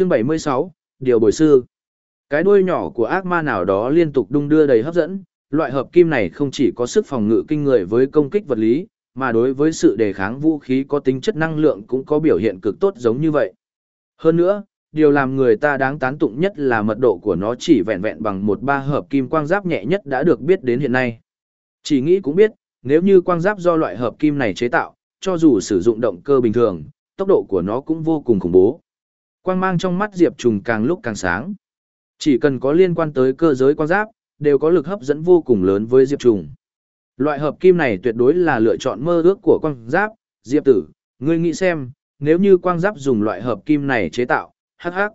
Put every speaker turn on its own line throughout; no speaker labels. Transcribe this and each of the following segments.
Chương 76, Điều bồi sư. Cái đuôi nhỏ của ác ma nào đó liên tục đung đưa đầy hấp dẫn, loại hợp kim này không chỉ có sức phòng ngự kinh người với công kích vật lý, mà đối với sự đề kháng vũ khí có tính chất năng lượng cũng có biểu hiện cực tốt giống như vậy. Hơn nữa, điều làm người ta đáng tán tụng nhất là mật độ của nó chỉ vẹn vẹn bằng một ba hợp kim quang giáp nhẹ nhất đã được biết đến hiện nay. Chỉ nghĩ cũng biết, nếu như quang giáp do loại hợp kim này chế tạo, cho dù sử dụng động cơ bình thường, tốc độ của nó cũng vô cùng khủng bố. Quang mang trong mắt Diệp Trùng càng lúc càng sáng. Chỉ cần có liên quan tới cơ giới quang giáp, đều có lực hấp dẫn vô cùng lớn với Diệp Trùng. Loại hợp kim này tuyệt đối là lựa chọn mơ ước của quang giáp, Diệp tử, ngươi nghĩ xem, nếu như quang giáp dùng loại hợp kim này chế tạo, hắc hắc.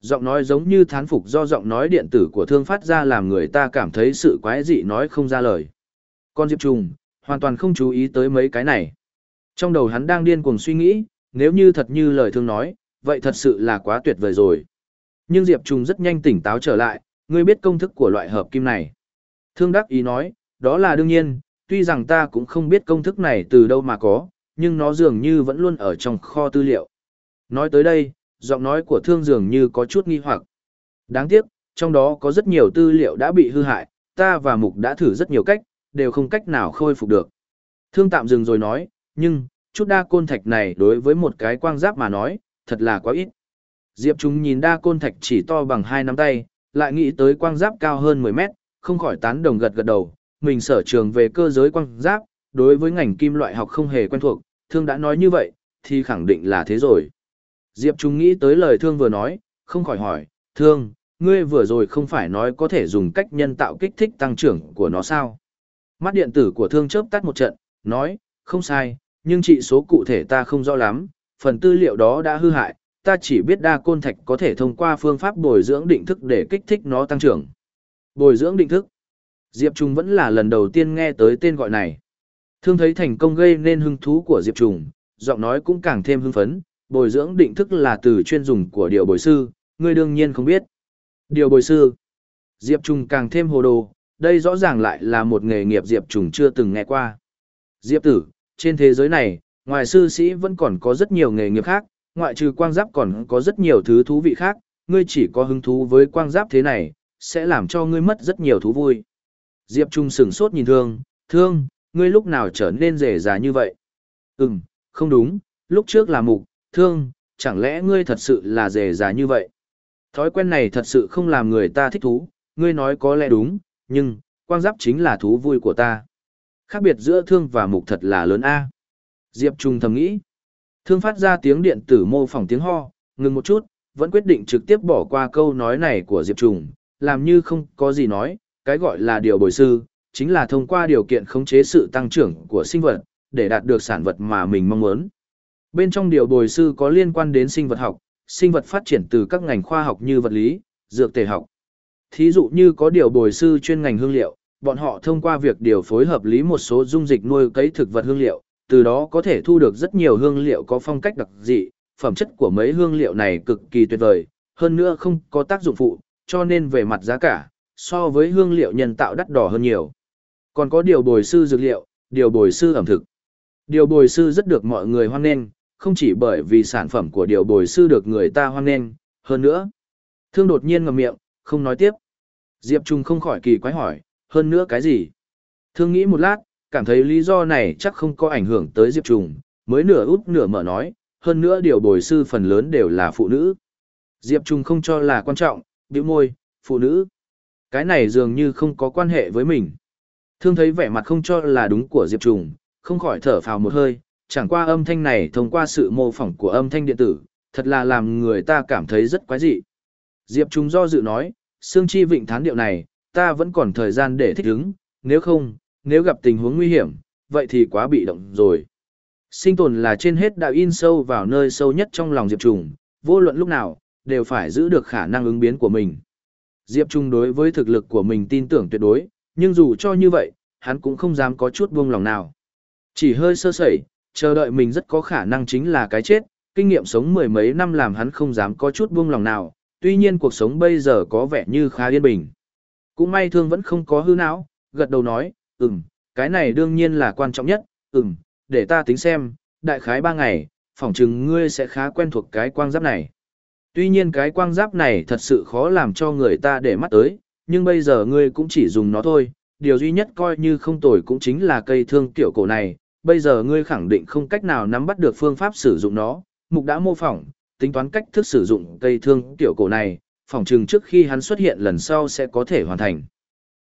Giọng nói giống như thán phục do giọng nói điện tử của thương phát ra làm người ta cảm thấy sự quái dị nói không ra lời. Con Diệp Trùng, hoàn toàn không chú ý tới mấy cái này. Trong đầu hắn đang điên cuồng suy nghĩ, nếu như thật như lời thương nói, vậy thật sự là quá tuyệt vời rồi. Nhưng Diệp Trung rất nhanh tỉnh táo trở lại, ngươi biết công thức của loại hợp kim này. Thương đắc ý nói, đó là đương nhiên, tuy rằng ta cũng không biết công thức này từ đâu mà có, nhưng nó dường như vẫn luôn ở trong kho tư liệu. Nói tới đây, giọng nói của thương dường như có chút nghi hoặc. Đáng tiếc, trong đó có rất nhiều tư liệu đã bị hư hại, ta và mục đã thử rất nhiều cách, đều không cách nào khôi phục được. Thương tạm dừng rồi nói, nhưng, chút đa côn thạch này đối với một cái quang giáp mà nói, thật là quá ít. Diệp Trung nhìn đa côn thạch chỉ to bằng hai nắm tay, lại nghĩ tới quang giáp cao hơn 10 mét, không khỏi tán đồng gật gật đầu, mình sở trường về cơ giới quang giáp, đối với ngành kim loại học không hề quen thuộc, thương đã nói như vậy, thì khẳng định là thế rồi. Diệp Trung nghĩ tới lời thương vừa nói, không khỏi hỏi, thương, ngươi vừa rồi không phải nói có thể dùng cách nhân tạo kích thích tăng trưởng của nó sao? Mắt điện tử của thương chớp tắt một trận, nói, không sai, nhưng trị số cụ thể ta không rõ lắm, phần tư liệu đó đã hư hại, ta chỉ biết đa côn thạch có thể thông qua phương pháp bồi dưỡng định thức để kích thích nó tăng trưởng. Bồi dưỡng định thức. Diệp Trùng vẫn là lần đầu tiên nghe tới tên gọi này. Thương thấy thành công gây nên hứng thú của Diệp Trùng, giọng nói cũng càng thêm hưng phấn, bồi dưỡng định thức là từ chuyên dùng của điều bồi sư, ngươi đương nhiên không biết. Điều bồi sư. Diệp Trùng càng thêm hồ đồ, đây rõ ràng lại là một nghề nghiệp Diệp Trùng chưa từng nghe qua. Diệp tử, trên thế giới này, ngoài sư sĩ vẫn còn có rất nhiều nghề nghiệp khác, ngoại trừ quang giáp còn có rất nhiều thứ thú vị khác, ngươi chỉ có hứng thú với quang giáp thế này, sẽ làm cho ngươi mất rất nhiều thú vui. Diệp Trung sửng sốt nhìn thương, thương, ngươi lúc nào trở nên rể già như vậy? Ừm, không đúng, lúc trước là mục, thương, chẳng lẽ ngươi thật sự là rể già như vậy? Thói quen này thật sự không làm người ta thích thú, ngươi nói có lẽ đúng, nhưng, quang giáp chính là thú vui của ta. Khác biệt giữa thương và mục thật là lớn A. Diệp Trung thầm nghĩ. Thương phát ra tiếng điện tử mô phỏng tiếng ho, ngừng một chút, vẫn quyết định trực tiếp bỏ qua câu nói này của Diệp Trung, làm như không có gì nói, cái gọi là điều bồi sư, chính là thông qua điều kiện khống chế sự tăng trưởng của sinh vật, để đạt được sản vật mà mình mong muốn. Bên trong điều bồi sư có liên quan đến sinh vật học, sinh vật phát triển từ các ngành khoa học như vật lý, dược tề học. Thí dụ như có điều bồi sư chuyên ngành hương liệu, bọn họ thông qua việc điều phối hợp lý một số dung dịch nuôi cấy thực vật hương liệu, từ đó có thể thu được rất nhiều hương liệu có phong cách đặc dị, phẩm chất của mấy hương liệu này cực kỳ tuyệt vời, hơn nữa không có tác dụng phụ, cho nên về mặt giá cả, so với hương liệu nhân tạo đắt đỏ hơn nhiều. Còn có điều bồi sư dược liệu, điều bồi sư ẩm thực. Điều bồi sư rất được mọi người hoan nghênh, không chỉ bởi vì sản phẩm của điều bồi sư được người ta hoan nghênh, hơn nữa. Thương đột nhiên ngậm miệng, không nói tiếp. Diệp Trung không khỏi kỳ quái hỏi, hơn nữa cái gì? Thương nghĩ một lát, cảm thấy lý do này chắc không có ảnh hưởng tới Diệp trùng mới nửa út nửa mở nói, hơn nữa điều bồi sư phần lớn đều là phụ nữ. Diệp trùng không cho là quan trọng, bĩu môi, phụ nữ. Cái này dường như không có quan hệ với mình. Thương thấy vẻ mặt không cho là đúng của Diệp trùng không khỏi thở phào một hơi, chẳng qua âm thanh này thông qua sự mô phỏng của âm thanh điện tử, thật là làm người ta cảm thấy rất quái dị. Diệp trùng do dự nói, Sương Chi Vịnh thán điệu này, ta vẫn còn thời gian để thích ứng, nếu không, nếu gặp tình huống nguy hiểm, vậy thì quá bị động rồi. Sinh tồn là trên hết đã in sâu vào nơi sâu nhất trong lòng Diệp Trùng, vô luận lúc nào, đều phải giữ được khả năng ứng biến của mình. Diệp Trung đối với thực lực của mình tin tưởng tuyệt đối, nhưng dù cho như vậy, hắn cũng không dám có chút buông lòng nào. Chỉ hơi sơ sẩy, chờ đợi mình rất có khả năng chính là cái chết, kinh nghiệm sống mười mấy năm làm hắn không dám có chút buông lòng nào, tuy nhiên cuộc sống bây giờ có vẻ như khá yên bình. Cũng may thương vẫn không có hư não, gật đầu nói, ừm, cái này đương nhiên là quan trọng nhất, ừm, để ta tính xem, đại khái ba ngày, phỏng chừng ngươi sẽ khá quen thuộc cái quang giáp này. Tuy nhiên cái quang giáp này thật sự khó làm cho người ta để mắt tới, nhưng bây giờ ngươi cũng chỉ dùng nó thôi, điều duy nhất coi như không tồi cũng chính là cây thương tiểu cổ này, bây giờ ngươi khẳng định không cách nào nắm bắt được phương pháp sử dụng nó, mục đã mô phỏng, tính toán cách thức sử dụng cây thương tiểu cổ này, phỏng chừng trước khi hắn xuất hiện lần sau sẽ có thể hoàn thành.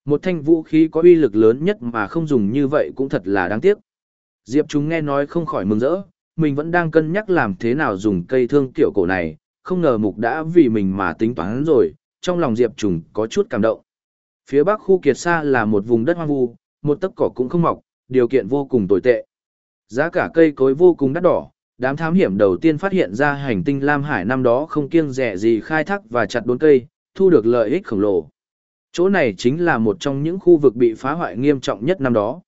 Một thanh vũ khí có uy lực lớn nhất mà không dùng như vậy cũng thật là đáng tiếc. Diệp chúng nghe nói không khỏi mừng rỡ, mình vẫn đang cân nhắc làm thế nào dùng cây thương tiểu cổ này, không ngờ mục đã vì mình mà tính toán rồi, trong lòng Diệp Trùng có chút cảm động. Phía bắc khu kiệt xa là một vùng đất hoang vu, một tấc cỏ cũng không mọc, điều kiện vô cùng tồi tệ. Giá cả cây cối vô cùng đắt đỏ, đám thám hiểm đầu tiên phát hiện ra hành tinh Lam Hải năm đó không kiêng rẻ gì khai thác và chặt đốn cây, thu được lợi ích khổng lồ. Chỗ này chính là một trong những khu vực bị phá hoại nghiêm trọng nhất năm đó.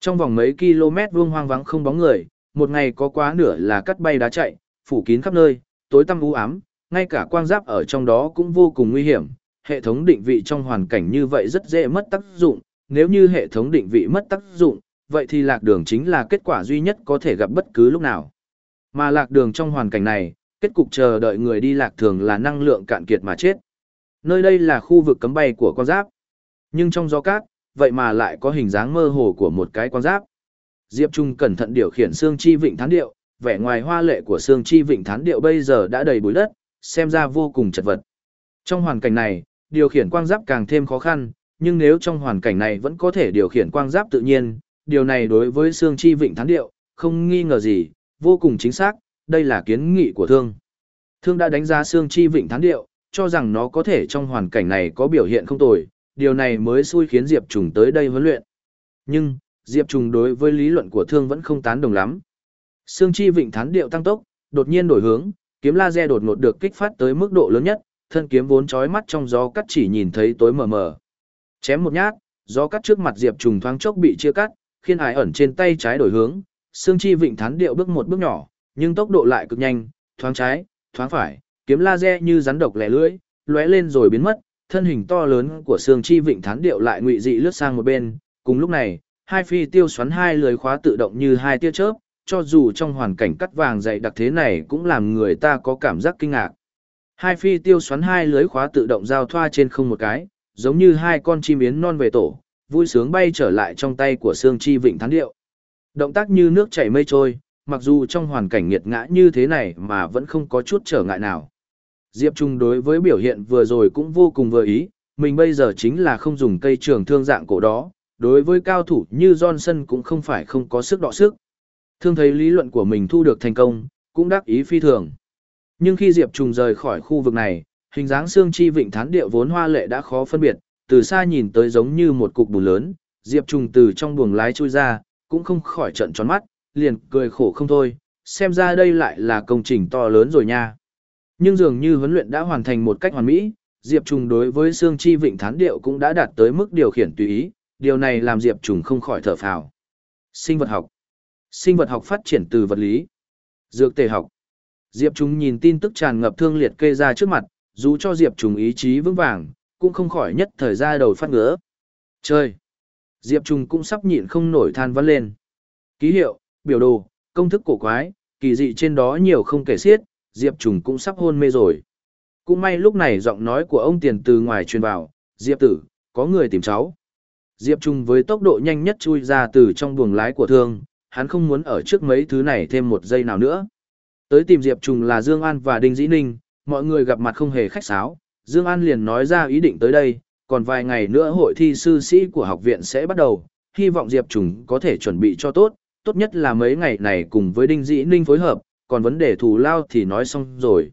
Trong vòng mấy km vuông hoang vắng không bóng người, một ngày có quá nửa là cắt bay đá chạy, phủ kín khắp nơi, tối tăm u ám, ngay cả quang giáp ở trong đó cũng vô cùng nguy hiểm. Hệ thống định vị trong hoàn cảnh như vậy rất dễ mất tác dụng, nếu như hệ thống định vị mất tác dụng, vậy thì lạc đường chính là kết quả duy nhất có thể gặp bất cứ lúc nào. Mà lạc đường trong hoàn cảnh này, kết cục chờ đợi người đi lạc thường là năng lượng cạn kiệt mà chết. Nơi đây là khu vực cấm bay của con giáp. Nhưng trong gió cát, vậy mà lại có hình dáng mơ hồ của một cái con giáp. Diệp Trung cẩn thận điều khiển xương chi vịnh thán điệu, vẻ ngoài hoa lệ của xương chi vịnh thán điệu bây giờ đã đầy bụi đất, xem ra vô cùng chật vật. Trong hoàn cảnh này, điều khiển quang giáp càng thêm khó khăn, nhưng nếu trong hoàn cảnh này vẫn có thể điều khiển quang giáp tự nhiên, điều này đối với xương chi vịnh thán điệu, không nghi ngờ gì, vô cùng chính xác, đây là kiến nghị của thương. Thương đã đánh giá xương chi vịnh thán điệu, cho rằng nó có thể trong hoàn cảnh này có biểu hiện không tồi, điều này mới xui khiến Diệp Trùng tới đây huấn luyện. Nhưng, Diệp Trùng đối với lý luận của thương vẫn không tán đồng lắm. Sương chi vịnh thán điệu tăng tốc, đột nhiên đổi hướng, kiếm laser đột ngột được kích phát tới mức độ lớn nhất, thân kiếm vốn chói mắt trong gió cắt chỉ nhìn thấy tối mờ mờ. Chém một nhát, gió cắt trước mặt Diệp Trùng thoáng chốc bị chia cắt, khiến ải ẩn trên tay trái đổi hướng, Sương chi vịnh thán điệu bước một bước nhỏ, nhưng tốc độ lại cực nhanh, thoáng trái, thoáng phải, kiếm laser như rắn độc lẻ lưỡi, lóe lên rồi biến mất, thân hình to lớn của Sương chi vịnh thán điệu lại ngụy dị lướt sang một bên, cùng lúc này, hai phi tiêu xoắn hai lưới khóa tự động như hai tia chớp, cho dù trong hoàn cảnh cắt vàng dày đặc thế này cũng làm người ta có cảm giác kinh ngạc. Hai phi tiêu xoắn hai lưới khóa tự động giao thoa trên không một cái, giống như hai con chim yến non về tổ, vui sướng bay trở lại trong tay của Sương chi vịnh thán điệu. Động tác như nước chảy mây trôi, mặc dù trong hoàn cảnh nghiệt ngã như thế này mà vẫn không có chút trở ngại nào. Diệp Trung đối với biểu hiện vừa rồi cũng vô cùng vừa ý, mình bây giờ chính là không dùng cây trường thương dạng cổ đó, đối với cao thủ như Johnson cũng không phải không có sức đọ sức. Thương thấy lý luận của mình thu được thành công, cũng đắc ý phi thường. Nhưng khi Diệp Trung rời khỏi khu vực này, hình dáng xương chi vịnh thán địa vốn hoa lệ đã khó phân biệt, từ xa nhìn tới giống như một cục bùn lớn, Diệp Trung từ trong buồng lái chui ra, cũng không khỏi trận tròn mắt, liền cười khổ không thôi, xem ra đây lại là công trình to lớn rồi nha. Nhưng dường như huấn luyện đã hoàn thành một cách hoàn mỹ, Diệp Trùng đối với xương chi vịnh thán điệu cũng đã đạt tới mức điều khiển tùy ý, điều này làm Diệp Trùng không khỏi thở phào. Sinh vật học Sinh vật học phát triển từ vật lý. Dược tề học. Diệp Trùng nhìn tin tức tràn ngập thương liệt kê ra trước mặt, dù cho Diệp Trùng ý chí vững vàng, cũng không khỏi nhất thời ra đầu phát ngứa. Chơi! Diệp Trùng cũng sắp nhịn không nổi than văn lên. Ký hiệu, biểu đồ, công thức cổ quái, kỳ dị trên đó nhiều không kể xiết, Diệp Trùng cũng sắp hôn mê rồi. Cũng may lúc này giọng nói của ông tiền từ ngoài truyền vào, Diệp tử, có người tìm cháu. Diệp Trung với tốc độ nhanh nhất chui ra từ trong buồng lái của thương, hắn không muốn ở trước mấy thứ này thêm một giây nào nữa. Tới tìm Diệp Trung là Dương An và Đinh Dĩ Ninh, mọi người gặp mặt không hề khách sáo, Dương An liền nói ra ý định tới đây, còn vài ngày nữa hội thi sư sĩ của học viện sẽ bắt đầu, hy vọng Diệp Trung có thể chuẩn bị cho tốt, tốt nhất là mấy ngày này cùng với Đinh Dĩ Ninh phối hợp, còn vấn đề thù lao thì nói xong rồi.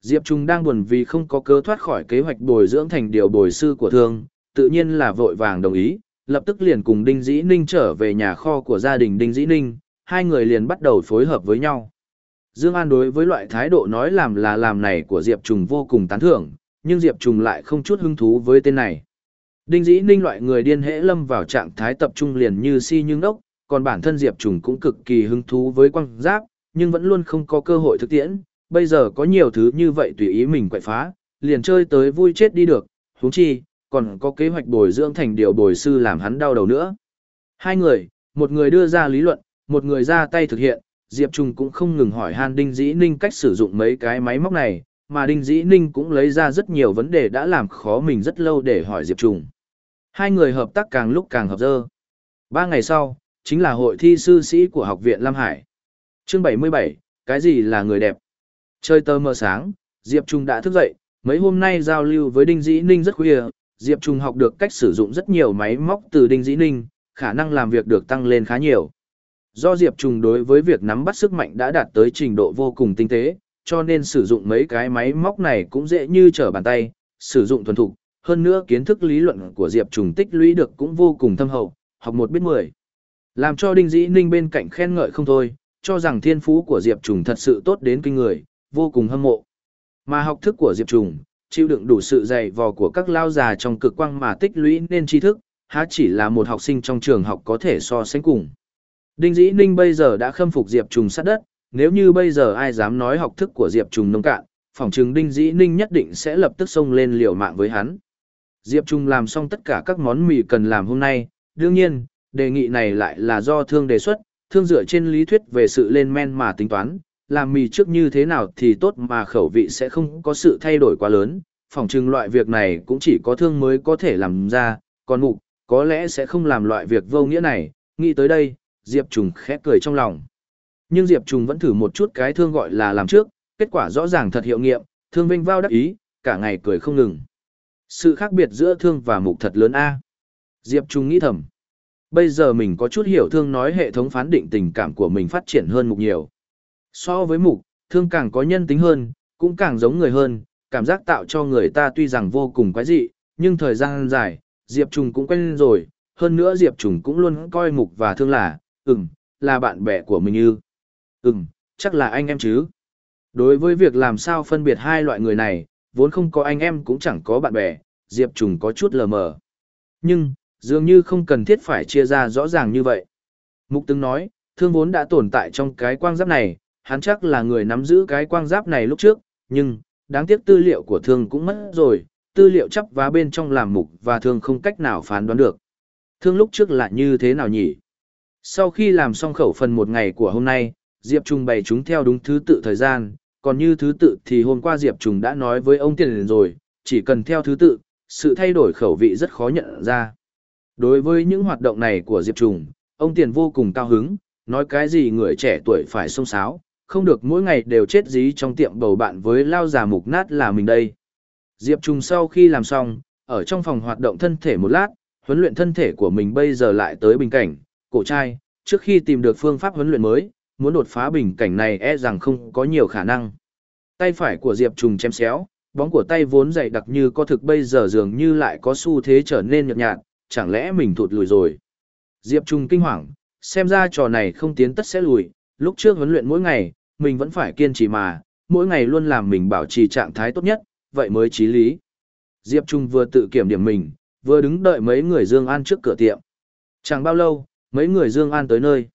Diệp Trung đang buồn vì không có cơ thoát khỏi kế hoạch bồi dưỡng thành điều bồi sư của thương, tự nhiên là vội vàng đồng ý, lập tức liền cùng Đinh Dĩ Ninh trở về nhà kho của gia đình Đinh Dĩ Ninh, hai người liền bắt đầu phối hợp với nhau. Dương An đối với loại thái độ nói làm là làm này của Diệp Trùng vô cùng tán thưởng, nhưng Diệp Trùng lại không chút hứng thú với tên này. Đinh Dĩ Ninh loại người điên hễ lâm vào trạng thái tập trung liền như si như ngốc, còn bản thân Diệp Trùng cũng cực kỳ hứng thú với quang giáp, nhưng vẫn luôn không có cơ hội thực tiễn, bây giờ có nhiều thứ như vậy tùy ý mình quậy phá, liền chơi tới vui chết đi được, huống chi, còn có kế hoạch bồi dưỡng thành điều bồi sư làm hắn đau đầu nữa. Hai người, một người đưa ra lý luận, một người ra tay thực hiện, Diệp Trung cũng không ngừng hỏi Han Đinh Dĩ Ninh cách sử dụng mấy cái máy móc này, mà Đinh Dĩ Ninh cũng lấy ra rất nhiều vấn đề đã làm khó mình rất lâu để hỏi Diệp Trung. Hai người hợp tác càng lúc càng hợp dơ. Ba ngày sau, chính là hội thi sư sĩ của Học viện Lam Hải. Chương 77, cái gì là người đẹp? Chơi tơ mơ sáng, Diệp Trung đã thức dậy, mấy hôm nay giao lưu với Đinh Dĩ Ninh rất khuya, Diệp Trung học được cách sử dụng rất nhiều máy móc từ Đinh Dĩ Ninh, khả năng làm việc được tăng lên khá nhiều. Do Diệp Trung đối với việc nắm bắt sức mạnh đã đạt tới trình độ vô cùng tinh tế, cho nên sử dụng mấy cái máy móc này cũng dễ như trở bàn tay, sử dụng thuần thục, hơn nữa kiến thức lý luận của Diệp Trung tích lũy được cũng vô cùng thâm hậu, học một biết mười. Làm cho Đinh Dĩ Ninh bên cạnh khen ngợi không thôi, cho rằng thiên phú của Diệp Trùng thật sự tốt đến kinh người, vô cùng hâm mộ. Mà học thức của Diệp Trùng chịu đựng đủ sự dày vò của các lao già trong cực quang mà tích lũy nên tri thức, há chỉ là một học sinh trong trường học có thể so sánh cùng. Đinh Dĩ Ninh bây giờ đã khâm phục Diệp Trùng sát đất, nếu như bây giờ ai dám nói học thức của Diệp Trùng nông cạn, phỏng chừng Đinh Dĩ Ninh nhất định sẽ lập tức xông lên liều mạng với hắn. Diệp Trùng làm xong tất cả các món mì cần làm hôm nay, đương nhiên, đề nghị này lại là do thương đề xuất, thương dựa trên lý thuyết về sự lên men mà tính toán, làm mì trước như thế nào thì tốt mà khẩu vị sẽ không có sự thay đổi quá lớn, phỏng chừng loại việc này cũng chỉ có thương mới có thể làm ra, còn mục, có lẽ sẽ không làm loại việc vô nghĩa này, nghĩ tới đây, Diệp Trùng khẽ cười trong lòng. Nhưng Diệp Trùng vẫn thử một chút cái thương gọi là làm trước, kết quả rõ ràng thật hiệu nghiệm, thương vinh vao đắc ý, cả ngày cười không ngừng. Sự khác biệt giữa thương và mục thật lớn a. Diệp Trùng nghĩ thầm. Bây giờ mình có chút hiểu thương nói hệ thống phán định tình cảm của mình phát triển hơn mục nhiều. So với mục, thương càng có nhân tính hơn, cũng càng giống người hơn, cảm giác tạo cho người ta tuy rằng vô cùng quái dị, nhưng thời gian dài, Diệp Trùng cũng quen rồi, hơn nữa Diệp Trùng cũng luôn coi mục và thương là, ừm, là bạn bè của mình như. Ừm, chắc là anh em chứ. Đối với việc làm sao phân biệt hai loại người này, vốn không có anh em cũng chẳng có bạn bè, Diệp Trùng có chút lờ mờ. Nhưng, dường như không cần thiết phải chia ra rõ ràng như vậy. Mục từng nói, thương vốn đã tồn tại trong cái quang giáp này, hắn chắc là người nắm giữ cái quang giáp này lúc trước, nhưng, đáng tiếc tư liệu của thương cũng mất rồi, tư liệu chắp vá bên trong làm mục và thương không cách nào phán đoán được. Thương lúc trước là như thế nào nhỉ? Sau khi làm xong khẩu phần một ngày của hôm nay, Diệp Trung bày chúng theo đúng thứ tự thời gian, còn như thứ tự thì hôm qua Diệp Trung đã nói với ông Tiền rồi, chỉ cần theo thứ tự, sự thay đổi khẩu vị rất khó nhận ra. Đối với những hoạt động này của Diệp Trùng, ông Tiền vô cùng cao hứng, nói cái gì người trẻ tuổi phải sông sáo, không được mỗi ngày đều chết dí trong tiệm bầu bạn với lao già mục nát là mình đây. Diệp Trùng sau khi làm xong, ở trong phòng hoạt động thân thể một lát, huấn luyện thân thể của mình bây giờ lại tới bình cảnh, cổ trai, trước khi tìm được phương pháp huấn luyện mới, muốn đột phá bình cảnh này e rằng không có nhiều khả năng. Tay phải của Diệp Trùng chém xéo, bóng của tay vốn dày đặc như có thực bây giờ dường như lại có xu thế trở nên nhợt nhạt, chẳng lẽ mình thụt lùi rồi. Diệp Trung kinh hoàng, xem ra trò này không tiến tất sẽ lùi, lúc trước huấn luyện mỗi ngày, mình vẫn phải kiên trì mà, mỗi ngày luôn làm mình bảo trì trạng thái tốt nhất, vậy mới chí lý. Diệp Trung vừa tự kiểm điểm mình, vừa đứng đợi mấy người Dương An trước cửa tiệm. Chẳng bao lâu, mấy người Dương An tới nơi.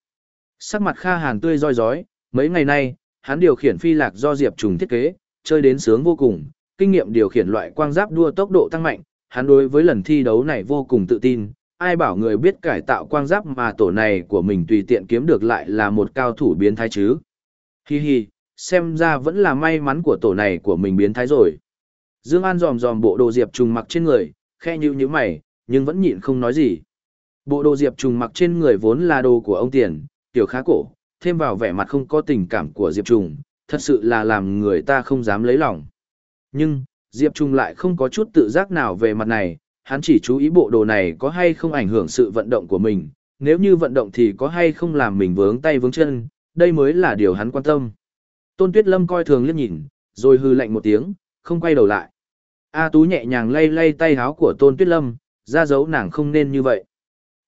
Sắc mặt Kha Hàn tươi roi rói, mấy ngày nay, hắn điều khiển phi lạc do Diệp Trung thiết kế, chơi đến sướng vô cùng, kinh nghiệm điều khiển loại quang giáp đua tốc độ tăng mạnh, hắn đối với lần thi đấu này vô cùng tự tin, ai bảo người biết cải tạo quang giáp mà tổ này của mình tùy tiện kiếm được lại là một cao thủ biến thái chứ. Hi hi, xem ra vẫn là may mắn của tổ này của mình biến thái rồi. Dương An dòm dòm bộ đồ Diệp Trùng mặc trên người, khe nhíu nhíu mày, nhưng vẫn nhịn không nói gì. Bộ đồ Diệp Trùng mặc trên người vốn là đồ của ông tiền, tiểu khá cổ, thêm vào vẻ mặt không có tình cảm của Diệp Trùng, thật sự là làm người ta không dám lấy lòng. Nhưng, Diệp Trung lại không có chút tự giác nào về mặt này, hắn chỉ chú ý bộ đồ này có hay không ảnh hưởng sự vận động của mình, nếu như vận động thì có hay không làm mình vướng tay vướng chân, đây mới là điều hắn quan tâm. Tôn Tuyết Lâm coi thường liếc nhìn, rồi hư lạnh một tiếng, không quay đầu lại. A Tú nhẹ nhàng lay lay tay háo của Tôn Tuyết Lâm, ra dấu nàng không nên như vậy.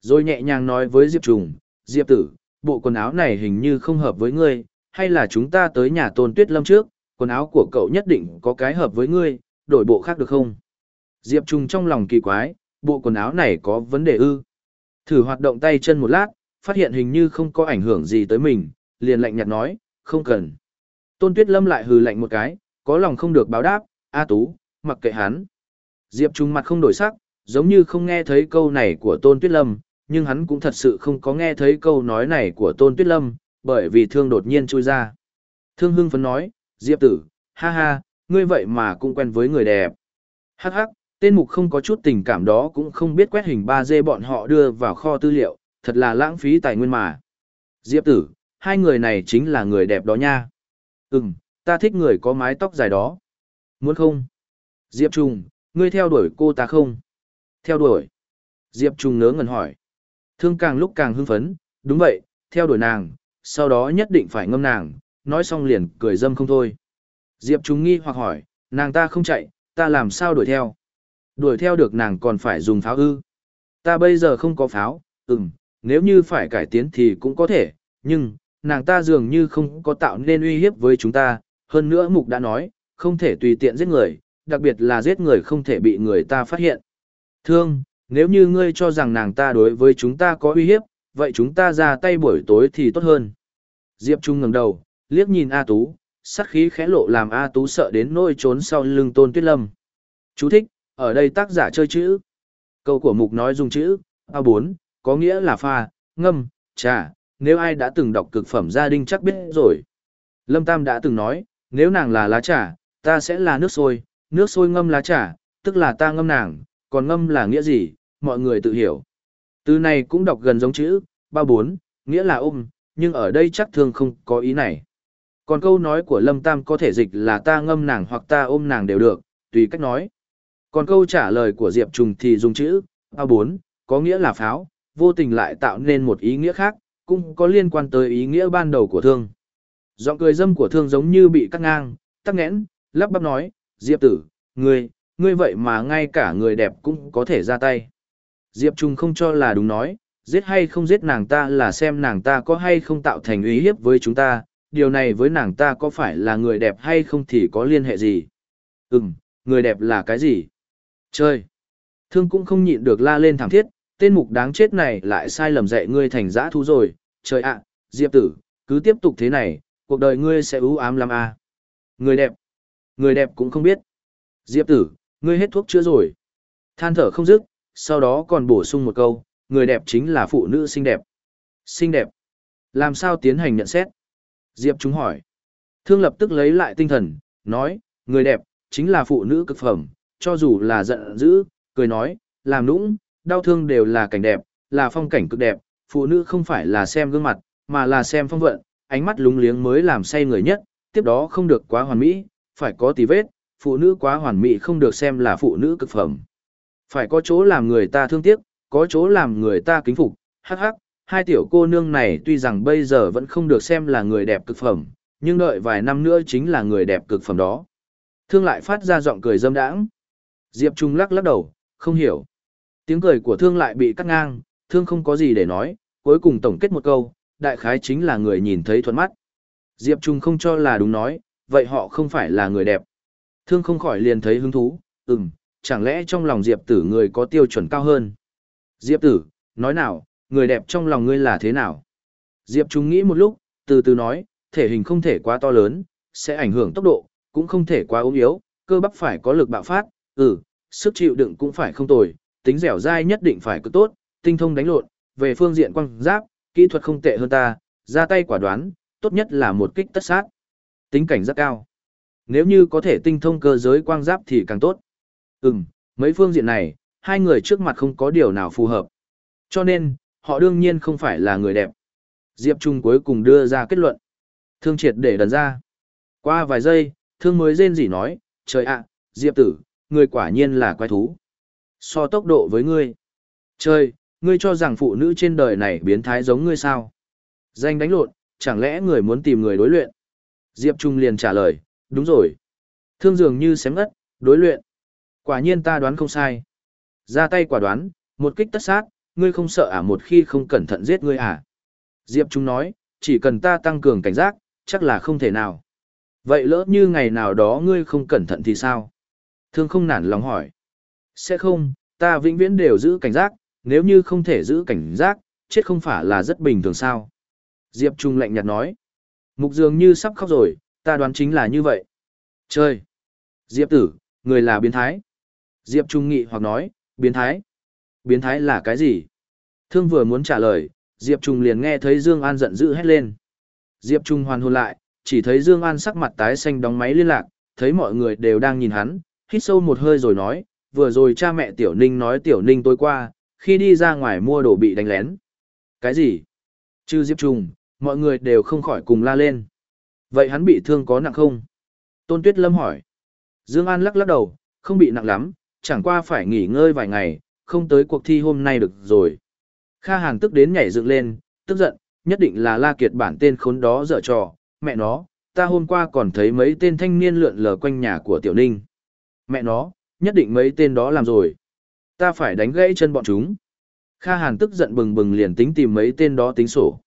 Rồi nhẹ nhàng nói với Diệp Trùng, Diệp tử, bộ quần áo này hình như không hợp với ngươi, hay là chúng ta tới nhà Tôn Tuyết Lâm trước, quần áo của cậu nhất định có cái hợp với ngươi, đổi bộ khác được không? Diệp Trung trong lòng kỳ quái, bộ quần áo này có vấn đề ư. Thử hoạt động tay chân một lát, phát hiện hình như không có ảnh hưởng gì tới mình, liền lạnh nhạt nói, không cần. Tôn Tuyết Lâm lại hừ lạnh một cái, có lòng không được báo đáp, A Tú, mặc kệ hắn. Diệp Trung mặt không đổi sắc, giống như không nghe thấy câu này của Tôn Tuyết Lâm, nhưng hắn cũng thật sự không có nghe thấy câu nói này của Tôn Tuyết Lâm, bởi vì thương đột nhiên trôi ra. Thương hưng phấn nói, Diệp tử, ha ha, ngươi vậy mà cũng quen với người đẹp. Hắc hắc, tên mục không có chút tình cảm đó cũng không biết quét hình 3D bọn họ đưa vào kho tư liệu, thật là lãng phí tài nguyên mà. Diệp tử, hai người này chính là người đẹp đó nha. Ừm, ta thích người có mái tóc dài đó. Muốn không? Diệp Trung, ngươi theo đuổi cô ta không? Theo đuổi. Diệp Trung ngớ ngẩn hỏi. Thương càng lúc càng hưng phấn, đúng vậy, theo đuổi nàng, sau đó nhất định phải ngâm nàng, nói xong liền cười dâm không thôi. Diệp Trung nghi hoặc hỏi, nàng ta không chạy, ta làm sao đuổi theo? Đuổi theo được nàng còn phải dùng pháo ư? Ta bây giờ không có pháo, ừm, nếu như phải cải tiến thì cũng có thể, nhưng, nàng ta dường như không có tạo nên uy hiếp với chúng ta, hơn nữa Mục đã nói, không thể tùy tiện giết người, đặc biệt là giết người không thể bị người ta phát hiện. Thương, nếu như ngươi cho rằng nàng ta đối với chúng ta có uy hiếp, vậy chúng ta ra tay buổi tối thì tốt hơn. Diệp Trung ngẩng đầu, liếc nhìn A Tú, sát khí khẽ lộ làm A Tú sợ đến nỗi trốn sau lưng Tôn Tuyết Lâm. Chú thích, ở đây tác giả chơi chữ. Câu của mục nói dùng chữ, A4, có nghĩa là pha, ngâm, trà, nếu ai đã từng đọc cực phẩm gia đình chắc biết rồi. Lâm Tam đã từng nói, nếu nàng là lá trà, ta sẽ là nước sôi, nước sôi ngâm lá trà, tức là ta ngâm nàng, còn ngâm là nghĩa gì, mọi người tự hiểu. Từ này cũng đọc gần giống chữ, ba bốn, nghĩa là ôm, nhưng ở đây chắc thường không có ý này. Còn câu nói của Lâm Tam có thể dịch là ta ngâm nàng hoặc ta ôm nàng đều được, tùy cách nói. Còn câu trả lời của Diệp Trùng thì dùng chữ, a bốn có nghĩa là pháo, vô tình lại tạo nên một ý nghĩa khác, cũng có liên quan tới ý nghĩa ban đầu của thương. Giọng cười dâm của thương giống như bị cắt ngang, tắc nghẽn, lắp bắp nói, Diệp tử, ngươi, ngươi vậy mà ngay cả người đẹp cũng có thể ra tay. Diệp Trung không cho là đúng nói, giết hay không giết nàng ta là xem nàng ta có hay không tạo thành uy hiếp với chúng ta, điều này với nàng ta có phải là người đẹp hay không thì có liên hệ gì. Ừm, người đẹp là cái gì? Chơi. Thương cũng không nhịn được la lên thảm thiết, tên mục đáng chết này lại sai lầm dạy ngươi thành dã thú rồi, trời ạ, Diệp tử, cứ tiếp tục thế này, cuộc đời ngươi sẽ ưu ám lắm à. Người đẹp. Người đẹp cũng không biết. Diệp tử, ngươi hết thuốc chữa rồi. Than thở không dứt, sau đó còn bổ sung một câu, người đẹp chính là phụ nữ xinh đẹp. Xinh đẹp. Làm sao tiến hành nhận xét? Diệp chúng hỏi. Thương lập tức lấy lại tinh thần, nói, người đẹp, chính là phụ nữ cực phẩm, cho dù là giận dữ, cười nói, làm nũng, đau thương đều là cảnh đẹp, là phong cảnh cực đẹp, phụ nữ không phải là xem gương mặt, mà là xem phong vận, ánh mắt lúng liếng mới làm say người nhất, tiếp đó không được quá hoàn mỹ, phải có tí vết, phụ nữ quá hoàn mỹ không được xem là phụ nữ cực phẩm. Phải có chỗ làm người ta thương tiếc, có chỗ làm người ta kính phục, hắc hắc, hai tiểu cô nương này tuy rằng bây giờ vẫn không được xem là người đẹp cực phẩm, nhưng đợi vài năm nữa chính là người đẹp cực phẩm đó. Thương lại phát ra giọng cười dâm đãng. Diệp Trung lắc lắc đầu, không hiểu. Tiếng cười của thương lại bị cắt ngang, thương không có gì để nói, cuối cùng tổng kết một câu, đại khái chính là người nhìn thấy thuận mắt. Diệp Trung không cho là đúng nói, vậy họ không phải là người đẹp. Thương không khỏi liền thấy hứng thú, ừm, chẳng lẽ trong lòng Diệp tử người có tiêu chuẩn cao hơn? Diệp tử, nói nào, người đẹp trong lòng ngươi là thế nào? Diệp Trung nghĩ một lúc, từ từ nói, thể hình không thể quá to lớn, sẽ ảnh hưởng tốc độ, cũng không thể quá ốm yếu, cơ bắp phải có lực bạo phát, ừ, sức chịu đựng cũng phải không tồi, tính dẻo dai nhất định phải cực tốt, tinh thông đánh lộn, về phương diện quang giáp, kỹ thuật không tệ hơn ta, ra tay quả đoán, tốt nhất là một kích tất sát. Tính cảnh rất cao. Nếu như có thể tinh thông cơ giới quang giáp thì càng tốt. Ừm, mấy phương diện này, hai người trước mặt không có điều nào phù hợp. Cho nên, họ đương nhiên không phải là người đẹp. Diệp Trung cuối cùng đưa ra kết luận. Thương triệt để đần ra. Qua vài giây, thương mới rên rỉ nói, trời ạ, Diệp tử, người quả nhiên là quái thú. So tốc độ với ngươi. Trời, ngươi cho rằng phụ nữ trên đời này biến thái giống ngươi sao? Danh đánh lộn, chẳng lẽ người muốn tìm người đối luyện? Diệp Trung liền trả lời, đúng rồi. Thương dường như xém ngất, đối luyện. Quả nhiên ta đoán không sai. Ra tay quả đoán, một kích tất sát, ngươi không sợ à một khi không cẩn thận giết ngươi à? Diệp Trung nói, chỉ cần ta tăng cường cảnh giác, chắc là không thể nào. Vậy lỡ như ngày nào đó ngươi không cẩn thận thì sao? Thương không nản lòng hỏi. Sẽ không, ta vĩnh viễn đều giữ cảnh giác, nếu như không thể giữ cảnh giác, chết không phải là rất bình thường sao? Diệp Trung lạnh nhạt nói. Mục dường như sắp khóc rồi, ta đoán chính là như vậy. Trời, Diệp tử, người là biến thái. Diệp Trung nghị hoặc nói, biến thái. Biến thái là cái gì? Thương vừa muốn trả lời, Diệp Trung liền nghe thấy Dương An giận dữ hét lên. Diệp Trung hoàn hồn lại, chỉ thấy Dương An sắc mặt tái xanh đóng máy liên lạc, thấy mọi người đều đang nhìn hắn, hít sâu một hơi rồi nói, vừa rồi cha mẹ Tiểu Ninh nói Tiểu Ninh tối qua, khi đi ra ngoài mua đồ bị đánh lén. Cái gì? Chứ Diệp Trùng, mọi người đều không khỏi cùng la lên. Vậy hắn bị thương có nặng không? Tôn Tuyết Lâm hỏi. Dương An lắc lắc đầu, không bị nặng lắm, chẳng qua phải nghỉ ngơi vài ngày, không tới cuộc thi hôm nay được rồi. Kha Hàn tức đến nhảy dựng lên, tức giận, nhất định là La Kiệt bản tên khốn đó dở trò, mẹ nó, ta hôm qua còn thấy mấy tên thanh niên lượn lờ quanh nhà của Tiểu Ninh. Mẹ nó, nhất định mấy tên đó làm rồi. Ta phải đánh gãy chân bọn chúng. Kha Hàn tức giận bừng bừng liền tính tìm mấy tên đó tính sổ.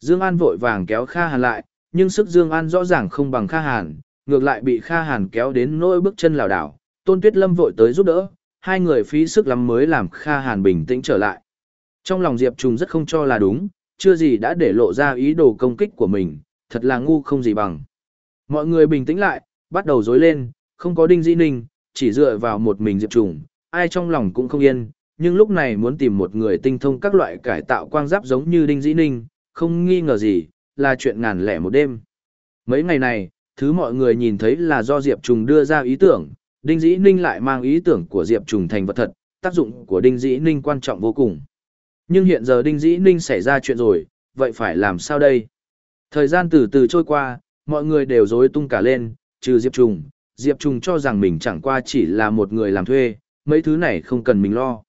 Dương An vội vàng kéo Kha Hàn lại, nhưng sức Dương An rõ ràng không bằng Kha Hàn, ngược lại bị Kha Hàn kéo đến nỗi bước chân lảo đảo. Tôn Tuyết Lâm vội tới giúp đỡ, hai người phí sức lắm mới làm Kha Hàn bình tĩnh trở lại. Trong lòng Diệp Trùng rất không cho là đúng, chưa gì đã để lộ ra ý đồ công kích của mình, thật là ngu không gì bằng. Mọi người bình tĩnh lại, bắt đầu dối lên, không có Đinh Dĩ Ninh, chỉ dựa vào một mình Diệp Trùng, ai trong lòng cũng không yên, nhưng lúc này muốn tìm một người tinh thông các loại cải tạo quang giáp giống như Đinh Dĩ Ninh, không nghi ngờ gì, là chuyện ngàn lẻ một đêm. Mấy ngày này, thứ mọi người nhìn thấy là do Diệp Trùng đưa ra ý tưởng, Đinh Dĩ Ninh lại mang ý tưởng của Diệp Trùng thành vật thật, tác dụng của Đinh Dĩ Ninh quan trọng vô cùng. Nhưng hiện giờ Đinh Dĩ Ninh xảy ra chuyện rồi, vậy phải làm sao đây? Thời gian từ từ trôi qua, mọi người đều rối tung cả lên, trừ Diệp Trùng. Diệp Trùng cho rằng mình chẳng qua chỉ là một người làm thuê, mấy thứ này không cần mình lo.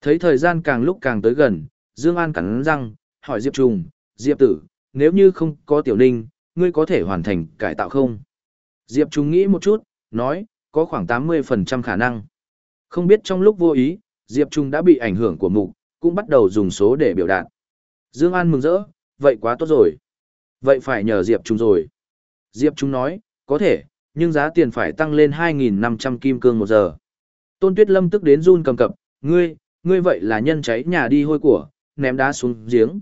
Thấy thời gian càng lúc càng tới gần, Dương An cắn răng, hỏi Diệp Trùng, Diệp tử, nếu như không có tiểu ninh, ngươi có thể hoàn thành cải tạo không? Diệp Trùng nghĩ một chút, nói, có khoảng 80% khả năng. Không biết trong lúc vô ý, Diệp Trung đã bị ảnh hưởng của mục, cũng bắt đầu dùng số để biểu đạt. Dương An mừng rỡ, vậy quá tốt rồi. Vậy phải nhờ Diệp Trung rồi. Diệp Trung nói, có thể, nhưng giá tiền phải tăng lên 2.500 kim cương một giờ. Tôn Tuyết Lâm tức đến run cầm cập, ngươi, ngươi vậy là nhân cháy nhà đi hôi của, ném đá xuống giếng.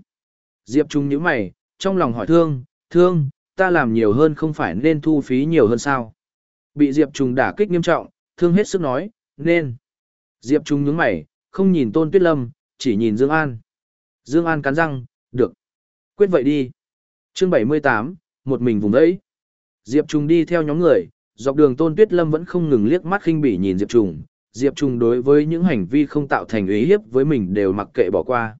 Diệp Trung nhíu mày, trong lòng hỏi thương, thương, ta làm nhiều hơn không phải nên thu phí nhiều hơn sao? Bị Diệp Trung đả kích nghiêm trọng, thương hết sức nói, nên. Diệp Trung nhướng mày, không nhìn Tôn Tuyết Lâm, chỉ nhìn Dương An. Dương An cắn răng, được. Quyết vậy đi. Chương 78, một mình vùng đấy. Diệp Trung đi theo nhóm người, dọc đường Tôn Tuyết Lâm vẫn không ngừng liếc mắt khinh bỉ nhìn Diệp Trung. Diệp Trung đối với những hành vi không tạo thành ý hiếp với mình đều mặc kệ bỏ qua.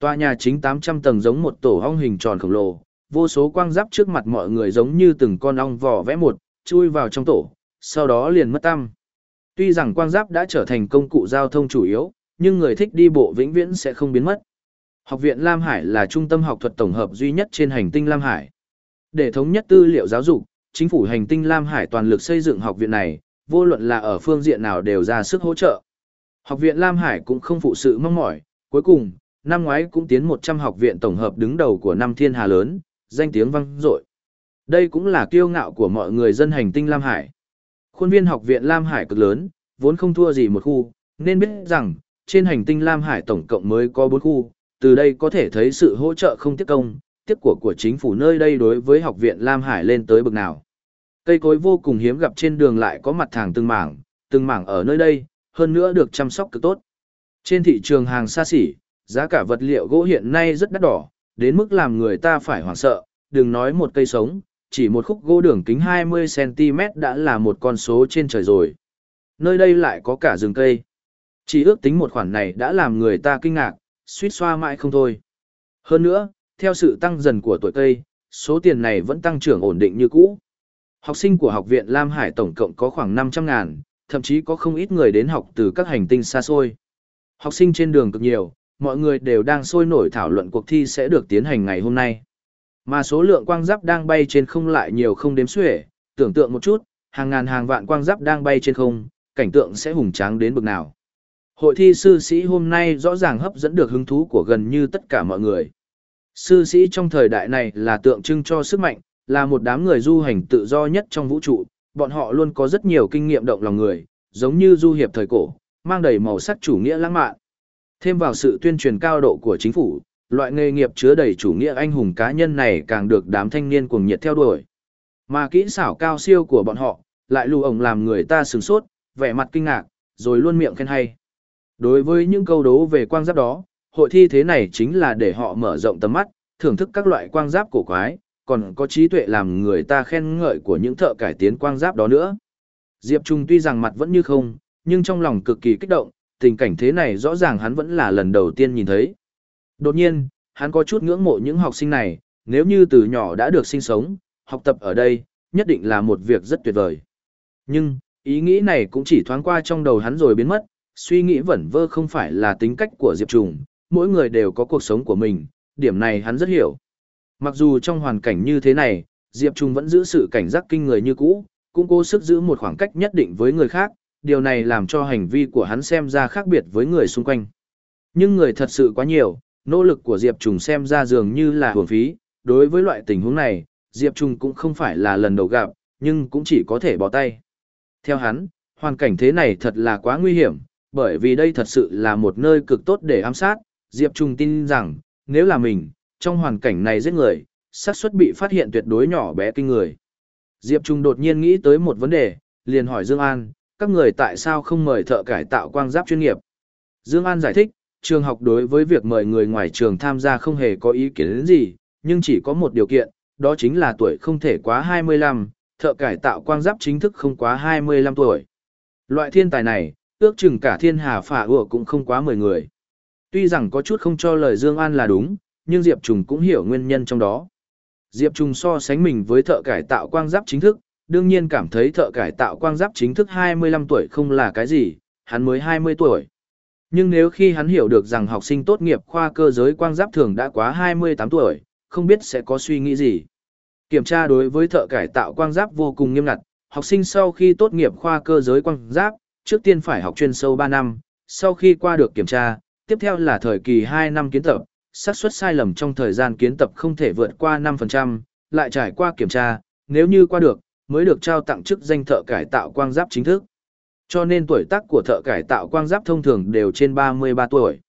Tòa nhà chính 800 tầng giống một tổ ong hình tròn khổng lồ, vô số quang giáp trước mặt mọi người giống như từng con ong vò vẽ một, chui vào trong tổ, sau đó liền mất tăm. Tuy rằng quang giáp đã trở thành công cụ giao thông chủ yếu, nhưng người thích đi bộ vĩnh viễn sẽ không biến mất. Học viện Lam Hải là trung tâm học thuật tổng hợp duy nhất trên hành tinh Lam Hải. Để thống nhất tư liệu giáo dục, chính phủ hành tinh Lam Hải toàn lực xây dựng học viện này, vô luận là ở phương diện nào đều ra sức hỗ trợ. Học viện Lam Hải cũng không phụ sự mong mỏi, cuối cùng, năm ngoái cũng tiến 100 học viện tổng hợp đứng đầu của năm thiên hà lớn, danh tiếng vang dội. Đây cũng là kiêu ngạo của mọi người dân hành tinh Lam Hải. Khuôn viên học viện Lam Hải cực lớn, vốn không thua gì một khu, nên biết rằng, trên hành tinh Lam Hải tổng cộng mới có 4 khu, từ đây có thể thấy sự hỗ trợ không tiếc công, tiếc của của chính phủ nơi đây đối với học viện Lam Hải lên tới bậc nào. Cây cối vô cùng hiếm gặp trên đường lại có mặt hàng từng mảng, từng mảng ở nơi đây, hơn nữa được chăm sóc cực tốt. Trên thị trường hàng xa xỉ, giá cả vật liệu gỗ hiện nay rất đắt đỏ, đến mức làm người ta phải hoảng sợ, đừng nói một cây sống, chỉ một khúc gỗ đường kính 20cm đã là một con số trên trời rồi. Nơi đây lại có cả rừng cây. Chỉ ước tính một khoản này đã làm người ta kinh ngạc, suýt xoa mãi không thôi. Hơn nữa, theo sự tăng dần của tuổi cây, số tiền này vẫn tăng trưởng ổn định như cũ. Học sinh của học viện Lam Hải tổng cộng có khoảng 500 ngàn, thậm chí có không ít người đến học từ các hành tinh xa xôi. Học sinh trên đường cực nhiều, mọi người đều đang sôi nổi thảo luận cuộc thi sẽ được tiến hành ngày hôm nay. Mà số lượng quang giáp đang bay trên không lại nhiều không đếm xuể, tưởng tượng một chút, hàng ngàn hàng vạn quang giáp đang bay trên không, cảnh tượng sẽ hùng tráng đến bực nào. Hội thi sư sĩ hôm nay rõ ràng hấp dẫn được hứng thú của gần như tất cả mọi người. Sư sĩ trong thời đại này là tượng trưng cho sức mạnh, là một đám người du hành tự do nhất trong vũ trụ, bọn họ luôn có rất nhiều kinh nghiệm động lòng người, giống như du hiệp thời cổ, mang đầy màu sắc chủ nghĩa lãng mạn. Thêm vào sự tuyên truyền cao độ của chính phủ, loại nghề nghiệp chứa đầy chủ nghĩa anh hùng cá nhân này càng được đám thanh niên cuồng nhiệt theo đuổi. Mà kỹ xảo cao siêu của bọn họ, lại lù ổng làm người ta sửng sốt, vẻ mặt kinh ngạc, rồi luôn miệng khen hay. Đối với những câu đố về quang giáp đó, hội thi thế này chính là để họ mở rộng tầm mắt, thưởng thức các loại quang giáp cổ quái, còn có trí tuệ làm người ta khen ngợi của những thợ cải tiến quang giáp đó nữa. Diệp Trung tuy rằng mặt vẫn như không, nhưng trong lòng cực kỳ kích động, tình cảnh thế này rõ ràng hắn vẫn là lần đầu tiên nhìn thấy. Đột nhiên, hắn có chút ngưỡng mộ những học sinh này, nếu như từ nhỏ đã được sinh sống, học tập ở đây, nhất định là một việc rất tuyệt vời. Nhưng, ý nghĩ này cũng chỉ thoáng qua trong đầu hắn rồi biến mất, suy nghĩ vẩn vơ không phải là tính cách của Diệp Trùng, mỗi người đều có cuộc sống của mình, điểm này hắn rất hiểu. Mặc dù trong hoàn cảnh như thế này, Diệp Trùng vẫn giữ sự cảnh giác kinh người như cũ, cũng cố sức giữ một khoảng cách nhất định với người khác, điều này làm cho hành vi của hắn xem ra khác biệt với người xung quanh. Nhưng người thật sự quá nhiều, nỗ lực của Diệp Trùng xem ra dường như là hưởng phí, đối với loại tình huống này, Diệp Trùng cũng không phải là lần đầu gặp, nhưng cũng chỉ có thể bỏ tay. Theo hắn, hoàn cảnh thế này thật là quá nguy hiểm, bởi vì đây thật sự là một nơi cực tốt để ám sát, Diệp Trùng tin rằng, nếu là mình, trong hoàn cảnh này giết người, xác suất bị phát hiện tuyệt đối nhỏ bé kinh người. Diệp Trung đột nhiên nghĩ tới một vấn đề, liền hỏi Dương An, các người tại sao không mời thợ cải tạo quang giáp chuyên nghiệp? Dương An giải thích, trường học đối với việc mời người ngoài trường tham gia không hề có ý kiến gì, nhưng chỉ có một điều kiện, đó chính là tuổi không thể quá 25, thợ cải tạo quang giáp chính thức không quá 25 tuổi. Loại thiên tài này, ước chừng cả thiên hà phả ủa cũng không quá 10 người. Tuy rằng có chút không cho lời Dương An là đúng, nhưng Diệp Trùng cũng hiểu nguyên nhân trong đó. Diệp Trùng so sánh mình với thợ cải tạo quang giáp chính thức, đương nhiên cảm thấy thợ cải tạo quang giáp chính thức 25 tuổi không là cái gì, hắn mới 20 tuổi. Nhưng nếu khi hắn hiểu được rằng học sinh tốt nghiệp khoa cơ giới quang giáp thường đã quá 28 tuổi, không biết sẽ có suy nghĩ gì. Kiểm tra đối với thợ cải tạo quang giáp vô cùng nghiêm ngặt, học sinh sau khi tốt nghiệp khoa cơ giới quang giáp, trước tiên phải học chuyên sâu 3 năm, sau khi qua được kiểm tra, tiếp theo là thời kỳ 2 năm kiến tập, xác suất sai lầm trong thời gian kiến tập không thể vượt qua 5%, lại trải qua kiểm tra, nếu như qua được, mới được trao tặng chức danh thợ cải tạo quang giáp chính thức. Cho nên tuổi tác của thợ cải tạo quang giáp thông thường đều trên 33 tuổi.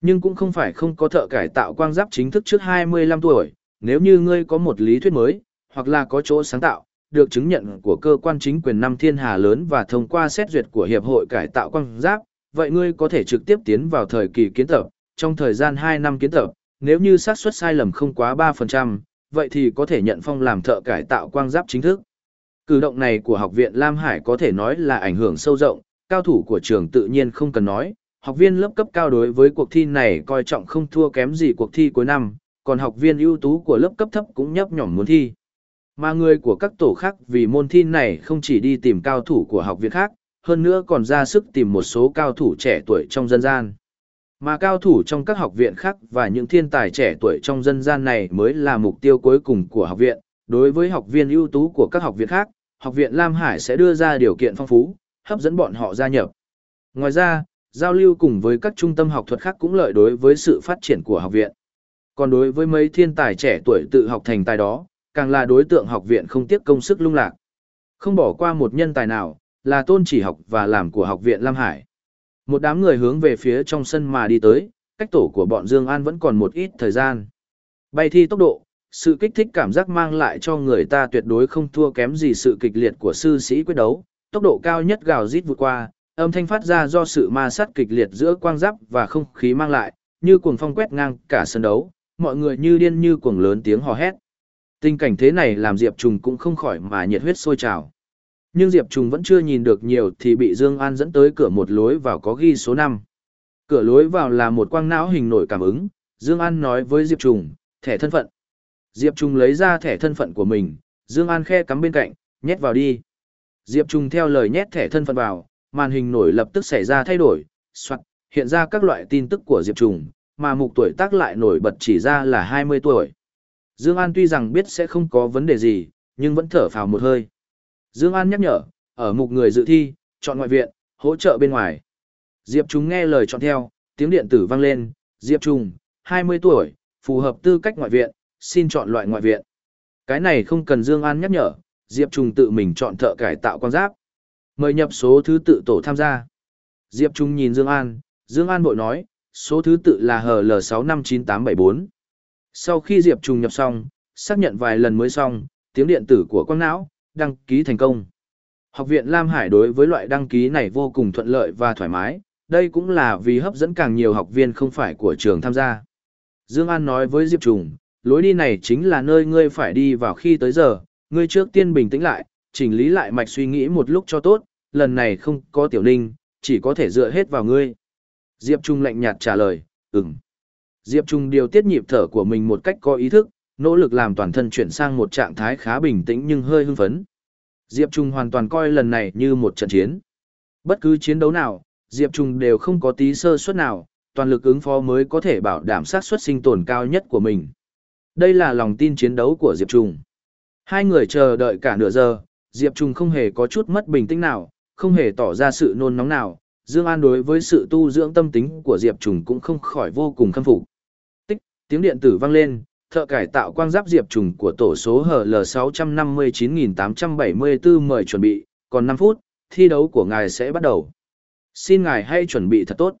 Nhưng cũng không phải không có thợ cải tạo quang giáp chính thức trước 25 tuổi, nếu như ngươi có một lý thuyết mới, hoặc là có chỗ sáng tạo, được chứng nhận của cơ quan chính quyền năm thiên hà lớn và thông qua xét duyệt của Hiệp hội cải tạo quang giáp, vậy ngươi có thể trực tiếp tiến vào thời kỳ kiến tập, trong thời gian 2 năm kiến tập, nếu như xác suất sai lầm không quá 3%, vậy thì có thể nhận phong làm thợ cải tạo quang giáp chính thức. Cử động này của học viện Lam Hải có thể nói là ảnh hưởng sâu rộng, cao thủ của trường tự nhiên không cần nói, học viên lớp cấp cao đối với cuộc thi này coi trọng không thua kém gì cuộc thi cuối năm, còn học viên ưu tú của lớp cấp thấp cũng nhấp nhỏm muốn thi. Mà người của các tổ khác vì môn thi này không chỉ đi tìm cao thủ của học viện khác, hơn nữa còn ra sức tìm một số cao thủ trẻ tuổi trong dân gian. Mà cao thủ trong các học viện khác và những thiên tài trẻ tuổi trong dân gian này mới là mục tiêu cuối cùng của học viện. Đối với học viên ưu tú của các học viện khác, học viện Lam Hải sẽ đưa ra điều kiện phong phú, hấp dẫn bọn họ gia nhập. Ngoài ra, giao lưu cùng với các trung tâm học thuật khác cũng lợi đối với sự phát triển của học viện. Còn đối với mấy thiên tài trẻ tuổi tự học thành tài đó, càng là đối tượng học viện không tiếc công sức lung lạc. Không bỏ qua một nhân tài nào, là tôn chỉ học và làm của học viện Lam Hải. Một đám người hướng về phía trong sân mà đi tới, cách tổ của bọn Dương An vẫn còn một ít thời gian. Bay thi tốc độ, sự kích thích cảm giác mang lại cho người ta tuyệt đối không thua kém gì sự kịch liệt của sư sĩ quyết đấu, tốc độ cao nhất gào rít vượt qua, âm thanh phát ra do sự ma sát kịch liệt giữa quang giáp và không khí mang lại, như cuồng phong quét ngang cả sân đấu, mọi người như điên như cuồng lớn tiếng hò hét. Tình cảnh thế này làm Diệp Trùng cũng không khỏi mà nhiệt huyết sôi trào. Nhưng Diệp Trùng vẫn chưa nhìn được nhiều thì bị Dương An dẫn tới cửa một lối vào có ghi số năm. Cửa lối vào là một quang não hình nổi cảm ứng, Dương An nói với Diệp Trùng, thẻ thân phận. Diệp Trung lấy ra thẻ thân phận của mình, Dương An khe cắm bên cạnh, nhét vào đi. Diệp Trung theo lời nhét thẻ thân phận vào, màn hình nổi lập tức xảy ra thay đổi, soạt, hiện ra các loại tin tức của Diệp Trung, mà mục tuổi tác lại nổi bật chỉ ra là 20 tuổi. Dương An tuy rằng biết sẽ không có vấn đề gì, nhưng vẫn thở phào một hơi. Dương An nhắc nhở, ở mục người dự thi, chọn ngoại viện, hỗ trợ bên ngoài. Diệp Trung nghe lời chọn theo, tiếng điện tử vang lên, Diệp Trung, 20 tuổi, phù hợp tư cách ngoại viện, xin chọn loại ngoại viện. Cái này không cần Dương An nhắc nhở, Diệp Trung tự mình chọn thợ cải tạo quan giáp. Mời nhập số thứ tự tổ tham gia. Diệp Trung nhìn Dương An, Dương An bội nói, số thứ tự là HL659874. Sau khi Diệp Trung nhập xong, xác nhận vài lần mới xong, tiếng điện tử của quang não, đăng ký thành công. Học viện Lam Hải đối với loại đăng ký này vô cùng thuận lợi và thoải mái, đây cũng là vì hấp dẫn càng nhiều học viên không phải của trường tham gia. Dương An nói với Diệp Trùng, lối đi này chính là nơi ngươi phải đi vào khi tới giờ, ngươi trước tiên bình tĩnh lại, chỉnh lý lại mạch suy nghĩ một lúc cho tốt, lần này không có tiểu ninh, chỉ có thể dựa hết vào ngươi. Diệp Trung lạnh nhạt trả lời, ừm. Diệp Trung điều tiết nhịp thở của mình một cách có ý thức, nỗ lực làm toàn thân chuyển sang một trạng thái khá bình tĩnh nhưng hơi hưng phấn. Diệp Trung hoàn toàn coi lần này như một trận chiến. Bất cứ chiến đấu nào, Diệp Trung đều không có tí sơ suất nào, toàn lực ứng phó mới có thể bảo đảm xác suất sinh tồn cao nhất của mình. Đây là lòng tin chiến đấu của Diệp Trung. Hai người chờ đợi cả nửa giờ, Diệp Trung không hề có chút mất bình tĩnh nào, không hề tỏ ra sự nôn nóng nào. Dương An đối với sự tu dưỡng tâm tính của Diệp Trung cũng không khỏi vô cùng khâm phục. Tích, tiếng điện tử vang lên, thợ cải tạo quang giáp Diệp Trung của tổ số HL659874 mời chuẩn bị, còn 5 phút, thi đấu của ngài sẽ bắt đầu. Xin ngài hãy chuẩn bị thật tốt.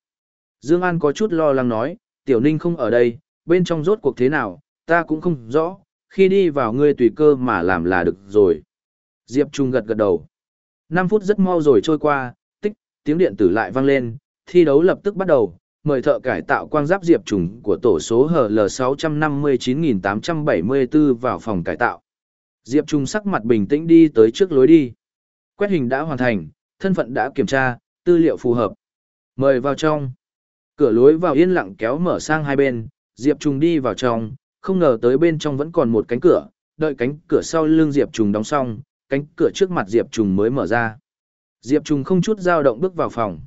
Dương An có chút lo lắng nói, Tiểu Ninh không ở đây, bên trong rốt cuộc thế nào, ta cũng không rõ, khi đi vào ngươi tùy cơ mà làm là được rồi. Diệp Trung gật gật đầu. 5 phút rất mau rồi trôi qua, tích, tiếng điện tử lại vang lên, thi đấu lập tức bắt đầu, mời thợ cải tạo quang giáp Diệp Trung của tổ số HL659874 vào phòng cải tạo. Diệp Trung sắc mặt bình tĩnh đi tới trước lối đi. Quét hình đã hoàn thành, thân phận đã kiểm tra, tư liệu phù hợp. Mời vào trong. Cửa lối vào yên lặng kéo mở sang hai bên, Diệp Trung đi vào trong, không ngờ tới bên trong vẫn còn một cánh cửa, đợi cánh cửa sau lưng Diệp Trùng đóng xong, cánh cửa trước mặt Diệp Trùng mới mở ra. Diệp Trùng không chút dao động bước vào phòng.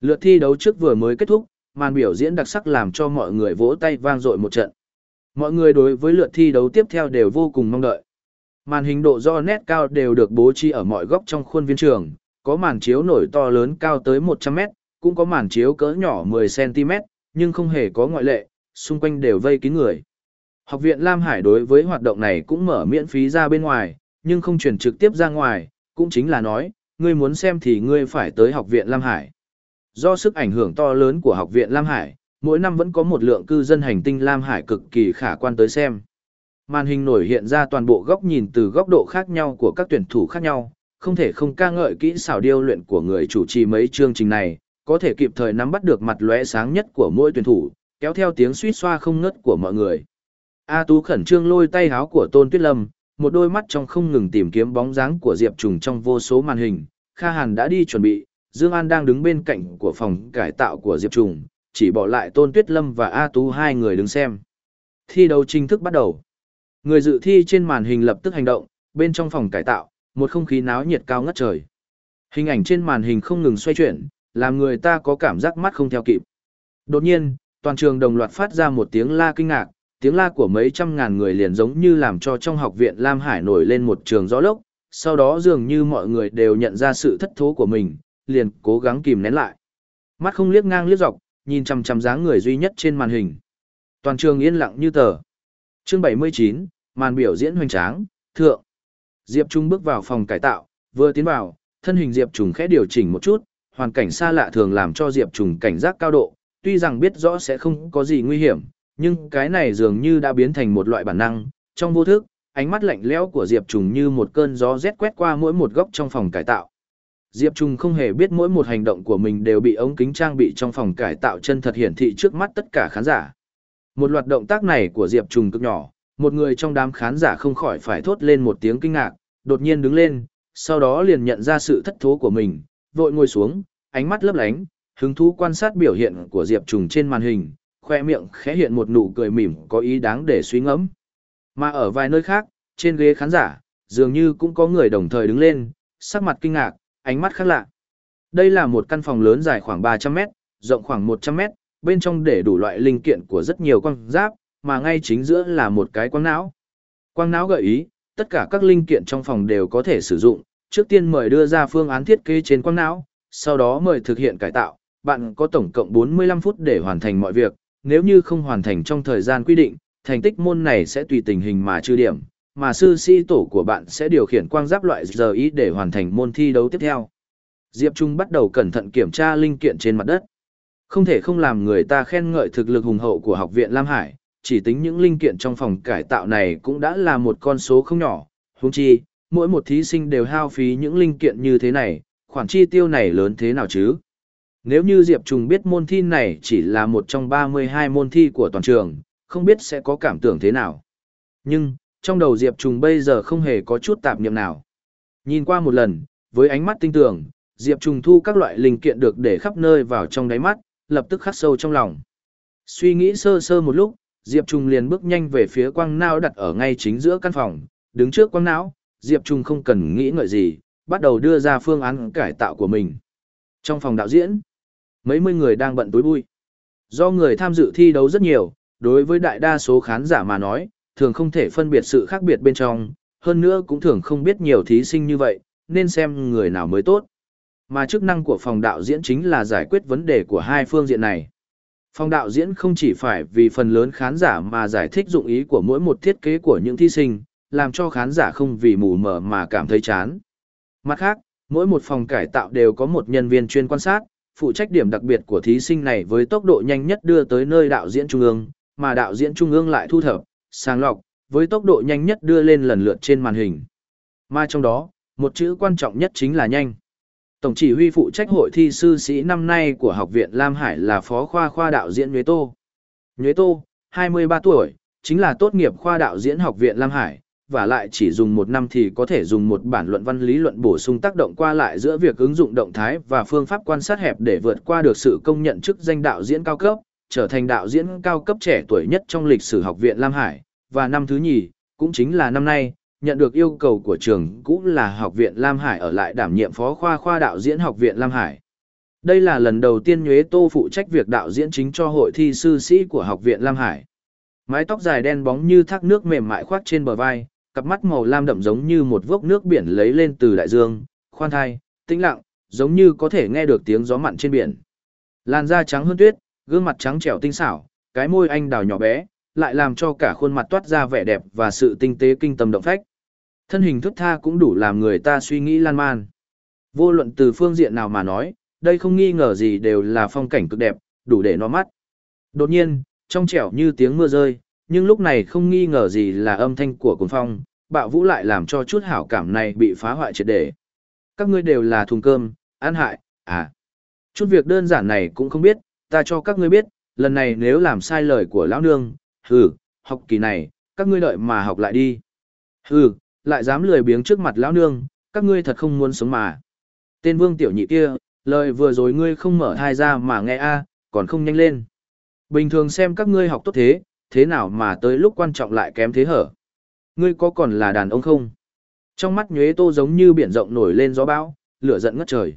Lượt thi đấu trước vừa mới kết thúc, màn biểu diễn đặc sắc làm cho mọi người vỗ tay vang dội một trận. Mọi người đối với lượt thi đấu tiếp theo đều vô cùng mong đợi. Màn hình độ do nét cao đều được bố trí ở mọi góc trong khuôn viên trường, có màn chiếu nổi to lớn cao tới 100 mét, cũng có màn chiếu cỡ nhỏ 10cm, nhưng không hề có ngoại lệ, xung quanh đều vây kín người. Học viện Lam Hải đối với hoạt động này cũng mở miễn phí ra bên ngoài, nhưng không truyền trực tiếp ra ngoài, cũng chính là nói, ngươi muốn xem thì ngươi phải tới học viện Lam Hải. Do sức ảnh hưởng to lớn của học viện Lam Hải, mỗi năm vẫn có một lượng cư dân hành tinh Lam Hải cực kỳ khả quan tới xem. Màn hình nổi hiện ra toàn bộ góc nhìn từ góc độ khác nhau của các tuyển thủ khác nhau, không thể không ca ngợi kỹ xảo điêu luyện của người chủ trì mấy chương trình này, có thể kịp thời nắm bắt được mặt lóe sáng nhất của mỗi tuyển thủ, kéo theo tiếng suýt xoa không ngớt của mọi người. A Tú khẩn trương lôi tay háo của Tôn Tuyết Lâm, một đôi mắt trong không ngừng tìm kiếm bóng dáng của Diệp Trùng trong vô số màn hình. Kha Hàn đã đi chuẩn bị, Dương An đang đứng bên cạnh của phòng cải tạo của Diệp Trùng, chỉ bỏ lại Tôn Tuyết Lâm và A Tú hai người đứng xem. Thi đấu chính thức bắt đầu. Người dự thi trên màn hình lập tức hành động, bên trong phòng cải tạo, một không khí náo nhiệt cao ngất trời. Hình ảnh trên màn hình không ngừng xoay chuyển, làm người ta có cảm giác mắt không theo kịp. Đột nhiên, toàn trường đồng loạt phát ra một tiếng la kinh ngạc, tiếng la của mấy trăm ngàn người liền giống như làm cho trong học viện Lam Hải nổi lên một trường gió lốc, sau đó dường như mọi người đều nhận ra sự thất thố của mình, liền cố gắng kìm nén lại. Mắt không liếc ngang liếc dọc, nhìn chằm chằm dáng người duy nhất trên màn hình. Toàn trường yên lặng như tờ. Chương 79, màn biểu diễn hoành tráng, thượng. Diệp Trung bước vào phòng cải tạo, vừa tiến vào, thân hình Diệp Trung khẽ điều chỉnh một chút, hoàn cảnh xa lạ thường làm cho Diệp Trung cảnh giác cao độ, tuy rằng biết rõ sẽ không có gì nguy hiểm, nhưng cái này dường như đã biến thành một loại bản năng, trong vô thức, ánh mắt lạnh lẽo của Diệp Trung như một cơn gió rét quét qua mỗi một góc trong phòng cải tạo. Diệp Trung không hề biết mỗi một hành động của mình đều bị ống kính trang bị trong phòng cải tạo chân thật hiển thị trước mắt tất cả khán giả. Một loạt động tác này của Diệp Trung cực nhỏ, một người trong đám khán giả không khỏi phải thốt lên một tiếng kinh ngạc, đột nhiên đứng lên, sau đó liền nhận ra sự thất thố của mình, vội ngồi xuống, ánh mắt lấp lánh, hứng thú quan sát biểu hiện của Diệp Trùng trên màn hình, khoe miệng khẽ hiện một nụ cười mỉm có ý đáng để suy ngẫm. Mà ở vài nơi khác, trên ghế khán giả, dường như cũng có người đồng thời đứng lên, sắc mặt kinh ngạc, ánh mắt khác lạ. Đây là một căn phòng lớn dài khoảng 300 mét, rộng khoảng 100 mét, bên trong để đủ loại linh kiện của rất nhiều quang giáp, mà ngay chính giữa là một cái quang não. Quang não gợi ý, tất cả các linh kiện trong phòng đều có thể sử dụng, trước tiên mời đưa ra phương án thiết kế trên quang não, sau đó mời thực hiện cải tạo, bạn có tổng cộng 45 phút để hoàn thành mọi việc, nếu như không hoàn thành trong thời gian quy định, thành tích môn này sẽ tùy tình hình mà trừ điểm, mà sư sĩ tổ của bạn sẽ điều khiển quang giáp loại giờ ý để hoàn thành môn thi đấu tiếp theo. Diệp Trung bắt đầu cẩn thận kiểm tra linh kiện trên mặt đất. Không thể không làm người ta khen ngợi thực lực hùng hậu của học viện Lam Hải, chỉ tính những linh kiện trong phòng cải tạo này cũng đã là một con số không nhỏ, huống chi, mỗi một thí sinh đều hao phí những linh kiện như thế này, khoản chi tiêu này lớn thế nào chứ? Nếu như Diệp Trùng biết môn thi này chỉ là một trong 32 môn thi của toàn trường, không biết sẽ có cảm tưởng thế nào. Nhưng, trong đầu Diệp Trùng bây giờ không hề có chút tạp niệm nào. Nhìn qua một lần, với ánh mắt tinh tường, Diệp Trùng thu các loại linh kiện được để khắp nơi vào trong đáy mắt, lập tức khắc sâu trong lòng. Suy nghĩ sơ sơ một lúc, Diệp Trùng liền bước nhanh về phía quang não đặt ở ngay chính giữa căn phòng, đứng trước quang não, Diệp Trùng không cần nghĩ ngợi gì, bắt đầu đưa ra phương án cải tạo của mình. Trong phòng đạo diễn, mấy mươi người đang bận túi bụi. Do người tham dự thi đấu rất nhiều, đối với đại đa số khán giả mà nói, thường không thể phân biệt sự khác biệt bên trong, hơn nữa cũng thường không biết nhiều thí sinh như vậy, nên xem người nào mới tốt. Mà chức năng của phòng đạo diễn chính là giải quyết vấn đề của hai phương diện này. Phòng đạo diễn không chỉ phải vì phần lớn khán giả mà giải thích dụng ý của mỗi một thiết kế của những thí sinh, làm cho khán giả không vì mù mờ mà cảm thấy chán. Mặt khác, mỗi một phòng cải tạo đều có một nhân viên chuyên quan sát, phụ trách điểm đặc biệt của thí sinh này với tốc độ nhanh nhất đưa tới nơi đạo diễn trung ương, mà đạo diễn trung ương lại thu thập, sàng lọc, với tốc độ nhanh nhất đưa lên lần lượt trên màn hình. Mà trong đó, một chữ quan trọng nhất chính là nhanh. Tổng chỉ huy phụ trách hội thi sư sĩ năm nay của Học viện Lam Hải là Phó Khoa Khoa Đạo diễn Nhuế Tô. Nhuế Tô, 23 tuổi, chính là tốt nghiệp khoa đạo diễn Học viện Lam Hải, và lại chỉ dùng một năm thì có thể dùng một bản luận văn lý luận bổ sung tác động qua lại giữa việc ứng dụng động thái và phương pháp quan sát hẹp để vượt qua được sự công nhận chức danh đạo diễn cao cấp, trở thành đạo diễn cao cấp trẻ tuổi nhất trong lịch sử Học viện Lam Hải, và năm thứ nhì, cũng chính là năm nay, nhận được yêu cầu của trường cũng là Học viện Lam Hải ở lại đảm nhiệm phó khoa khoa đạo diễn Học viện Lam Hải. Đây là lần đầu tiên Nhuế Tô phụ trách việc đạo diễn chính cho hội thi sư sĩ của Học viện Lam Hải. Mái tóc dài đen bóng như thác nước mềm mại khoác trên bờ vai, cặp mắt màu lam đậm giống như một vốc nước biển lấy lên từ đại dương, khoan thai, tĩnh lặng, giống như có thể nghe được tiếng gió mặn trên biển. Làn da trắng hơn tuyết, gương mặt trắng trẻo tinh xảo, cái môi anh đào nhỏ bé, lại làm cho cả khuôn mặt toát ra vẻ đẹp và sự tinh tế kinh tâm động phách. Thân hình thức tha cũng đủ làm người ta suy nghĩ lan man. Vô luận từ phương diện nào mà nói, đây không nghi ngờ gì đều là phong cảnh cực đẹp, đủ để nó mắt. Đột nhiên, trong trẻo như tiếng mưa rơi, nhưng lúc này không nghi ngờ gì là âm thanh của cuồng phong, bạo vũ lại làm cho chút hảo cảm này bị phá hoại triệt để. Các ngươi đều là thùng cơm, ăn hại, à. Chút việc đơn giản này cũng không biết, ta cho các ngươi biết, lần này nếu làm sai lời của lão nương, hừ, học kỳ này, các ngươi đợi mà học lại đi. Hừ, lại dám lười biếng trước mặt lão nương, các ngươi thật không muốn sống mà. Tên vương tiểu nhị kia, lời vừa rồi ngươi không mở hai ra mà nghe a, còn không nhanh lên. Bình thường xem các ngươi học tốt thế, thế nào mà tới lúc quan trọng lại kém thế hở. Ngươi có còn là đàn ông không? Trong mắt nhuế tô giống như biển rộng nổi lên gió bão, lửa giận ngất trời.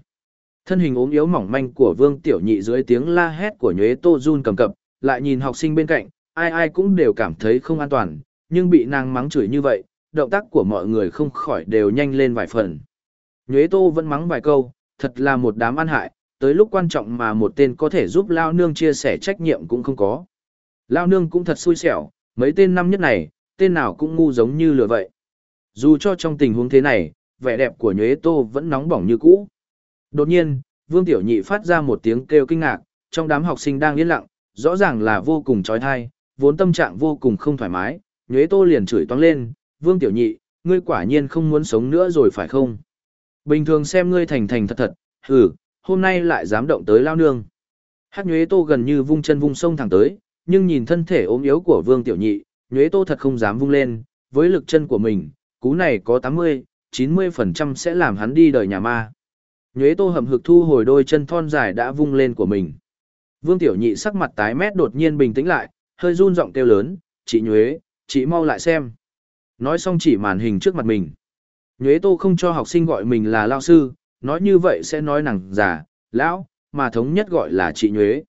Thân hình ốm yếu mỏng manh của vương tiểu nhị dưới tiếng la hét của nhuế tô run cầm cập, lại nhìn học sinh bên cạnh, ai ai cũng đều cảm thấy không an toàn, nhưng bị nàng mắng chửi như vậy, động tác của mọi người không khỏi đều nhanh lên vài phần. Nhuế tô vẫn mắng vài câu, thật là một đám ăn hại, tới lúc quan trọng mà một tên có thể giúp Lao Nương chia sẻ trách nhiệm cũng không có. Lao Nương cũng thật xui xẻo, mấy tên năm nhất này, tên nào cũng ngu giống như lừa vậy. Dù cho trong tình huống thế này, vẻ đẹp của Nhuế tô vẫn nóng bỏng như cũ. Đột nhiên, Vương Tiểu Nhị phát ra một tiếng kêu kinh ngạc, trong đám học sinh đang yên lặng, rõ ràng là vô cùng trói thai, vốn tâm trạng vô cùng không thoải mái, Nhuế Tô liền chửi toáng lên, Vương Tiểu Nhị, ngươi quả nhiên không muốn sống nữa rồi phải không? Bình thường xem ngươi thành thành thật thật, hừ, hôm nay lại dám động tới lao nương. Hát Nhuế Tô gần như vung chân vung sông thẳng tới, nhưng nhìn thân thể ốm yếu của Vương Tiểu Nhị, Nhuế Tô thật không dám vung lên, với lực chân của mình, cú này có 80, 90% sẽ làm hắn đi đời nhà ma. Nhuế Tô hầm hực thu hồi đôi chân thon dài đã vung lên của mình. Vương Tiểu Nhị sắc mặt tái mét đột nhiên bình tĩnh lại, hơi run giọng kêu lớn, chị Nhuế, chị mau lại xem. Nói xong chỉ màn hình trước mặt mình. Nhuế Tô không cho học sinh gọi mình là lao sư, nói như vậy sẽ nói nàng già, lão, mà thống nhất gọi là chị Nhuế.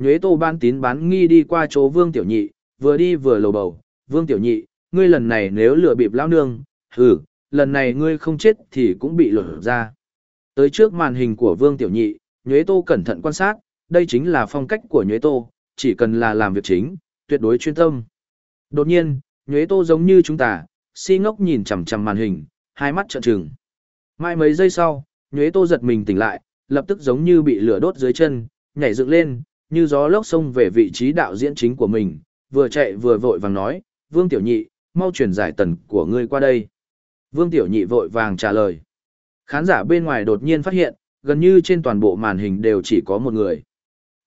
Nhuế Tô ban tín bán nghi đi qua chỗ Vương Tiểu Nhị, vừa đi vừa lầu bầu, Vương Tiểu Nhị, ngươi lần này nếu lừa bịp lão nương, hừ, lần này ngươi không chết thì cũng bị lột ra. Tới trước màn hình của Vương Tiểu Nhị, Nhuế Tô cẩn thận quan sát, đây chính là phong cách của Nhuế Tô, chỉ cần là làm việc chính, tuyệt đối chuyên tâm. Đột nhiên, Nhuế Tô giống như chúng ta, si ngốc nhìn chằm chằm màn hình, hai mắt trợn trừng. Mai mấy giây sau, Nhuế Tô giật mình tỉnh lại, lập tức giống như bị lửa đốt dưới chân, nhảy dựng lên, như gió lốc xông về vị trí đạo diễn chính của mình, vừa chạy vừa vội vàng nói, Vương Tiểu Nhị, mau truyền giải tần của ngươi qua đây. Vương Tiểu Nhị vội vàng trả lời. Khán giả bên ngoài đột nhiên phát hiện, gần như trên toàn bộ màn hình đều chỉ có một người.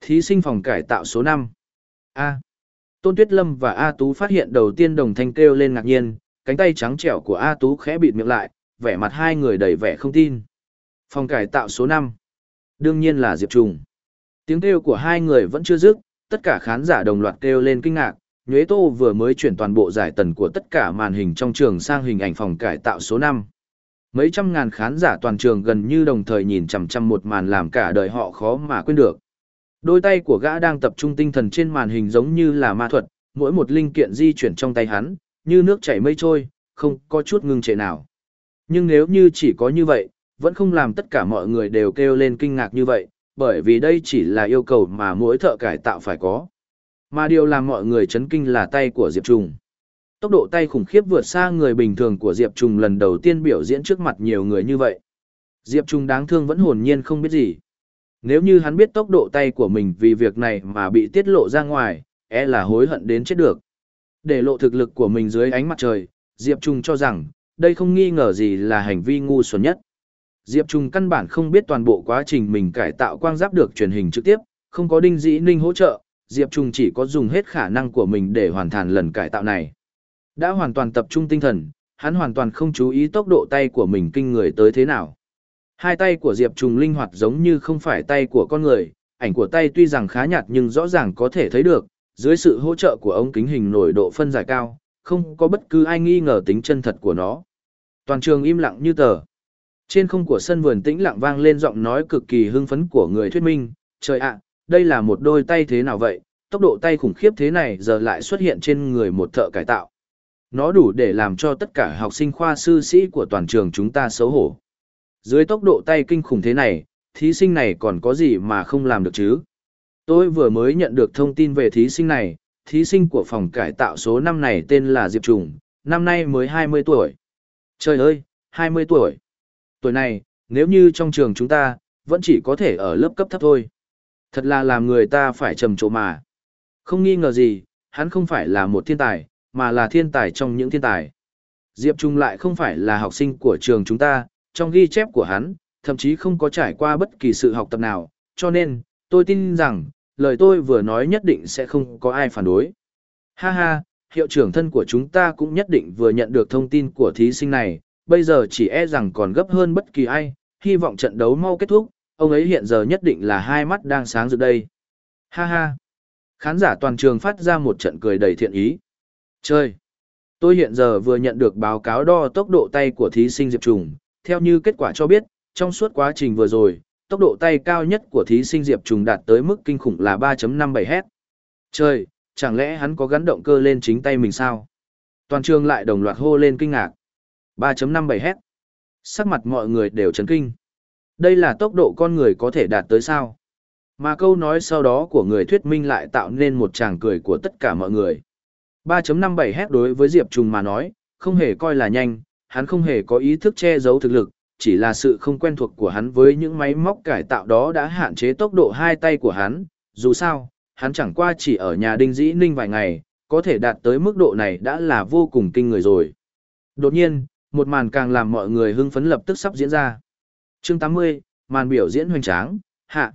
Thí sinh phòng cải tạo số 5. A. Tôn Tuyết Lâm và A Tú phát hiện đầu tiên đồng thanh kêu lên ngạc nhiên, cánh tay trắng trẻo của A Tú khẽ bịt miệng lại, vẻ mặt hai người đầy vẻ không tin. Phòng cải tạo số 5. Đương nhiên là Diệp Trùng. Tiếng kêu của hai người vẫn chưa dứt, tất cả khán giả đồng loạt kêu lên kinh ngạc. Nhuế Tô vừa mới chuyển toàn bộ giải tần của tất cả màn hình trong trường sang hình ảnh phòng cải tạo số 5. Mấy trăm ngàn khán giả toàn trường gần như đồng thời nhìn chằm chằm một màn làm cả đời họ khó mà quên được. Đôi tay của gã đang tập trung tinh thần trên màn hình giống như là ma thuật, mỗi một linh kiện di chuyển trong tay hắn, như nước chảy mây trôi, không có chút ngưng trệ nào. Nhưng nếu như chỉ có như vậy, vẫn không làm tất cả mọi người đều kêu lên kinh ngạc như vậy, bởi vì đây chỉ là yêu cầu mà mỗi thợ cải tạo phải có. Mà điều làm mọi người chấn kinh là tay của Diệp Trùng. Tốc độ tay khủng khiếp vượt xa người bình thường của Diệp Trùng lần đầu tiên biểu diễn trước mặt nhiều người như vậy. Diệp Trùng đáng thương vẫn hồn nhiên không biết gì. Nếu như hắn biết tốc độ tay của mình vì việc này mà bị tiết lộ ra ngoài, e là hối hận đến chết được. Để lộ thực lực của mình dưới ánh mặt trời, Diệp Trung cho rằng, đây không nghi ngờ gì là hành vi ngu xuẩn nhất. Diệp Trung căn bản không biết toàn bộ quá trình mình cải tạo quang giáp được truyền hình trực tiếp, không có đinh dĩ ninh hỗ trợ, Diệp Trung chỉ có dùng hết khả năng của mình để hoàn thành lần cải tạo này. Đã hoàn toàn tập trung tinh thần, hắn hoàn toàn không chú ý tốc độ tay của mình kinh người tới thế nào. Hai tay của Diệp Trung linh hoạt giống như không phải tay của con người, ảnh của tay tuy rằng khá nhạt nhưng rõ ràng có thể thấy được, dưới sự hỗ trợ của ống kính hình nổi độ phân giải cao, không có bất cứ ai nghi ngờ tính chân thật của nó. Toàn trường im lặng như tờ. Trên không của sân vườn tĩnh lặng vang lên giọng nói cực kỳ hưng phấn của người thuyết minh, trời ạ, đây là một đôi tay thế nào vậy, tốc độ tay khủng khiếp thế này giờ lại xuất hiện trên người một thợ cải tạo. Nó đủ để làm cho tất cả học sinh khoa sư sĩ của toàn trường chúng ta xấu hổ. Dưới tốc độ tay kinh khủng thế này, thí sinh này còn có gì mà không làm được chứ? Tôi vừa mới nhận được thông tin về thí sinh này, thí sinh của phòng cải tạo số năm này tên là Diệp Trùng, năm nay mới 20 tuổi. Trời ơi, 20 tuổi. Tuổi này, nếu như trong trường chúng ta, vẫn chỉ có thể ở lớp cấp thấp thôi. Thật là làm người ta phải trầm trồ mà. Không nghi ngờ gì, hắn không phải là một thiên tài, mà là thiên tài trong những thiên tài. Diệp Trung lại không phải là học sinh của trường chúng ta, trong ghi chép của hắn, thậm chí không có trải qua bất kỳ sự học tập nào, cho nên, tôi tin rằng, lời tôi vừa nói nhất định sẽ không có ai phản đối. Ha ha, hiệu trưởng thân của chúng ta cũng nhất định vừa nhận được thông tin của thí sinh này, bây giờ chỉ e rằng còn gấp hơn bất kỳ ai, hy vọng trận đấu mau kết thúc, ông ấy hiện giờ nhất định là hai mắt đang sáng rực đây. Ha ha. Khán giả toàn trường phát ra một trận cười đầy thiện ý. Chơi. Tôi hiện giờ vừa nhận được báo cáo đo tốc độ tay của thí sinh Diệp Trùng, theo như kết quả cho biết, trong suốt quá trình vừa rồi, tốc độ tay cao nhất của thí sinh Diệp Trùng đạt tới mức kinh khủng là 3.57 Hz. Trời, chẳng lẽ hắn có gắn động cơ lên chính tay mình sao? Toàn trường lại đồng loạt hô lên kinh ngạc. 3.57 hét, Sắc mặt mọi người đều chấn kinh. Đây là tốc độ con người có thể đạt tới sao? Mà câu nói sau đó của người thuyết minh lại tạo nên một tràng cười của tất cả mọi người. 3.57 hét đối với Diệp Trùng mà nói, không hề coi là nhanh, hắn không hề có ý thức che giấu thực lực, chỉ là sự không quen thuộc của hắn với những máy móc cải tạo đó đã hạn chế tốc độ hai tay của hắn. Dù sao, hắn chẳng qua chỉ ở nhà đinh dĩ ninh vài ngày, có thể đạt tới mức độ này đã là vô cùng kinh người rồi. Đột nhiên, một màn càng làm mọi người hưng phấn lập tức sắp diễn ra. Chương 80, màn biểu diễn hoành tráng, hạ.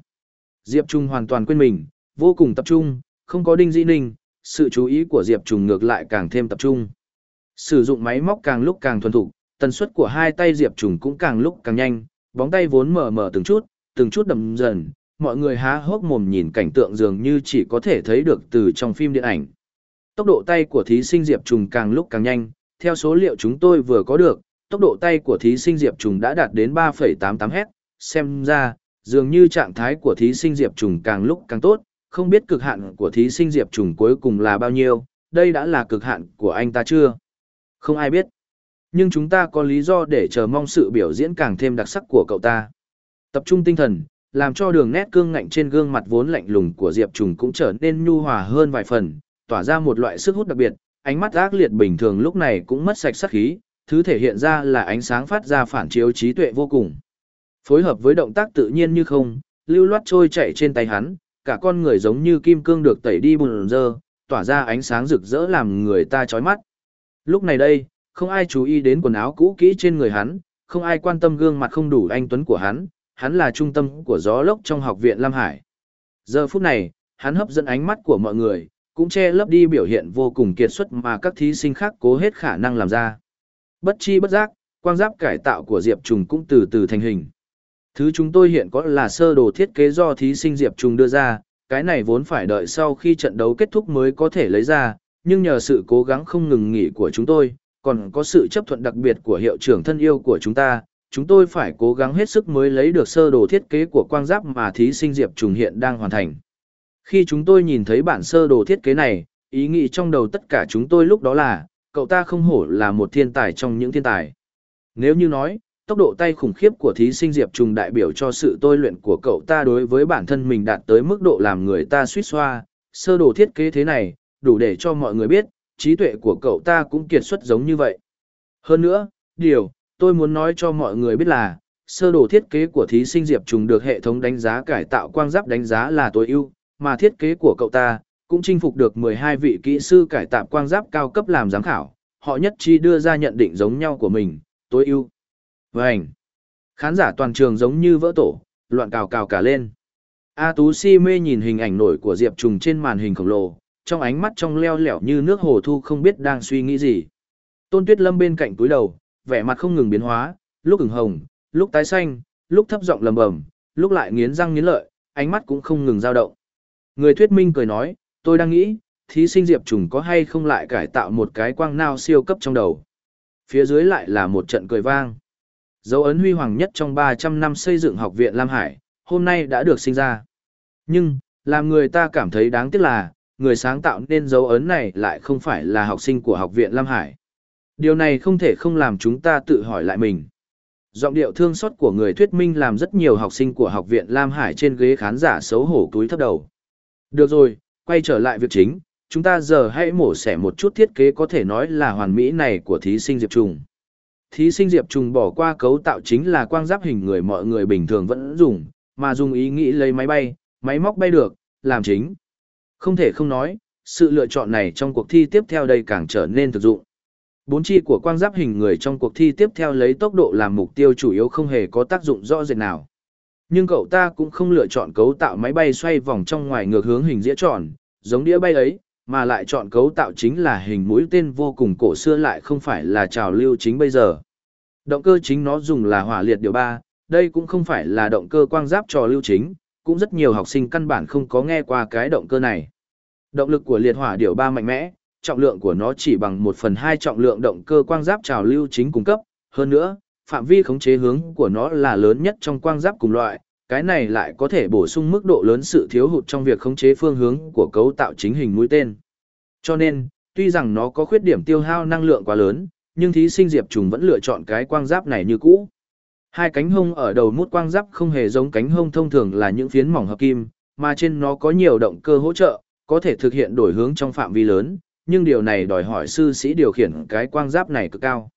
Diệp Trung hoàn toàn quên mình, vô cùng tập trung, không có đinh dĩ ninh, sự chú ý của Diệp Trung ngược lại càng thêm tập trung. Sử dụng máy móc càng lúc càng thuần thục, tần suất của hai tay Diệp Trùng cũng càng lúc càng nhanh, bóng tay vốn mở mở từng chút, từng chút đậm dần, mọi người há hốc mồm nhìn cảnh tượng dường như chỉ có thể thấy được từ trong phim điện ảnh. Tốc độ tay của thí sinh Diệp Trùng càng lúc càng nhanh, theo số liệu chúng tôi vừa có được, tốc độ tay của thí sinh Diệp Trùng đã đạt đến 3,88 Hz, xem ra, dường như trạng thái của thí sinh Diệp Trùng càng lúc càng tốt, không biết cực hạn của thí sinh Diệp Trùng cuối cùng là bao nhiêu, đây đã là cực hạn của anh ta chưa? Không ai biết. Nhưng chúng ta có lý do để chờ mong sự biểu diễn càng thêm đặc sắc của cậu ta. Tập trung tinh thần, làm cho đường nét cương ngạnh trên gương mặt vốn lạnh lùng của Diệp Trùng cũng trở nên nhu hòa hơn vài phần, tỏa ra một loại sức hút đặc biệt, ánh mắt ác liệt bình thường lúc này cũng mất sạch sắc khí, thứ thể hiện ra là ánh sáng phát ra phản chiếu trí tuệ vô cùng. Phối hợp với động tác tự nhiên như không, lưu loát trôi chạy trên tay hắn, cả con người giống như kim cương được tẩy đi bùn dơ, tỏa ra ánh sáng rực rỡ làm người ta chói mắt. Lúc này đây, không ai chú ý đến quần áo cũ kỹ trên người hắn, không ai quan tâm gương mặt không đủ anh tuấn của hắn, hắn là trung tâm của gió lốc trong học viện Lam Hải. Giờ phút này, hắn hấp dẫn ánh mắt của mọi người, cũng che lấp đi biểu hiện vô cùng kiệt xuất mà các thí sinh khác cố hết khả năng làm ra. Bất chi bất giác, quang giáp cải tạo của Diệp Trùng cũng từ từ thành hình. Thứ chúng tôi hiện có là sơ đồ thiết kế do thí sinh Diệp Trùng đưa ra, cái này vốn phải đợi sau khi trận đấu kết thúc mới có thể lấy ra, nhưng nhờ sự cố gắng không ngừng nghỉ của chúng tôi, còn có sự chấp thuận đặc biệt của hiệu trưởng thân yêu của chúng ta, chúng tôi phải cố gắng hết sức mới lấy được sơ đồ thiết kế của quang giáp mà thí sinh Diệp Trùng hiện đang hoàn thành. Khi chúng tôi nhìn thấy bản sơ đồ thiết kế này, ý nghĩ trong đầu tất cả chúng tôi lúc đó là, cậu ta không hổ là một thiên tài trong những thiên tài. Nếu như nói, tốc độ tay khủng khiếp của thí sinh Diệp Trùng đại biểu cho sự tôi luyện của cậu ta đối với bản thân mình đạt tới mức độ làm người ta suýt xoa, sơ đồ thiết kế thế này, đủ để cho mọi người biết, trí tuệ của cậu ta cũng kiệt xuất giống như vậy. Hơn nữa, điều, tôi muốn nói cho mọi người biết là, sơ đồ thiết kế của thí sinh Diệp Trùng được hệ thống đánh giá cải tạo quang giáp đánh giá là tối ưu, mà thiết kế của cậu ta cũng chinh phục được 12 vị kỹ sư cải tạo quang giáp cao cấp làm giám khảo, họ nhất trí đưa ra nhận định giống nhau của mình, tối ưu. Vành. Khán giả toàn trường giống như vỡ tổ, loạn cào cào cả lên. A Tú si mê nhìn hình ảnh nổi của Diệp Trùng trên màn hình khổng lồ, trong ánh mắt trong leo lẻo như nước hồ thu không biết đang suy nghĩ gì. Tôn Tuyết Lâm bên cạnh túi đầu, vẻ mặt không ngừng biến hóa, lúc ửng hồng, lúc tái xanh, lúc thấp giọng lầm bầm, lúc lại nghiến răng nghiến lợi, ánh mắt cũng không ngừng dao động. Người thuyết minh cười nói, tôi đang nghĩ, thí sinh Diệp Trùng có hay không lại cải tạo một cái quang nao siêu cấp trong đầu. Phía dưới lại là một trận cười vang. Dấu ấn huy hoàng nhất trong 300 năm xây dựng học viện Lam Hải, hôm nay đã được sinh ra. Nhưng, làm người ta cảm thấy đáng tiếc là, người sáng tạo nên dấu ấn này lại không phải là học sinh của học viện Lam Hải. Điều này không thể không làm chúng ta tự hỏi lại mình. Giọng điệu thương xót của người thuyết minh làm rất nhiều học sinh của học viện Lam Hải trên ghế khán giả xấu hổ túi thấp đầu. Được rồi, quay trở lại việc chính, chúng ta giờ hãy mổ xẻ một chút thiết kế có thể nói là hoàn mỹ này của thí sinh Diệp Trùng. Thí sinh Diệp Trùng bỏ qua cấu tạo chính là quang giáp hình người mọi người bình thường vẫn dùng, mà dùng ý nghĩ lấy máy bay, máy móc bay được, làm chính. Không thể không nói, sự lựa chọn này trong cuộc thi tiếp theo đây càng trở nên thực dụng. Bốn chi của quang giáp hình người trong cuộc thi tiếp theo lấy tốc độ làm mục tiêu chủ yếu không hề có tác dụng rõ rệt nào. Nhưng cậu ta cũng không lựa chọn cấu tạo máy bay xoay vòng trong ngoài ngược hướng hình dĩa tròn, giống đĩa bay ấy, mà lại chọn cấu tạo chính là hình mũi tên vô cùng cổ xưa lại không phải là trào lưu chính bây giờ. Động cơ chính nó dùng là hỏa liệt điều 3, đây cũng không phải là động cơ quang giáp trò lưu chính, cũng rất nhiều học sinh căn bản không có nghe qua cái động cơ này. Động lực của liệt hỏa điều 3 mạnh mẽ, trọng lượng của nó chỉ bằng 1 phần 2 trọng lượng động cơ quang giáp trào lưu chính cung cấp, hơn nữa, phạm vi khống chế hướng của nó là lớn nhất trong quang giáp cùng loại, cái này lại có thể bổ sung mức độ lớn sự thiếu hụt trong việc khống chế phương hướng của cấu tạo chính hình mũi tên. Cho nên, tuy rằng nó có khuyết điểm tiêu hao năng lượng quá lớn, nhưng thí sinh Diệp Trùng vẫn lựa chọn cái quang giáp này như cũ. Hai cánh hông ở đầu mút quang giáp không hề giống cánh hông thông thường là những phiến mỏng hợp kim, mà trên nó có nhiều động cơ hỗ trợ, có thể thực hiện đổi hướng trong phạm vi lớn, nhưng điều này đòi hỏi sư sĩ điều khiển cái quang giáp này cực cao.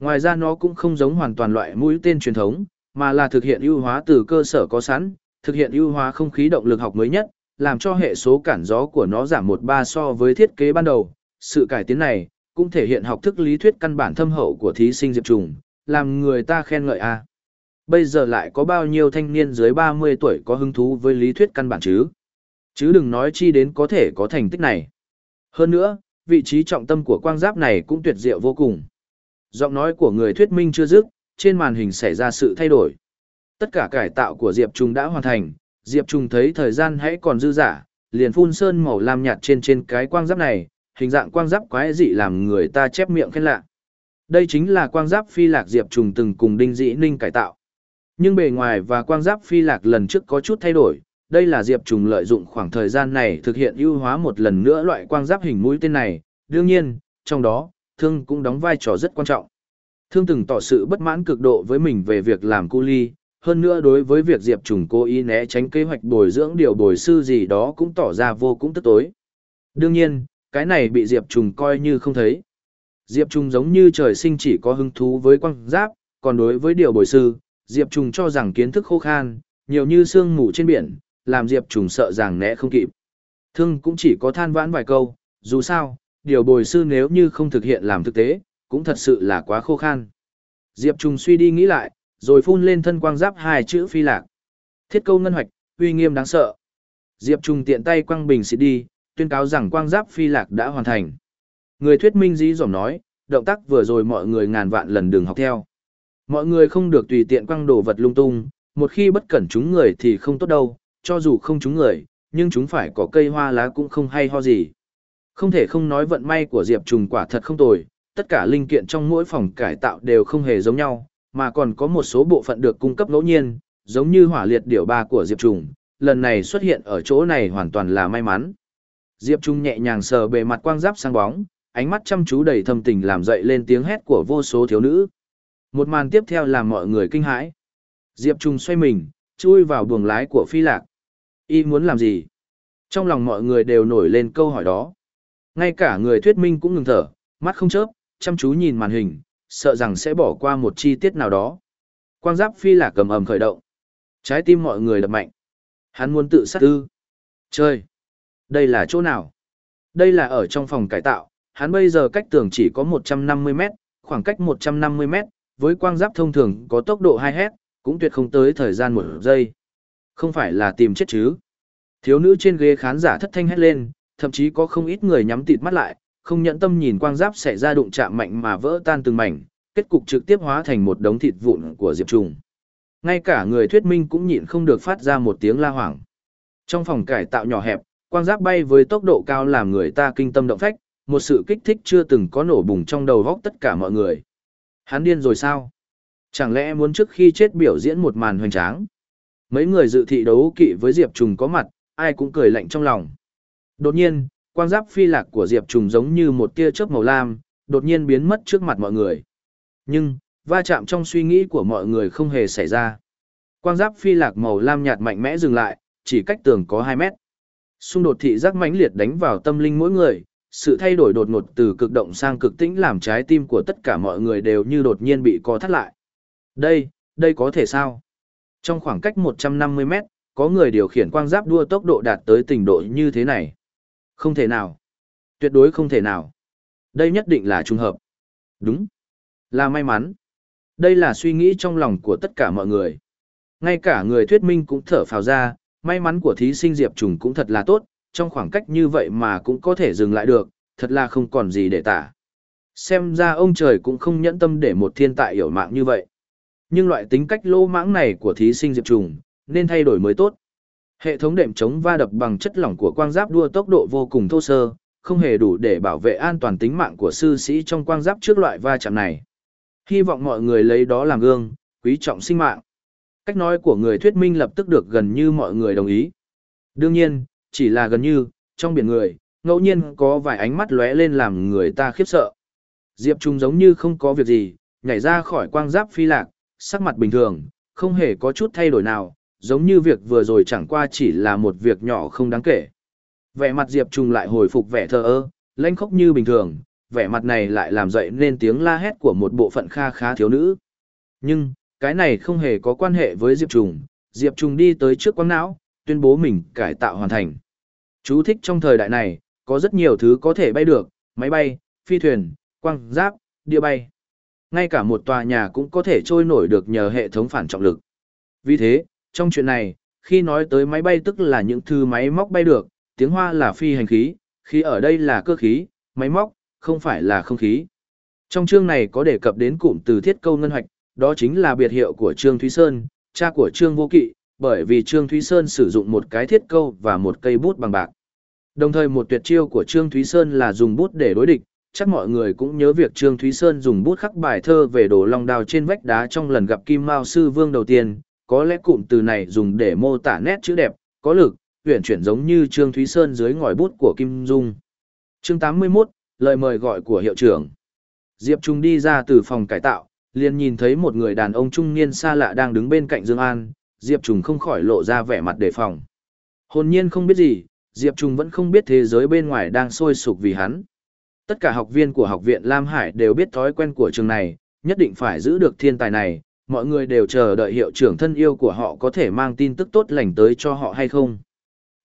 Ngoài ra nó cũng không giống hoàn toàn loại mũi tên truyền thống, mà là thực hiện ưu hóa từ cơ sở có sẵn, thực hiện ưu hóa không khí động lực học mới nhất, làm cho hệ số cản gió của nó giảm 1-3 so với thiết kế ban đầu. Sự cải tiến này cũng thể hiện học thức lý thuyết căn bản thâm hậu của thí sinh Diệp Trùng, làm người ta khen ngợi a. Bây giờ lại có bao nhiêu thanh niên dưới 30 tuổi có hứng thú với lý thuyết căn bản chứ? Chứ đừng nói chi đến có thể có thành tích này. Hơn nữa, vị trí trọng tâm của quang giáp này cũng tuyệt diệu vô cùng. Giọng nói của người thuyết minh chưa dứt, trên màn hình xảy ra sự thay đổi. Tất cả cải tạo của Diệp Trung đã hoàn thành, Diệp Trung thấy thời gian hãy còn dư giả, liền phun sơn màu lam nhạt trên trên cái quang giáp này, hình dạng quang giáp quái dị làm người ta chép miệng khen lạ. Đây chính là quang giáp phi lạc Diệp Trung từng cùng Đinh Dĩ Ninh cải tạo. Nhưng bề ngoài và quang giáp phi lạc lần trước có chút thay đổi, đây là Diệp Trung lợi dụng khoảng thời gian này thực hiện ưu hóa một lần nữa loại quang giáp hình mũi tên này, đương nhiên, trong đó, thương cũng đóng vai trò rất quan trọng. Thương từng tỏ sự bất mãn cực độ với mình về việc làm cu ly, hơn nữa đối với việc Diệp Trùng cố ý né tránh kế hoạch bồi dưỡng điều bồi sư gì đó cũng tỏ ra vô cùng tức tối. Đương nhiên, cái này bị Diệp Trùng coi như không thấy. Diệp Trùng giống như trời sinh chỉ có hứng thú với quang giáp, còn đối với điều bồi sư, Diệp Trùng cho rằng kiến thức khô khan, nhiều như sương mù trên biển, làm Diệp Trùng sợ rằng né không kịp. Thương cũng chỉ có than vãn vài câu, dù sao, điều bồi sư nếu như không thực hiện làm thực tế, cũng thật sự là quá khô khan. Diệp Trung suy đi nghĩ lại, rồi phun lên thân quang giáp hai chữ phi lạc. Thiết câu ngân hoạch, uy nghiêm đáng sợ. Diệp Trung tiện tay quăng bình xịt đi, tuyên cáo rằng quang giáp phi lạc đã hoàn thành. Người thuyết minh dí dỏm nói, động tác vừa rồi mọi người ngàn vạn lần đừng học theo. Mọi người không được tùy tiện quăng đồ vật lung tung, một khi bất cẩn chúng người thì không tốt đâu, cho dù không chúng người, nhưng chúng phải có cây hoa lá cũng không hay ho gì. Không thể không nói vận may của Diệp Trùng quả thật không tồi, tất cả linh kiện trong mỗi phòng cải tạo đều không hề giống nhau, mà còn có một số bộ phận được cung cấp ngẫu nhiên, giống như hỏa liệt điểu ba của Diệp Trùng, lần này xuất hiện ở chỗ này hoàn toàn là may mắn. Diệp Trung nhẹ nhàng sờ bề mặt quang giáp sáng bóng, ánh mắt chăm chú đầy thâm tình làm dậy lên tiếng hét của vô số thiếu nữ. Một màn tiếp theo làm mọi người kinh hãi. Diệp Trung xoay mình, chui vào buồng lái của phi lạc. Y muốn làm gì? Trong lòng mọi người đều nổi lên câu hỏi đó. Ngay cả người thuyết minh cũng ngừng thở, mắt không chớp, chăm chú nhìn màn hình, sợ rằng sẽ bỏ qua một chi tiết nào đó. Quang giáp phi lạc cầm ầm khởi động. Trái tim mọi người đập mạnh. Hắn muốn tự sát ư. Chơi. Đây là chỗ nào? Đây là ở trong phòng cải tạo, hắn bây giờ cách tường chỉ có 150 mét, khoảng cách 150 mét, với quang giáp thông thường có tốc độ 2 hét, cũng tuyệt không tới thời gian một giây. Không phải là tìm chết chứ. Thiếu nữ trên ghế khán giả thất thanh hét lên, thậm chí có không ít người nhắm tịt mắt lại, không nhẫn tâm nhìn quang giáp xảy ra đụng chạm mạnh mà vỡ tan từng mảnh, kết cục trực tiếp hóa thành một đống thịt vụn của Diệp Trùng. Ngay cả người thuyết minh cũng nhịn không được phát ra một tiếng la hoảng. Trong phòng cải tạo nhỏ hẹp, quang giáp bay với tốc độ cao làm người ta kinh tâm động phách, một sự kích thích chưa từng có nổ bùng trong đầu góc tất cả mọi người. Hắn điên rồi sao? Chẳng lẽ muốn trước khi chết biểu diễn một màn hoành tráng? Mấy người dự thị đấu kỵ với Diệp Trùng có mặt, ai cũng cười lạnh trong lòng. Đột nhiên, quang giáp phi lạc của Diệp Trùng giống như một tia chớp màu lam, đột nhiên biến mất trước mặt mọi người. Nhưng, va chạm trong suy nghĩ của mọi người không hề xảy ra. Quang giáp phi lạc màu lam nhạt mạnh mẽ dừng lại, chỉ cách tường có 2 mét. Xung đột thị giác mãnh liệt đánh vào tâm linh mỗi người, sự thay đổi đột ngột từ cực động sang cực tĩnh làm trái tim của tất cả mọi người đều như đột nhiên bị co thắt lại. Đây, đây có thể sao? Trong khoảng cách 150 mét, có người điều khiển quang giáp đua tốc độ đạt tới tình độ như thế này. Không thể nào. Tuyệt đối không thể nào. Đây nhất định là trùng hợp. Đúng. Là may mắn. Đây là suy nghĩ trong lòng của tất cả mọi người. Ngay cả người thuyết minh cũng thở phào ra, may mắn của thí sinh Diệp Trùng cũng thật là tốt, trong khoảng cách như vậy mà cũng có thể dừng lại được, thật là không còn gì để tả. Xem ra ông trời cũng không nhẫn tâm để một thiên tài hiểu mạng như vậy. Nhưng loại tính cách lô mãng này của thí sinh Diệp Trùng, nên thay đổi mới tốt. Hệ thống đệm chống va đập bằng chất lỏng của quang giáp đua tốc độ vô cùng thô sơ, không hề đủ để bảo vệ an toàn tính mạng của sư sĩ trong quang giáp trước loại va chạm này. Hy vọng mọi người lấy đó làm gương, quý trọng sinh mạng. Cách nói của người thuyết minh lập tức được gần như mọi người đồng ý. Đương nhiên, chỉ là gần như, trong biển người, ngẫu nhiên có vài ánh mắt lóe lên làm người ta khiếp sợ. Diệp Trung giống như không có việc gì, nhảy ra khỏi quang giáp phi lạc, sắc mặt bình thường, không hề có chút thay đổi nào, giống như việc vừa rồi chẳng qua chỉ là một việc nhỏ không đáng kể. Vẻ mặt Diệp Trung lại hồi phục vẻ thờ ơ, lãnh khốc như bình thường, vẻ mặt này lại làm dậy nên tiếng la hét của một bộ phận kha khá thiếu nữ. Nhưng, cái này không hề có quan hệ với Diệp Trung, Diệp Trung đi tới trước quang não, tuyên bố mình cải tạo hoàn thành. Chú thích trong thời đại này, có rất nhiều thứ có thể bay được, máy bay, phi thuyền, quang giáp, địa bay. Ngay cả một tòa nhà cũng có thể trôi nổi được nhờ hệ thống phản trọng lực. Vì thế, trong chuyện này, khi nói tới máy bay tức là những thứ máy móc bay được, tiếng hoa là phi hành khí, khi ở đây là cơ khí, máy móc, không phải là không khí. Trong chương này có đề cập đến cụm từ thiết câu ngân hoạch, đó chính là biệt hiệu của Trương Thúy Sơn, cha của Trương Vô Kỵ, bởi vì Trương Thúy Sơn sử dụng một cái thiết câu và một cây bút bằng bạc. Đồng thời một tuyệt chiêu của Trương Thúy Sơn là dùng bút để đối địch, chắc mọi người cũng nhớ việc Trương Thúy Sơn dùng bút khắc bài thơ về đồ long đào trên vách đá trong lần gặp Kim Mao Sư Vương đầu tiên, có lẽ cụm từ này dùng để mô tả nét chữ đẹp, có lực, uyển chuyển giống như Trương Thúy Sơn dưới ngòi bút của Kim Dung. Chương 81, lời mời gọi của hiệu trưởng. Diệp Trung đi ra từ phòng cải tạo, liền nhìn thấy một người đàn ông trung niên xa lạ đang đứng bên cạnh Dương An, Diệp Trung không khỏi lộ ra vẻ mặt đề phòng. Hồn nhiên không biết gì, Diệp Trung vẫn không biết thế giới bên ngoài đang sôi sục vì hắn. Tất cả học viên của học viện Lam Hải đều biết thói quen của trường này, nhất định phải giữ được thiên tài này, mọi người đều chờ đợi hiệu trưởng thân yêu của họ có thể mang tin tức tốt lành tới cho họ hay không.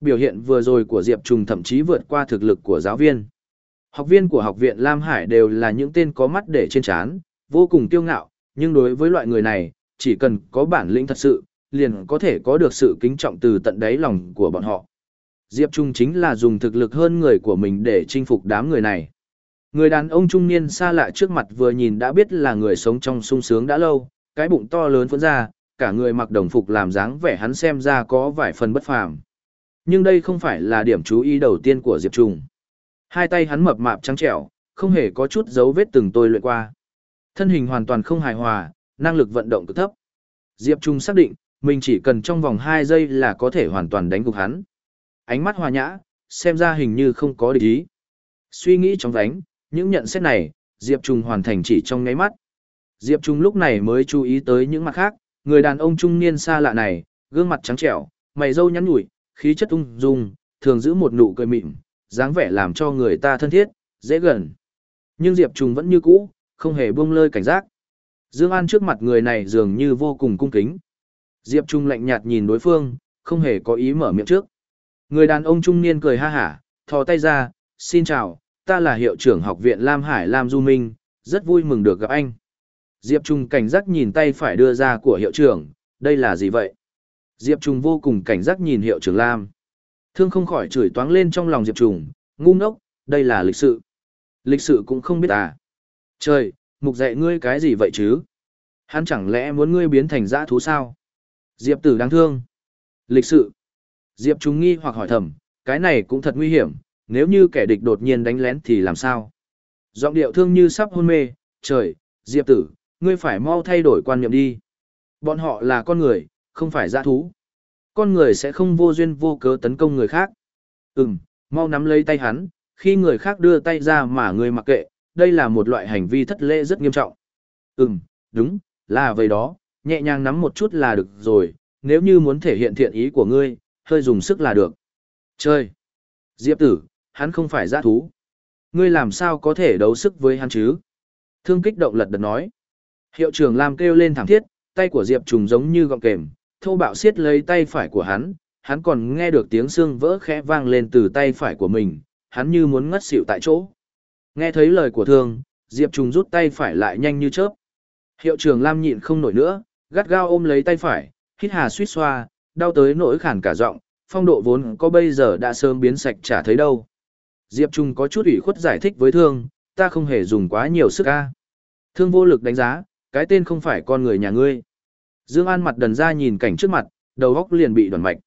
Biểu hiện vừa rồi của Diệp Trung thậm chí vượt qua thực lực của giáo viên. Học viên của học viện Lam Hải đều là những tên có mắt để trên chán, vô cùng kiêu ngạo, nhưng đối với loại người này, chỉ cần có bản lĩnh thật sự, liền có thể có được sự kính trọng từ tận đáy lòng của bọn họ. Diệp Trung chính là dùng thực lực hơn người của mình để chinh phục đám người này. Người đàn ông trung niên xa lạ trước mặt vừa nhìn đã biết là người sống trong sung sướng đã lâu, cái bụng to lớn phấn ra, cả người mặc đồng phục làm dáng vẻ hắn xem ra có vài phần bất phàm. Nhưng đây không phải là điểm chú ý đầu tiên của Diệp Trung. Hai tay hắn mập mạp trắng trẻo, không hề có chút dấu vết từng tôi luyện qua. Thân hình hoàn toàn không hài hòa, năng lực vận động cực thấp. Diệp Trung xác định, mình chỉ cần trong vòng 2 giây là có thể hoàn toàn đánh gục hắn. Ánh mắt hòa nhã, xem ra hình như không có địch ý. Suy nghĩ trong vánh, những nhận xét này, Diệp Trung hoàn thành chỉ trong ngáy mắt. Diệp Trung lúc này mới chú ý tới những mặt khác, người đàn ông trung niên xa lạ này, gương mặt trắng trẻo, mày râu nhắn nhủi, khí chất ung dung, thường giữ một nụ cười mịn, dáng vẻ làm cho người ta thân thiết, dễ gần. Nhưng Diệp Trung vẫn như cũ, không hề buông lơi cảnh giác. Dương An trước mặt người này dường như vô cùng cung kính. Diệp Trung lạnh nhạt nhìn đối phương, không hề có ý mở miệng trước. Người đàn ông trung niên cười ha hả, thò tay ra, xin chào, ta là hiệu trưởng học viện Lam Hải Lam Du Minh, rất vui mừng được gặp anh. Diệp Trung cảnh giác nhìn tay phải đưa ra của hiệu trưởng, đây là gì vậy? Diệp Trung vô cùng cảnh giác nhìn hiệu trưởng Lam. Thương không khỏi chửi toáng lên trong lòng Diệp Trung, ngu ngốc, đây là lịch sự. Lịch sự cũng không biết à. Trời, mục dạy ngươi cái gì vậy chứ? Hắn chẳng lẽ muốn ngươi biến thành dã thú sao? Diệp tử đáng thương. Lịch sự. Diệp Trung nghi hoặc hỏi thầm, cái này cũng thật nguy hiểm, nếu như kẻ địch đột nhiên đánh lén thì làm sao? Giọng điệu thương như sắp hôn mê, trời, Diệp tử, ngươi phải mau thay đổi quan niệm đi. Bọn họ là con người, không phải dã thú. Con người sẽ không vô duyên vô cớ tấn công người khác. Ừm, mau nắm lấy tay hắn, khi người khác đưa tay ra mà ngươi mặc kệ, đây là một loại hành vi thất lễ rất nghiêm trọng. Ừm, đúng, là vậy đó, nhẹ nhàng nắm một chút là được rồi, nếu như muốn thể hiện thiện ý của ngươi, hơi dùng sức là được. Chơi! Diệp tử, hắn không phải giã thú. Ngươi làm sao có thể đấu sức với hắn chứ? Thương kích động lật đật nói. Hiệu trưởng Lam kêu lên thẳng thiết, tay của Diệp trùng giống như gọng kềm, thô bạo siết lấy tay phải của hắn, hắn còn nghe được tiếng xương vỡ khẽ vang lên từ tay phải của mình, hắn như muốn ngất xỉu tại chỗ. Nghe thấy lời của thương, Diệp trùng rút tay phải lại nhanh như chớp. Hiệu trưởng Lam nhịn không nổi nữa, gắt gao ôm lấy tay phải, hít hà suýt xoa, đau tới nỗi khản cả giọng, phong độ vốn có bây giờ đã sớm biến sạch chả thấy đâu. Diệp Trung có chút ủy khuất giải thích với thương, ta không hề dùng quá nhiều sức ca. Thương vô lực đánh giá, cái tên không phải con người nhà ngươi. Dương An mặt đần ra nhìn cảnh trước mặt, đầu óc liền bị đoạn mạch.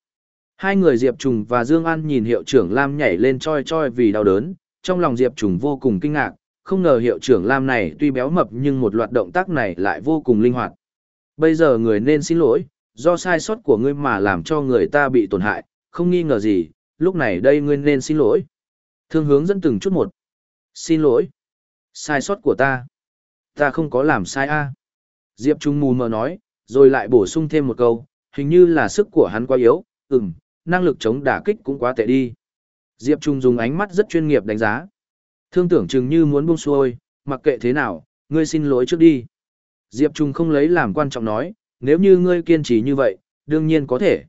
Hai người Diệp Trùng và Dương An nhìn hiệu trưởng Lam nhảy lên choi choi vì đau đớn, trong lòng Diệp Trùng vô cùng kinh ngạc, không ngờ hiệu trưởng Lam này tuy béo mập nhưng một loạt động tác này lại vô cùng linh hoạt. Bây giờ người nên xin lỗi, do sai sót của ngươi mà làm cho người ta bị tổn hại, không nghi ngờ gì, lúc này đây ngươi nên xin lỗi. Thương hướng dẫn từng chút một. Xin lỗi. Sai sót của ta. Ta không có làm sai a. Diệp Trung mù mờ nói, rồi lại bổ sung thêm một câu, hình như là sức của hắn quá yếu, ừm, năng lực chống đả kích cũng quá tệ đi. Diệp Trung dùng ánh mắt rất chuyên nghiệp đánh giá. Thương tưởng chừng như muốn buông xuôi, mặc kệ thế nào, ngươi xin lỗi trước đi. Diệp Trung không lấy làm quan trọng nói, nếu như ngươi kiên trì như vậy, đương nhiên có thể.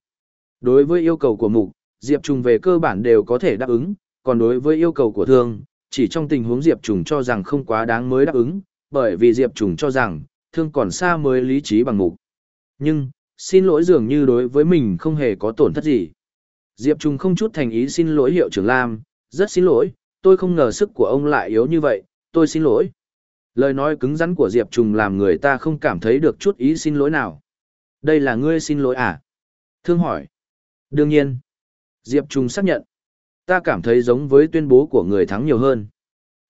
Đối với yêu cầu của mục, Diệp Trung về cơ bản đều có thể đáp ứng, còn đối với yêu cầu của thương, chỉ trong tình huống Diệp Trung cho rằng không quá đáng mới đáp ứng, bởi vì Diệp Trùng cho rằng, thương còn xa mới lý trí bằng mục. Nhưng, xin lỗi dường như đối với mình không hề có tổn thất gì. Diệp Trùng không chút thành ý xin lỗi hiệu trưởng Lam, rất xin lỗi, tôi không ngờ sức của ông lại yếu như vậy, tôi xin lỗi. Lời nói cứng rắn của Diệp Trùng làm người ta không cảm thấy được chút ý xin lỗi nào. Đây là ngươi xin lỗi à? Thương hỏi. Đương nhiên. Diệp Trùng xác nhận. Ta cảm thấy giống với tuyên bố của người thắng nhiều hơn.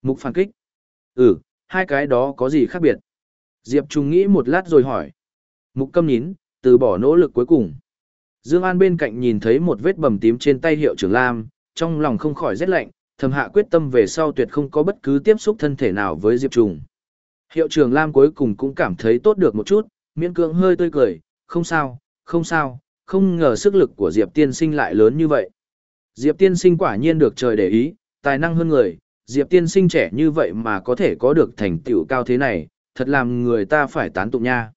Mục phản kích. Ừ, hai cái đó có gì khác biệt? Diệp Trung nghĩ một lát rồi hỏi. Mục câm nhín, từ bỏ nỗ lực cuối cùng. Dương An bên cạnh nhìn thấy một vết bầm tím trên tay hiệu trưởng Lam, trong lòng không khỏi rét lạnh, thầm hạ quyết tâm về sau tuyệt không có bất cứ tiếp xúc thân thể nào với Diệp Trung. Hiệu trưởng Lam cuối cùng cũng cảm thấy tốt được một chút, miễn cưỡng hơi tươi cười, không sao, không sao, không ngờ sức lực của Diệp tiên sinh lại lớn như vậy. Diệp tiên sinh quả nhiên được trời để ý, tài năng hơn người, Diệp tiên sinh trẻ như vậy mà có thể có được thành tựu cao thế này, thật làm người ta phải tán tụng nha.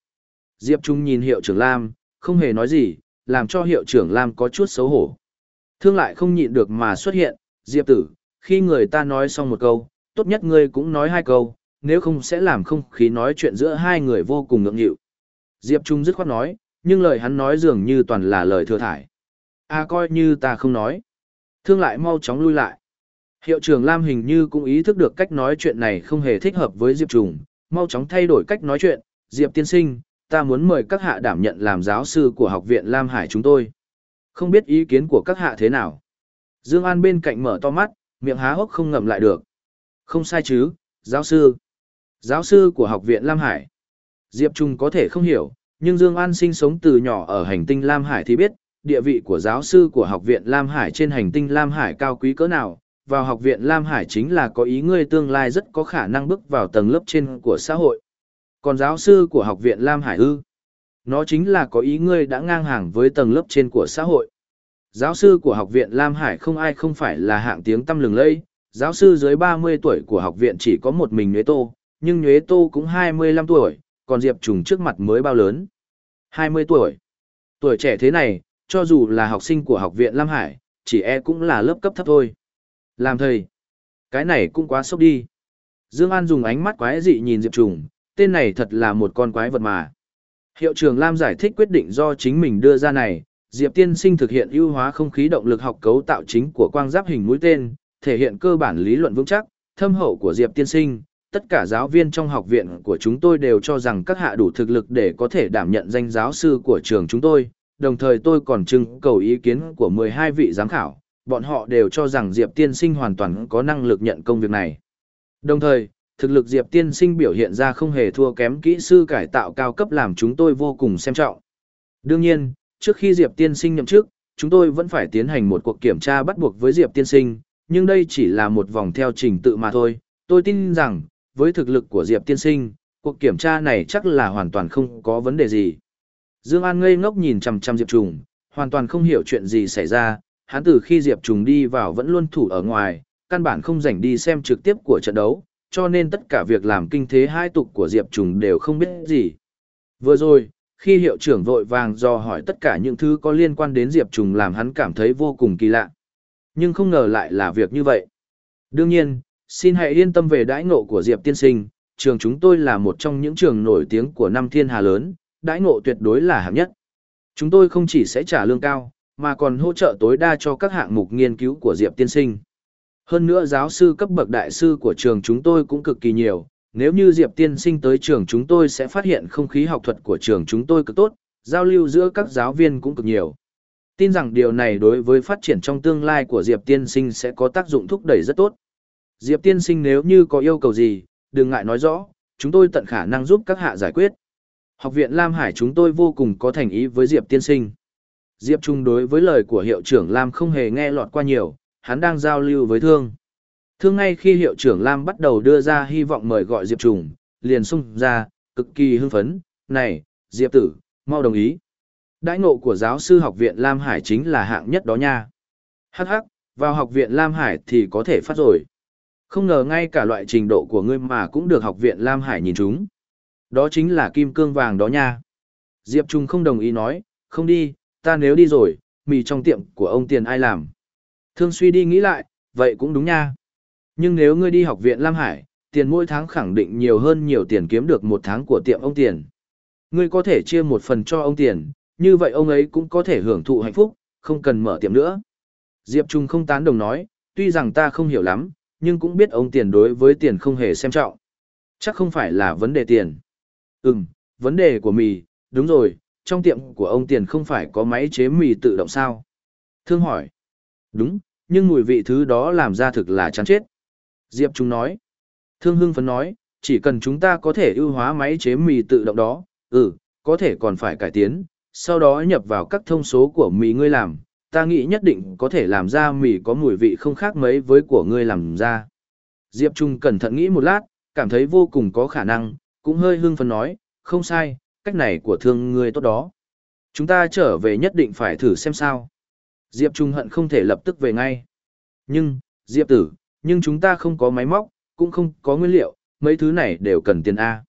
Diệp Trung nhìn hiệu trưởng Lam, không hề nói gì, làm cho hiệu trưởng Lam có chút xấu hổ. Thương lại không nhịn được mà xuất hiện, Diệp tử, khi người ta nói xong một câu, tốt nhất ngươi cũng nói hai câu, nếu không sẽ làm không khí nói chuyện giữa hai người vô cùng ngượng nghịu. Diệp Trung dứt khoát nói, nhưng lời hắn nói dường như toàn là lời thừa thải. À coi như ta không nói. Thương lại mau chóng lui lại. Hiệu trưởng Lam hình như cũng ý thức được cách nói chuyện này không hề thích hợp với Diệp Trùng, mau chóng thay đổi cách nói chuyện, Diệp tiên sinh, ta muốn mời các hạ đảm nhận làm giáo sư của học viện Lam Hải chúng tôi. Không biết ý kiến của các hạ thế nào. Dương An bên cạnh mở to mắt, miệng há hốc không ngậm lại được. Không sai chứ, giáo sư. Giáo sư của học viện Lam Hải. Diệp Trung có thể không hiểu, nhưng Dương An sinh sống từ nhỏ ở hành tinh Lam Hải thì biết, địa vị của giáo sư của học viện Lam Hải trên hành tinh Lam Hải cao quý cỡ nào. Vào học viện Lam Hải chính là có ý ngươi tương lai rất có khả năng bước vào tầng lớp trên của xã hội. Còn giáo sư của học viện Lam Hải ư? Nó chính là có ý ngươi đã ngang hàng với tầng lớp trên của xã hội. Giáo sư của học viện Lam Hải không ai không phải là hạng tiếng tăm lừng lẫy, giáo sư dưới 30 tuổi của học viện chỉ có một mình Nhuế Tô, nhưng Nhuế Tô cũng 25 tuổi, còn Diệp Trùng trước mặt mới bao lớn. 20 tuổi. Tuổi trẻ thế này, cho dù là học sinh của học viện Lam Hải, chỉ e cũng là lớp cấp thấp thôi. Làm thầy. Cái này cũng quá sốc đi. Dương An dùng ánh mắt quái dị nhìn Diệp Trùng, tên này thật là một con quái vật mà. Hiệu trưởng Lam giải thích quyết định do chính mình đưa ra này, Diệp Tiên Sinh thực hiện ưu hóa không khí động lực học cấu tạo chính của quang giáp hình mũi tên, thể hiện cơ bản lý luận vững chắc, thâm hậu của Diệp Tiên Sinh. Tất cả giáo viên trong học viện của chúng tôi đều cho rằng các hạ đủ thực lực để có thể đảm nhận danh giáo sư của trường chúng tôi, đồng thời tôi còn trưng cầu ý kiến của 12 vị giám khảo, bọn họ đều cho rằng Diệp Tiên Sinh hoàn toàn có năng lực nhận công việc này. Đồng thời, thực lực Diệp Tiên Sinh biểu hiện ra không hề thua kém kỹ sư cải tạo cao cấp làm chúng tôi vô cùng xem trọng. Đương nhiên, trước khi Diệp Tiên Sinh nhậm chức, chúng tôi vẫn phải tiến hành một cuộc kiểm tra bắt buộc với Diệp Tiên Sinh, nhưng đây chỉ là một vòng theo trình tự mà thôi. Tôi tin rằng, với thực lực của Diệp Tiên Sinh, cuộc kiểm tra này chắc là hoàn toàn không có vấn đề gì. Dương An ngây ngốc nhìn chằm chằm Diệp Trùng, hoàn toàn không hiểu chuyện gì xảy ra, hắn từ khi Diệp Trùng đi vào vẫn luôn thủ ở ngoài, căn bản không rảnh đi xem trực tiếp của trận đấu, cho nên tất cả việc làm kinh thế hai tục của Diệp Trùng đều không biết gì. Vừa rồi, khi hiệu trưởng vội vàng do hỏi tất cả những thứ có liên quan đến Diệp Trùng làm hắn cảm thấy vô cùng kỳ lạ. Nhưng không ngờ lại là việc như vậy. Đương nhiên, xin hãy yên tâm về đãi ngộ của Diệp tiên sinh, trường chúng tôi là một trong những trường nổi tiếng của năm thiên hà lớn, đãi ngộ tuyệt đối là hạng nhất. Chúng tôi không chỉ sẽ trả lương cao, mà còn hỗ trợ tối đa cho các hạng mục nghiên cứu của Diệp tiên sinh. Hơn nữa giáo sư cấp bậc đại sư của trường chúng tôi cũng cực kỳ nhiều, nếu như Diệp tiên sinh tới trường chúng tôi sẽ phát hiện không khí học thuật của trường chúng tôi cực tốt, giao lưu giữa các giáo viên cũng cực nhiều. Tin rằng điều này đối với phát triển trong tương lai của Diệp tiên sinh sẽ có tác dụng thúc đẩy rất tốt. Diệp tiên sinh nếu như có yêu cầu gì, đừng ngại nói rõ, chúng tôi tận khả năng giúp các hạ giải quyết. Học viện Lam Hải chúng tôi vô cùng có thành ý với Diệp tiên sinh. Diệp Trung đối với lời của hiệu trưởng Lam không hề nghe lọt qua nhiều, hắn đang giao lưu với thương. Thương ngay khi hiệu trưởng Lam bắt đầu đưa ra hy vọng mời gọi Diệp Trung, liền sung ra, cực kỳ hưng phấn, này, Diệp tử, mau đồng ý. Đãi ngộ của giáo sư học viện Lam Hải chính là hạng nhất đó nha. Hắc hắc, vào học viện Lam Hải thì có thể phát rồi. Không ngờ ngay cả loại trình độ của ngươi mà cũng được học viện Lam Hải nhìn chúng. Đó chính là kim cương vàng đó nha. Diệp Trung không đồng ý nói, không đi, ta nếu đi rồi, mì trong tiệm của ông tiền ai làm. Thương suy đi nghĩ lại, vậy cũng đúng nha. Nhưng nếu ngươi đi học viện Lam Hải, tiền mỗi tháng khẳng định nhiều hơn nhiều tiền kiếm được một tháng của tiệm ông tiền. Ngươi có thể chia một phần cho ông tiền, như vậy ông ấy cũng có thể hưởng thụ hạnh phúc, không cần mở tiệm nữa. Diệp Trung không tán đồng nói, tuy rằng ta không hiểu lắm, nhưng cũng biết ông tiền đối với tiền không hề xem trọng. Chắc không phải là vấn đề tiền. Ừm, vấn đề của mì, đúng rồi, trong tiệm của ông tiền không phải có máy chế mì tự động sao? Thương hỏi. Đúng, nhưng mùi vị thứ đó làm ra thực là chán chết. Diệp Trung nói. Thương hưng phấn nói, chỉ cần chúng ta có thể ưu hóa máy chế mì tự động đó, ừ, có thể còn phải cải tiến, sau đó nhập vào các thông số của mì ngươi làm, ta nghĩ nhất định có thể làm ra mì có mùi vị không khác mấy với của ngươi làm ra. Diệp Trung cẩn thận nghĩ một lát, cảm thấy vô cùng có khả năng, cũng hơi hưng phấn nói, không sai, cách này của thương ngươi tốt đó. Chúng ta trở về nhất định phải thử xem sao. Diệp Trung hận không thể lập tức về ngay. Nhưng, Diệp tử, nhưng chúng ta không có máy móc, cũng không có nguyên liệu, mấy thứ này đều cần tiền A.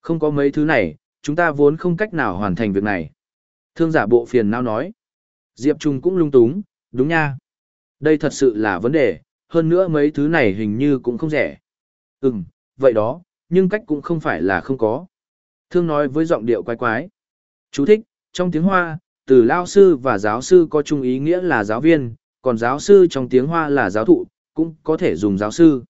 Không có mấy thứ này, chúng ta vốn không cách nào hoàn thành việc này. Thương giả bộ phiền nào nói. Diệp Trung cũng lung túng, đúng nha. Đây thật sự là vấn đề, hơn nữa mấy thứ này hình như cũng không rẻ. Ừm, vậy đó, nhưng cách cũng không phải là không có. Thương nói với giọng điệu quái quái. Chú thích, trong tiếng Hoa, từ lao sư và giáo sư có chung ý nghĩa là giáo viên, còn giáo sư trong tiếng Hoa là giáo thụ, cũng có thể dùng giáo sư.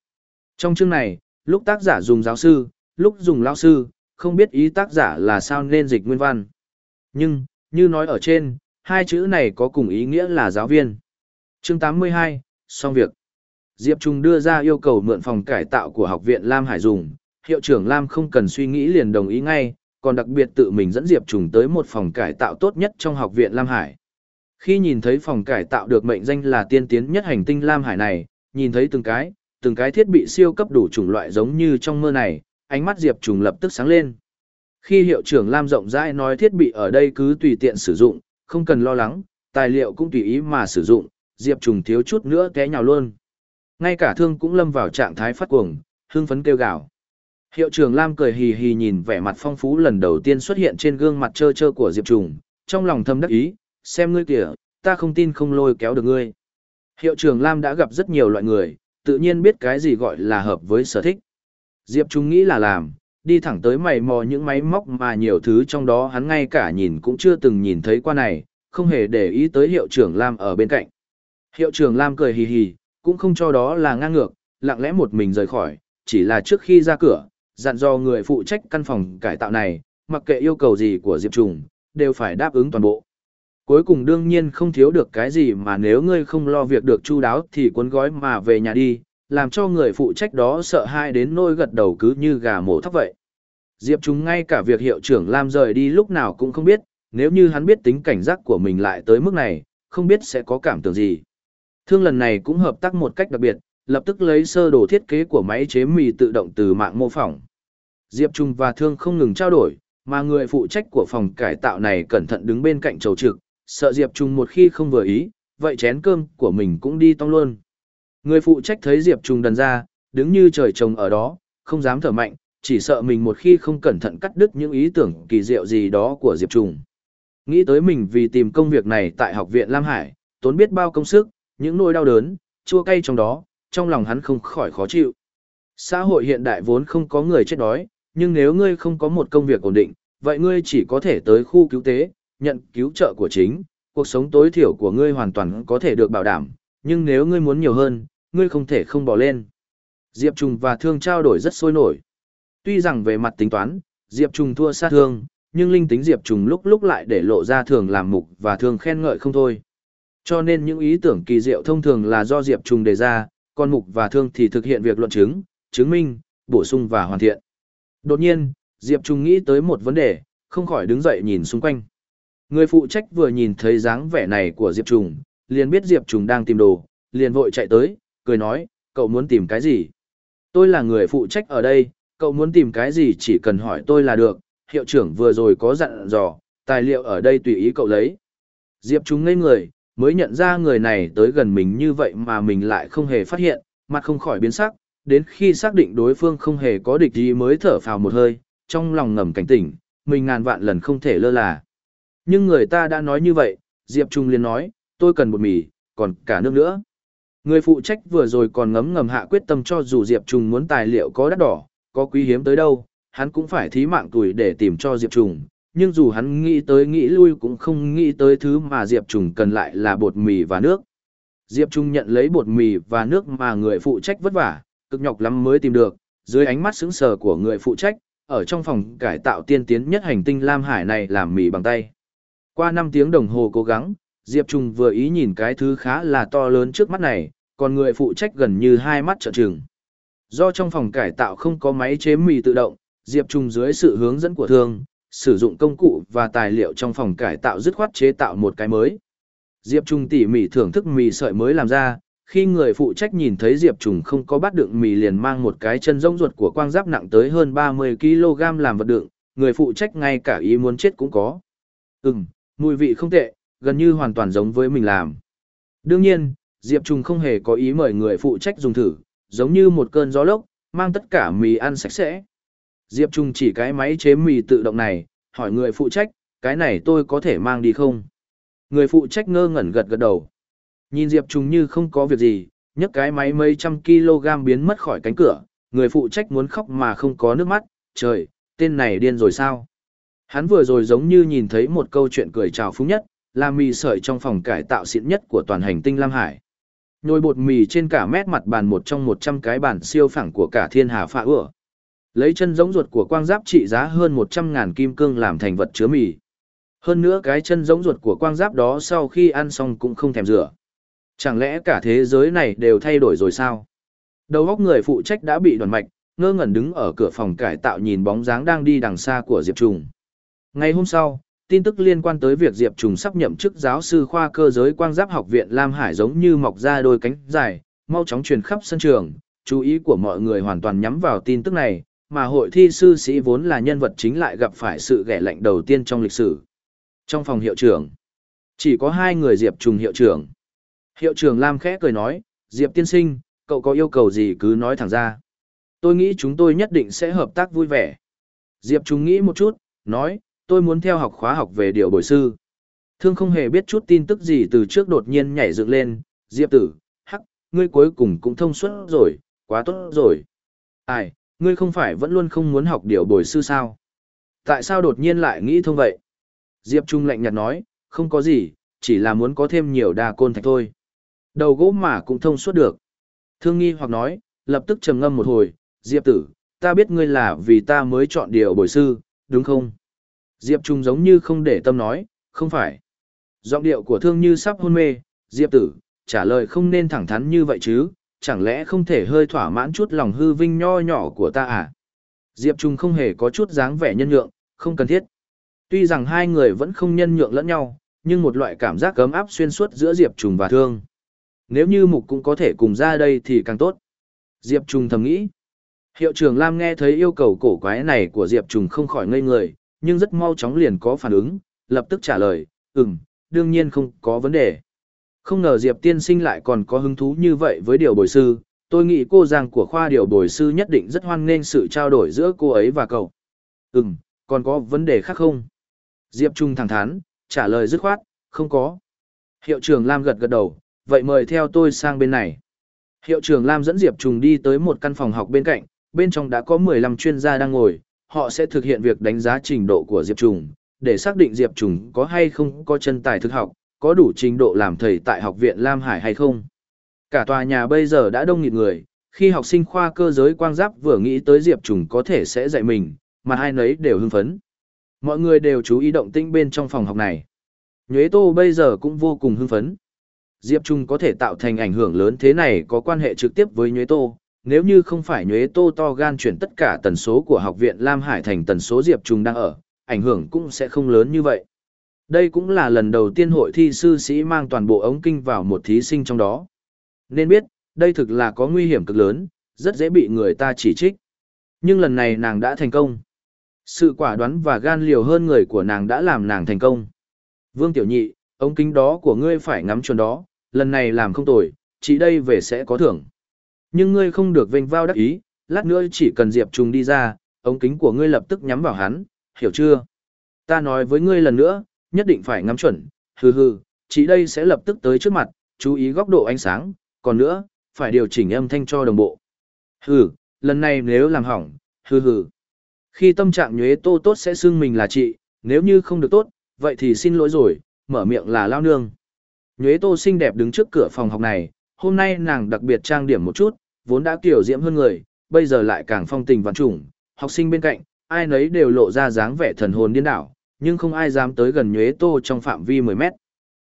Trong chương này, lúc tác giả dùng giáo sư, lúc dùng lao sư, không biết ý tác giả là sao nên dịch nguyên văn. Nhưng, như nói ở trên, hai chữ này có cùng ý nghĩa là giáo viên. Chương 82, xong việc. Diệp Trung đưa ra yêu cầu mượn phòng cải tạo của học viện Lam Hải dùng, hiệu trưởng Lam không cần suy nghĩ liền đồng ý ngay, còn đặc biệt tự mình dẫn Diệp Trùng tới một phòng cải tạo tốt nhất trong học viện Lam Hải. Khi nhìn thấy phòng cải tạo được mệnh danh là tiên tiến nhất hành tinh Lam Hải này, nhìn thấy từng cái, từng cái thiết bị siêu cấp đủ chủng loại giống như trong mơ này, ánh mắt Diệp Trùng lập tức sáng lên. Khi hiệu trưởng Lam rộng rãi nói thiết bị ở đây cứ tùy tiện sử dụng, không cần lo lắng, tài liệu cũng tùy ý mà sử dụng, Diệp Trùng thiếu chút nữa té nhào luôn. Ngay cả thương cũng lâm vào trạng thái phát cuồng, hưng phấn kêu gào. Hiệu trưởng Lam cười hì hì nhìn vẻ mặt phong phú lần đầu tiên xuất hiện trên gương mặt trơ trơ của Diệp Trùng, trong lòng thầm đắc ý, xem ngươi kìa, ta không tin không lôi kéo được ngươi. Hiệu trưởng Lam đã gặp rất nhiều loại người, tự nhiên biết cái gì gọi là hợp với sở thích. Diệp Trùng nghĩ là làm, đi thẳng tới mày mò những máy móc mà nhiều thứ trong đó hắn ngay cả nhìn cũng chưa từng nhìn thấy qua này, không hề để ý tới hiệu trưởng Lam ở bên cạnh. Hiệu trưởng Lam cười hì hì, cũng không cho đó là ngang ngược, lặng lẽ một mình rời khỏi, chỉ là trước khi ra cửa, dặn dò người phụ trách căn phòng cải tạo này, mặc kệ yêu cầu gì của Diệp Trùng, đều phải đáp ứng toàn bộ. Cuối cùng đương nhiên không thiếu được cái gì mà nếu ngươi không lo việc được chu đáo thì cuốn gói mà về nhà đi, làm cho người phụ trách đó sợ hai đến nỗi gật đầu cứ như gà mổ thóc vậy. Diệp Trùng ngay cả việc hiệu trưởng Lam rời đi lúc nào cũng không biết, nếu như hắn biết tính cảnh giác của mình lại tới mức này, không biết sẽ có cảm tưởng gì. Thương lần này cũng hợp tác một cách đặc biệt, lập tức lấy sơ đồ thiết kế của máy chế mì tự động từ mạng mô phỏng. Diệp Trung và Thương không ngừng trao đổi, mà người phụ trách của phòng cải tạo này cẩn thận đứng bên cạnh chầu trực, sợ Diệp Trung một khi không vừa ý, vậy chén cơm của mình cũng đi tong luôn. Người phụ trách thấy Diệp Trung đần ra, đứng như trời trồng ở đó, không dám thở mạnh, chỉ sợ mình một khi không cẩn thận cắt đứt những ý tưởng kỳ diệu gì đó của Diệp Trung. Nghĩ tới mình vì tìm công việc này tại học viện Lam Hải, tốn biết bao công sức, những nỗi đau đớn, chua cay trong đó, trong lòng hắn không khỏi khó chịu. Xã hội hiện đại vốn không có người chết đói, nhưng nếu ngươi không có một công việc ổn định, vậy ngươi chỉ có thể tới khu cứu tế, nhận cứu trợ của chính, cuộc sống tối thiểu của ngươi hoàn toàn có thể được bảo đảm, nhưng nếu ngươi muốn nhiều hơn, ngươi không thể không bỏ lên. Diệp Trùng và Thương trao đổi rất sôi nổi. Tuy rằng về mặt tính toán, Diệp Trùng thua xa Thương, nhưng linh tính Diệp Trùng lúc lúc lại để lộ ra thường làm mục và thường khen ngợi không thôi. Cho nên những ý tưởng kỳ diệu thông thường là do Diệp Trùng đề ra, còn mục và thương thì thực hiện việc luận chứng, chứng minh, bổ sung và hoàn thiện. Đột nhiên, Diệp Trung nghĩ tới một vấn đề, không khỏi đứng dậy nhìn xung quanh. Người phụ trách vừa nhìn thấy dáng vẻ này của Diệp Trung, liền biết Diệp Trung đang tìm đồ, liền vội chạy tới, cười nói, cậu muốn tìm cái gì? Tôi là người phụ trách ở đây, cậu muốn tìm cái gì chỉ cần hỏi tôi là được, hiệu trưởng vừa rồi có dặn dò, tài liệu ở đây tùy ý cậu lấy. Diệp Trung ngây người, mới nhận ra người này tới gần mình như vậy mà mình lại không hề phát hiện, mặt không khỏi biến sắc, đến khi xác định đối phương không hề có địch gì mới thở phào một hơi, trong lòng ngầm cảnh tỉnh, mình ngàn vạn lần không thể lơ là. Nhưng người ta đã nói như vậy, Diệp Trung liền nói, tôi cần bột mì, còn cả nước nữa. Người phụ trách vừa rồi còn ngấm ngầm hạ quyết tâm cho dù Diệp Trung muốn tài liệu có đắt đỏ, có quý hiếm tới đâu, hắn cũng phải thí mạng tuổi để tìm cho Diệp Trung. Nhưng dù hắn nghĩ tới nghĩ lui cũng không nghĩ tới thứ mà Diệp Trùng cần lại là bột mì và nước. Diệp Trung nhận lấy bột mì và nước mà người phụ trách vất vả, cực nhọc lắm mới tìm được, dưới ánh mắt sững sờ của người phụ trách, ở trong phòng cải tạo tiên tiến nhất hành tinh Lam Hải này làm mì bằng tay. Qua 5 tiếng đồng hồ cố gắng, Diệp Trung vừa ý nhìn cái thứ khá là to lớn trước mắt này, còn người phụ trách gần như hai mắt trợn trừng. Do trong phòng cải tạo không có máy chế mì tự động, Diệp Trung dưới sự hướng dẫn của thương, sử dụng công cụ và tài liệu trong phòng cải tạo dứt khoát chế tạo một cái mới. Diệp Trung tỉ mỉ thưởng thức mì sợi mới làm ra, khi người phụ trách nhìn thấy Diệp Trung không có bát đựng mì liền mang một cái chân rông ruột của quang giáp nặng tới hơn 30kg làm vật đựng, người phụ trách ngay cả ý muốn chết cũng có. Ừm, mùi vị không tệ, gần như hoàn toàn giống với mình làm. Đương nhiên, Diệp Trung không hề có ý mời người phụ trách dùng thử, giống như một cơn gió lốc, mang tất cả mì ăn sạch sẽ. Diệp Trung chỉ cái máy chế mì tự động này, hỏi người phụ trách, cái này tôi có thể mang đi không? Người phụ trách ngơ ngẩn gật gật đầu. Nhìn Diệp Trung như không có việc gì, nhấc cái máy mấy trăm kg biến mất khỏi cánh cửa, người phụ trách muốn khóc mà không có nước mắt, trời, tên này điên rồi sao? Hắn vừa rồi giống như nhìn thấy một câu chuyện cười trào phúng nhất, là mì sợi trong phòng cải tạo xịn nhất của toàn hành tinh Lam Hải. Nhồi bột mì trên cả mét mặt bàn một trong một trăm cái bàn siêu phẳng của cả thiên hà phạ ửa. Lấy chân giống ruột của quang giáp trị giá hơn một trăm ngàn kim cương làm thành vật chứa mì. Hơn nữa cái chân giống ruột của quang giáp đó sau khi ăn xong cũng không thèm rửa. Chẳng lẽ cả thế giới này đều thay đổi rồi sao? Đầu góc người phụ trách đã bị đoàn mạch, ngơ ngẩn đứng ở cửa phòng cải tạo nhìn bóng dáng đang đi đằng xa của Diệp Trùng. Ngày hôm sau, tin tức liên quan tới việc Diệp Trùng sắp nhậm chức giáo sư khoa cơ giới quang giáp học viện Lam Hải giống như mọc ra đôi cánh dài, mau chóng truyền khắp sân trường, chú ý của mọi người hoàn toàn nhắm vào tin tức này, mà hội thi sư sĩ vốn là nhân vật chính lại gặp phải sự ghẻ lạnh đầu tiên trong lịch sử. Trong phòng hiệu trưởng, chỉ có hai người Diệp Trùng hiệu trưởng. Hiệu trưởng Lam khẽ cười nói, Diệp tiên sinh, cậu có yêu cầu gì cứ nói thẳng ra. Tôi nghĩ chúng tôi nhất định sẽ hợp tác vui vẻ. Diệp Trùng nghĩ một chút, nói, tôi muốn theo học khóa học về điều bồi sư. Thương không hề biết chút tin tức gì từ trước đột nhiên nhảy dựng lên, Diệp tử, hắc, ngươi cuối cùng cũng thông suốt rồi, quá tốt rồi. Ai, ngươi không phải vẫn luôn không muốn học điều bồi sư sao? Tại sao đột nhiên lại nghĩ thông vậy? Diệp Trung lạnh nhạt nói, không có gì, chỉ là muốn có thêm nhiều đa côn thạch thôi. Đầu gỗ mà cũng thông suốt được. Thương nghi hoặc nói, lập tức trầm ngâm một hồi, Diệp tử, ta biết ngươi là vì ta mới chọn điều bồi sư, đúng không? Diệp Trung giống như không để tâm nói, không phải. Giọng điệu của thương như sắp hôn mê, Diệp tử, trả lời không nên thẳng thắn như vậy chứ, chẳng lẽ không thể hơi thỏa mãn chút lòng hư vinh nho nhỏ của ta à? Diệp Trung không hề có chút dáng vẻ nhân nhượng, không cần thiết. Tuy rằng hai người vẫn không nhân nhượng lẫn nhau, nhưng một loại cảm giác cấm áp xuyên suốt giữa Diệp Trung và Thương. Nếu như Mục cũng có thể cùng ra đây thì càng tốt. Diệp Trung thầm nghĩ. Hiệu trưởng Lam nghe thấy yêu cầu cổ quái này của Diệp Trung không khỏi ngây người, nhưng rất mau chóng liền có phản ứng, lập tức trả lời, ừm, đương nhiên không có vấn đề. Không ngờ Diệp tiên sinh lại còn có hứng thú như vậy với điều bồi sư, tôi nghĩ cô Giang của khoa điều bồi sư nhất định rất hoan nghênh sự trao đổi giữa cô ấy và cậu. Ừm, còn có vấn đề khác không? Diệp Trung thẳng thắn, trả lời dứt khoát, không có. Hiệu trưởng Lam gật gật đầu, vậy mời theo tôi sang bên này. Hiệu trưởng Lam dẫn Diệp Trung đi tới một căn phòng học bên cạnh, bên trong đã có 15 chuyên gia đang ngồi, họ sẽ thực hiện việc đánh giá trình độ của Diệp Trung, để xác định Diệp Trung có hay không có chân tài thực học, có đủ trình độ làm thầy tại học viện Lam Hải hay không. Cả tòa nhà bây giờ đã đông nghịt người, khi học sinh khoa cơ giới quang giáp vừa nghĩ tới Diệp Trung có thể sẽ dạy mình, mà hai nấy đều hưng phấn. Mọi người đều chú ý động tĩnh bên trong phòng học này. Nhuế Tô bây giờ cũng vô cùng hưng phấn. Diệp Trung có thể tạo thành ảnh hưởng lớn thế này có quan hệ trực tiếp với Nhuế Tô. Nếu như không phải Nhuế Tô to gan chuyển tất cả tần số của học viện Lam Hải thành tần số Diệp Trung đang ở, ảnh hưởng cũng sẽ không lớn như vậy. Đây cũng là lần đầu tiên hội thi sư sĩ mang toàn bộ ống kinh vào một thí sinh trong đó. Nên biết, đây thực là có nguy hiểm cực lớn, rất dễ bị người ta chỉ trích. Nhưng lần này nàng đã thành công. Sự quả đoán và gan liều hơn người của nàng đã làm nàng thành công. Vương Tiểu Nhị, ống kính đó của ngươi phải ngắm chuẩn đó, lần này làm không tồi, chỉ đây về sẽ có thưởng. Nhưng ngươi không được vênh vao đắc ý, lát nữa chỉ cần Diệp Trùng đi ra, ống kính của ngươi lập tức nhắm vào hắn, hiểu chưa? Ta nói với ngươi lần nữa, nhất định phải ngắm chuẩn, hừ hừ, chỉ đây sẽ lập tức tới trước mặt, chú ý góc độ ánh sáng, còn nữa, phải điều chỉnh âm thanh cho đồng bộ. Hừ, lần này nếu làm hỏng, hừ hừ. Khi tâm trạng nhuế tô tốt sẽ xưng mình là chị, nếu như không được tốt, vậy thì xin lỗi rồi, mở miệng là lao nương. Nhuế tô xinh đẹp đứng trước cửa phòng học này, hôm nay nàng đặc biệt trang điểm một chút, vốn đã kiểu diễm hơn người, bây giờ lại càng phong tình vạn trùng, học sinh bên cạnh, ai nấy đều lộ ra dáng vẻ thần hồn điên đảo, nhưng không ai dám tới gần nhuế tô trong phạm vi 10 mét.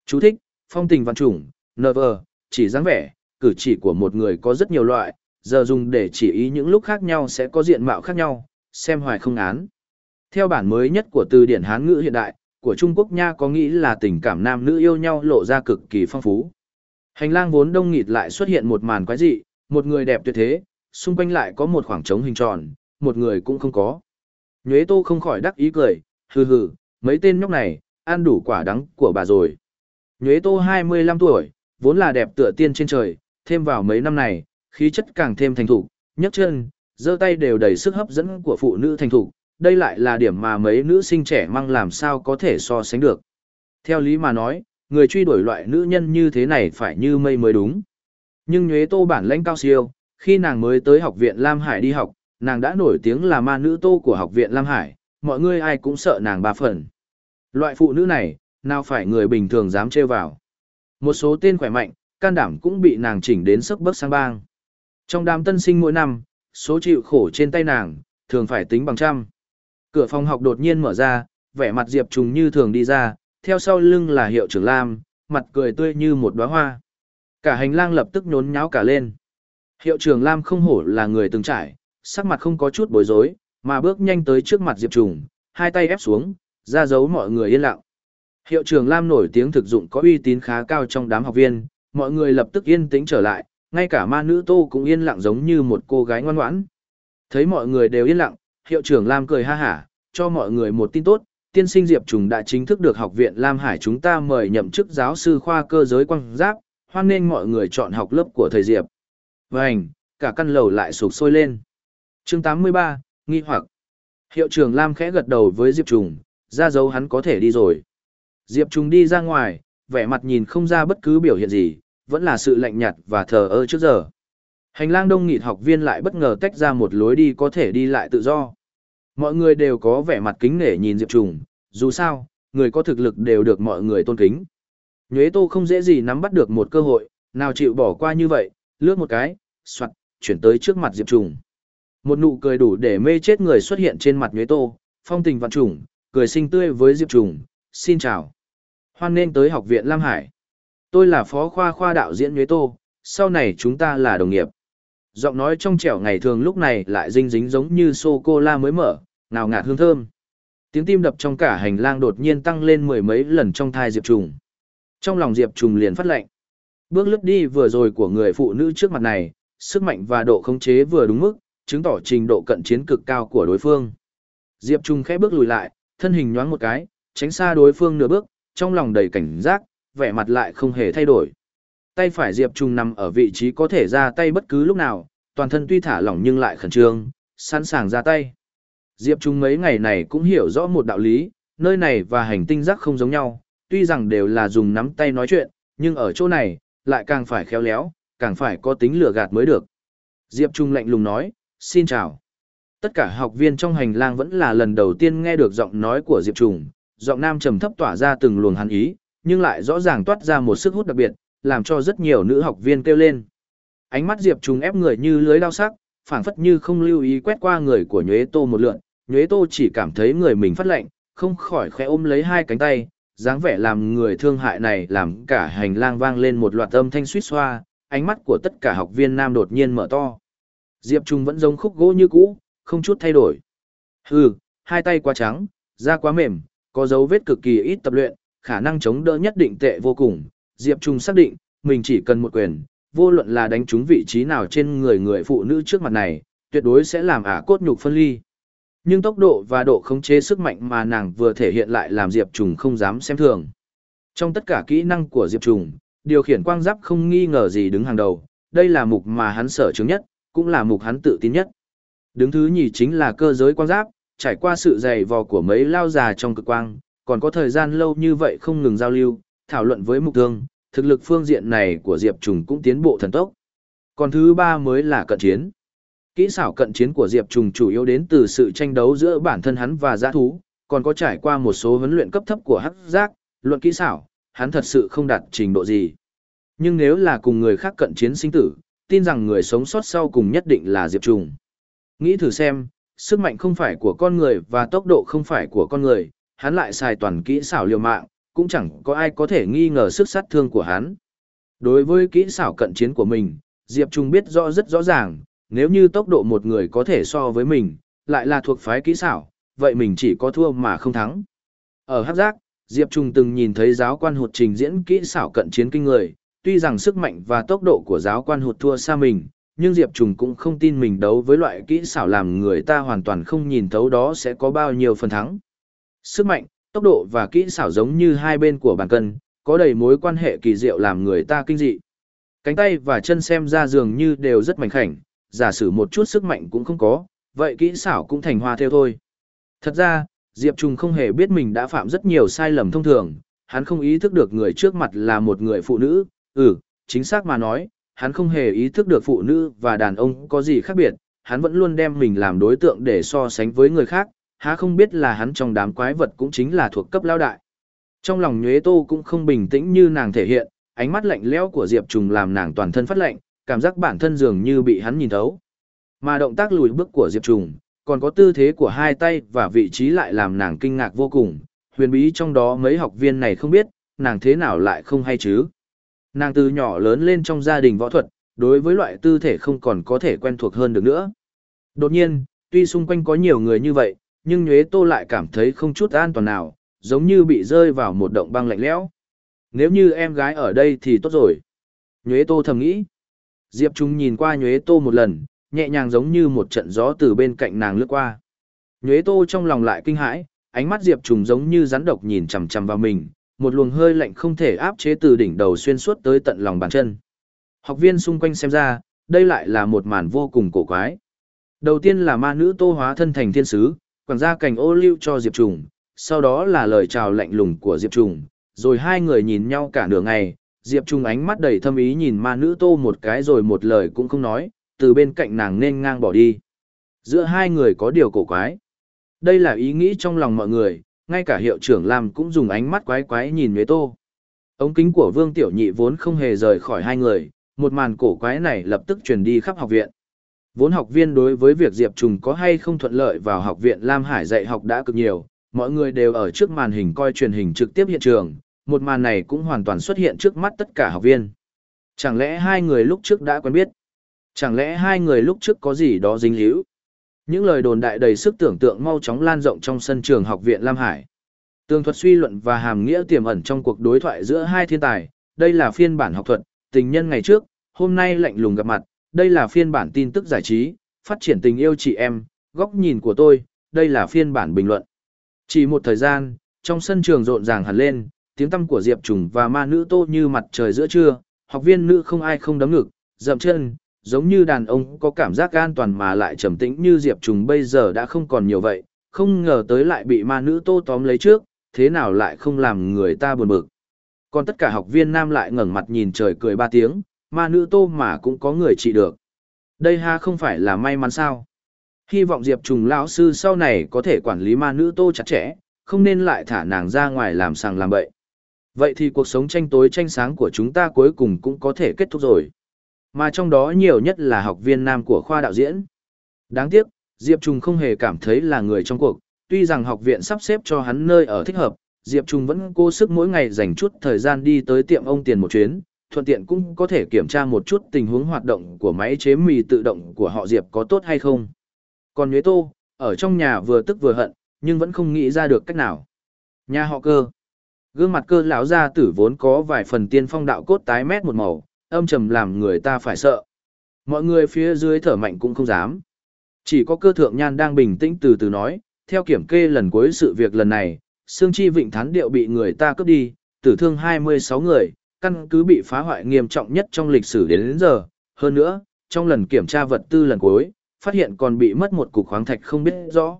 Chú thích, phong tình văn trùng, never, chỉ dáng vẻ, cử chỉ của một người có rất nhiều loại, giờ dùng để chỉ ý những lúc khác nhau sẽ có diện mạo khác nhau, xem hoài không án. Theo bản mới nhất của từ điển Hán ngữ hiện đại, của Trung Quốc nha có nghĩ là tình cảm nam nữ yêu nhau lộ ra cực kỳ phong phú. Hành lang vốn đông nghịt lại xuất hiện một màn quái dị, một người đẹp tuyệt thế, xung quanh lại có một khoảng trống hình tròn, một người cũng không có. Nhuế Tô không khỏi đắc ý cười, hừ hừ, mấy tên nhóc này, ăn đủ quả đắng của bà rồi. Nhuế Tô 25 tuổi, vốn là đẹp tựa tiên trên trời, thêm vào mấy năm này, khí chất càng thêm thành thục, nhấc chân, giơ tay đều đầy sức hấp dẫn của phụ nữ thành thục, đây lại là điểm mà mấy nữ sinh trẻ mang làm sao có thể so sánh được. Theo lý mà nói, người truy đuổi loại nữ nhân như thế này phải như mây mới đúng. Nhưng Nhuế Tô bản lãnh cao siêu, khi nàng mới tới học viện Lam Hải đi học, nàng đã nổi tiếng là ma nữ tô của học viện Lam Hải, mọi người ai cũng sợ nàng ba phần. Loại phụ nữ này, nào phải người bình thường dám trêu vào. Một số tên khỏe mạnh, can đảm cũng bị nàng chỉnh đến sức bức sang bang. Trong đám tân sinh mỗi năm, số chịu khổ trên tay nàng, thường phải tính bằng trăm. Cửa phòng học đột nhiên mở ra, vẻ mặt Diệp Trùng như thường đi ra, theo sau lưng là hiệu trưởng Lam, mặt cười tươi như một đóa hoa. Cả hành lang lập tức nhốn nháo cả lên. Hiệu trưởng Lam không hổ là người từng trải, sắc mặt không có chút bối rối, mà bước nhanh tới trước mặt Diệp Trùng, hai tay ép xuống, ra dấu mọi người yên lặng. Hiệu trưởng Lam nổi tiếng thực dụng có uy tín khá cao trong đám học viên, mọi người lập tức yên tĩnh trở lại, ngay cả ma nữ tô cũng yên lặng giống như một cô gái ngoan ngoãn. Thấy mọi người đều yên lặng, hiệu trưởng Lam cười ha hả, cho mọi người một tin tốt, tiên sinh Diệp Trùng đã chính thức được học viện Lam Hải chúng ta mời nhậm chức giáo sư khoa cơ giới quang giáp, hoan nên mọi người chọn học lớp của thầy Diệp. Vành, cả căn lầu lại sụp sôi lên. chương 83, nghi hoặc. Hiệu trưởng Lam khẽ gật đầu với Diệp Trùng, ra dấu hắn có thể đi rồi. Diệp Trùng đi ra ngoài, vẻ mặt nhìn không ra bất cứ biểu hiện gì, vẫn là sự lạnh nhạt và thờ ơ trước giờ. Hành lang đông nghịt học viên lại bất ngờ tách ra một lối đi có thể đi lại tự do. Mọi người đều có vẻ mặt kính nể nhìn Diệp Trùng, dù sao, người có thực lực đều được mọi người tôn kính. Nhuế Tô không dễ gì nắm bắt được một cơ hội, nào chịu bỏ qua như vậy, lướt một cái, soạt, chuyển tới trước mặt Diệp Trùng. Một nụ cười đủ để mê chết người xuất hiện trên mặt Nhuế Tô, phong tình vạn trùng, cười xinh tươi với Diệp Trùng, xin chào. Hoan nên tới học viện Lam Hải. Tôi là phó khoa khoa đạo diễn Nhuế Tô, sau này chúng ta là đồng nghiệp. Giọng nói trong trẻo ngày thường lúc này lại dinh dính giống như sô-cô-la mới mở, nào ngạt hương thơm. Tiếng tim đập trong cả hành lang đột nhiên tăng lên mười mấy lần trong thai Diệp Trùng. Trong lòng Diệp Trùng liền phát lệnh. Bước lướt đi vừa rồi của người phụ nữ trước mặt này, sức mạnh và độ khống chế vừa đúng mức, chứng tỏ trình độ cận chiến cực cao của đối phương. Diệp Trung khẽ bước lùi lại, thân hình nhoáng một cái, tránh xa đối phương nửa bước, trong lòng đầy cảnh giác, vẻ mặt lại không hề thay đổi. Tay phải Diệp Trung nằm ở vị trí có thể ra tay bất cứ lúc nào, toàn thân tuy thả lỏng nhưng lại khẩn trương, sẵn sàng ra tay. Diệp Trung mấy ngày này cũng hiểu rõ một đạo lý, nơi này và hành tinh giác không giống nhau, tuy rằng đều là dùng nắm tay nói chuyện, nhưng ở chỗ này, lại càng phải khéo léo, càng phải có tính lừa gạt mới được. Diệp Trung lạnh lùng nói, xin chào. Tất cả học viên trong hành lang vẫn là lần đầu tiên nghe được giọng nói của Diệp trùng giọng nam trầm thấp tỏa ra từng luồng hắn ý, nhưng lại rõ ràng toát ra một sức hút đặc biệt, làm cho rất nhiều nữ học viên kêu lên. Ánh mắt Diệp trùng ép người như lưới lao sắc, phảng phất như không lưu ý quét qua người của Nhuế Tô một lượn, Nhuế Tô chỉ cảm thấy người mình phát lạnh, không khỏi khẽ ôm lấy hai cánh tay, dáng vẻ làm người thương hại này làm cả hành lang vang lên một loạt âm thanh suýt xoa, ánh mắt của tất cả học viên nam đột nhiên mở to. Diệp Trung vẫn giống khúc gỗ như cũ, không chút thay đổi. Hừ, hai tay quá trắng, da quá mềm, có dấu vết cực kỳ ít tập luyện, khả năng chống đỡ nhất định tệ vô cùng. Diệp Trung xác định, mình chỉ cần một quyền, vô luận là đánh trúng vị trí nào trên người người phụ nữ trước mặt này, tuyệt đối sẽ làm ả cốt nhục phân ly. Nhưng tốc độ và độ khống chế sức mạnh mà nàng vừa thể hiện lại làm Diệp Trùng không dám xem thường. Trong tất cả kỹ năng của Diệp Trùng, điều khiển quang giáp không nghi ngờ gì đứng hàng đầu, đây là mục mà hắn sở chứng nhất, cũng là mục hắn tự tin nhất. Đứng thứ nhì chính là cơ giới quang giáp, trải qua sự dày vò của mấy lao già trong cực quang, còn có thời gian lâu như vậy không ngừng giao lưu, thảo luận với mục thương, thực lực phương diện này của Diệp Trùng cũng tiến bộ thần tốc. Còn thứ ba mới là cận chiến. Kỹ xảo cận chiến của Diệp Trùng chủ yếu đến từ sự tranh đấu giữa bản thân hắn và giã thú, còn có trải qua một số huấn luyện cấp thấp của hắc giác, luận kỹ xảo, hắn thật sự không đạt trình độ gì. Nhưng nếu là cùng người khác cận chiến sinh tử, tin rằng người sống sót sau cùng nhất định là Diệp Trùng. Nghĩ thử xem, sức mạnh không phải của con người và tốc độ không phải của con người, hắn lại xài toàn kỹ xảo liều mạng, cũng chẳng có ai có thể nghi ngờ sức sát thương của hắn. Đối với kỹ xảo cận chiến của mình, Diệp Trung biết rõ rất rõ ràng, nếu như tốc độ một người có thể so với mình, lại là thuộc phái kỹ xảo, vậy mình chỉ có thua mà không thắng. Ở hắc giác, Diệp Trung từng nhìn thấy giáo quan hụt trình diễn kỹ xảo cận chiến kinh người, tuy rằng sức mạnh và tốc độ của giáo quan hụt thua xa mình, nhưng Diệp Trùng cũng không tin mình đấu với loại kỹ xảo làm người ta hoàn toàn không nhìn thấu đó sẽ có bao nhiêu phần thắng. Sức mạnh, tốc độ và kỹ xảo giống như hai bên của bàn cân, có đầy mối quan hệ kỳ diệu làm người ta kinh dị. Cánh tay và chân xem ra dường như đều rất mảnh khảnh, giả sử một chút sức mạnh cũng không có, vậy kỹ xảo cũng thành hoa theo thôi. Thật ra, Diệp Trùng không hề biết mình đã phạm rất nhiều sai lầm thông thường, hắn không ý thức được người trước mặt là một người phụ nữ, ừ, chính xác mà nói, hắn không hề ý thức được phụ nữ và đàn ông có gì khác biệt, hắn vẫn luôn đem mình làm đối tượng để so sánh với người khác, há không biết là hắn trong đám quái vật cũng chính là thuộc cấp lao đại. Trong lòng Nhuế Tô cũng không bình tĩnh như nàng thể hiện, ánh mắt lạnh lẽo của Diệp Trùng làm nàng toàn thân phát lạnh, cảm giác bản thân dường như bị hắn nhìn thấu. Mà động tác lùi bước của Diệp Trùng, còn có tư thế của hai tay và vị trí lại làm nàng kinh ngạc vô cùng, huyền bí trong đó mấy học viên này không biết, nàng thế nào lại không hay chứ. Nàng từ nhỏ lớn lên trong gia đình võ thuật, đối với loại tư thể không còn có thể quen thuộc hơn được nữa. Đột nhiên, tuy xung quanh có nhiều người như vậy, nhưng Nhuế Tô lại cảm thấy không chút an toàn nào, giống như bị rơi vào một động băng lạnh lẽo. Nếu như em gái ở đây thì tốt rồi. Nhuế Tô thầm nghĩ. Diệp Trung nhìn qua Nhuế Tô một lần, nhẹ nhàng giống như một trận gió từ bên cạnh nàng lướt qua. Nhuế Tô trong lòng lại kinh hãi, ánh mắt Diệp Trung giống như rắn độc nhìn chằm chằm vào mình, một luồng hơi lạnh không thể áp chế từ đỉnh đầu xuyên suốt tới tận lòng bàn chân. Học viên xung quanh xem ra, đây lại là một màn vô cùng cổ quái. Đầu tiên là ma nữ tô hóa thân thành thiên sứ, quảng ra cảnh ô lưu cho Diệp Trùng, sau đó là lời chào lạnh lùng của Diệp Trùng, rồi hai người nhìn nhau cả nửa ngày, Diệp Trùng ánh mắt đầy thâm ý nhìn ma nữ tô một cái rồi một lời cũng không nói, từ bên cạnh nàng nên ngang bỏ đi. Giữa hai người có điều cổ quái. Đây là ý nghĩ trong lòng mọi người, ngay cả hiệu trưởng làm cũng dùng ánh mắt quái quái nhìn Nhuế Tô. Ống kính của Vương Tiểu Nhị vốn không hề rời khỏi hai người, một màn cổ quái này lập tức truyền đi khắp học viện. Vốn học viên đối với việc Diệp Trùng có hay không thuận lợi vào học viện Lam Hải dạy học đã cực nhiều, mọi người đều ở trước màn hình coi truyền hình trực tiếp hiện trường, một màn này cũng hoàn toàn xuất hiện trước mắt tất cả học viên. Chẳng lẽ hai người lúc trước đã quen biết? Chẳng lẽ hai người lúc trước có gì đó dính líu? Những lời đồn đại đầy sức tưởng tượng mau chóng lan rộng trong sân trường học viện Lam Hải. Tường thuật suy luận và hàm nghĩa tiềm ẩn trong cuộc đối thoại giữa hai thiên tài, đây là phiên bản học thuật, tình nhân ngày trước, hôm nay lạnh lùng gặp mặt, đây là phiên bản tin tức giải trí, phát triển tình yêu chị em, góc nhìn của tôi, đây là phiên bản bình luận. Chỉ một thời gian, trong sân trường rộn ràng hẳn lên, tiếng tăm của Diệp Trùng và ma nữ tô như mặt trời giữa trưa, học viên nữ không ai không đấm ngực, dậm chân, giống như đàn ông có cảm giác an toàn mà lại trầm tĩnh như Diệp Trùng bây giờ đã không còn nhiều vậy, không ngờ tới lại bị ma nữ tô tóm lấy trước, thế nào lại không làm người ta buồn bực. Còn tất cả học viên nam lại ngẩng mặt nhìn trời cười ba tiếng, ma nữ tô mà cũng có người trị được. Đây ha không phải là may mắn sao. Hy vọng Diệp Trùng lão sư sau này có thể quản lý ma nữ tô chặt chẽ, không nên lại thả nàng ra ngoài làm sàng làm bậy. Vậy thì cuộc sống tranh tối tranh sáng của chúng ta cuối cùng cũng có thể kết thúc rồi. Mà trong đó nhiều nhất là học viên nam của khoa đạo diễn. Đáng tiếc, Diệp Trùng không hề cảm thấy là người trong cuộc, tuy rằng học viện sắp xếp cho hắn nơi ở thích hợp, Diệp Trung vẫn cố sức mỗi ngày dành chút thời gian đi tới tiệm ông tiền một chuyến, thuận tiện cũng có thể kiểm tra một chút tình huống hoạt động của máy chế mì tự động của họ Diệp có tốt hay không. Còn Nhuế Tô, ở trong nhà vừa tức vừa hận, nhưng vẫn không nghĩ ra được cách nào. Nhà họ cơ. Gương mặt cơ lão gia tử vốn có vài phần tiên phong đạo cốt tái mét một màu, âm trầm làm người ta phải sợ. Mọi người phía dưới thở mạnh cũng không dám. Chỉ có cơ thượng nhan đang bình tĩnh từ từ nói, theo kiểm kê lần cuối sự việc lần này, Sương Chi Vịnh Thán Điệu bị người ta cướp đi, tử thương 26 người, căn cứ bị phá hoại nghiêm trọng nhất trong lịch sử đến, đến giờ. Hơn nữa, trong lần kiểm tra vật tư lần cuối, phát hiện còn bị mất một cục khoáng thạch không biết rõ.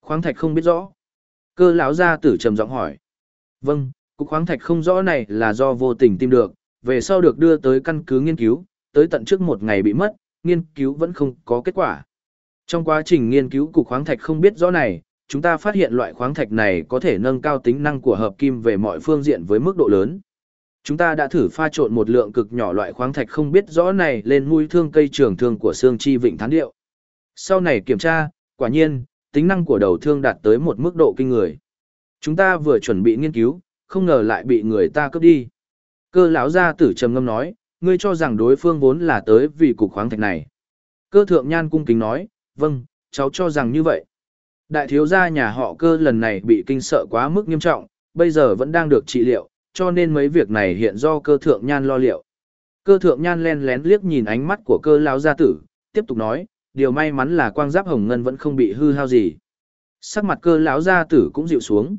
Khoáng thạch không biết rõ. Cơ lão gia tử trầm giọng hỏi. Vâng, cục khoáng thạch không rõ này là do vô tình tìm được, về sau được đưa tới căn cứ nghiên cứu, tới tận trước một ngày bị mất, nghiên cứu vẫn không có kết quả. Trong quá trình nghiên cứu cục khoáng thạch không biết rõ này, chúng ta phát hiện loại khoáng thạch này có thể nâng cao tính năng của hợp kim về mọi phương diện với mức độ lớn. Chúng ta đã thử pha trộn một lượng cực nhỏ loại khoáng thạch không biết rõ này lên mũi thương cây trường thương của xương chi vịnh thán điệu. Sau này kiểm tra, quả nhiên, tính năng của đầu thương đạt tới một mức độ kinh người. Chúng ta vừa chuẩn bị nghiên cứu, không ngờ lại bị người ta cướp đi. Cơ lão gia tử trầm ngâm nói, ngươi cho rằng đối phương vốn là tới vì cục khoáng thạch này. Cơ thượng nhan cung kính nói, vâng, cháu cho rằng như vậy. Đại thiếu gia nhà họ cơ lần này bị kinh sợ quá mức nghiêm trọng, bây giờ vẫn đang được trị liệu, cho nên mấy việc này hiện do cơ thượng nhan lo liệu. Cơ thượng nhan len lén liếc nhìn ánh mắt của cơ lão gia tử, tiếp tục nói, điều may mắn là quang giáp hồng ngân vẫn không bị hư hao gì. Sắc mặt cơ lão gia tử cũng dịu xuống.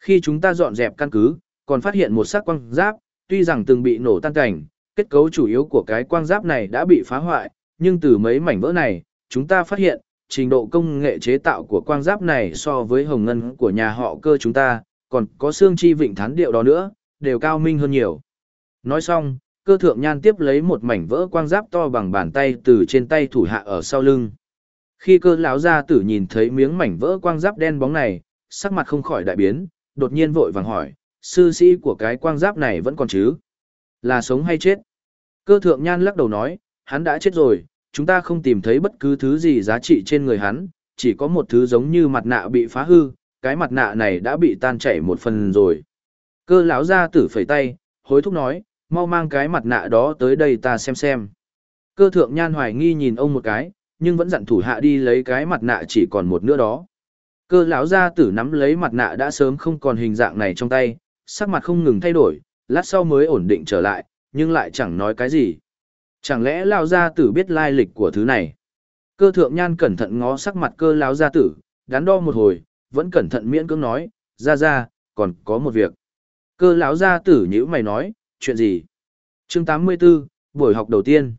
Khi chúng ta dọn dẹp căn cứ, còn phát hiện một sắc quang giáp, tuy rằng từng bị nổ tan cảnh, kết cấu chủ yếu của cái quang giáp này đã bị phá hoại, nhưng từ mấy mảnh vỡ này, chúng ta phát hiện, trình độ công nghệ chế tạo của quang giáp này so với hồng ngân của nhà họ cơ chúng ta, còn có xương chi vịnh thán điệu đó nữa, đều cao minh hơn nhiều. Nói xong, cơ thượng nhan tiếp lấy một mảnh vỡ quang giáp to bằng bàn tay từ trên tay thủ hạ ở sau lưng. Khi cơ lão gia tử nhìn thấy miếng mảnh vỡ quang giáp đen bóng này, sắc mặt không khỏi đại biến, đột nhiên vội vàng hỏi, sư sĩ của cái quang giáp này vẫn còn chứ? Là sống hay chết? Cơ thượng nhan lắc đầu nói, hắn đã chết rồi, chúng ta không tìm thấy bất cứ thứ gì giá trị trên người hắn, chỉ có một thứ giống như mặt nạ bị phá hư, cái mặt nạ này đã bị tan chảy một phần rồi. Cơ lão ra tử phẩy tay, hối thúc nói, mau mang cái mặt nạ đó tới đây ta xem xem. Cơ thượng nhan hoài nghi nhìn ông một cái, nhưng vẫn dặn thủ hạ đi lấy cái mặt nạ chỉ còn một nữa đó. Cơ lão gia tử nắm lấy mặt nạ đã sớm không còn hình dạng này trong tay, sắc mặt không ngừng thay đổi, lát sau mới ổn định trở lại, nhưng lại chẳng nói cái gì. Chẳng lẽ lão gia tử biết lai lịch của thứ này? Cơ thượng nhan cẩn thận ngó sắc mặt cơ lão gia tử, đắn đo một hồi, vẫn cẩn thận miễn cưỡng nói, ra ra, còn có một việc. Cơ lão gia tử nhữ mày nói, chuyện gì? Chương 84, buổi học đầu tiên.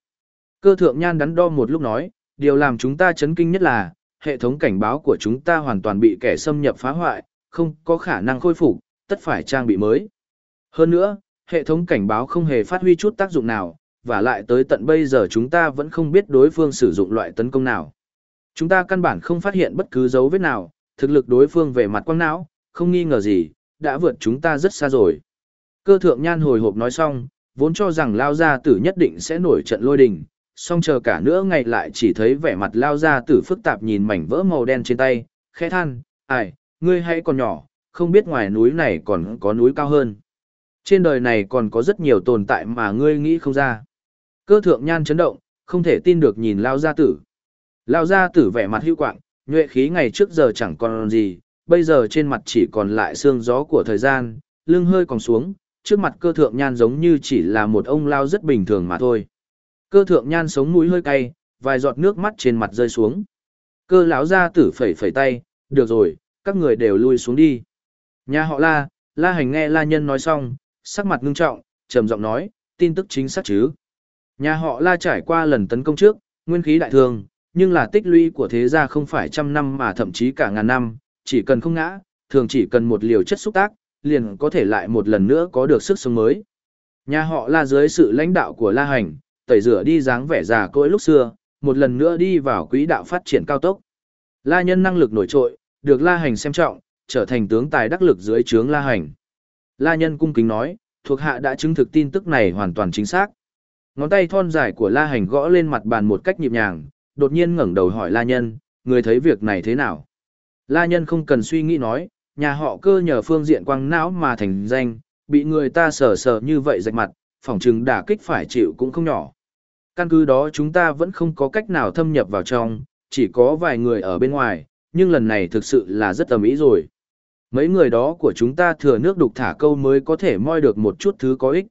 Cơ thượng nhan đắn đo một lúc nói, điều làm chúng ta chấn kinh nhất là, hệ thống cảnh báo của chúng ta hoàn toàn bị kẻ xâm nhập phá hoại, không có khả năng khôi phục, tất phải trang bị mới. Hơn nữa, hệ thống cảnh báo không hề phát huy chút tác dụng nào, và lại tới tận bây giờ chúng ta vẫn không biết đối phương sử dụng loại tấn công nào. Chúng ta căn bản không phát hiện bất cứ dấu vết nào, thực lực đối phương về mặt quang não, không nghi ngờ gì, đã vượt chúng ta rất xa rồi. Cơ thượng nhan hồi hộp nói xong, vốn cho rằng lao gia tử nhất định sẽ nổi trận lôi đình, song chờ cả nữa ngày lại chỉ thấy vẻ mặt lao gia tử phức tạp nhìn mảnh vỡ màu đen trên tay, khẽ than, ai, ngươi hãy còn nhỏ, không biết ngoài núi này còn có núi cao hơn. Trên đời này còn có rất nhiều tồn tại mà ngươi nghĩ không ra. Cơ thượng nhan chấn động, không thể tin được nhìn lao gia tử. Lao gia tử vẻ mặt hữu quạng, nhuệ khí ngày trước giờ chẳng còn gì, bây giờ trên mặt chỉ còn lại sương gió của thời gian, lưng hơi còn xuống, trước mặt cơ thượng nhan giống như chỉ là một ông lao rất bình thường mà thôi. Cơ thượng nhan sống mũi hơi cay, vài giọt nước mắt trên mặt rơi xuống. Cơ lão gia tử phẩy phẩy tay, được rồi, các người đều lui xuống đi. Nhà họ la, la hành nghe la nhân nói xong, sắc mặt ngưng trọng, trầm giọng nói, tin tức chính xác chứ. Nhà họ la trải qua lần tấn công trước, nguyên khí đại thương, nhưng là tích lũy của thế gia không phải trăm năm mà thậm chí cả ngàn năm, chỉ cần không ngã, thường chỉ cần một liều chất xúc tác, liền có thể lại một lần nữa có được sức sống mới. Nhà họ la dưới sự lãnh đạo của la hành, tẩy rửa đi dáng vẻ già cỗi lúc xưa, một lần nữa đi vào quỹ đạo phát triển cao tốc. La nhân năng lực nổi trội, được la hành xem trọng, trở thành tướng tài đắc lực dưới trướng la hành. La nhân cung kính nói, thuộc hạ đã chứng thực tin tức này hoàn toàn chính xác. Ngón tay thon dài của la hành gõ lên mặt bàn một cách nhịp nhàng, đột nhiên ngẩng đầu hỏi la nhân, người thấy việc này thế nào? La nhân không cần suy nghĩ nói, nhà họ cơ nhờ phương diện quang não mà thành danh, bị người ta sờ sờ như vậy rạch mặt, phỏng chừng đả kích phải chịu cũng không nhỏ. Căn cứ đó chúng ta vẫn không có cách nào thâm nhập vào trong, chỉ có vài người ở bên ngoài, nhưng lần này thực sự là rất tầm ý rồi. Mấy người đó của chúng ta thừa nước đục thả câu mới có thể moi được một chút thứ có ích.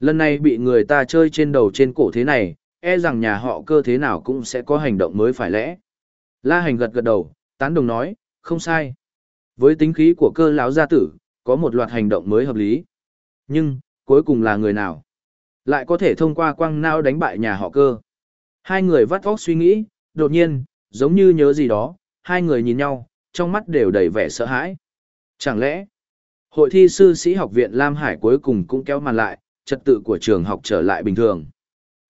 Lần này bị người ta chơi trên đầu trên cổ thế này, e rằng nhà họ cơ thế nào cũng sẽ có hành động mới phải lẽ. La hành gật gật đầu, tán đồng nói, không sai. Với tính khí của cơ lão gia tử, có một loạt hành động mới hợp lý. Nhưng, cuối cùng là người nào? Lại có thể thông qua quăng nao đánh bại nhà họ cơ. Hai người vắt óc suy nghĩ, đột nhiên, giống như nhớ gì đó, hai người nhìn nhau, trong mắt đều đầy vẻ sợ hãi. Chẳng lẽ, hội thi sư sĩ học viện Lam Hải cuối cùng cũng kéo màn lại, trật tự của trường học trở lại bình thường.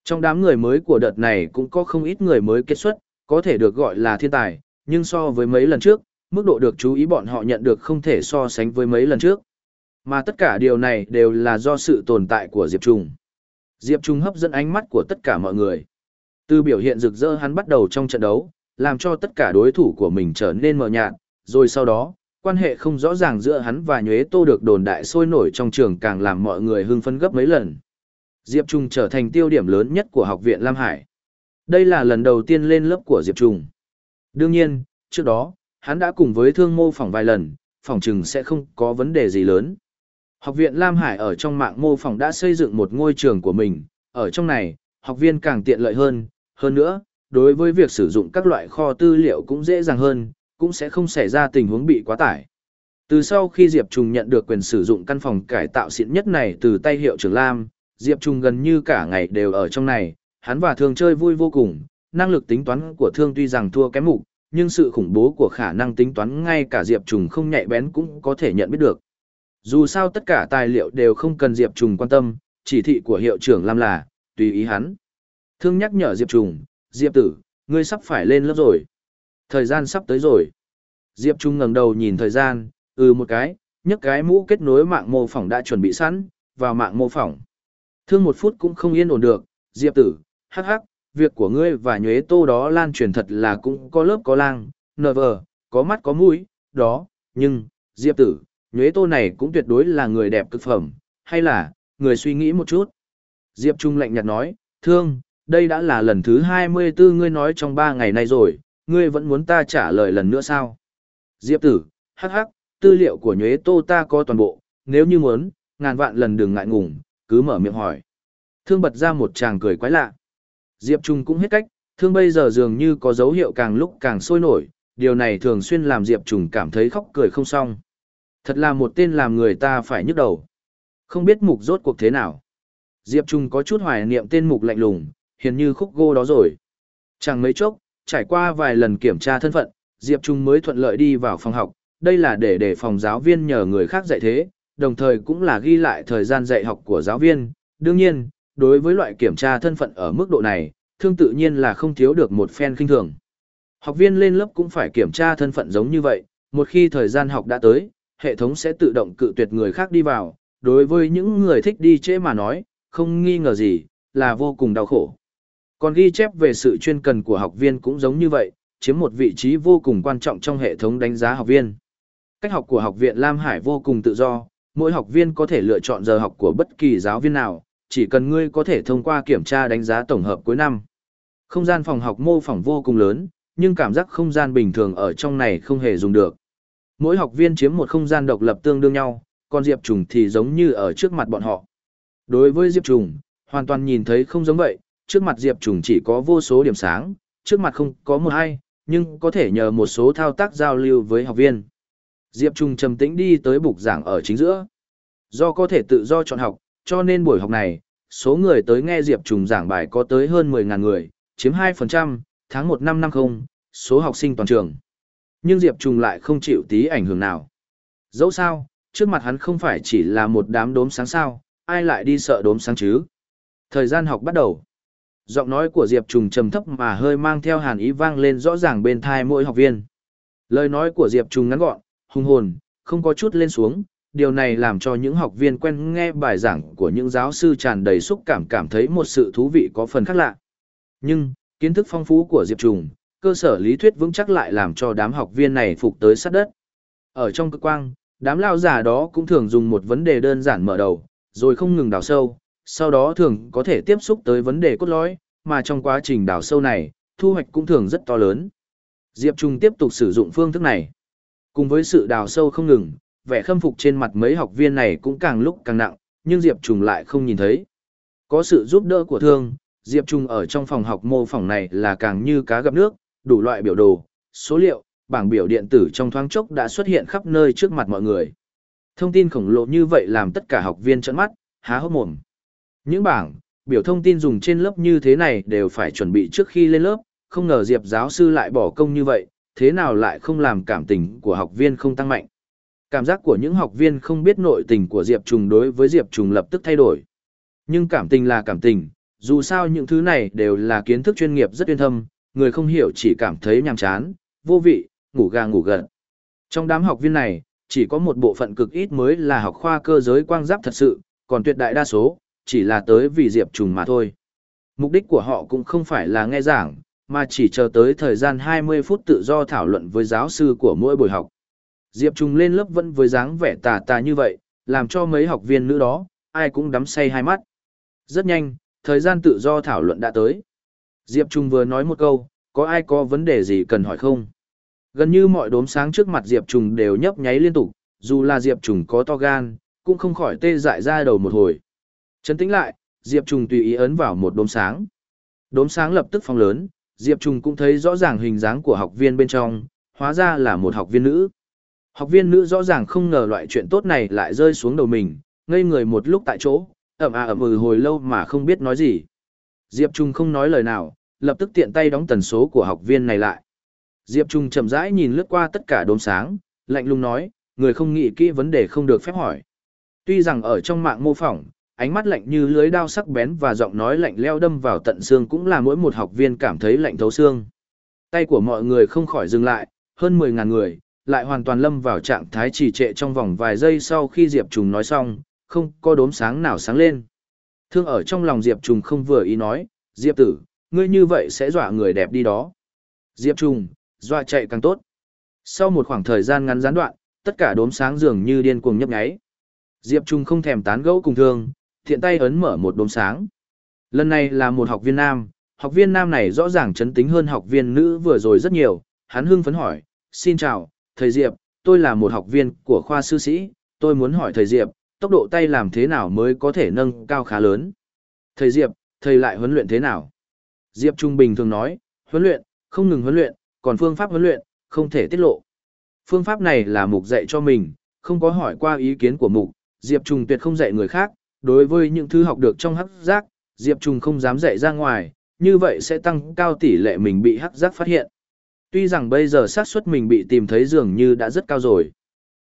Trong đám người mới của đợt này cũng có không ít người mới kết xuất, có thể được gọi là thiên tài, nhưng so với mấy lần trước, mức độ được chú ý bọn họ nhận được không thể so sánh với mấy lần trước. Mà tất cả điều này đều là do sự tồn tại của Diệp Trung. Diệp Trung hấp dẫn ánh mắt của tất cả mọi người. Từ biểu hiện rực rỡ hắn bắt đầu trong trận đấu, làm cho tất cả đối thủ của mình trở nên mờ nhạt, rồi sau đó, quan hệ không rõ ràng giữa hắn và Nhuế Tô được đồn đại sôi nổi trong trường càng làm mọi người hưng phấn gấp mấy lần. Diệp Trung trở thành tiêu điểm lớn nhất của học viện Lam Hải. Đây là lần đầu tiên lên lớp của Diệp Trung. Đương nhiên, trước đó, hắn đã cùng với thương mô phỏng vài lần, phỏng chừng sẽ không có vấn đề gì lớn. Học viện Lam Hải ở trong mạng mô phỏng đã xây dựng một ngôi trường của mình, ở trong này, học viên càng tiện lợi hơn, hơn nữa, đối với việc sử dụng các loại kho tư liệu cũng dễ dàng hơn, cũng sẽ không xảy ra tình huống bị quá tải. Từ sau khi Diệp Trùng nhận được quyền sử dụng căn phòng cải tạo xịn nhất này từ tay hiệu trưởng Lam, Diệp Trùng gần như cả ngày đều ở trong này, hắn và thương chơi vui vô cùng, năng lực tính toán của thương tuy rằng thua kém mục, nhưng sự khủng bố của khả năng tính toán ngay cả Diệp Trùng không nhạy bén cũng có thể nhận biết được. Dù sao tất cả tài liệu đều không cần Diệp Trùng quan tâm, chỉ thị của hiệu trưởng Lam là, tùy ý hắn. Thương nhắc nhở Diệp Trùng, Diệp tử, ngươi sắp phải lên lớp rồi. Thời gian sắp tới rồi. Diệp Trung ngẩng đầu nhìn thời gian, ừ một cái, nhấc cái mũ kết nối mạng mô phỏng đã chuẩn bị sẵn, vào mạng mô phỏng. Thương một phút cũng không yên ổn được, Diệp tử, hắc hắc, việc của ngươi và nhuế tô đó lan truyền thật là cũng có lớp có lang, nờ vờ, có mắt có mũi, đó, nhưng, Diệp tử, nhuế tô này cũng tuyệt đối là người đẹp cực phẩm, hay là, người suy nghĩ một chút. Diệp Trung lạnh nhạt nói, thương, đây đã là lần thứ 24 ngươi nói trong 3 ngày nay rồi, ngươi vẫn muốn ta trả lời lần nữa sao? Diệp tử, hắc hắc, tư liệu của nhuế tô ta có toàn bộ, nếu như muốn, ngàn vạn lần đừng ngại ngùng, cứ mở miệng hỏi. Thương bật ra một chàng cười quái lạ. Diệp Trung cũng hết cách, thương bây giờ dường như có dấu hiệu càng lúc càng sôi nổi, điều này thường xuyên làm Diệp Trung cảm thấy khóc cười không xong. Thật là một tên làm người ta phải nhức đầu. Không biết mục rốt cuộc thế nào. Diệp Trung có chút hoài niệm tên mục lạnh lùng, hiển như khúc gô đó rồi. Chẳng mấy chốc, trải qua vài lần kiểm tra thân phận, Diệp Trung mới thuận lợi đi vào phòng học, đây là để để phòng giáo viên nhờ người khác dạy thế, đồng thời cũng là ghi lại thời gian dạy học của giáo viên. Đương nhiên, đối với loại kiểm tra thân phận ở mức độ này, thương tự nhiên là không thiếu được một phen kinh thường. Học viên lên lớp cũng phải kiểm tra thân phận giống như vậy, một khi thời gian học đã tới, hệ thống sẽ tự động cự tuyệt người khác đi vào, đối với những người thích đi trễ mà nói, không nghi ngờ gì, là vô cùng đau khổ. Còn ghi chép về sự chuyên cần của học viên cũng giống như vậy, chiếm một vị trí vô cùng quan trọng trong hệ thống đánh giá học viên. Cách học của học viện Lam Hải vô cùng tự do, mỗi học viên có thể lựa chọn giờ học của bất kỳ giáo viên nào, chỉ cần ngươi có thể thông qua kiểm tra đánh giá tổng hợp cuối năm. Không gian phòng học mô phỏng vô cùng lớn, nhưng cảm giác không gian bình thường ở trong này không hề dùng được. Mỗi học viên chiếm một không gian độc lập tương đương nhau, còn Diệp Trùng thì giống như ở trước mặt bọn họ. Đối với Diệp Trùng, hoàn toàn nhìn thấy không giống vậy, trước mặt Diệp Trùng chỉ có vô số điểm sáng, trước mặt không có một ai, nhưng có thể nhờ một số thao tác giao lưu với học viên. Diệp Trùng trầm tĩnh đi tới bục giảng ở chính giữa. Do có thể tự do chọn học, cho nên buổi học này, số người tới nghe Diệp Trùng giảng bài có tới hơn 10.000 người, chiếm 2%, tháng 1 năm 50, số học sinh toàn trường. Nhưng Diệp Trùng lại không chịu tí ảnh hưởng nào. Dẫu sao, trước mặt hắn không phải chỉ là một đám đốm sáng sao, ai lại đi sợ đốm sáng chứ. Thời gian học bắt đầu. Giọng nói của Diệp Trùng trầm thấp mà hơi mang theo hàn ý vang lên rõ ràng bên thai mỗi học viên. Lời nói của Diệp Trùng ngắn gọn, hùng hồn, không có chút lên xuống, điều này làm cho những học viên quen nghe bài giảng của những giáo sư tràn đầy xúc cảm cảm thấy một sự thú vị có phần khác lạ. Nhưng, kiến thức phong phú của Diệp Trùng, cơ sở lý thuyết vững chắc lại làm cho đám học viên này phục tới sát đất. Ở trong cơ quang, đám lao giả đó cũng thường dùng một vấn đề đơn giản mở đầu, rồi không ngừng đào sâu, sau đó thường có thể tiếp xúc tới vấn đề cốt lõi, mà trong quá trình đào sâu này, thu hoạch cũng thường rất to lớn. Diệp Trung tiếp tục sử dụng phương thức này. Cùng với sự đào sâu không ngừng, vẻ khâm phục trên mặt mấy học viên này cũng càng lúc càng nặng, nhưng Diệp Trung lại không nhìn thấy. Có sự giúp đỡ của thương, Diệp Trung ở trong phòng học mô phỏng này là càng như cá gặp nước, đủ loại biểu đồ, số liệu, bảng biểu điện tử trong thoáng chốc đã xuất hiện khắp nơi trước mặt mọi người. Thông tin khổng lồ như vậy làm tất cả học viên trợn mắt, há hốc mồm. Những bảng, biểu thông tin dùng trên lớp như thế này đều phải chuẩn bị trước khi lên lớp, không ngờ Diệp giáo sư lại bỏ công như vậy, thế nào lại không làm cảm tình của học viên không tăng mạnh. Cảm giác của những học viên không biết nội tình của Diệp Trùng đối với Diệp Trùng lập tức thay đổi. Nhưng cảm tình là cảm tình, dù sao những thứ này đều là kiến thức chuyên nghiệp rất uyên thâm, người không hiểu chỉ cảm thấy nhàm chán, vô vị, ngủ gà ngủ gật. Trong đám học viên này, chỉ có một bộ phận cực ít mới là học khoa cơ giới quang giáp thật sự, còn tuyệt đại đa số, chỉ là tới vì Diệp Trùng mà thôi. Mục đích của họ cũng không phải là nghe giảng, mà chỉ chờ tới thời gian 20 phút tự do thảo luận với giáo sư của mỗi buổi học. Diệp Trùng lên lớp vẫn với dáng vẻ tà tà như vậy, làm cho mấy học viên nữ đó, ai cũng đắm say hai mắt. Rất nhanh, thời gian tự do thảo luận đã tới. Diệp Trung vừa nói một câu, có ai có vấn đề gì cần hỏi không? Gần như mọi đốm sáng trước mặt Diệp Trùng đều nhấp nháy liên tục, dù là Diệp Trùng có to gan, cũng không khỏi tê dại ra đầu một hồi. Chấn tĩnh lại, Diệp Trùng tùy ý ấn vào một đốm sáng. Đốm sáng lập tức phóng lớn, Diệp Trùng cũng thấy rõ ràng hình dáng của học viên bên trong, hóa ra là một học viên nữ. Học viên nữ rõ ràng không ngờ loại chuyện tốt này lại rơi xuống đầu mình, ngây người một lúc tại chỗ, ậm à ậm ừ hồi lâu mà không biết nói gì. Diệp Trung không nói lời nào, lập tức tiện tay đóng tần số của học viên này lại. Diệp Trung chậm rãi nhìn lướt qua tất cả đốm sáng, lạnh lùng nói, người không nghĩ kỹ vấn đề không được phép hỏi. Tuy rằng ở trong mạng mô phỏng, ánh mắt lạnh như lưới đao sắc bén và giọng nói lạnh leo đâm vào tận xương cũng là mỗi một học viên cảm thấy lạnh thấu xương. Tay của mọi người không khỏi dừng lại, hơn 10.000 người, lại hoàn toàn lâm vào trạng thái trì trệ trong vòng vài giây sau khi Diệp Trùng nói xong, không có đốm sáng nào sáng lên. Thương ở trong lòng Diệp Trùng không vừa ý nói, Diệp tử, ngươi như vậy sẽ dọa người đẹp đi đó. Diệp Trùng, dọa chạy càng tốt. Sau một khoảng thời gian ngắn gián đoạn, tất cả đốm sáng dường như điên cuồng nhấp nháy. Diệp Trung không thèm tán gẫu cùng thương, thiện tay ấn mở một đốm sáng. Lần này là một học viên nam, học viên nam này rõ ràng chấn tính hơn học viên nữ vừa rồi rất nhiều, hắn hưng phấn hỏi, xin chào, thầy Diệp, tôi là một học viên của khoa sư sĩ, tôi muốn hỏi thầy Diệp, tốc độ tay làm thế nào mới có thể nâng cao khá lớn. Thầy Diệp, thầy lại huấn luyện thế nào? Diệp Trung bình thường nói, huấn luyện, không ngừng huấn luyện, còn phương pháp huấn luyện, không thể tiết lộ. Phương pháp này là mục dạy cho mình, không có hỏi qua ý kiến của mục, Diệp Trung tuyệt không dạy người khác, đối với những thứ học được trong hắc giác, Diệp Trung không dám dạy ra ngoài, như vậy sẽ tăng cao tỷ lệ mình bị hắc giác phát hiện. Tuy rằng bây giờ xác suất mình bị tìm thấy dường như đã rất cao rồi.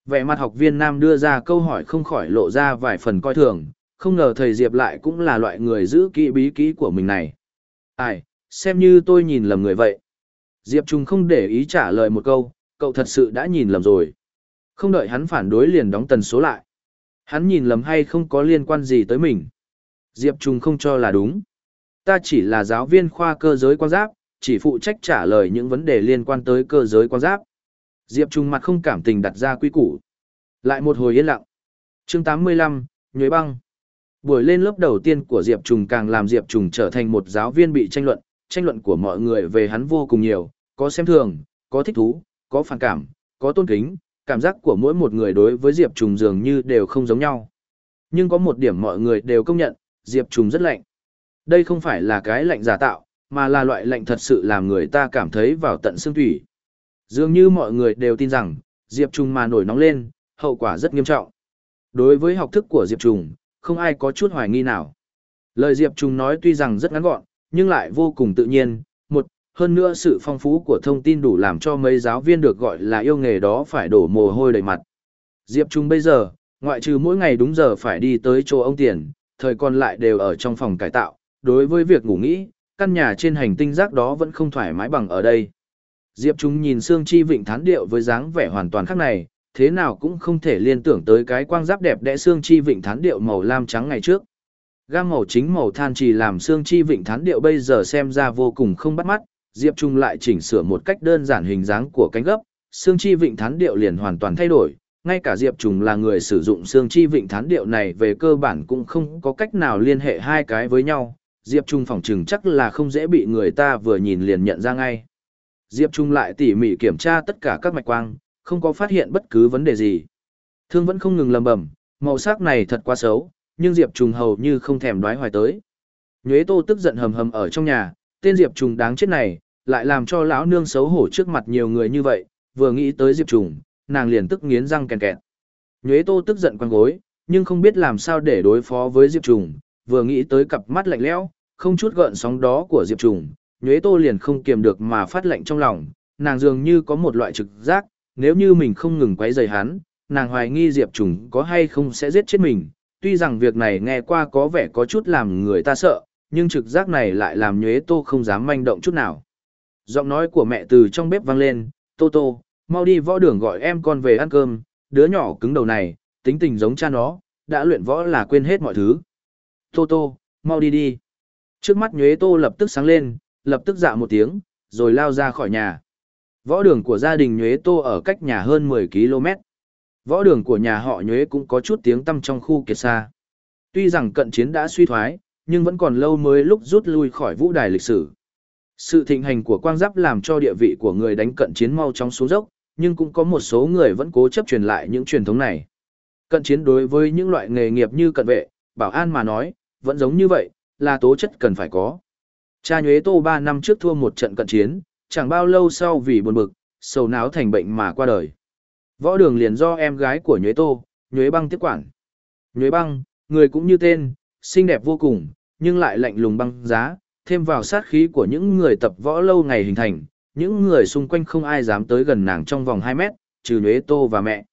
Vẻ mặt học viên nam đưa ra câu hỏi không khỏi lộ ra vài phần coi thường, không ngờ thầy Diệp lại cũng là loại người giữ kỹ bí kỹ của mình này. Ai, xem như tôi nhìn lầm người vậy. Diệp Trung không để ý trả lời một câu, cậu thật sự đã nhìn lầm rồi. Không đợi hắn phản đối liền đóng tần số lại. Hắn nhìn lầm hay không có liên quan gì tới mình. Diệp Trung không cho là đúng. Ta chỉ là giáo viên khoa cơ giới quan giáp, chỉ phụ trách trả lời những vấn đề liên quan tới cơ giới quan giáp. Diệp Trung mặt không cảm tình đặt ra quy củ. Lại một hồi yên lặng. chương 85, Nhuế băng. Buổi lên lớp đầu tiên của Diệp Trung càng làm Diệp Trung trở thành một giáo viên bị tranh luận, tranh luận của mọi người về hắn vô cùng nhiều, có xem thường, có thích thú, có phản cảm, có tôn kính, cảm giác của mỗi một người đối với Diệp Trùng dường như đều không giống nhau. Nhưng có một điểm mọi người đều công nhận, Diệp Trùng rất lạnh. Đây không phải là cái lạnh giả tạo, mà là loại lạnh thật sự làm người ta cảm thấy vào tận xương thủy. Dường như mọi người đều tin rằng, Diệp Trùng mà nổi nóng lên, hậu quả rất nghiêm trọng. Đối với học thức của Diệp Trùng, không ai có chút hoài nghi nào. Lời Diệp Trùng nói tuy rằng rất ngắn gọn, nhưng lại vô cùng tự nhiên, hơn nữa sự phong phú của thông tin đủ làm cho mấy giáo viên được gọi là yêu nghề đó phải đổ mồ hôi đầy mặt. Diệp Trung bây giờ, ngoại trừ mỗi ngày đúng giờ phải đi tới chỗ ông tiền, thời còn lại đều ở trong phòng cải tạo, đối với việc ngủ nghỉ, căn nhà trên hành tinh rác đó vẫn không thoải mái bằng ở đây. Diệp Trung nhìn Sương Chi Vịnh thán điệu với dáng vẻ hoàn toàn khác này, thế nào cũng không thể liên tưởng tới cái quang giáp đẹp đẽ Sương Chi Vịnh thán điệu màu lam trắng ngày trước. Gam màu chính màu than chỉ làm Sương Chi Vịnh thán điệu bây giờ xem ra vô cùng không bắt mắt, Diệp Trung lại chỉnh sửa một cách đơn giản hình dáng của cánh gấp, xương chi vịnh thán điệu liền hoàn toàn thay đổi. Ngay cả Diệp Trung là người sử dụng xương chi vịnh thán điệu này về cơ bản cũng không có cách nào liên hệ hai cái với nhau. Diệp Trung phỏng chừng chắc là không dễ bị người ta vừa nhìn liền nhận ra ngay. Diệp Trung lại tỉ mỉ kiểm tra tất cả các mạch quang, không có phát hiện bất cứ vấn đề gì. Thương vẫn không ngừng lầm bầm, màu sắc này thật quá xấu, nhưng Diệp Trung hầu như không thèm đoái hoài tới. Nhuế Tô tức giận hầm hầm ở trong nhà, tên Diệp Trung đáng chết này, lại làm cho lão nương xấu hổ trước mặt nhiều người như vậy, vừa nghĩ tới Diệp Trùng, nàng liền tức nghiến răng kèn kẹt. Nhuế Tô tức giận quăng gối, nhưng không biết làm sao để đối phó với Diệp Trùng, vừa nghĩ tới cặp mắt lạnh lẽo, không chút gợn sóng đó của Diệp Trùng, Nhuế Tô liền không kiềm được mà phát lạnh trong lòng, nàng dường như có một loại trực giác, nếu như mình không ngừng quấy rầy hắn, nàng hoài nghi Diệp Trùng có hay không sẽ giết chết mình. Tuy rằng việc này nghe qua có vẻ có chút làm người ta sợ, nhưng trực giác này lại làm Nhuế Tô không dám manh động chút nào. Giọng nói của mẹ từ trong bếp vang lên, Tô Tô, mau đi võ đường gọi em con về ăn cơm, đứa nhỏ cứng đầu này, tính tình giống cha nó, đã luyện võ là quên hết mọi thứ. Tô Tô, mau đi đi. Trước mắt nhuế Tô lập tức sáng lên, lập tức dạ một tiếng, rồi lao ra khỏi nhà. Võ đường của gia đình nhuế Tô ở cách nhà hơn 10 km. Võ đường của nhà họ nhuế cũng có chút tiếng tăm trong khu kiệt xa. Tuy rằng cận chiến đã suy thoái, nhưng vẫn còn lâu mới lúc rút lui khỏi vũ đài lịch sử. Sự thịnh hành của quang giáp làm cho địa vị của người đánh cận chiến mau chóng xuống dốc, nhưng cũng có một số người vẫn cố chấp truyền lại những truyền thống này. Cận chiến đối với những loại nghề nghiệp như cận vệ, bảo an mà nói, vẫn giống như vậy, là tố chất cần phải có. Cha Nhuế Tô 3 năm trước thua một trận cận chiến, chẳng bao lâu sau vì buồn bực, sầu náo thành bệnh mà qua đời. Võ đường liền do em gái của Nhuế Tô, Nhuế Băng tiếp quản. Nhuế Băng, người cũng như tên, xinh đẹp vô cùng, nhưng lại lạnh lùng băng giá, thêm vào sát khí của những người tập võ lâu ngày hình thành, những người xung quanh không ai dám tới gần nàng trong vòng 2 mét, trừ Nhuế Tô và mẹ.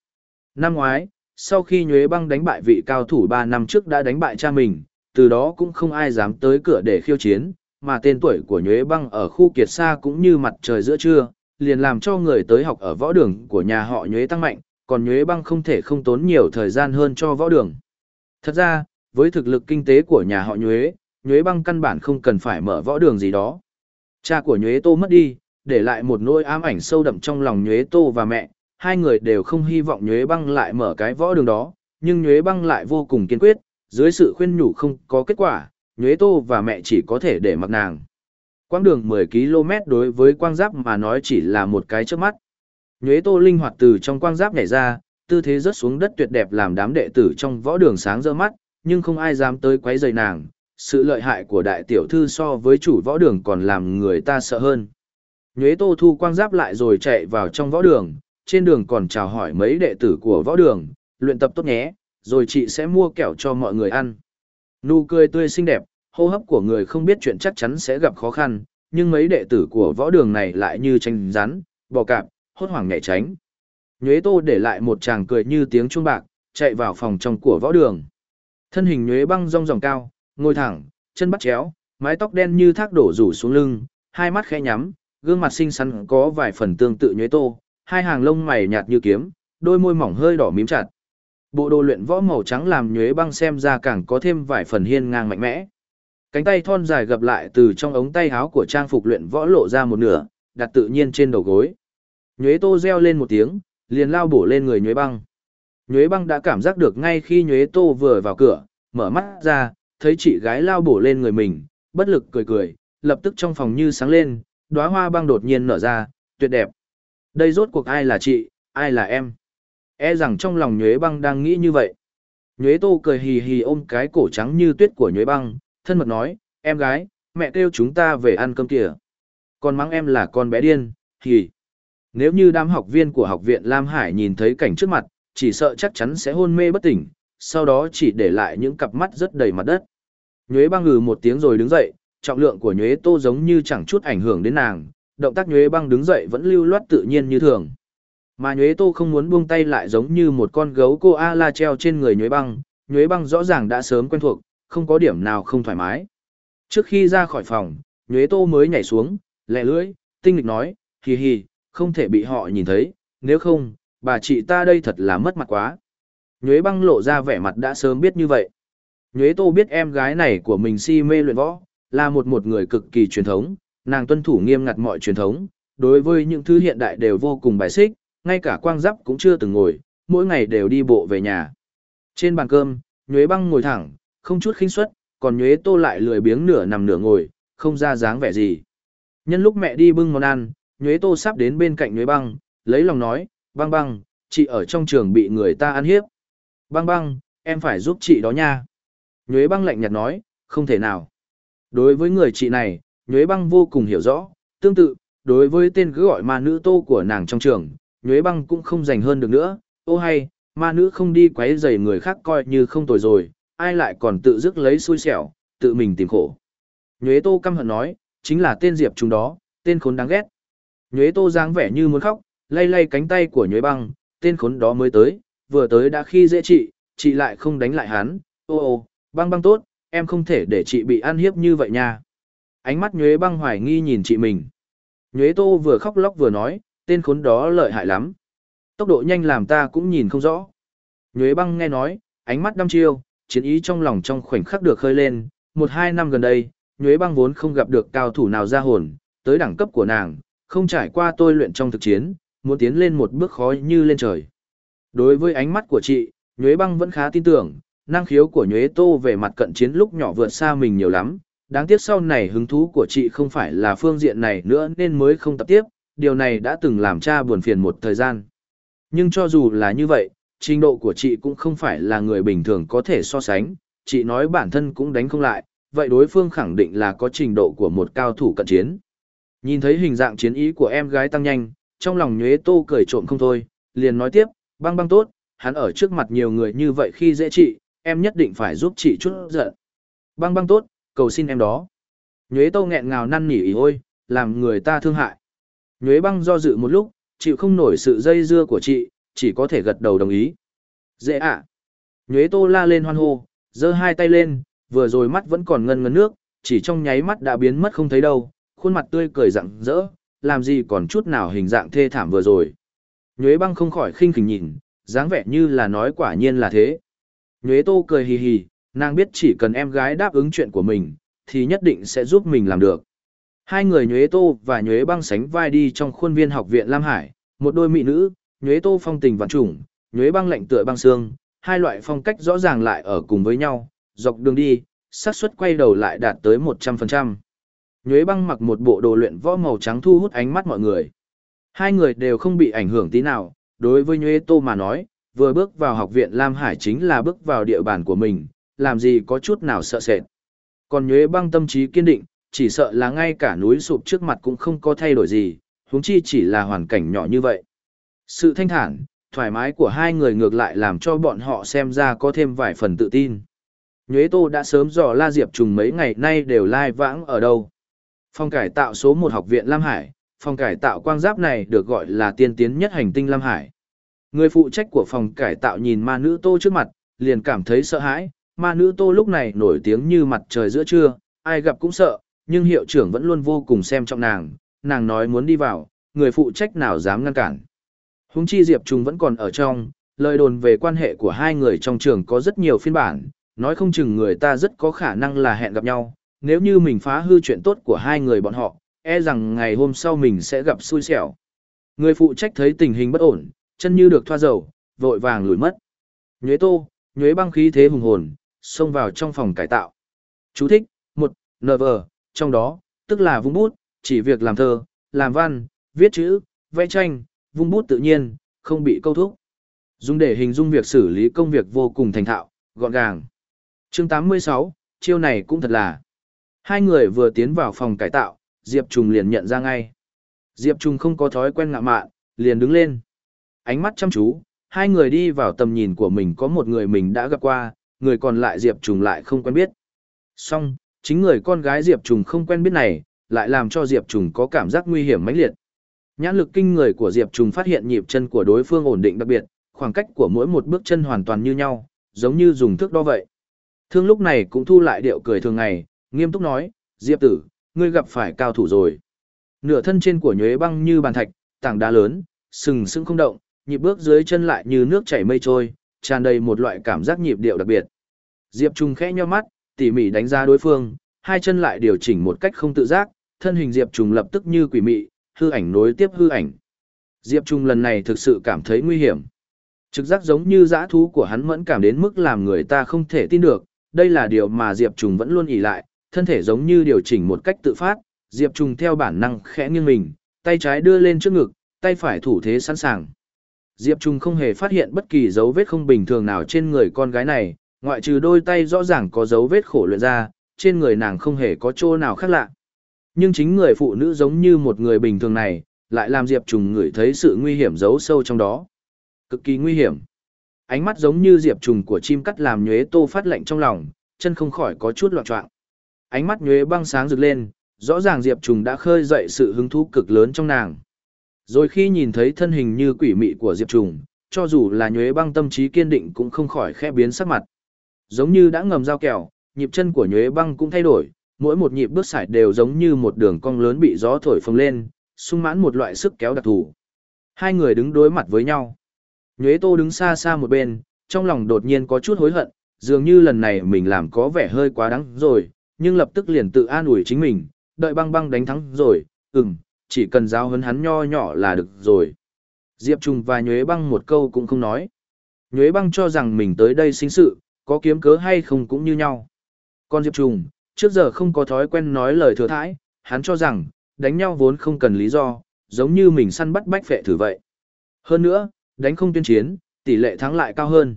Năm ngoái, sau khi Nhuế Băng đánh bại vị cao thủ 3 năm trước đã đánh bại cha mình, từ đó cũng không ai dám tới cửa để khiêu chiến, mà tên tuổi của Nhuế Băng ở khu kiệt xa cũng như mặt trời giữa trưa, liền làm cho người tới học ở võ đường của nhà họ Nhuế tăng mạnh, còn Nhuế Băng không thể không tốn nhiều thời gian hơn cho võ đường. Thật ra, với thực lực kinh tế của nhà họ Nhuế, Nhuế băng căn bản không cần phải mở võ đường gì đó. Cha của Nhuế Tô mất đi, để lại một nỗi ám ảnh sâu đậm trong lòng Nhuế Tô và mẹ, hai người đều không hy vọng Nhuế băng lại mở cái võ đường đó, nhưng Nhuế băng lại vô cùng kiên quyết, dưới sự khuyên nhủ không có kết quả, Nhuế Tô và mẹ chỉ có thể để mặc nàng. Quãng đường 10 km đối với quang giáp mà nói chỉ là một cái trước mắt. Nhuế Tô linh hoạt từ trong quang giáp nhảy ra, tư thế rớt xuống đất tuyệt đẹp làm đám đệ tử trong võ đường sáng rỡ mắt, nhưng không ai dám tới quấy rầy nàng. Sự lợi hại của đại tiểu thư so với chủ võ đường còn làm người ta sợ hơn. Nhuế Tô thu quang giáp lại rồi chạy vào trong võ đường, trên đường còn chào hỏi mấy đệ tử của võ đường, luyện tập tốt nhé, rồi chị sẽ mua kẹo cho mọi người ăn. Nụ cười tươi xinh đẹp, hô hấp của người không biết chuyện chắc chắn sẽ gặp khó khăn, nhưng mấy đệ tử của võ đường này lại như tranh rắn, bò cạp, hốt hoảng nhảy tránh. Nhuế Tô để lại một chàng cười như tiếng chuông bạc, chạy vào phòng trong của võ đường. Thân hình Nhuế băng rong ròng cao, ngồi thẳng, chân bắt chéo, mái tóc đen như thác đổ rủ xuống lưng, hai mắt khẽ nhắm, gương mặt xinh xắn có vài phần tương tự Nhuế Tô, hai hàng lông mày nhạt như kiếm, đôi môi mỏng hơi đỏ mím chặt. Bộ đồ luyện võ màu trắng làm Nhuế băng xem ra càng có thêm vài phần hiên ngang mạnh mẽ. Cánh tay thon dài gập lại từ trong ống tay áo của trang phục luyện võ lộ ra một nửa, đặt tự nhiên trên đầu gối. Nhuế Tô reo lên một tiếng, liền lao bổ lên người Nhuế Băng. Nhuế Băng đã cảm giác được ngay khi Nhuế Tô vừa vào cửa, mở mắt ra, thấy chị gái lao bổ lên người mình, bất lực cười cười, lập tức trong phòng như sáng lên, đóa hoa băng đột nhiên nở ra, tuyệt đẹp. Đây rốt cuộc ai là chị, ai là em? E rằng trong lòng Nhuế Băng đang nghĩ như vậy. Nhuế Tô cười hì hì ôm cái cổ trắng như tuyết của Nhuế Băng, thân mật nói, em gái, mẹ kêu chúng ta về ăn cơm kìa. Còn mắng em là con bé điên, hì. Nếu như đám học viên của học viện Lam Hải nhìn thấy cảnh trước mặt, chỉ sợ chắc chắn sẽ hôn mê bất tỉnh, sau đó chỉ để lại những cặp mắt rất đầy mặt đất. Nhuế băng ngừ một tiếng rồi đứng dậy, trọng lượng của Nhuế Tô giống như chẳng chút ảnh hưởng đến nàng, động tác Nhuế băng đứng dậy vẫn lưu loát tự nhiên như thường. Mà Nhuế Tô không muốn buông tay lại giống như một con gấu cô A-la treo trên người Nhuế băng, Nhuế băng rõ ràng đã sớm quen thuộc, không có điểm nào không thoải mái. Trước khi ra khỏi phòng, Nhuế Tô mới nhảy xuống, lẹ lưỡi, tinh lịch nói, hì hì, không thể bị họ nhìn thấy, nếu không, bà chị ta đây thật là mất mặt quá. Nhuế băng lộ ra vẻ mặt đã sớm biết như vậy. Nhuế tô biết em gái này của mình si mê luyện võ, là một một người cực kỳ truyền thống, nàng tuân thủ nghiêm ngặt mọi truyền thống, đối với những thứ hiện đại đều vô cùng bài xích, ngay cả quang giáp cũng chưa từng ngồi, mỗi ngày đều đi bộ về nhà. Trên bàn cơm, Nhuế băng ngồi thẳng, không chút khinh suất, còn Nhuế tô lại lười biếng nửa nằm nửa ngồi, không ra dáng vẻ gì. Nhân lúc mẹ đi bưng món ăn, Nhuế Tô sắp đến bên cạnh Nhuế Băng, lấy lòng nói, băng băng, chị ở trong trường bị người ta ăn hiếp. Băng băng, em phải giúp chị đó nha. Nhuế Băng lạnh nhạt nói, không thể nào. Đối với người chị này, Nhuế Băng vô cùng hiểu rõ, tương tự, đối với tên cứ gọi ma nữ tô của nàng trong trường, Nhuế Băng cũng không dành hơn được nữa, ô hay, ma nữ không đi quấy rầy người khác coi như không tồi rồi, ai lại còn tự dứt lấy xui xẻo, tự mình tìm khổ. Nhuế Tô căm hận nói, chính là tên Diệp chúng đó, tên khốn đáng ghét. Nhuế tô dáng vẻ như muốn khóc, lay lay cánh tay của nhuế băng, tên khốn đó mới tới, vừa tới đã khi dễ chị, chị lại không đánh lại hắn, ô ô, băng băng tốt, em không thể để chị bị ăn hiếp như vậy nha. Ánh mắt nhuế băng hoài nghi nhìn chị mình. Nhuế tô vừa khóc lóc vừa nói, tên khốn đó lợi hại lắm. Tốc độ nhanh làm ta cũng nhìn không rõ. Nhuế băng nghe nói, ánh mắt đăm chiêu, chiến ý trong lòng trong khoảnh khắc được khơi lên. Một hai năm gần đây, Nhuế băng vốn không gặp được cao thủ nào ra hồn, tới đẳng cấp của nàng, không trải qua tôi luyện trong thực chiến, muốn tiến lên một bước khó như lên trời. Đối với ánh mắt của chị, Nhuế Băng vẫn khá tin tưởng, năng khiếu của Nhuế Tô về mặt cận chiến lúc nhỏ vượt xa mình nhiều lắm. Đáng tiếc sau này hứng thú của chị không phải là phương diện này nữa nên mới không tập tiếp, điều này đã từng làm cha buồn phiền một thời gian. Nhưng cho dù là như vậy, trình độ của chị cũng không phải là người bình thường có thể so sánh, chị nói bản thân cũng đánh không lại, vậy đối phương khẳng định là có trình độ của một cao thủ cận chiến. Nhìn thấy hình dạng chiến ý của em gái tăng nhanh, trong lòng nhuế tô cười trộm không thôi, liền nói tiếp, băng băng tốt, hắn ở trước mặt nhiều người như vậy khi dễ chị, em nhất định phải giúp chị chút giận. Băng băng tốt, cầu xin em đó. Nhuế tô nghẹn ngào năn nỉ ý ôi, làm người ta thương hại. Nhuế băng do dự một lúc, chịu không nổi sự dây dưa của chị, chỉ có thể gật đầu đồng ý. Dễ ạ. À. Nhuế tô la lên hoan hô, giơ hai tay lên, vừa rồi mắt vẫn còn ngân ngấn nước, chỉ trong nháy mắt đã biến mất không thấy đâu, khuôn mặt tươi cười rạng rỡ, làm gì còn chút nào hình dạng thê thảm vừa rồi. Nhuế băng không khỏi khinh khỉnh nhìn, dáng vẻ như là nói quả nhiên là thế. Nhuế tô cười hì hì, Nàng biết chỉ cần em gái đáp ứng chuyện của mình, thì nhất định sẽ giúp mình làm được. Hai người Nhuế Tô và Nhuế Băng sánh vai đi trong khuôn viên học viện Lam Hải, một đôi mỹ nữ, Nhuế Tô phong tình vạn trùng, Nhuế Băng lạnh tựa băng xương, hai loại phong cách rõ ràng lại ở cùng với nhau, dọc đường đi, xác suất quay đầu lại đạt tới 100%. Nhuế Băng mặc một bộ đồ luyện võ màu trắng thu hút ánh mắt mọi người. Hai người đều không bị ảnh hưởng tí nào, đối với Nhuế Tô mà nói, vừa bước vào học viện Lam Hải chính là bước vào địa bàn của mình, làm gì có chút nào sợ sệt. Còn Nhuế Băng tâm trí kiên định, chỉ sợ là ngay cả núi sụp trước mặt cũng không có thay đổi gì, huống chi chỉ là hoàn cảnh nhỏ như vậy. Sự thanh thản, thoải mái của hai người ngược lại làm cho bọn họ xem ra có thêm vài phần tự tin. Nhuế Tô đã sớm dò La Diệp Trùng mấy ngày nay đều lai vãng ở đâu. phong cải tạo số 1 học viện Lam Hải, phòng cải tạo quang giáp này được gọi là tiên tiến nhất hành tinh Lam Hải. Người phụ trách của phòng cải tạo nhìn ma nữ Tô trước mặt, liền cảm thấy sợ hãi, ma nữ Tô lúc này nổi tiếng như mặt trời giữa trưa, ai gặp cũng sợ, nhưng hiệu trưởng vẫn luôn vô cùng xem trọng nàng, nàng nói muốn đi vào, người phụ trách nào dám ngăn cản. Húng chi Diệp Trung vẫn còn ở trong, lời đồn về quan hệ của hai người trong trường có rất nhiều phiên bản, nói không chừng người ta rất có khả năng là hẹn gặp nhau, nếu như mình phá hư chuyện tốt của hai người bọn họ, e rằng ngày hôm sau mình sẽ gặp xui xẻo. Người phụ trách thấy tình hình bất ổn, chân như được thoa dầu, vội vàng lùi mất. Nhuế tô, nhuế băng khí thế hùng hồn, xông vào trong phòng cải tạo. Chú thích, một, NV, trong đó, tức là vung bút, chỉ việc làm thơ, làm văn, viết chữ, vẽ tranh, vung bút tự nhiên, không bị câu thúc. Dùng để hình dung việc xử lý công việc vô cùng thành thạo, gọn gàng. chương 86, chiêu này cũng thật là. Hai người vừa tiến vào phòng cải tạo, Diệp Trùng liền nhận ra ngay. Diệp Trùng không có thói quen ngạ mạn, liền đứng lên. Ánh mắt chăm chú, hai người đi vào tầm nhìn của mình có một người mình đã gặp qua, người còn lại Diệp Trùng lại không quen biết. Song, chính người con gái Diệp Trùng không quen biết này, lại làm cho Diệp Trùng có cảm giác nguy hiểm mãnh liệt. Nhãn lực kinh người của Diệp Trùng phát hiện nhịp chân của đối phương ổn định đặc biệt, khoảng cách của mỗi một bước chân hoàn toàn như nhau, giống như dùng thước đo vậy. Thương lúc này cũng thu lại điệu cười thường ngày, nghiêm túc nói, Diệp tử, ngươi gặp phải cao thủ rồi. Nửa thân trên của nhuế băng như bàn thạch, tảng đá lớn, sừng sững không động, nhịp bước dưới chân lại như nước chảy mây trôi, tràn đầy một loại cảm giác nhịp điệu đặc biệt. Diệp Trung khẽ nhíu mắt, tỉ mỉ đánh giá đối phương, hai chân lại điều chỉnh một cách không tự giác, thân hình Diệp Trung lập tức như quỷ mị, hư ảnh nối tiếp hư ảnh. Diệp Trung lần này thực sự cảm thấy nguy hiểm. Trực giác giống như dã thú của hắn mẫn cảm đến mức làm người ta không thể tin được, đây là điều mà Diệp Trung vẫn luôn ỉ lại, thân thể giống như điều chỉnh một cách tự phát, Diệp Trung theo bản năng khẽ nghiêng mình, tay trái đưa lên trước ngực, tay phải thủ thế sẵn sàng. Diệp Trung không hề phát hiện bất kỳ dấu vết không bình thường nào trên người con gái này, ngoại trừ đôi tay rõ ràng có dấu vết khổ luyện ra, trên người nàng không hề có chỗ nào khác lạ. Nhưng chính người phụ nữ giống như một người bình thường này, lại làm Diệp Trùng ngửi thấy sự nguy hiểm giấu sâu trong đó. Cực kỳ nguy hiểm. Ánh mắt giống như Diệp Trùng của chim cắt làm nhuế tô phát lạnh trong lòng, chân không khỏi có chút loạn trọng. Ánh mắt nhuế băng sáng rực lên, rõ ràng Diệp Trùng đã khơi dậy sự hứng thú cực lớn trong nàng. Rồi khi nhìn thấy thân hình như quỷ mị của Diệp Trùng, cho dù là nhuế băng tâm trí kiên định cũng không khỏi khẽ biến sắc mặt. Giống như đã ngầm dao kẹo, nhịp chân của nhuế băng cũng thay đổi, mỗi một nhịp bước sải đều giống như một đường cong lớn bị gió thổi phồng lên, sung mãn một loại sức kéo đặc thù. Hai người đứng đối mặt với nhau. Nhuế Tô đứng xa xa một bên, trong lòng đột nhiên có chút hối hận, dường như lần này mình làm có vẻ hơi quá đáng rồi, nhưng lập tức liền tự an ủi chính mình, đợi băng băng đánh thắng rồi, ừm, chỉ cần giáo hấn hắn nho nhỏ là được rồi. Diệp Trung và Nhuế băng một câu cũng không nói. Nhuế băng cho rằng mình tới đây sinh sự, có kiếm cớ hay không cũng như nhau. Còn Diệp Trung, trước giờ không có thói quen nói lời thừa thãi, hắn cho rằng, đánh nhau vốn không cần lý do, giống như mình săn bắt bách phệ thử vậy. Hơn nữa, đánh không tuyên chiến, tỷ lệ thắng lại cao hơn.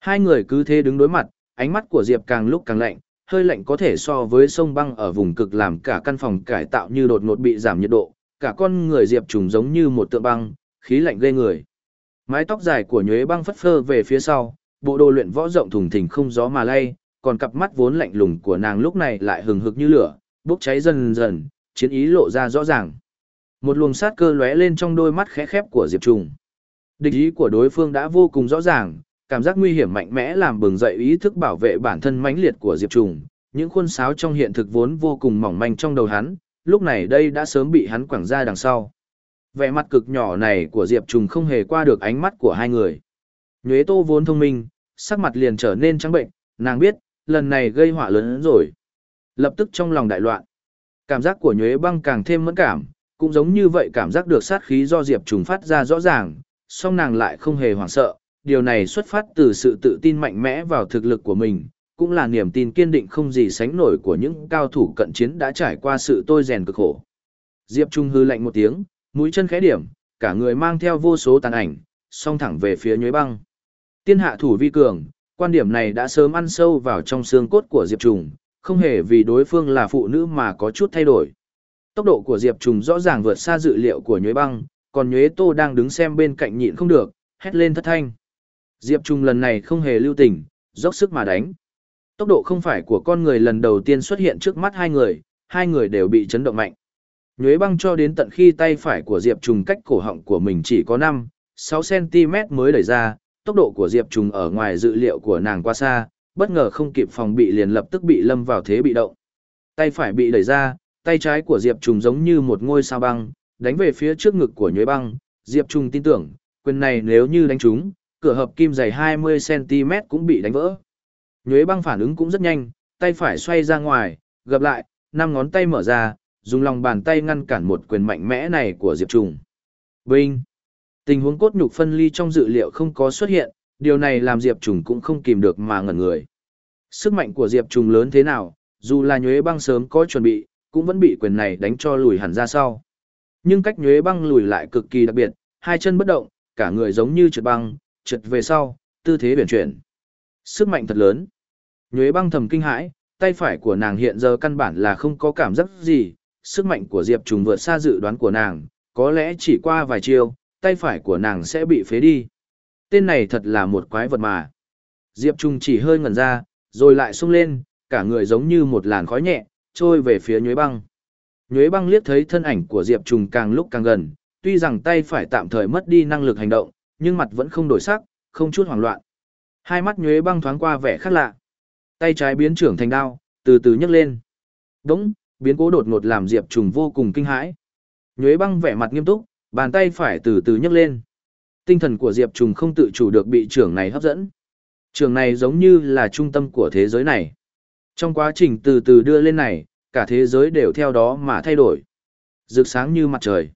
Hai người cứ thế đứng đối mặt, ánh mắt của Diệp càng lúc càng lạnh, hơi lạnh có thể so với sông băng ở vùng cực làm cả căn phòng cải tạo như đột ngột bị giảm nhiệt độ, cả con người Diệp trùng giống như một tượng băng, khí lạnh ghê người. Mái tóc dài của nhuế băng phất phơ về phía sau, bộ đồ luyện võ rộng thùng thình không gió mà lay, còn cặp mắt vốn lạnh lùng của nàng lúc này lại hừng hực như lửa, bốc cháy dần dần, chiến ý lộ ra rõ ràng. Một luồng sát cơ lóe lên trong đôi mắt khẽ khép của Diệp Trùng. Địch ý của đối phương đã vô cùng rõ ràng, cảm giác nguy hiểm mạnh mẽ làm bừng dậy ý thức bảo vệ bản thân mãnh liệt của Diệp Trùng. Những khuôn sáo trong hiện thực vốn vô cùng mỏng manh trong đầu hắn, lúc này đây đã sớm bị hắn quẳng ra đằng sau. Vẻ mặt cực nhỏ này của Diệp Trùng không hề qua được ánh mắt của hai người. Nhuế Tô vốn thông minh, sắc mặt liền trở nên trắng bệnh, nàng biết, lần này gây họa lớn hơn rồi. Lập tức trong lòng đại loạn. Cảm giác của nhuế băng càng thêm mẫn cảm, cũng giống như vậy cảm giác được sát khí do Diệp Trùng phát ra rõ ràng, song nàng lại không hề hoảng sợ, điều này xuất phát từ sự tự tin mạnh mẽ vào thực lực của mình, cũng là niềm tin kiên định không gì sánh nổi của những cao thủ cận chiến đã trải qua sự tôi rèn cực khổ. Diệp Trung hư lạnh một tiếng, mũi chân khẽ điểm, cả người mang theo vô số tàn ảnh, song thẳng về phía nhuế băng. Tiên hạ thủ vi cường, quan điểm này đã sớm ăn sâu vào trong xương cốt của Diệp Trùng, không hề vì đối phương là phụ nữ mà có chút thay đổi. Tốc độ của Diệp Trùng rõ ràng vượt xa dự liệu của nhuế băng, còn nhuế tô đang đứng xem bên cạnh nhịn không được, hét lên thất thanh. Diệp Trung lần này không hề lưu tình, dốc sức mà đánh. Tốc độ không phải của con người lần đầu tiên xuất hiện trước mắt hai người, hai người đều bị chấn động mạnh. Nhuế băng cho đến tận khi tay phải của Diệp Trung cách cổ họng của mình chỉ có 5, 6cm mới đẩy ra, tốc độ của Diệp Trung ở ngoài dự liệu của nàng quá xa, bất ngờ không kịp phòng bị liền lập tức bị lâm vào thế bị động. Tay phải bị đẩy ra, tay trái của Diệp Trung giống như một ngôi sao băng, đánh về phía trước ngực của Nhuế băng, Diệp Trung tin tưởng, quyền này nếu như đánh trúng, cửa hợp kim dày 20cm cũng bị đánh vỡ. Nhuế băng phản ứng cũng rất nhanh, tay phải xoay ra ngoài, gập lại, năm ngón tay mở ra, dùng lòng bàn tay ngăn cản một quyền mạnh mẽ này của Diệp Trùng. Binh! Tình huống cốt nhục phân ly trong dự liệu không có xuất hiện, điều này làm Diệp Trùng cũng không kìm được mà ngẩn người. Sức mạnh của Diệp Trùng lớn thế nào, dù là nhuế băng sớm có chuẩn bị, cũng vẫn bị quyền này đánh cho lùi hẳn ra sau. Nhưng cách nhuế băng lùi lại cực kỳ đặc biệt, hai chân bất động, cả người giống như trượt băng, trượt về sau, tư thế biển chuyển. Sức mạnh thật lớn. Nhuế băng thầm kinh hãi, tay phải của nàng hiện giờ căn bản là không có cảm giác gì, sức mạnh của Diệp Trùng vượt xa dự đoán của nàng, có lẽ chỉ qua vài chiêu, tay phải của nàng sẽ bị phế đi. Tên này thật là một quái vật mà. Diệp Trùng chỉ hơi ngẩn ra, rồi lại sung lên, cả người giống như một làn khói nhẹ, trôi về phía nhuế băng. Nhuế băng liếc thấy thân ảnh của Diệp Trùng càng lúc càng gần, tuy rằng tay phải tạm thời mất đi năng lực hành động, nhưng mặt vẫn không đổi sắc, không chút hoảng loạn. Hai mắt nhuế băng thoáng qua vẻ khác lạ. Tay trái biến trưởng thành đao, từ từ nhấc lên. Đúng, biến cố đột ngột làm Diệp Trùng vô cùng kinh hãi. Nhuế băng vẻ mặt nghiêm túc, bàn tay phải từ từ nhấc lên. Tinh thần của Diệp Trùng không tự chủ được bị trưởng này hấp dẫn. Trường này giống như là trung tâm của thế giới này. Trong quá trình từ từ đưa lên này, cả thế giới đều theo đó mà thay đổi. Rực sáng như mặt trời.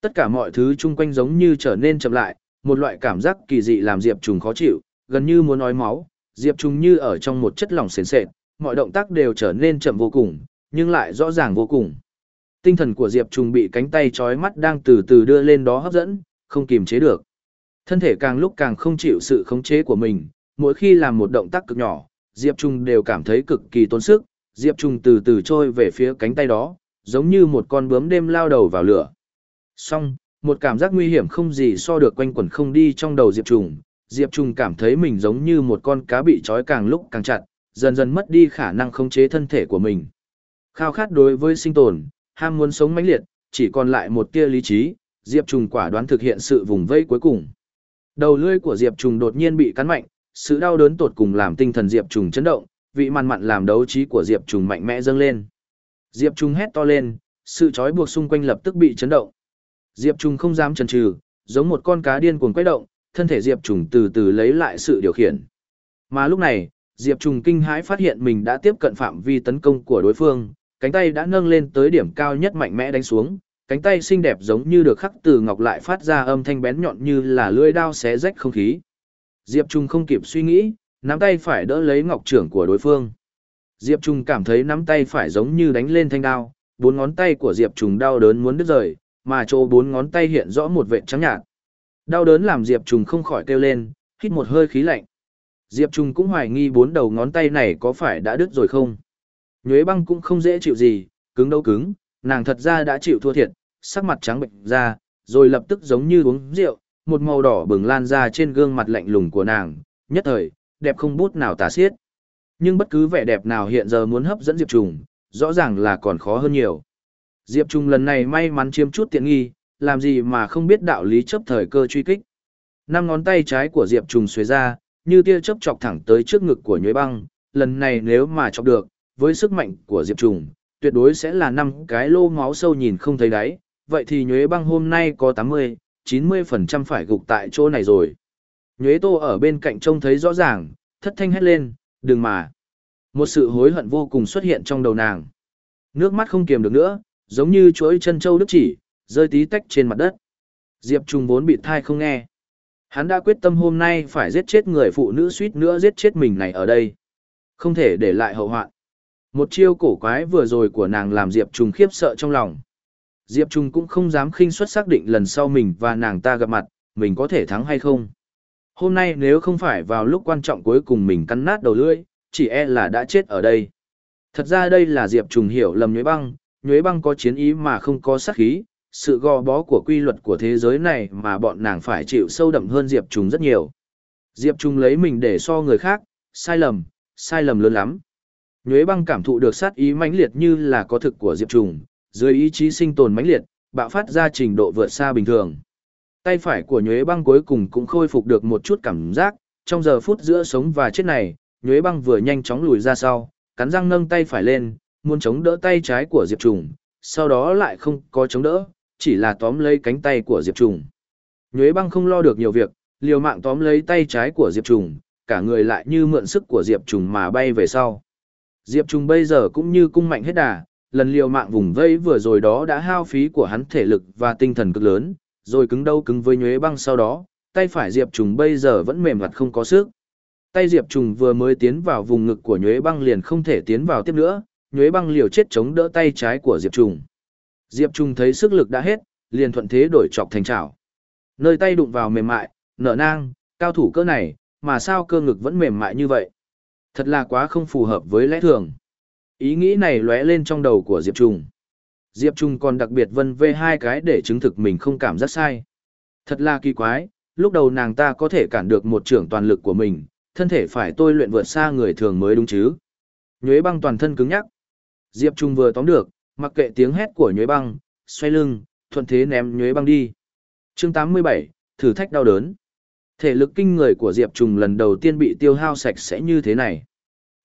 Tất cả mọi thứ chung quanh giống như trở nên chậm lại, một loại cảm giác kỳ dị làm Diệp Trùng khó chịu, gần như muốn nói máu, Diệp Trùng như ở trong một chất lỏng sền sệt, mọi động tác đều trở nên chậm vô cùng, nhưng lại rõ ràng vô cùng. Tinh thần của Diệp Trùng bị cánh tay trói mắt đang từ từ đưa lên đó hấp dẫn, không kìm chế được. Thân thể càng lúc càng không chịu sự khống chế của mình, mỗi khi làm một động tác cực nhỏ, Diệp Trung đều cảm thấy cực kỳ tốn sức, Diệp Trung từ từ trôi về phía cánh tay đó, giống như một con bướm đêm lao đầu vào lửa. Xong, một cảm giác nguy hiểm không gì so được quanh quẩn không đi trong đầu Diệp Trùng. Diệp Trùng cảm thấy mình giống như một con cá bị trói càng lúc càng chặt, dần dần mất đi khả năng khống chế thân thể của mình. Khao khát đối với sinh tồn, ham muốn sống mãnh liệt, chỉ còn lại một tia lý trí, Diệp Trùng quả đoán thực hiện sự vùng vây cuối cùng. Đầu lưỡi của Diệp Trùng đột nhiên bị cắn mạnh, sự đau đớn tột cùng làm tinh thần Diệp Trùng chấn động, vị mặn mặn làm đấu trí của Diệp Trùng mạnh mẽ dâng lên. Diệp Trùng hét to lên, sự trói buộc xung quanh lập tức bị chấn động. Diệp Trung không dám chần chừ, giống một con cá điên cuồng quay động, thân thể Diệp Trung từ từ lấy lại sự điều khiển. Mà lúc này, Diệp Trung kinh hãi phát hiện mình đã tiếp cận phạm vi tấn công của đối phương, cánh tay đã nâng lên tới điểm cao nhất mạnh mẽ đánh xuống, cánh tay xinh đẹp giống như được khắc từ ngọc lại phát ra âm thanh bén nhọn như là lưỡi dao xé rách không khí. Diệp Trung không kịp suy nghĩ, nắm tay phải đỡ lấy ngọc trưởng của đối phương. Diệp Trung cảm thấy nắm tay phải giống như đánh lên thanh đao, bốn ngón tay của Diệp Trung đau đớn muốn đứt rời, mà chỗ bốn ngón tay hiện rõ một vệt trắng nhạt. Đau đớn làm Diệp Trung không khỏi kêu lên, hít một hơi khí lạnh. Diệp Trung cũng hoài nghi bốn đầu ngón tay này có phải đã đứt rồi không. Nhuế băng cũng không dễ chịu gì, cứng đâu cứng, nàng thật ra đã chịu thua thiệt, sắc mặt trắng bệnh ra, rồi lập tức giống như uống rượu, một màu đỏ bừng lan ra trên gương mặt lạnh lùng của nàng, nhất thời, đẹp không bút nào tả xiết. Nhưng bất cứ vẻ đẹp nào hiện giờ muốn hấp dẫn Diệp Trùng, rõ ràng là còn khó hơn nhiều. Diệp Trung lần này may mắn chiếm chút tiện nghi, làm gì mà không biết đạo lý chấp thời cơ truy kích. Năm ngón tay trái của Diệp Trung xuề ra, như tia chớp chọc thẳng tới trước ngực của nhuế băng, lần này nếu mà chọc được, với sức mạnh của Diệp Trung, tuyệt đối sẽ là năm cái lô máu sâu nhìn không thấy đáy, vậy thì nhuế băng hôm nay có 80, 90% phải gục tại chỗ này rồi. Nhuế tô ở bên cạnh trông thấy rõ ràng, thất thanh hét lên, đừng mà. Một sự hối hận vô cùng xuất hiện trong đầu nàng. Nước mắt không kiềm được nữa, giống như chuỗi chân châu đức chỉ, rơi tí tách trên mặt đất. Diệp Trung vốn bị thai không nghe. Hắn đã quyết tâm hôm nay phải giết chết người phụ nữ suýt nữa giết chết mình này ở đây. Không thể để lại hậu hoạn. Một chiêu cổ quái vừa rồi của nàng làm Diệp Trung khiếp sợ trong lòng. Diệp Trung cũng không dám khinh suất xác định lần sau mình và nàng ta gặp mặt, mình có thể thắng hay không. Hôm nay nếu không phải vào lúc quan trọng cuối cùng mình cắn nát đầu lưỡi, chỉ e là đã chết ở đây. Thật ra đây là Diệp Trùng hiểu lầm nhuế băng, nhuế băng có chiến ý mà không có sát khí, sự gò bó của quy luật của thế giới này mà bọn nàng phải chịu sâu đậm hơn Diệp Trùng rất nhiều. Diệp Trùng lấy mình để so người khác, sai lầm, sai lầm lớn lắm. Nhuế băng cảm thụ được sát ý mãnh liệt như là có thực của Diệp Trùng, dưới ý chí sinh tồn mãnh liệt, bạo phát ra trình độ vượt xa bình thường. Tay phải của Nhuế băng cuối cùng cũng khôi phục được một chút cảm giác, trong giờ phút giữa sống và chết này, Nhuế băng vừa nhanh chóng lùi ra sau, cắn răng nâng tay phải lên, muốn chống đỡ tay trái của Diệp Trùng, sau đó lại không có chống đỡ, chỉ là tóm lấy cánh tay của Diệp Trùng. Nhuế băng không lo được nhiều việc, liều mạng tóm lấy tay trái của Diệp Trùng, cả người lại như mượn sức của Diệp Trùng mà bay về sau. Diệp Trùng bây giờ cũng như cung mạnh hết đà, lần liều mạng vùng vây vừa rồi đó đã hao phí của hắn thể lực và tinh thần cực lớn, rồi cứng đâu cứng với nhuế băng sau đó, tay phải Diệp Trùng bây giờ vẫn mềm mặt không có sức. Tay Diệp Trùng vừa mới tiến vào vùng ngực của nhuế băng liền không thể tiến vào tiếp nữa, nhuế băng liều chết chống đỡ tay trái của Diệp Trùng. Diệp Trùng thấy sức lực đã hết, liền thuận thế đổi chọc thành chảo. Nơi tay đụng vào mềm mại, nở nang, cao thủ cơ này, mà sao cơ ngực vẫn mềm mại như vậy? Thật là quá không phù hợp với lẽ thường. Ý nghĩ này lóe lên trong đầu của Diệp Trùng. Diệp Trung còn đặc biệt vân vê hai cái để chứng thực mình không cảm giác sai. Thật là kỳ quái, lúc đầu nàng ta có thể cản được một trưởng toàn lực của mình, thân thể phải tôi luyện vượt xa người thường mới đúng chứ. Nhuế băng toàn thân cứng nhắc. Diệp Trung vừa tóm được, mặc kệ tiếng hét của nhuế băng, xoay lưng, thuận thế ném nhuế băng đi. chương 87, thử thách đau đớn. Thể lực kinh người của Diệp Trung lần đầu tiên bị tiêu hao sạch sẽ như thế này.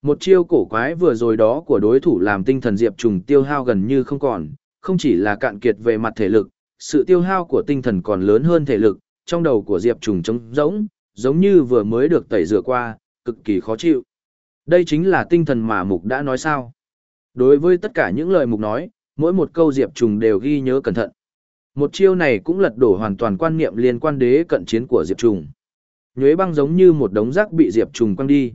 Một chiêu cổ quái vừa rồi đó của đối thủ làm tinh thần Diệp Trùng tiêu hao gần như không còn, không chỉ là cạn kiệt về mặt thể lực, sự tiêu hao của tinh thần còn lớn hơn thể lực, trong đầu của Diệp Trùng trống rỗng, giống như vừa mới được tẩy rửa qua, cực kỳ khó chịu. Đây chính là tinh thần mà Mục đã nói sao. Đối với tất cả những lời Mục nói, mỗi một câu Diệp Trùng đều ghi nhớ cẩn thận. Một chiêu này cũng lật đổ hoàn toàn quan niệm liên quan đế cận chiến của Diệp Trùng. Nhuế băng giống như một đống rác bị Diệp Trùng quăng đi.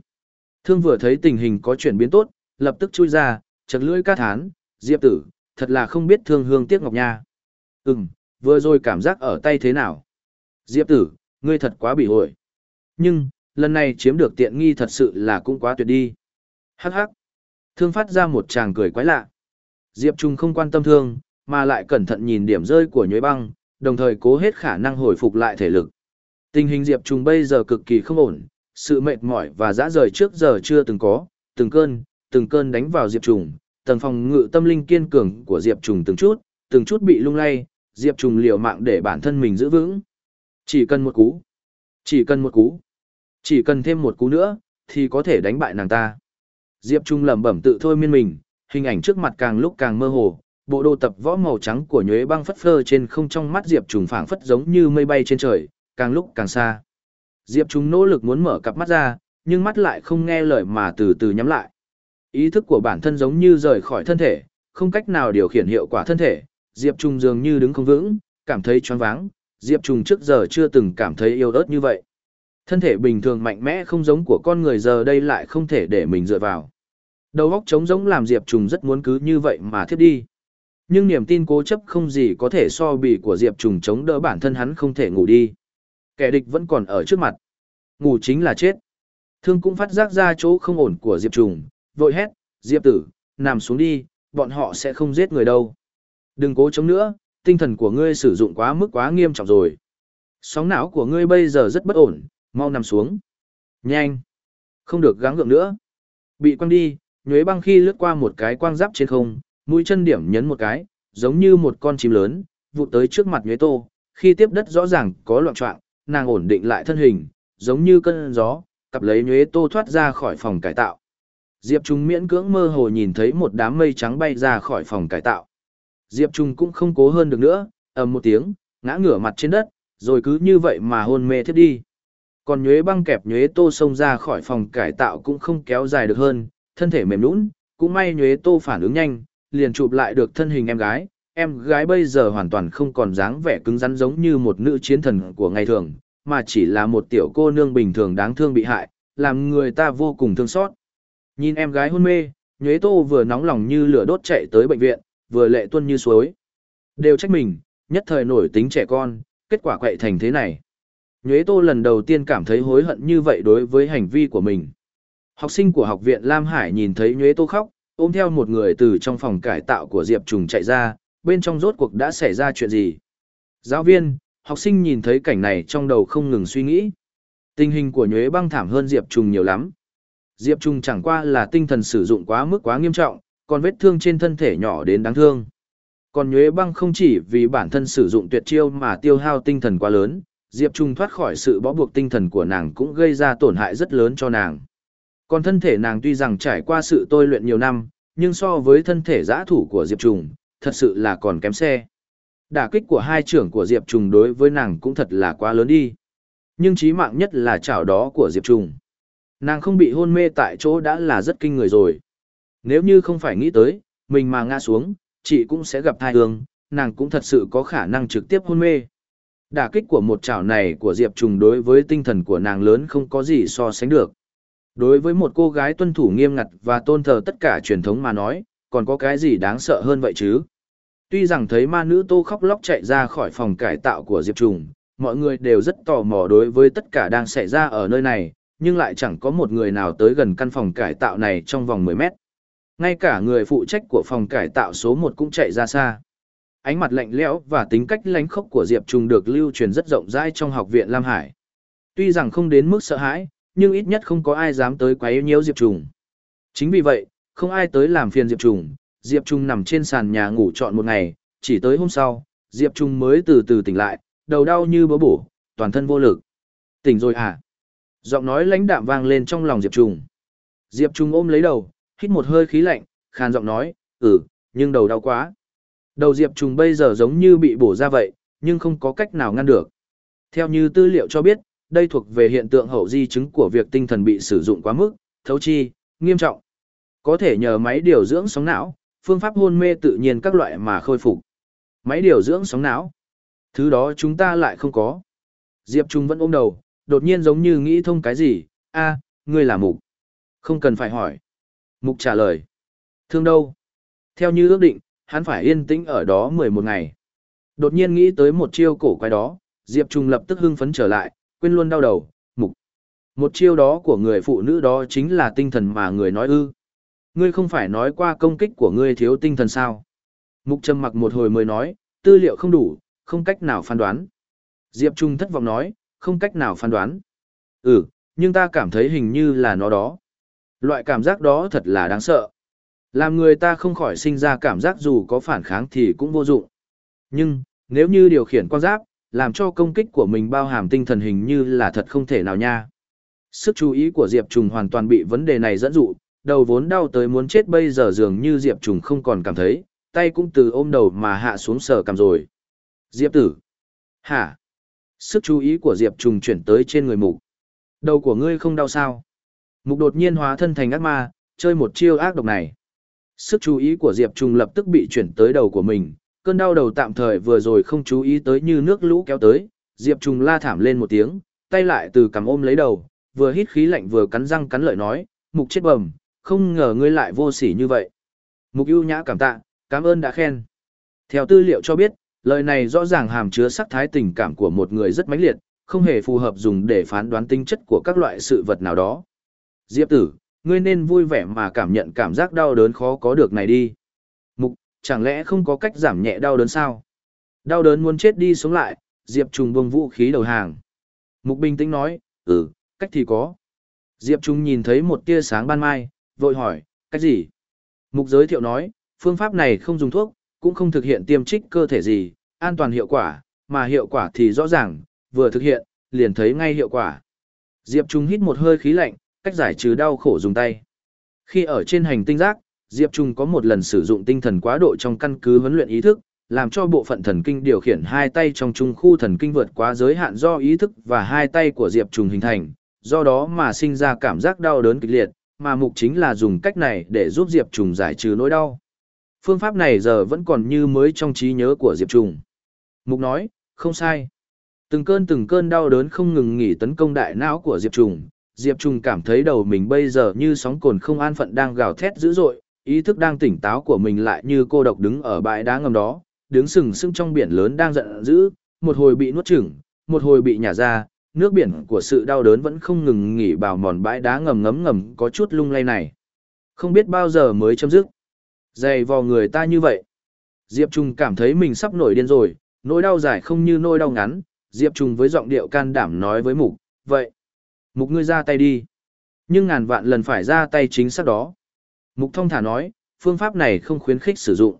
Thương vừa thấy tình hình có chuyển biến tốt, lập tức chui ra, chật lưỡi ca thán, Diệp tử, thật là không biết thương hương tiếc ngọc nha. Ừm, vừa rồi cảm giác ở tay thế nào? Diệp tử, ngươi thật quá bị hội. Nhưng, lần này chiếm được tiện nghi thật sự là cũng quá tuyệt đi. Hắc hắc. Thương phát ra một tràng cười quái lạ. Diệp Trung không quan tâm thương, mà lại cẩn thận nhìn điểm rơi của nhuế băng, đồng thời cố hết khả năng hồi phục lại thể lực. Tình hình Diệp Trung bây giờ cực kỳ không ổn, sự mệt mỏi và dã rời trước giờ chưa từng có, từng cơn, từng cơn đánh vào Diệp Trung, tầng phòng ngự tâm linh kiên cường của Diệp Trung từng chút, từng chút bị lung lay, Diệp Trung liều mạng để bản thân mình giữ vững. Chỉ cần một cú, chỉ cần một cú, chỉ cần thêm một cú nữa, thì có thể đánh bại nàng ta. Diệp Trung lẩm bẩm tự thôi miên mình, hình ảnh trước mặt càng lúc càng mơ hồ, bộ đồ tập võ màu trắng của nhuế băng phất phơ trên không trong mắt Diệp Trung phảng phất giống như mây bay trên trời, càng lúc càng xa. Diệp Trung nỗ lực muốn mở cặp mắt ra, nhưng mắt lại không nghe lời mà từ từ nhắm lại. Ý thức của bản thân giống như rời khỏi thân thể, không cách nào điều khiển hiệu quả thân thể, Diệp Trung dường như đứng không vững, cảm thấy choáng váng, Diệp Trung trước giờ chưa từng cảm thấy yêu ớt như vậy. Thân thể bình thường mạnh mẽ không giống của con người giờ đây lại không thể để mình dựa vào. Đầu óc trống giống làm Diệp Trùng rất muốn cứ như vậy mà thiếp đi. Nhưng niềm tin cố chấp không gì có thể so bì của Diệp Trùng chống đỡ bản thân hắn không thể ngủ đi. Kẻ địch vẫn còn ở trước mặt. Ngủ chính là chết. Thương cũng phát giác ra chỗ không ổn của Diệp Trùng, vội hét, Diệp tử, nằm xuống đi, bọn họ sẽ không giết người đâu. Đừng cố chống nữa, tinh thần của ngươi sử dụng quá mức quá nghiêm trọng rồi. Sóng não của ngươi bây giờ rất bất ổn, mau nằm xuống. Nhanh. Không được gắng gượng nữa. Bị quăng đi, nhuế băng khi lướt qua một cái quang giáp trên không, mũi chân điểm nhấn một cái, giống như một con chim lớn, vụt tới trước mặt nhuế tô. Khi tiếp đất rõ ràng có loạn trọng, nàng ổn định lại thân hình, giống như cơn gió, cặp lấy nhuế tô thoát ra khỏi phòng cải tạo. Diệp Trung miễn cưỡng mơ hồ nhìn thấy một đám mây trắng bay ra khỏi phòng cải tạo. Diệp Trung cũng không cố hơn được nữa, ầm một tiếng, ngã ngửa mặt trên đất, rồi cứ như vậy mà hôn mê thiết đi. Còn nhuế băng kẹp nhuế tô xông ra khỏi phòng cải tạo cũng không kéo dài được hơn, Thân thể mềm lũn cũng may Nhuế Tô phản ứng nhanh, liền chụp lại được thân hình em gái. Em gái bây giờ hoàn toàn không còn dáng vẻ cứng rắn giống như một nữ chiến thần của ngày thường, mà chỉ là một tiểu cô nương bình thường đáng thương bị hại, làm người ta vô cùng thương xót. Nhìn em gái hôn mê, Nhuế Tô vừa nóng lòng như lửa đốt chạy tới bệnh viện, vừa lệ tuân như suối. Đều trách mình, nhất thời nổi tính trẻ con, kết quả quậy thành thế này. Nhuế Tô lần đầu tiên cảm thấy hối hận như vậy đối với hành vi của mình. Học sinh của học viện Lam Hải nhìn thấy Nhuế Tô khóc, ôm theo một người từ trong phòng cải tạo của Diệp Trùng chạy ra, bên trong rốt cuộc đã xảy ra chuyện gì. Giáo viên, học sinh nhìn thấy cảnh này trong đầu không ngừng suy nghĩ. Tình hình của Nhuế băng thảm hơn Diệp Trùng nhiều lắm. Diệp Trùng chẳng qua là tinh thần sử dụng quá mức quá nghiêm trọng, còn vết thương trên thân thể nhỏ đến đáng thương. Còn Nhuế băng không chỉ vì bản thân sử dụng tuyệt chiêu mà tiêu hao tinh thần quá lớn, Diệp Trung thoát khỏi sự bó buộc tinh thần của nàng cũng gây ra tổn hại rất lớn cho nàng. Còn thân thể nàng tuy rằng trải qua sự tôi luyện nhiều năm, nhưng so với thân thể giã thủ của Diệp Trung, thật sự là còn kém xe. Đả kích của hai trưởng của Diệp Trung đối với nàng cũng thật là quá lớn đi. Nhưng chí mạng nhất là chảo đó của Diệp Trung. Nàng không bị hôn mê tại chỗ đã là rất kinh người rồi. Nếu như không phải nghĩ tới, mình mà ngã xuống, chị cũng sẽ gặp thai hương, nàng cũng thật sự có khả năng trực tiếp hôn mê. Đả kích của một chảo này của Diệp Trùng đối với tinh thần của nàng lớn không có gì so sánh được. Đối với một cô gái tuân thủ nghiêm ngặt và tôn thờ tất cả truyền thống mà nói, còn có cái gì đáng sợ hơn vậy chứ? Tuy rằng thấy ma nữ tô khóc lóc chạy ra khỏi phòng cải tạo của Diệp Trùng, mọi người đều rất tò mò đối với tất cả đang xảy ra ở nơi này, nhưng lại chẳng có một người nào tới gần căn phòng cải tạo này trong vòng 10 mét. Ngay cả người phụ trách của phòng cải tạo số 1 cũng chạy ra xa. Ánh mặt lạnh lẽo và tính cách lánh khốc của Diệp Trùng được lưu truyền rất rộng rãi trong học viện Lam Hải. Tuy rằng không đến mức sợ hãi, nhưng ít nhất không có ai dám tới quấy nhiễu Diệp Trùng. Chính vì vậy, không ai tới làm phiền Diệp Trùng, Diệp Trùng nằm trên sàn nhà ngủ trọn một ngày, chỉ tới hôm sau, Diệp Trùng mới từ từ tỉnh lại, đầu đau như bớ bổ, toàn thân vô lực. Tỉnh rồi à? Giọng nói lãnh đạm vang lên trong lòng Diệp Trùng. Diệp Trùng ôm lấy đầu, hít một hơi khí lạnh, khàn giọng nói, ừ, nhưng đầu đau quá. Đầu Diệp Trùng bây giờ giống như bị bổ ra vậy, nhưng không có cách nào ngăn được. Theo như tư liệu cho biết, đây thuộc về hiện tượng hậu di chứng của việc tinh thần bị sử dụng quá mức, thấu chi, nghiêm trọng. Có thể nhờ máy điều dưỡng sóng não, phương pháp hôn mê tự nhiên các loại mà khôi phục. Máy điều dưỡng sóng não. Thứ đó chúng ta lại không có. Diệp Trung vẫn ôm đầu, đột nhiên giống như nghĩ thông cái gì, a, ngươi là mục. Không cần phải hỏi. Mục trả lời. Thương đâu? Theo như ước định, hắn phải yên tĩnh ở đó 11 ngày. Đột nhiên nghĩ tới một chiêu cổ quái đó, Diệp Trung lập tức hưng phấn trở lại, quên luôn đau đầu, mục. Một chiêu đó của người phụ nữ đó chính là tinh thần mà người nói ư. Ngươi không phải nói qua công kích của ngươi thiếu tinh thần sao? Mục trầm mặc một hồi mới nói, tư liệu không đủ, không cách nào phán đoán. Diệp Trung thất vọng nói, không cách nào phán đoán. Ừ, nhưng ta cảm thấy hình như là nó đó. Loại cảm giác đó thật là đáng sợ. Làm người ta không khỏi sinh ra cảm giác dù có phản kháng thì cũng vô dụng. Nhưng, nếu như điều khiển quan giáp, làm cho công kích của mình bao hàm tinh thần hình như là thật không thể nào nha. Sức chú ý của Diệp Trùng hoàn toàn bị vấn đề này dẫn dụ, đầu vốn đau tới muốn chết bây giờ dường như Diệp Trùng không còn cảm thấy, tay cũng từ ôm đầu mà hạ xuống sờ cầm rồi. Diệp tử. Hả? Sức chú ý của Diệp Trùng chuyển tới trên người mục. Đầu của ngươi không đau sao? Mục đột nhiên hóa thân thành ác ma, chơi một chiêu ác độc này. Sức chú ý của Diệp Trung lập tức bị chuyển tới đầu của mình, cơn đau đầu tạm thời vừa rồi không chú ý tới như nước lũ kéo tới, Diệp Trung la thảm lên một tiếng, tay lại từ cằm ôm lấy đầu, vừa hít khí lạnh vừa cắn răng cắn lợi nói, mục chết bầm, không ngờ ngươi lại vô sỉ như vậy. Mục ưu nhã cảm tạ, cảm ơn đã khen. Theo tư liệu cho biết, lời này rõ ràng hàm chứa sắc thái tình cảm của một người rất mãnh liệt, không hề phù hợp dùng để phán đoán tinh chất của các loại sự vật nào đó. Diệp tử, ngươi nên vui vẻ mà cảm nhận cảm giác đau đớn khó có được này đi. Mục, chẳng lẽ không có cách giảm nhẹ đau đớn sao? Đau đớn muốn chết đi sống lại, Diệp Trung buông vũ khí đầu hàng. Mục bình tĩnh nói, ừ, cách thì có. Diệp Trung nhìn thấy một tia sáng ban mai, vội hỏi, cách gì? Mục giới thiệu nói, phương pháp này không dùng thuốc, cũng không thực hiện tiêm trích cơ thể gì, an toàn hiệu quả, mà hiệu quả thì rõ ràng, vừa thực hiện, liền thấy ngay hiệu quả. Diệp Trung hít một hơi khí lạnh, cách giải trừ đau khổ dùng tay. Khi ở trên hành tinh giác, Diệp Trung có một lần sử dụng tinh thần quá độ trong căn cứ huấn luyện ý thức, làm cho bộ phận thần kinh điều khiển hai tay trong trung khu thần kinh vượt quá giới hạn do ý thức và hai tay của Diệp Trung hình thành, do đó mà sinh ra cảm giác đau đớn kịch liệt, mà mục chính là dùng cách này để giúp Diệp Trùng giải trừ nỗi đau. Phương pháp này giờ vẫn còn như mới trong trí nhớ của Diệp Trùng. Mục nói, không sai. Từng cơn từng cơn đau đớn không ngừng nghỉ tấn công đại não của Diệp Trùng. Diệp Trung cảm thấy đầu mình bây giờ như sóng cồn không an phận đang gào thét dữ dội, ý thức đang tỉnh táo của mình lại như cô độc đứng ở bãi đá ngầm đó, đứng sừng sững trong biển lớn đang giận dữ, một hồi bị nuốt chửng, một hồi bị nhả ra, nước biển của sự đau đớn vẫn không ngừng nghỉ bào mòn bãi đá ngầm ngấm ngầm có chút lung lay này. Không biết bao giờ mới chấm dứt. Dày vò người ta như vậy. Diệp Trung cảm thấy mình sắp nổi điên rồi, nỗi đau dài không như nỗi đau ngắn. Diệp Trung với giọng điệu can đảm nói với Mục, vậy. Mục ngươi ra tay đi. Nhưng ngàn vạn lần phải ra tay chính xác đó. Mục thông thả nói, phương pháp này không khuyến khích sử dụng.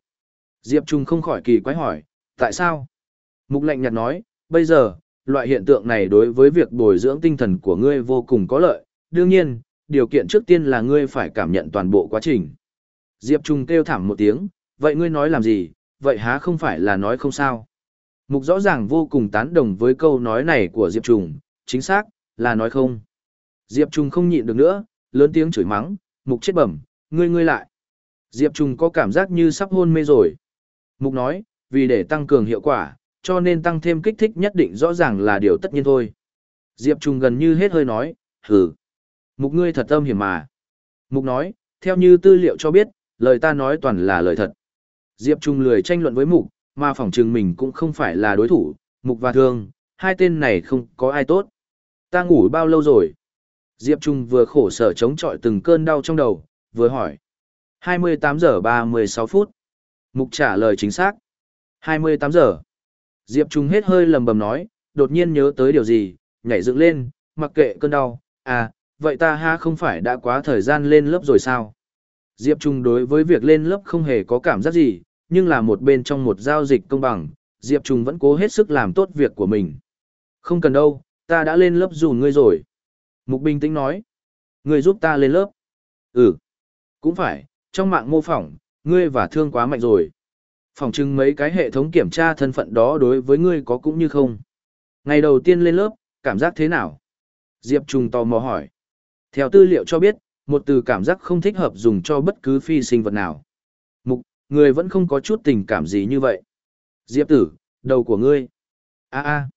Diệp Trung không khỏi kỳ quái hỏi, tại sao? Mục lạnh nhạt nói, bây giờ, loại hiện tượng này đối với việc bồi dưỡng tinh thần của ngươi vô cùng có lợi. Đương nhiên, điều kiện trước tiên là ngươi phải cảm nhận toàn bộ quá trình. Diệp Trung kêu thảm một tiếng, vậy ngươi nói làm gì, vậy há không phải là nói không sao. Mục rõ ràng vô cùng tán đồng với câu nói này của Diệp Trung, chính xác, là nói không. Diệp Trung không nhịn được nữa, lớn tiếng chửi mắng, mục chết bẩm, ngươi ngươi lại. Diệp Trung có cảm giác như sắp hôn mê rồi. Mục nói, vì để tăng cường hiệu quả, cho nên tăng thêm kích thích nhất định rõ ràng là điều tất nhiên thôi. Diệp Trung gần như hết hơi nói, hừ. Mục ngươi thật âm hiểm mà. Mục nói, theo như tư liệu cho biết, lời ta nói toàn là lời thật. Diệp Trung lười tranh luận với Mục, mà phỏng chừng mình cũng không phải là đối thủ, Mục và Thương, hai tên này không có ai tốt. Ta ngủ bao lâu rồi? Diệp Trung vừa khổ sở chống chọi từng cơn đau trong đầu, vừa hỏi. 28 giờ 36 phút. Mục trả lời chính xác. 28 giờ. Diệp Trung hết hơi lầm bầm nói, đột nhiên nhớ tới điều gì, nhảy dựng lên, mặc kệ cơn đau. À, vậy ta ha không phải đã quá thời gian lên lớp rồi sao? Diệp Trung đối với việc lên lớp không hề có cảm giác gì, nhưng là một bên trong một giao dịch công bằng, Diệp Trung vẫn cố hết sức làm tốt việc của mình. Không cần đâu, ta đã lên lớp dù ngươi rồi. Mục bình tĩnh nói. Ngươi giúp ta lên lớp. Ừ. Cũng phải, trong mạng mô phỏng, ngươi và thương quá mạnh rồi. Phỏng chừng mấy cái hệ thống kiểm tra thân phận đó đối với ngươi có cũng như không. Ngày đầu tiên lên lớp, cảm giác thế nào? Diệp trùng tò mò hỏi. Theo tư liệu cho biết, một từ cảm giác không thích hợp dùng cho bất cứ phi sinh vật nào. Mục, người vẫn không có chút tình cảm gì như vậy. Diệp tử, đầu của ngươi. a a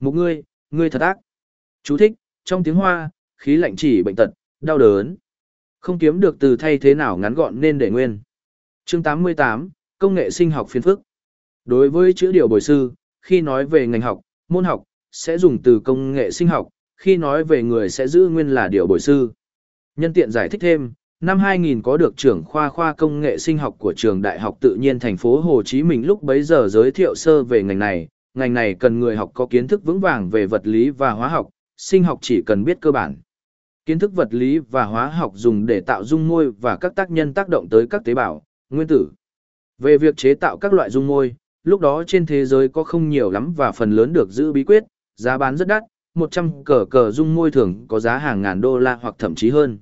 Mục ngươi, ngươi thật ác. Chú thích, trong tiếng hoa, khí lạnh chỉ bệnh tật, đau đớn. Không kiếm được từ thay thế nào ngắn gọn nên để nguyên. Chương 88, Công nghệ sinh học phiên phức. Đối với chữ điều bồi sư, khi nói về ngành học, môn học, sẽ dùng từ công nghệ sinh học, khi nói về người sẽ giữ nguyên là điều bồi sư. Nhân tiện giải thích thêm, năm 2000 có được trưởng khoa khoa công nghệ sinh học của trường Đại học Tự nhiên thành phố Hồ Chí Minh lúc bấy giờ giới thiệu sơ về ngành này, ngành này cần người học có kiến thức vững vàng về vật lý và hóa học, sinh học chỉ cần biết cơ bản. Kiến thức vật lý và hóa học dùng để tạo dung môi và các tác nhân tác động tới các tế bào, nguyên tử. Về việc chế tạo các loại dung môi, lúc đó trên thế giới có không nhiều lắm và phần lớn được giữ bí quyết, giá bán rất đắt, 100 cờ cờ dung môi thường có giá hàng ngàn đô la hoặc thậm chí hơn.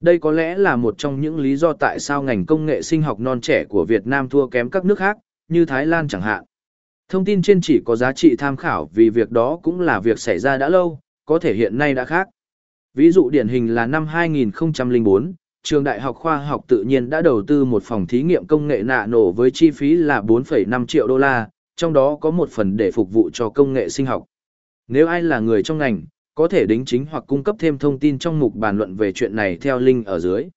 Đây có lẽ là một trong những lý do tại sao ngành công nghệ sinh học non trẻ của Việt Nam thua kém các nước khác, như Thái Lan chẳng hạn. Thông tin trên chỉ có giá trị tham khảo vì việc đó cũng là việc xảy ra đã lâu, có thể hiện nay đã khác. Ví dụ điển hình là năm 2004, trường Đại học Khoa học Tự nhiên đã đầu tư một phòng thí nghiệm công nghệ nạ nổ với chi phí là 4,5 triệu đô la, trong đó có một phần để phục vụ cho công nghệ sinh học. Nếu ai là người trong ngành, có thể đính chính hoặc cung cấp thêm thông tin trong mục bàn luận về chuyện này theo link ở dưới.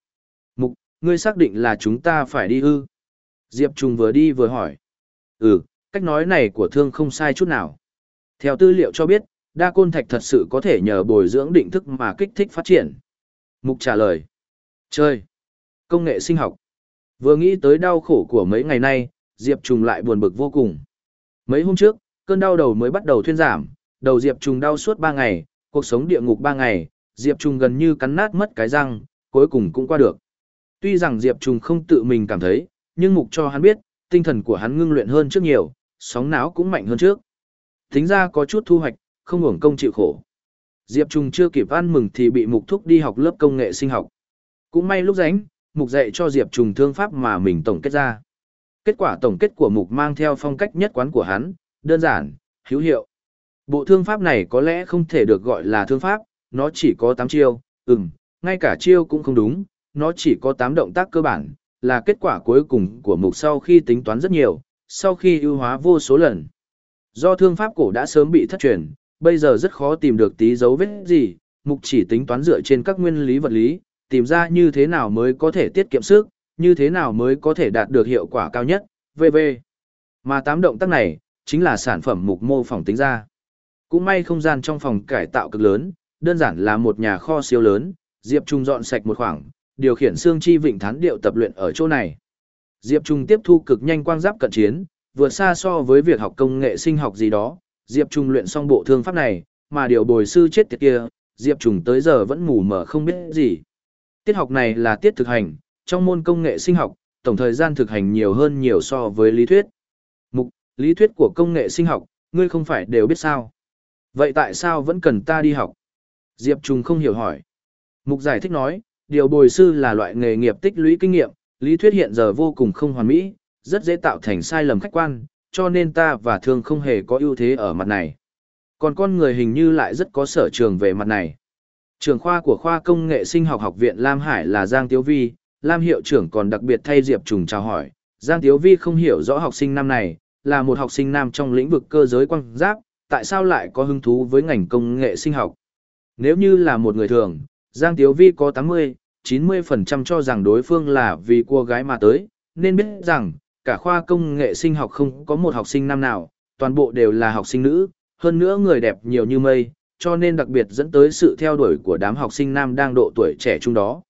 Mục, ngươi xác định là chúng ta phải đi ư? Diệp Trung vừa đi vừa hỏi. Ừ, cách nói này của thương không sai chút nào. Theo tư liệu cho biết, đa côn thạch thật sự có thể nhờ bồi dưỡng định thức mà kích thích phát triển. Mục trả lời. Chơi. Công nghệ sinh học. Vừa nghĩ tới đau khổ của mấy ngày nay, Diệp Trùng lại buồn bực vô cùng. Mấy hôm trước, cơn đau đầu mới bắt đầu thuyên giảm, đầu Diệp Trùng đau suốt 3 ngày, cuộc sống địa ngục 3 ngày, Diệp Trùng gần như cắn nát mất cái răng, cuối cùng cũng qua được. Tuy rằng Diệp Trùng không tự mình cảm thấy, nhưng mục cho hắn biết, tinh thần của hắn ngưng luyện hơn trước nhiều, sóng não cũng mạnh hơn trước. Tính ra có chút thu hoạch, không hưởng công chịu khổ. Diệp Trung chưa kịp ăn mừng thì bị mục thúc đi học lớp công nghệ sinh học. Cũng may lúc rảnh, mục dạy cho Diệp Trung thương pháp mà mình tổng kết ra. Kết quả tổng kết của mục mang theo phong cách nhất quán của hắn, đơn giản, hữu hiệu. Bộ thương pháp này có lẽ không thể được gọi là thương pháp, nó chỉ có 8 chiêu, ừm, ngay cả chiêu cũng không đúng, nó chỉ có 8 động tác cơ bản, là kết quả cuối cùng của mục sau khi tính toán rất nhiều, sau khi ưu hóa vô số lần. Do thương pháp cổ đã sớm bị thất truyền, bây giờ rất khó tìm được tí dấu vết gì, mục chỉ tính toán dựa trên các nguyên lý vật lý, tìm ra như thế nào mới có thể tiết kiệm sức, như thế nào mới có thể đạt được hiệu quả cao nhất, v.v. Mà tám động tác này, chính là sản phẩm mục mô phỏng tính ra. Cũng may không gian trong phòng cải tạo cực lớn, đơn giản là một nhà kho siêu lớn, Diệp Trung dọn sạch một khoảng, điều khiển xương chi vịnh thán điệu tập luyện ở chỗ này. Diệp Trung tiếp thu cực nhanh quang giáp cận chiến, vượt xa so với việc học công nghệ sinh học gì đó, Diệp Trung luyện xong bộ thương pháp này, mà điều bồi sư chết tiệt kia, Diệp Trung tới giờ vẫn mù mờ không biết gì. Tiết học này là tiết thực hành, trong môn công nghệ sinh học, tổng thời gian thực hành nhiều hơn nhiều so với lý thuyết. Mục, lý thuyết của công nghệ sinh học, ngươi không phải đều biết sao. Vậy tại sao vẫn cần ta đi học? Diệp Trung không hiểu hỏi. Mục giải thích nói, điều bồi sư là loại nghề nghiệp tích lũy kinh nghiệm, lý thuyết hiện giờ vô cùng không hoàn mỹ, rất dễ tạo thành sai lầm khách quan, cho nên ta và thương không hề có ưu thế ở mặt này. Còn con người hình như lại rất có sở trường về mặt này. Trường khoa của khoa công nghệ sinh học học viện Lam Hải là Giang Tiếu Vi, Lam hiệu trưởng còn đặc biệt thay Diệp Trùng chào hỏi. Giang Tiếu Vi không hiểu rõ học sinh năm này, là một học sinh nam trong lĩnh vực cơ giới quang giáp, tại sao lại có hứng thú với ngành công nghệ sinh học. Nếu như là một người thường, Giang Tiếu Vi có 80, 90% cho rằng đối phương là vì cô gái mà tới, nên biết rằng, cả khoa công nghệ sinh học không có một học sinh nam nào, toàn bộ đều là học sinh nữ, hơn nữa người đẹp nhiều như mây, cho nên đặc biệt dẫn tới sự theo đuổi của đám học sinh nam đang độ tuổi trẻ trung đó.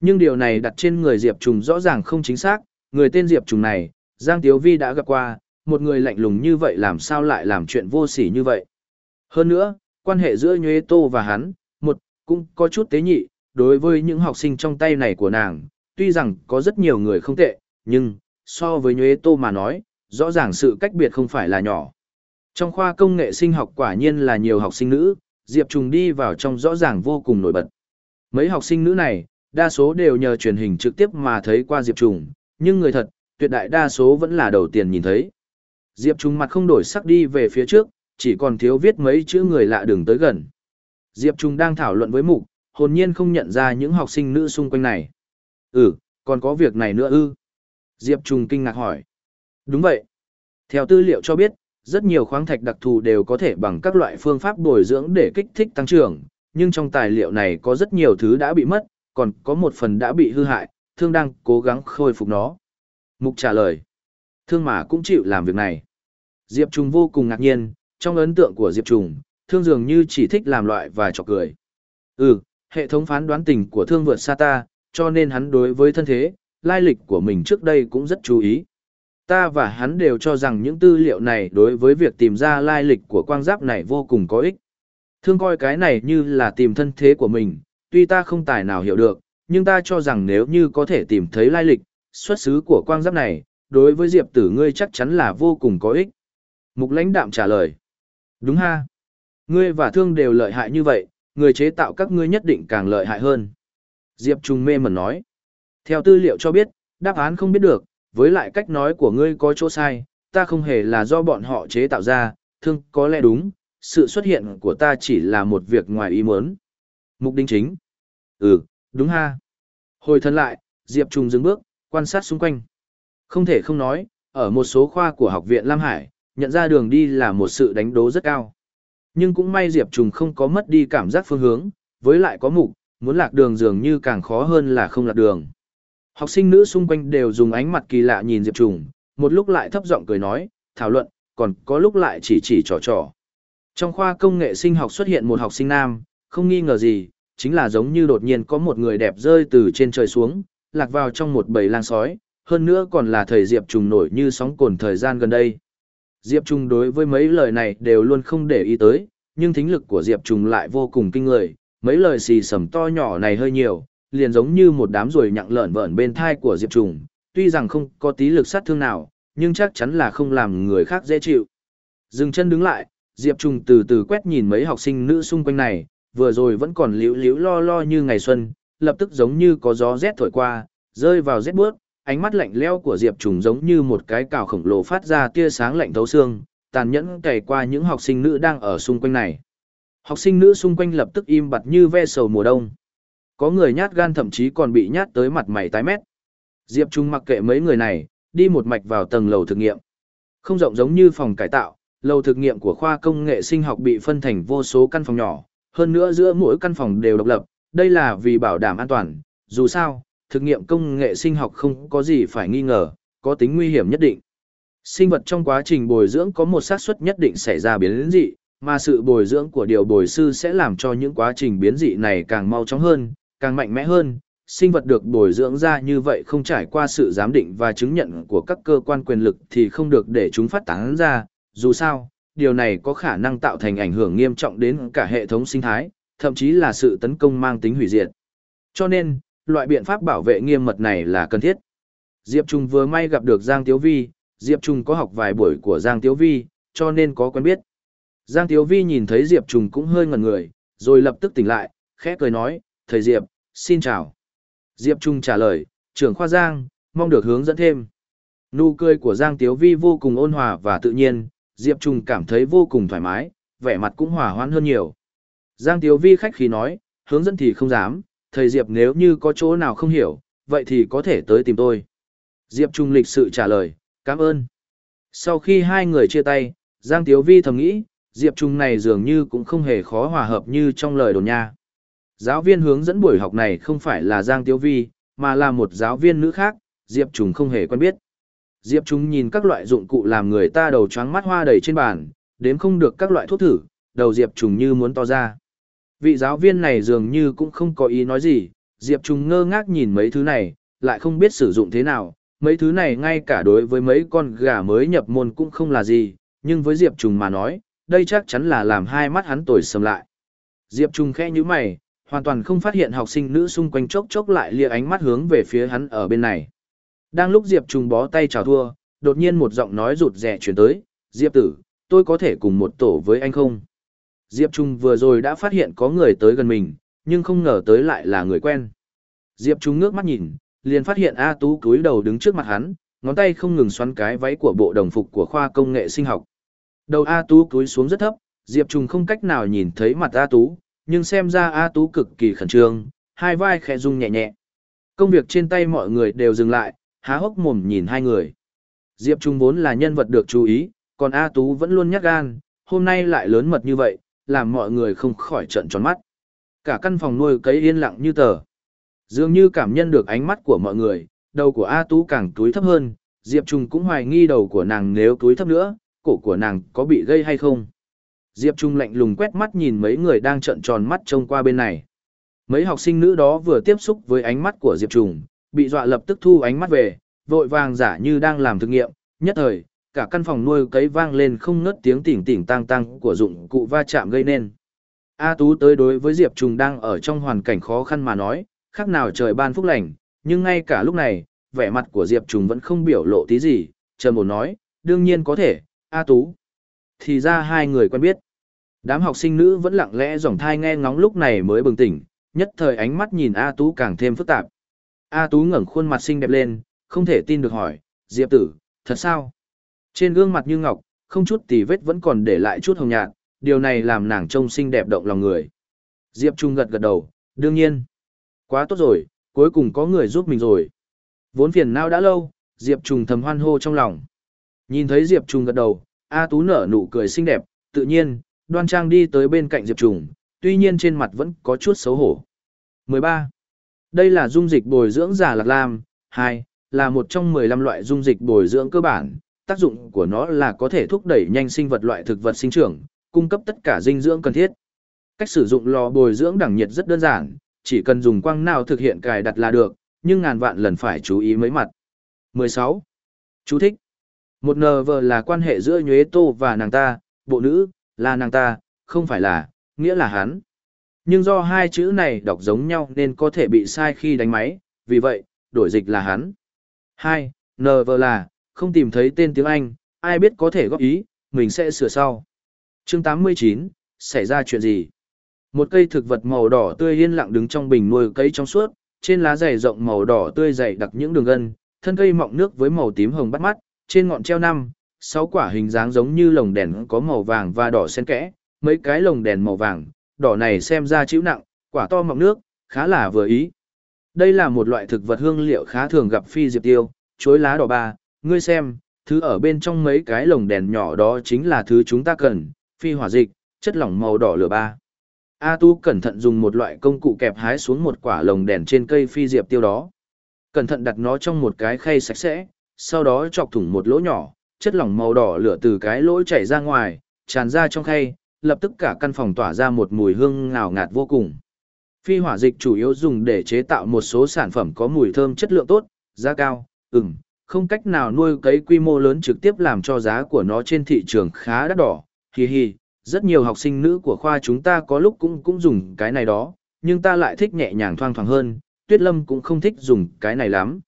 Nhưng điều này đặt trên người Diệp Trùng rõ ràng không chính xác, người tên Diệp Trùng này, Giang Tiếu Vi đã gặp qua, một người lạnh lùng như vậy làm sao lại làm chuyện vô sỉ như vậy. Hơn nữa, quan hệ giữa Nhuế Tô và hắn, một, cũng có chút tế nhị, đối với những học sinh trong tay này của nàng, tuy rằng có rất nhiều người không tệ, nhưng, so với Nhuế Tô mà nói, rõ ràng sự cách biệt không phải là nhỏ. Trong khoa công nghệ sinh học quả nhiên là nhiều học sinh nữ, Diệp Trùng đi vào trong rõ ràng vô cùng nổi bật. Mấy học sinh nữ này, đa số đều nhờ truyền hình trực tiếp mà thấy qua Diệp Trùng, nhưng người thật, tuyệt đại đa số vẫn là đầu tiên nhìn thấy. Diệp Trùng mặt không đổi sắc đi về phía trước, chỉ còn thiếu viết mấy chữ người lạ đường tới gần. Diệp Trùng đang thảo luận với mục, hồn nhiên không nhận ra những học sinh nữ xung quanh này. Ừ, còn có việc này nữa ư? Diệp Trùng kinh ngạc hỏi. Đúng vậy. Theo tư liệu cho biết, rất nhiều khoáng thạch đặc thù đều có thể bằng các loại phương pháp bồi dưỡng để kích thích tăng trưởng, nhưng trong tài liệu này có rất nhiều thứ đã bị mất, còn có một phần đã bị hư hại, thương đang cố gắng khôi phục nó. Mục trả lời. Thương mà cũng chịu làm việc này. Diệp Trùng vô cùng ngạc nhiên, trong ấn tượng của Diệp Trùng, thương dường như chỉ thích làm loại và chọc cười. Ừ, hệ thống phán đoán tình của thương vượt xa ta, cho nên hắn đối với thân thế, lai lịch của mình trước đây cũng rất chú ý. Ta và hắn đều cho rằng những tư liệu này đối với việc tìm ra lai lịch của quang giáp này vô cùng có ích. Thương coi cái này như là tìm thân thế của mình, tuy ta không tài nào hiểu được, nhưng ta cho rằng nếu như có thể tìm thấy lai lịch, xuất xứ của quang giáp này, đối với Diệp tử ngươi chắc chắn là vô cùng có ích. Mục lãnh đạm trả lời. Đúng ha. Ngươi và thương đều lợi hại như vậy, người chế tạo các ngươi nhất định càng lợi hại hơn. Diệp Trung mê mẩn nói. Theo tư liệu cho biết, đáp án không biết được, với lại cách nói của ngươi có chỗ sai, ta không hề là do bọn họ chế tạo ra, thương có lẽ đúng, sự xuất hiện của ta chỉ là một việc ngoài ý muốn. Mục đích chính. Ừ, đúng ha. Hồi thân lại, Diệp Trung dừng bước, quan sát xung quanh. Không thể không nói, ở một số khoa của học viện Lam Hải, nhận ra đường đi là một sự đánh đố rất cao. Nhưng cũng may Diệp Trùng không có mất đi cảm giác phương hướng, với lại có mục, muốn lạc đường dường như càng khó hơn là không lạc đường. Học sinh nữ xung quanh đều dùng ánh mặt kỳ lạ nhìn Diệp Trùng, một lúc lại thấp giọng cười nói, thảo luận, còn có lúc lại chỉ chỉ trò trò. Trong khoa công nghệ sinh học xuất hiện một học sinh nam, không nghi ngờ gì, chính là giống như đột nhiên có một người đẹp rơi từ trên trời xuống, lạc vào trong một bầy lang sói, hơn nữa còn là thầy Diệp Trùng nổi như sóng cồn thời gian gần đây. Diệp Trùng đối với mấy lời này đều luôn không để ý tới, nhưng thính lực của Diệp Trùng lại vô cùng kinh người, mấy lời xì sầm to nhỏ này hơi nhiều, liền giống như một đám ruồi nhặng lợn vợn bên thai của Diệp Trùng, tuy rằng không có tí lực sát thương nào, nhưng chắc chắn là không làm người khác dễ chịu. Dừng chân đứng lại, Diệp Trùng từ từ quét nhìn mấy học sinh nữ xung quanh này, vừa rồi vẫn còn liễu liễu lo lo như ngày xuân, lập tức giống như có gió rét thổi qua, rơi vào rét bước, ánh mắt lạnh lẽo của Diệp Trùng giống như một cái cào khổng lồ phát ra tia sáng lạnh thấu xương, tàn nhẫn cày qua những học sinh nữ đang ở xung quanh này. Học sinh nữ xung quanh lập tức im bặt như ve sầu mùa đông. Có người nhát gan thậm chí còn bị nhát tới mặt mày tái mét. Diệp Trung mặc kệ mấy người này, đi một mạch vào tầng lầu thực nghiệm. Không rộng giống như phòng cải tạo, lầu thực nghiệm của khoa công nghệ sinh học bị phân thành vô số căn phòng nhỏ, hơn nữa giữa mỗi căn phòng đều độc lập, đây là vì bảo đảm an toàn, dù sao, thực nghiệm công nghệ sinh học không có gì phải nghi ngờ, có tính nguy hiểm nhất định. Sinh vật trong quá trình bồi dưỡng có một xác suất nhất định xảy ra biến dị, mà sự bồi dưỡng của điều bồi sư sẽ làm cho những quá trình biến dị này càng mau chóng hơn, càng mạnh mẽ hơn. Sinh vật được bồi dưỡng ra như vậy không trải qua sự giám định và chứng nhận của các cơ quan quyền lực thì không được để chúng phát tán ra, dù sao, điều này có khả năng tạo thành ảnh hưởng nghiêm trọng đến cả hệ thống sinh thái, thậm chí là sự tấn công mang tính hủy diệt. Cho nên, loại biện pháp bảo vệ nghiêm mật này là cần thiết. Diệp Trung vừa may gặp được Giang Tiếu Vi, Diệp Trung có học vài buổi của Giang Tiếu Vi, cho nên có quen biết. Giang Tiếu Vi nhìn thấy Diệp Trung cũng hơi ngẩn người, rồi lập tức tỉnh lại, khẽ cười nói, Thầy Diệp, xin chào. Diệp Trung trả lời, trưởng khoa Giang, mong được hướng dẫn thêm. Nụ cười của Giang Tiếu Vi vô cùng ôn hòa và tự nhiên, Diệp Trung cảm thấy vô cùng thoải mái, vẻ mặt cũng hòa hoãn hơn nhiều. Giang Tiếu Vi khách khí nói, hướng dẫn thì không dám, thầy Diệp nếu như có chỗ nào không hiểu, vậy thì có thể tới tìm tôi. Diệp Trung lịch sự trả lời, cảm ơn. Sau khi hai người chia tay, Giang Tiếu Vi thầm nghĩ, Diệp Trung này dường như cũng không hề khó hòa hợp như trong lời đồn nha. Giáo viên hướng dẫn buổi học này không phải là Giang Tiếu Vi, mà là một giáo viên nữ khác, Diệp Trung không hề quen biết. Diệp Trung nhìn các loại dụng cụ làm người ta đầu choáng mắt hoa đầy trên bàn, đếm không được các loại thuốc thử, đầu Diệp Trung như muốn to ra. Vị giáo viên này dường như cũng không có ý nói gì, Diệp Trung ngơ ngác nhìn mấy thứ này, lại không biết sử dụng thế nào, mấy thứ này ngay cả đối với mấy con gà mới nhập môn cũng không là gì, nhưng với Diệp Trung mà nói, đây chắc chắn là làm hai mắt hắn tồi sầm lại. Diệp Trung khẽ như mày, hoàn toàn không phát hiện học sinh nữ xung quanh chốc chốc lại lia ánh mắt hướng về phía hắn ở bên này. Đang lúc Diệp Trung bó tay chào thua, đột nhiên một giọng nói rụt rè chuyển tới, Diệp tử, tôi có thể cùng một tổ với anh không? Diệp Trung vừa rồi đã phát hiện có người tới gần mình, nhưng không ngờ tới lại là người quen. Diệp Trung ngước mắt nhìn, liền phát hiện A Tú cúi đầu đứng trước mặt hắn, ngón tay không ngừng xoắn cái váy của bộ đồng phục của khoa công nghệ sinh học. Đầu A Tú cúi xuống rất thấp, Diệp Trung không cách nào nhìn thấy mặt A Tú, nhưng xem ra A Tú cực kỳ khẩn trương, hai vai khẽ rung nhẹ nhẹ. Công việc trên tay mọi người đều dừng lại, há hốc mồm nhìn hai người. Diệp Trung vốn là nhân vật được chú ý, còn A Tú vẫn luôn nhát gan, hôm nay lại lớn mật như vậy, làm mọi người không khỏi trận tròn mắt. Cả căn phòng nuôi cấy yên lặng như tờ. Dường như cảm nhận được ánh mắt của mọi người, đầu của A Tú càng túi thấp hơn, Diệp Trung cũng hoài nghi đầu của nàng nếu túi thấp nữa, cổ của nàng có bị gây hay không. Diệp Trung lạnh lùng quét mắt nhìn mấy người đang trợn tròn mắt trông qua bên này. Mấy học sinh nữ đó vừa tiếp xúc với ánh mắt của Diệp Trung, bị dọa lập tức thu ánh mắt về, vội vàng giả như đang làm thực nghiệm, nhất thời, cả căn phòng nuôi cấy vang lên không ngớt tiếng tỉnh tỉnh tang tang của dụng cụ va chạm gây nên. A Tú tới đối với Diệp Trung đang ở trong hoàn cảnh khó khăn mà nói, khác nào trời ban phúc lành, nhưng ngay cả lúc này, vẻ mặt của Diệp Trung vẫn không biểu lộ tí gì, trầm ổn nói, đương nhiên có thể, A Tú. Thì ra hai người quen biết. Đám học sinh nữ vẫn lặng lẽ dòng thai nghe ngóng lúc này mới bừng tỉnh, nhất thời ánh mắt nhìn A Tú càng thêm phức tạp. A Tú ngẩng khuôn mặt xinh đẹp lên, không thể tin được hỏi, Diệp tử, thật sao? Trên gương mặt như ngọc, không chút tì vết vẫn còn để lại chút hồng nhạt, điều này làm nàng trông xinh đẹp động lòng người. Diệp Trung gật gật đầu, đương nhiên. Quá tốt rồi, cuối cùng có người giúp mình rồi. Vốn phiền não đã lâu, Diệp Trung thầm hoan hô trong lòng. Nhìn thấy Diệp Trung gật đầu, A Tú nở nụ cười xinh đẹp, tự nhiên, đoan trang đi tới bên cạnh Diệp Trùng, tuy nhiên trên mặt vẫn có chút xấu hổ. 13. Đây là dung dịch bồi dưỡng giả lạc lam, 2, là một trong 15 loại dung dịch bồi dưỡng cơ bản, tác dụng của nó là có thể thúc đẩy nhanh sinh vật loại thực vật sinh trưởng, cung cấp tất cả dinh dưỡng cần thiết. Cách sử dụng lò bồi dưỡng đẳng nhiệt rất đơn giản, chỉ cần dùng quang nào thực hiện cài đặt là được, nhưng ngàn vạn lần phải chú ý mấy mặt. 16. Chú thích. Một NV là quan hệ giữa Nhuế Tô và nàng ta, bộ nữ, là nàng ta, không phải là, nghĩa là hắn. Nhưng do hai chữ này đọc giống nhau nên có thể bị sai khi đánh máy, vì vậy, đổi dịch là hắn. 2. NV là, không tìm thấy tên tiếng Anh, ai biết có thể góp ý, mình sẽ sửa sau. Chương 89, xảy ra chuyện gì? Một cây thực vật màu đỏ tươi yên lặng đứng trong bình nuôi cây trong suốt, trên lá dày rộng màu đỏ tươi dày đặc những đường gân, thân cây mọng nước với màu tím hồng bắt mắt, trên ngọn treo năm, sáu quả hình dáng giống như lồng đèn có màu vàng và đỏ xen kẽ, mấy cái lồng đèn màu vàng, đỏ này xem ra chịu nặng, quả to mọng nước, khá là vừa ý. Đây là một loại thực vật hương liệu khá thường gặp phi diệp tiêu, chuối lá đỏ ba, ngươi xem, thứ ở bên trong mấy cái lồng đèn nhỏ đó chính là thứ chúng ta cần, phi hỏa dịch, chất lỏng màu đỏ lửa ba. A Tu cẩn thận dùng một loại công cụ kẹp hái xuống một quả lồng đèn trên cây phi diệp tiêu đó. Cẩn thận đặt nó trong một cái khay sạch sẽ, sau đó chọc thủng một lỗ nhỏ, chất lỏng màu đỏ lửa từ cái lỗ chảy ra ngoài, tràn ra trong khay, lập tức cả căn phòng tỏa ra một mùi hương ngào ngạt vô cùng. Phi hỏa dịch chủ yếu dùng để chế tạo một số sản phẩm có mùi thơm chất lượng tốt, giá cao, ừm, không cách nào nuôi cấy quy mô lớn trực tiếp làm cho giá của nó trên thị trường khá đắt đỏ. Hi hi, rất nhiều học sinh nữ của khoa chúng ta có lúc cũng cũng dùng cái này đó, nhưng ta lại thích nhẹ nhàng thoang thoảng hơn, Tuyết Lâm cũng không thích dùng cái này lắm.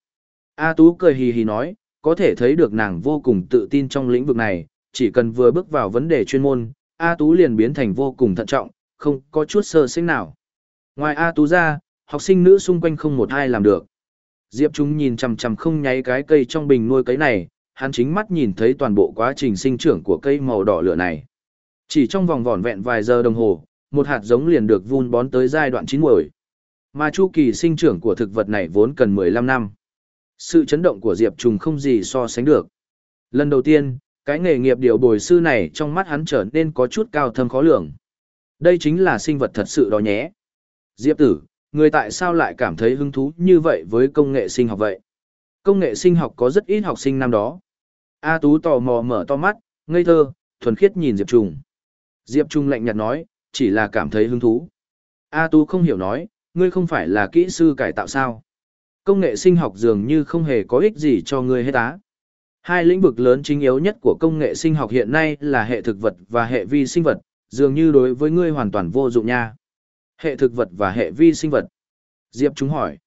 A Tú cười hì hì nói, có thể thấy được nàng vô cùng tự tin trong lĩnh vực này, chỉ cần vừa bước vào vấn đề chuyên môn, A Tú liền biến thành vô cùng thận trọng, không có chút sơ sinh nào. Ngoài A Tú ra, học sinh nữ xung quanh không một ai làm được. Diệp Trung nhìn chằm chằm không nháy cái cây trong bình nuôi cấy này, hắn chính mắt nhìn thấy toàn bộ quá trình sinh trưởng của cây màu đỏ lửa này. Chỉ trong vòng vỏn vẹn vài giờ đồng hồ, một hạt giống liền được vun bón tới giai đoạn chín muồi. Mà chu kỳ sinh trưởng của thực vật này vốn cần 15 năm. Sự chấn động của Diệp Trùng không gì so sánh được. Lần đầu tiên, cái nghề nghiệp điều bồi sư này trong mắt hắn trở nên có chút cao thâm khó lường. Đây chính là sinh vật thật sự đó nhé. Diệp tử, người tại sao lại cảm thấy hứng thú như vậy với công nghệ sinh học vậy? Công nghệ sinh học có rất ít học sinh năm đó. A Tú tò mò mở to mắt, ngây thơ, thuần khiết nhìn Diệp Trùng. Diệp Trung lạnh nhạt nói, chỉ là cảm thấy hứng thú. A Tú không hiểu nói, ngươi không phải là kỹ sư cải tạo sao? Công nghệ sinh học dường như không hề có ích gì cho người hết á. Hai lĩnh vực lớn chính yếu nhất của công nghệ sinh học hiện nay là hệ thực vật và hệ vi sinh vật, dường như đối với ngươi hoàn toàn vô dụng nha. Hệ thực vật và hệ vi sinh vật. Diệp chúng hỏi.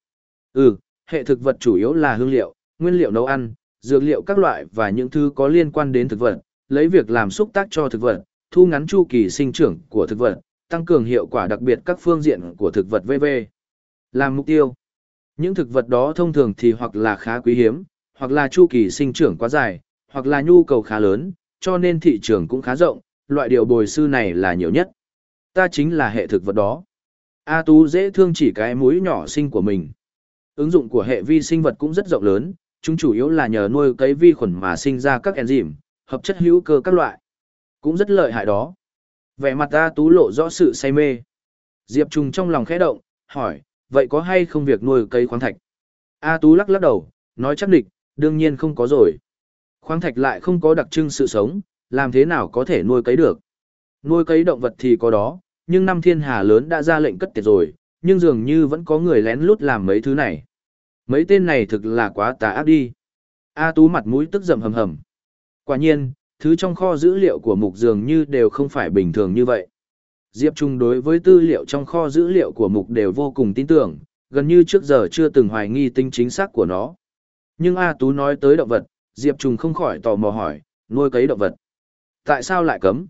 Ừ, hệ thực vật chủ yếu là hương liệu, nguyên liệu nấu ăn, dược liệu các loại và những thứ có liên quan đến thực vật, lấy việc làm xúc tác cho thực vật, thu ngắn chu kỳ sinh trưởng của thực vật, tăng cường hiệu quả đặc biệt các phương diện của thực vật VV. Làm mục tiêu. Những thực vật đó thông thường thì hoặc là khá quý hiếm, hoặc là chu kỳ sinh trưởng quá dài, hoặc là nhu cầu khá lớn, cho nên thị trường cũng khá rộng, loại điều bồi sư này là nhiều nhất. Ta chính là hệ thực vật đó. A Tú dễ thương chỉ cái mũi nhỏ sinh của mình. Ứng dụng của hệ vi sinh vật cũng rất rộng lớn, chúng chủ yếu là nhờ nuôi cấy vi khuẩn mà sinh ra các enzyme, hợp chất hữu cơ các loại. Cũng rất lợi hại đó. Vẻ mặt A Tú lộ rõ sự say mê. Diệp Trùng trong lòng khẽ động, hỏi, vậy có hay không việc nuôi cây khoáng thạch? A Tú lắc lắc đầu, nói chắc địch, đương nhiên không có rồi. Khoáng thạch lại không có đặc trưng sự sống, làm thế nào có thể nuôi cấy được? Nuôi cấy động vật thì có đó, nhưng năm thiên hà lớn đã ra lệnh cất tiệt rồi, nhưng dường như vẫn có người lén lút làm mấy thứ này. Mấy tên này thực là quá tà ác đi. A Tú mặt mũi tức giận hầm hầm. Quả nhiên, thứ trong kho dữ liệu của mục dường như đều không phải bình thường như vậy. Diệp Trung đối với tư liệu trong kho dữ liệu của mục đều vô cùng tin tưởng, gần như trước giờ chưa từng hoài nghi tính chính xác của nó. Nhưng A Tú nói tới động vật, Diệp Trung không khỏi tò mò hỏi, nuôi cấy động vật. Tại sao lại cấm?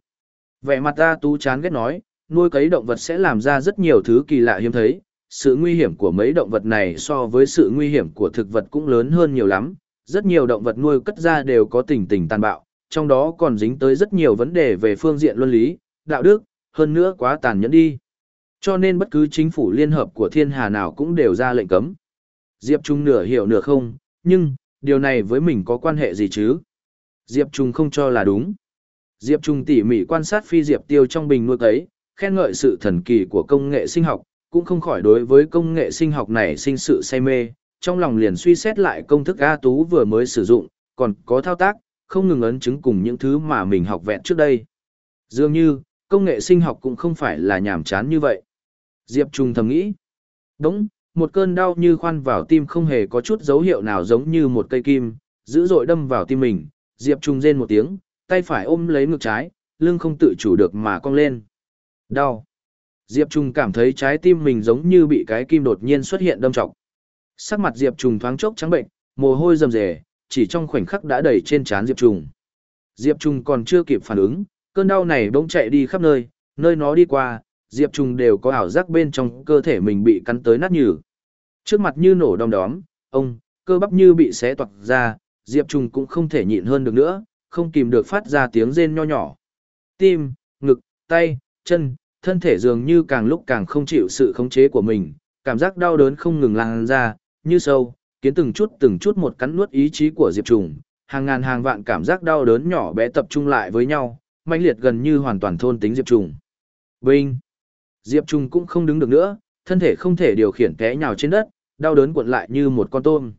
Vẻ mặt A Tú chán ghét nói, nuôi cấy động vật sẽ làm ra rất nhiều thứ kỳ lạ hiếm thấy. Sự nguy hiểm của mấy động vật này so với sự nguy hiểm của thực vật cũng lớn hơn nhiều lắm. Rất nhiều động vật nuôi cất ra đều có tình tình tàn bạo, trong đó còn dính tới rất nhiều vấn đề về phương diện luân lý, đạo đức, hơn nữa quá tàn nhẫn đi. Cho nên bất cứ chính phủ liên hợp của thiên hà nào cũng đều ra lệnh cấm. Diệp Trung nửa hiểu nửa không, nhưng, điều này với mình có quan hệ gì chứ? Diệp Trung không cho là đúng. Diệp Trung tỉ mỉ quan sát phi diệp tiêu trong bình nuôi cấy, khen ngợi sự thần kỳ của công nghệ sinh học, cũng không khỏi đối với công nghệ sinh học này sinh sự say mê, trong lòng liền suy xét lại công thức A Tú vừa mới sử dụng, còn có thao tác, không ngừng ấn chứng cùng những thứ mà mình học vẹn trước đây. Dường như, công nghệ sinh học cũng không phải là nhàm chán như vậy. Diệp Trung thầm nghĩ. Đúng, một cơn đau như khoan vào tim không hề có chút dấu hiệu nào giống như một cây kim, dữ dội đâm vào tim mình. Diệp Trung rên một tiếng, tay phải ôm lấy ngực trái, lưng không tự chủ được mà cong lên. Đau. Diệp Trung cảm thấy trái tim mình giống như bị cái kim đột nhiên xuất hiện đâm trọc. Sắc mặt Diệp Trung thoáng chốc trắng bệnh, mồ hôi rầm rề, chỉ trong khoảnh khắc đã đầy trên trán Diệp Trung. Diệp Trung còn chưa kịp phản ứng, cơn đau này bỗng chạy đi khắp nơi, nơi nó đi qua, Diệp trùng đều có ảo giác bên trong cơ thể mình bị cắn tới nát nhừ. Trước mặt như nổ đom đóm, ông, cơ bắp như bị xé toạc ra, Diệp trùng cũng không thể nhịn hơn được nữa, không kìm được phát ra tiếng rên nho nhỏ. Tim, ngực, tay, chân, thân thể dường như càng lúc càng không chịu sự khống chế của mình, cảm giác đau đớn không ngừng lan ra, như sâu, kiến từng chút từng chút một cắn nuốt ý chí của Diệp Trùng, hàng ngàn hàng vạn cảm giác đau đớn nhỏ bé tập trung lại với nhau, mãnh liệt gần như hoàn toàn thôn tính Diệp Trùng. Binh! Diệp Trùng cũng không đứng được nữa, thân thể không thể điều khiển té nhào trên đất, đau đớn cuộn lại như một con tôm.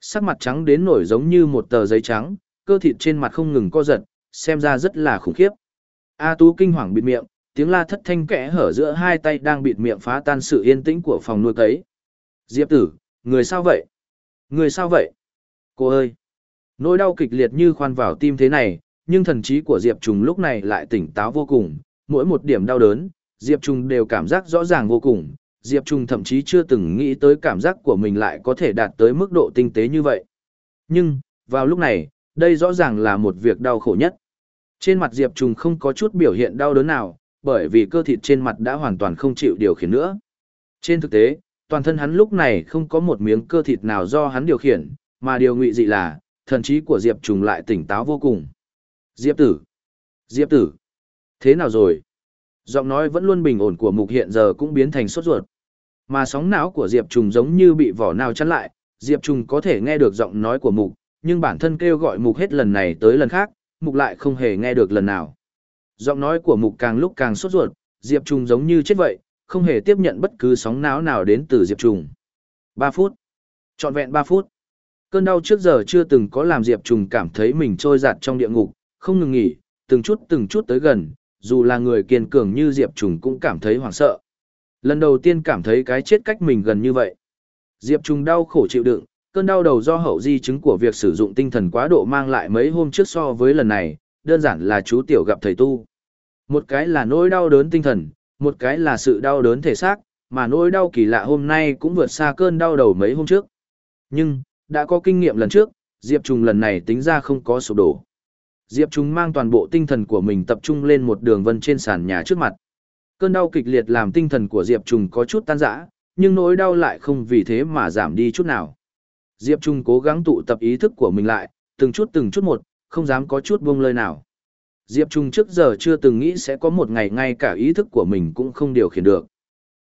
Sắc mặt trắng đến nổi giống như một tờ giấy trắng, cơ thịt trên mặt không ngừng co giật, xem ra rất là khủng khiếp. A Tú kinh hoàng bịt miệng, tiếng la thất thanh kẽ hở giữa hai tay đang bịt miệng phá tan sự yên tĩnh của phòng nuôi cấy. Diệp tử, người sao vậy? Người sao vậy? Cô ơi! Nỗi đau kịch liệt như khoan vào tim thế này, nhưng thần trí của Diệp Trùng lúc này lại tỉnh táo vô cùng, mỗi một điểm đau đớn, Diệp Trùng đều cảm giác rõ ràng vô cùng, Diệp Trùng thậm chí chưa từng nghĩ tới cảm giác của mình lại có thể đạt tới mức độ tinh tế như vậy. Nhưng, vào lúc này, đây rõ ràng là một việc đau khổ nhất. Trên mặt Diệp Trùng không có chút biểu hiện đau đớn nào, bởi vì cơ thịt trên mặt đã hoàn toàn không chịu điều khiển nữa. Trên thực tế, toàn thân hắn lúc này không có một miếng cơ thịt nào do hắn điều khiển, mà điều ngụy dị là, thần trí của Diệp Trùng lại tỉnh táo vô cùng. Diệp tử! Diệp tử! Thế nào rồi? Giọng nói vẫn luôn bình ổn của mục hiện giờ cũng biến thành sốt ruột. Mà sóng não của Diệp Trùng giống như bị vỏ nào chắn lại, Diệp Trùng có thể nghe được giọng nói của mục, nhưng bản thân kêu gọi mục hết lần này tới lần khác, mục lại không hề nghe được lần nào. Giọng nói của mục càng lúc càng sốt ruột, Diệp Trùng giống như chết vậy, không hề tiếp nhận bất cứ sóng não nào đến từ Diệp Trùng. 3 phút. Trọn vẹn 3 phút. Cơn đau trước giờ chưa từng có làm Diệp Trùng cảm thấy mình trôi dạt trong địa ngục, không ngừng nghỉ, từng chút từng chút tới gần, dù là người kiên cường như Diệp Trùng cũng cảm thấy hoảng sợ. Lần đầu tiên cảm thấy cái chết cách mình gần như vậy. Diệp Trùng đau khổ chịu đựng, cơn đau đầu do hậu di chứng của việc sử dụng tinh thần quá độ mang lại mấy hôm trước so với lần này, đơn giản là chú tiểu gặp thầy tu. Một cái là nỗi đau đớn tinh thần, một cái là sự đau đớn thể xác, mà nỗi đau kỳ lạ hôm nay cũng vượt xa cơn đau đầu mấy hôm trước. Nhưng, đã có kinh nghiệm lần trước, Diệp Trùng lần này tính ra không có sụp đổ. Diệp Trung mang toàn bộ tinh thần của mình tập trung lên một đường vân trên sàn nhà trước mặt. Cơn đau kịch liệt làm tinh thần của Diệp Trung có chút tan rã, nhưng nỗi đau lại không vì thế mà giảm đi chút nào. Diệp Trung cố gắng tụ tập ý thức của mình lại, từng chút từng chút một, không dám có chút buông lơi nào. Diệp Trung trước giờ chưa từng nghĩ sẽ có một ngày ngay cả ý thức của mình cũng không điều khiển được.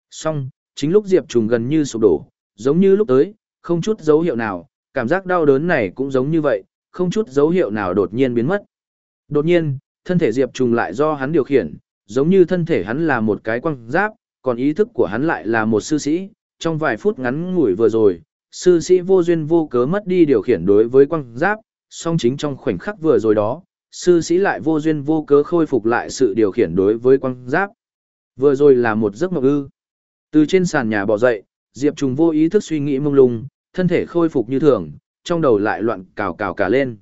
Song, chính lúc Diệp Trung gần như sụp đổ, giống như lúc tới, không chút dấu hiệu nào, cảm giác đau đớn này cũng giống như vậy, không chút dấu hiệu nào đột nhiên biến mất. Đột nhiên, thân thể Diệp Trùng lại do hắn điều khiển, giống như thân thể hắn là một cái quăng giáp, còn ý thức của hắn lại là một sư sĩ. Trong vài phút ngắn ngủi vừa rồi, sư sĩ vô duyên vô cớ mất đi điều khiển đối với quăng giáp, song chính trong khoảnh khắc vừa rồi đó, sư sĩ lại vô duyên vô cớ khôi phục lại sự điều khiển đối với quăng giáp. Vừa rồi là một giấc mộng ư. Từ trên sàn nhà bò dậy, Diệp Trùng vô ý thức suy nghĩ mông lung, thân thể khôi phục như thường, trong đầu lại loạn cào cào cả lên.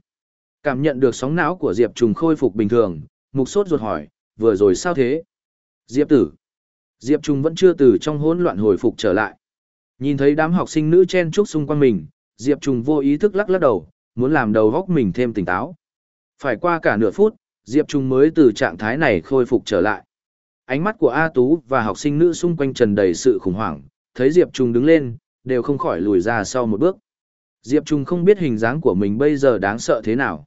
Cảm nhận được sóng não của Diệp Trùng khôi phục bình thường, mục sốt ruột hỏi, vừa rồi sao thế? Diệp tử. Diệp Trùng vẫn chưa từ trong hỗn loạn hồi phục trở lại. Nhìn thấy đám học sinh nữ chen chúc xung quanh mình, Diệp Trùng vô ý thức lắc lắc đầu, muốn làm đầu góc mình thêm tỉnh táo. Phải qua cả nửa phút, Diệp Trùng mới từ trạng thái này khôi phục trở lại. Ánh mắt của A Tú và học sinh nữ xung quanh trần đầy sự khủng hoảng, thấy Diệp Trùng đứng lên, đều không khỏi lùi ra sau một bước. Diệp Trùng không biết hình dáng của mình bây giờ đáng sợ thế nào.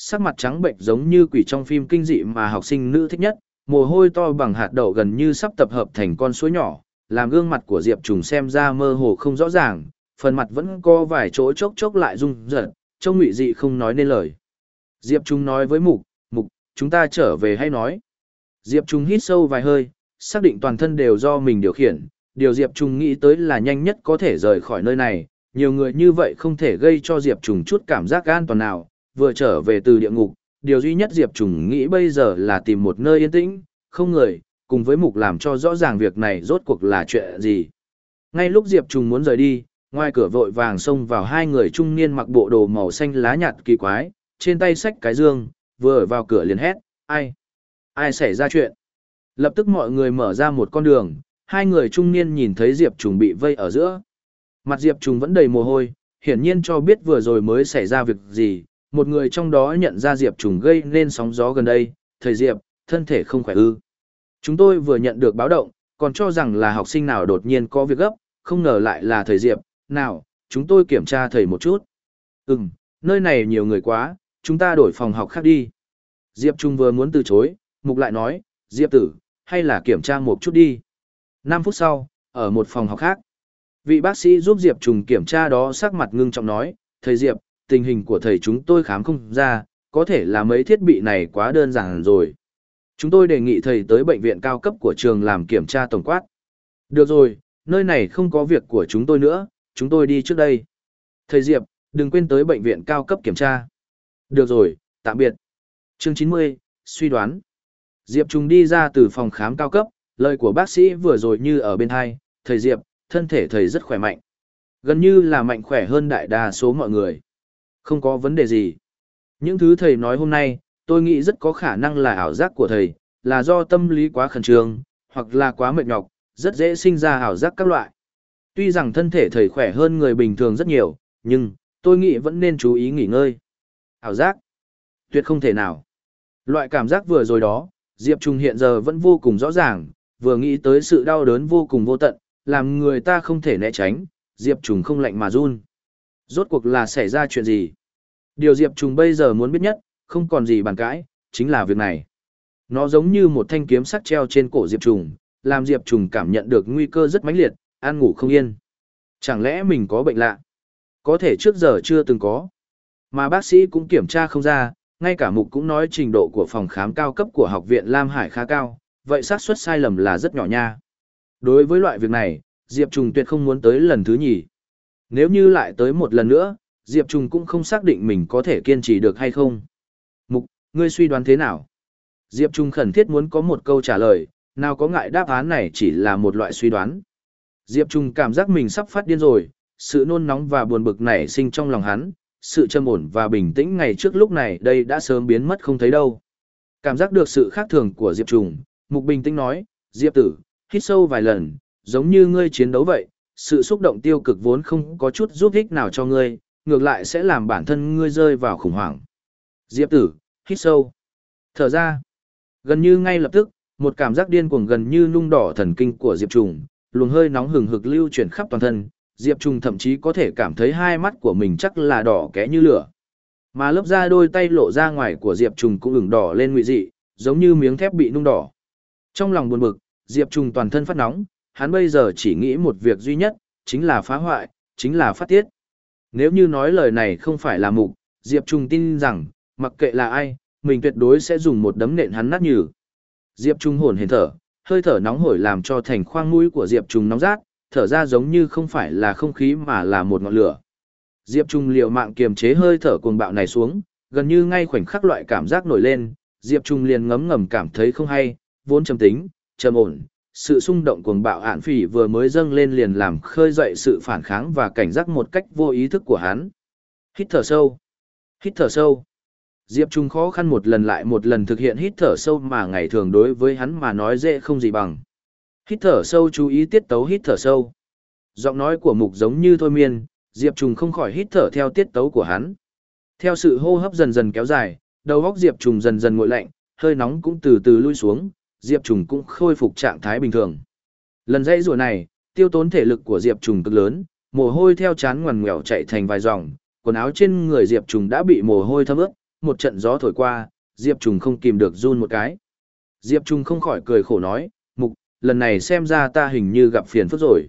Sắc mặt trắng bệnh giống như quỷ trong phim kinh dị mà học sinh nữ thích nhất, mồ hôi to bằng hạt đậu gần như sắp tập hợp thành con suối nhỏ, làm gương mặt của Diệp Trùng xem ra mơ hồ không rõ ràng, phần mặt vẫn có vài chỗ chốc chốc lại rung rợn, trông ngụy dị không nói nên lời. Diệp Trung nói với Mục, Mục, chúng ta trở về hay nói. Diệp Trung hít sâu vài hơi, xác định toàn thân đều do mình điều khiển, điều Diệp Trung nghĩ tới là nhanh nhất có thể rời khỏi nơi này, nhiều người như vậy không thể gây cho Diệp Trung chút cảm giác an toàn nào, vừa trở về từ địa ngục, điều duy nhất Diệp Trùng nghĩ bây giờ là tìm một nơi yên tĩnh, không người, cùng với mục làm cho rõ ràng việc này rốt cuộc là chuyện gì. Ngay lúc Diệp Trùng muốn rời đi, ngoài cửa vội vàng xông vào hai người trung niên mặc bộ đồ màu xanh lá nhạt kỳ quái, trên tay xách cái dương, vừa vào cửa liền hét, ai? Ai xảy ra chuyện? Lập tức mọi người mở ra một con đường, hai người trung niên nhìn thấy Diệp Trùng bị vây ở giữa. Mặt Diệp Trùng vẫn đầy mồ hôi, hiển nhiên cho biết vừa rồi mới xảy ra việc gì, một người trong đó nhận ra Diệp Trùng gây nên sóng gió gần đây, thầy Diệp, thân thể không khỏe ư. Chúng tôi vừa nhận được báo động, còn cho rằng là học sinh nào đột nhiên có việc gấp, không ngờ lại là thầy Diệp, nào, chúng tôi kiểm tra thầy một chút. Ừm, nơi này nhiều người quá, chúng ta đổi phòng học khác đi. Diệp Trung vừa muốn từ chối, Mục lại nói, Diệp tử, hay là kiểm tra một chút đi. 5 phút sau, ở một phòng học khác, Vị bác sĩ giúp Diệp Trùng kiểm tra đó sắc mặt ngưng trọng nói, thầy Diệp, tình hình của thầy chúng tôi khám không ra, có thể là mấy thiết bị này quá đơn giản rồi. Chúng tôi đề nghị thầy tới bệnh viện cao cấp của trường làm kiểm tra tổng quát. Được rồi, nơi này không có việc của chúng tôi nữa, chúng tôi đi trước đây. Thầy Diệp, đừng quên tới bệnh viện cao cấp kiểm tra. Được rồi, tạm biệt. Chương 90, suy đoán. Diệp Trung đi ra từ phòng khám cao cấp, lời của bác sĩ vừa rồi như ở bên hai, thầy Diệp, thân thể thầy rất khỏe mạnh. Gần như là mạnh khỏe hơn đại đa số mọi người. Không có vấn đề gì. Những thứ thầy nói hôm nay, tôi nghĩ rất có khả năng là ảo giác của thầy, là do tâm lý quá khẩn trương, hoặc là quá mệt nhọc, rất dễ sinh ra ảo giác các loại. Tuy rằng thân thể thầy khỏe hơn người bình thường rất nhiều, nhưng, tôi nghĩ vẫn nên chú ý nghỉ ngơi. Ảo giác? Tuyệt không thể nào. Loại cảm giác vừa rồi đó, Diệp Trung hiện giờ vẫn vô cùng rõ ràng, vừa nghĩ tới sự đau đớn vô cùng vô tận, làm người ta không thể né tránh, Diệp Trung không lạnh mà run. Rốt cuộc là xảy ra chuyện gì? Điều Diệp Trùng bây giờ muốn biết nhất, không còn gì bàn cãi, chính là việc này. Nó giống như một thanh kiếm sắc treo trên cổ Diệp Trùng, làm Diệp Trùng cảm nhận được nguy cơ rất mãnh liệt, ăn ngủ không yên. Chẳng lẽ mình có bệnh lạ? Có thể trước giờ chưa từng có. Mà bác sĩ cũng kiểm tra không ra, ngay cả mục cũng nói trình độ của phòng khám cao cấp của học viện Lam Hải khá cao, vậy xác suất sai lầm là rất nhỏ nha. Đối với loại việc này, Diệp Trùng tuyệt không muốn tới lần thứ nhì. Nếu như lại tới một lần nữa, Diệp Trùng cũng không xác định mình có thể kiên trì được hay không. Mục, ngươi suy đoán thế nào? Diệp Trùng khẩn thiết muốn có một câu trả lời, nào có ngại đáp án này chỉ là một loại suy đoán. Diệp Trùng cảm giác mình sắp phát điên rồi, sự nôn nóng và buồn bực nảy sinh trong lòng hắn, sự trầm ổn và bình tĩnh ngày trước lúc này đây đã sớm biến mất không thấy đâu. Cảm giác được sự khác thường của Diệp Trùng, Mục bình tĩnh nói, Diệp tử, hít sâu vài lần, giống như ngươi chiến đấu vậy, sự xúc động tiêu cực vốn không có chút giúp ích nào cho ngươi, ngược lại sẽ làm bản thân ngươi rơi vào khủng hoảng. Diệp tử, hít sâu. Thở ra. Gần như ngay lập tức, một cảm giác điên cuồng gần như nung đỏ thần kinh của Diệp Trùng, luồng hơi nóng hừng hực lưu chuyển khắp toàn thân, Diệp Trùng thậm chí có thể cảm thấy hai mắt của mình chắc là đỏ kẽ như lửa. Mà lớp da đôi tay lộ ra ngoài của Diệp Trùng cũng ửng đỏ lên ngụy dị, giống như miếng thép bị nung đỏ. Trong lòng buồn bực, Diệp Trùng toàn thân phát nóng, hắn bây giờ chỉ nghĩ một việc duy nhất, chính là phá hoại, chính là phát tiết. Nếu như nói lời này không phải là mục, Diệp Trung tin rằng, mặc kệ là ai, mình tuyệt đối sẽ dùng một đấm nện hắn nát nhừ. Diệp Trung hồn hển thở, hơi thở nóng hổi làm cho thành khoang mũi của Diệp Trung nóng rát, thở ra giống như không phải là không khí mà là một ngọn lửa. Diệp Trung liều mạng kiềm chế hơi thở cuồng bạo này xuống, gần như ngay khoảnh khắc loại cảm giác nổi lên, Diệp Trung liền ngấm ngầm cảm thấy không hay, vốn trầm tính, trầm ổn, sự xung động cuồng bạo ạn phỉ vừa mới dâng lên liền làm khơi dậy sự phản kháng và cảnh giác một cách vô ý thức của hắn. Hít thở sâu, hít thở sâu. Diệp Trung khó khăn một lần lại một lần thực hiện hít thở sâu mà ngày thường đối với hắn mà nói dễ không gì bằng. Hít thở sâu chú ý tiết tấu hít thở sâu. Giọng nói của mục giống như thôi miên, Diệp Trung không khỏi hít thở theo tiết tấu của hắn. Theo sự hô hấp dần dần kéo dài, đầu óc Diệp Trung dần dần nguội lạnh, hơi nóng cũng từ từ lui xuống, Diệp Trùng cũng khôi phục trạng thái bình thường. Lần dãy rùa này, tiêu tốn thể lực của Diệp Trùng cực lớn, mồ hôi theo chán ngoằn ngoèo chạy thành vài dòng, quần áo trên người Diệp Trùng đã bị mồ hôi thấm ướt, một trận gió thổi qua, Diệp Trùng không kìm được run một cái. Diệp Trùng không khỏi cười khổ nói, mục, lần này xem ra ta hình như gặp phiền phức rồi.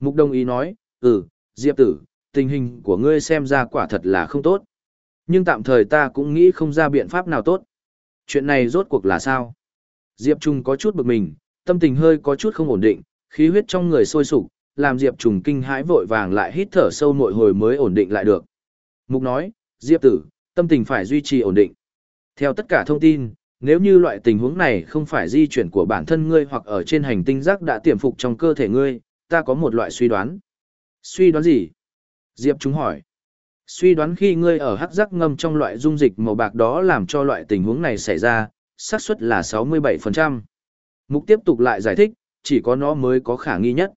Mục đồng ý nói, ừ, Diệp tử, tình hình của ngươi xem ra quả thật là không tốt. Nhưng tạm thời ta cũng nghĩ không ra biện pháp nào tốt. Chuyện này rốt cuộc là sao? Diệp Trung có chút bực mình, tâm tình hơi có chút không ổn định, khí huyết trong người sôi sục, làm Diệp Trung kinh hãi vội vàng lại hít thở sâu nội hồi mới ổn định lại được. Mục nói, Diệp tử, tâm tình phải duy trì ổn định. Theo tất cả thông tin, nếu như loại tình huống này không phải di chuyển của bản thân ngươi hoặc ở trên hành tinh giác đã tiềm phục trong cơ thể ngươi, ta có một loại suy đoán. Suy đoán gì? Diệp Trùng hỏi. Suy đoán khi ngươi ở hắc giác ngâm trong loại dung dịch màu bạc đó làm cho loại tình huống này xảy ra, xác suất là 67%. Mục tiếp tục lại giải thích, chỉ có nó mới có khả nghi nhất.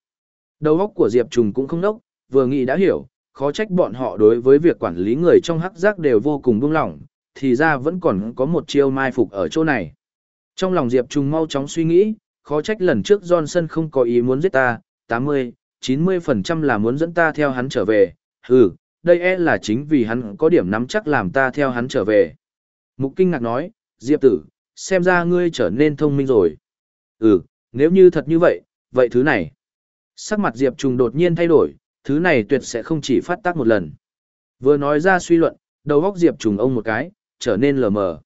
Đầu óc của Diệp Trùng cũng không đốc, vừa nghĩ đã hiểu, khó trách bọn họ đối với việc quản lý người trong hắc giác đều vô cùng buông lỏng, thì ra vẫn còn có một chiêu mai phục ở chỗ này. Trong lòng Diệp Trùng mau chóng suy nghĩ, khó trách lần trước Johnson không có ý muốn giết ta, 80, 90% là muốn dẫn ta theo hắn trở về, ừ, đây e là chính vì hắn có điểm nắm chắc làm ta theo hắn trở về. Mục kinh ngạc nói, Diệp tử, xem ra ngươi trở nên thông minh rồi. Ừ, nếu như thật như vậy, vậy thứ này. Sắc mặt Diệp Trùng đột nhiên thay đổi, thứ này tuyệt sẽ không chỉ phát tác một lần. Vừa nói ra suy luận, đầu góc Diệp Trùng ông một cái, trở nên lờ mờ.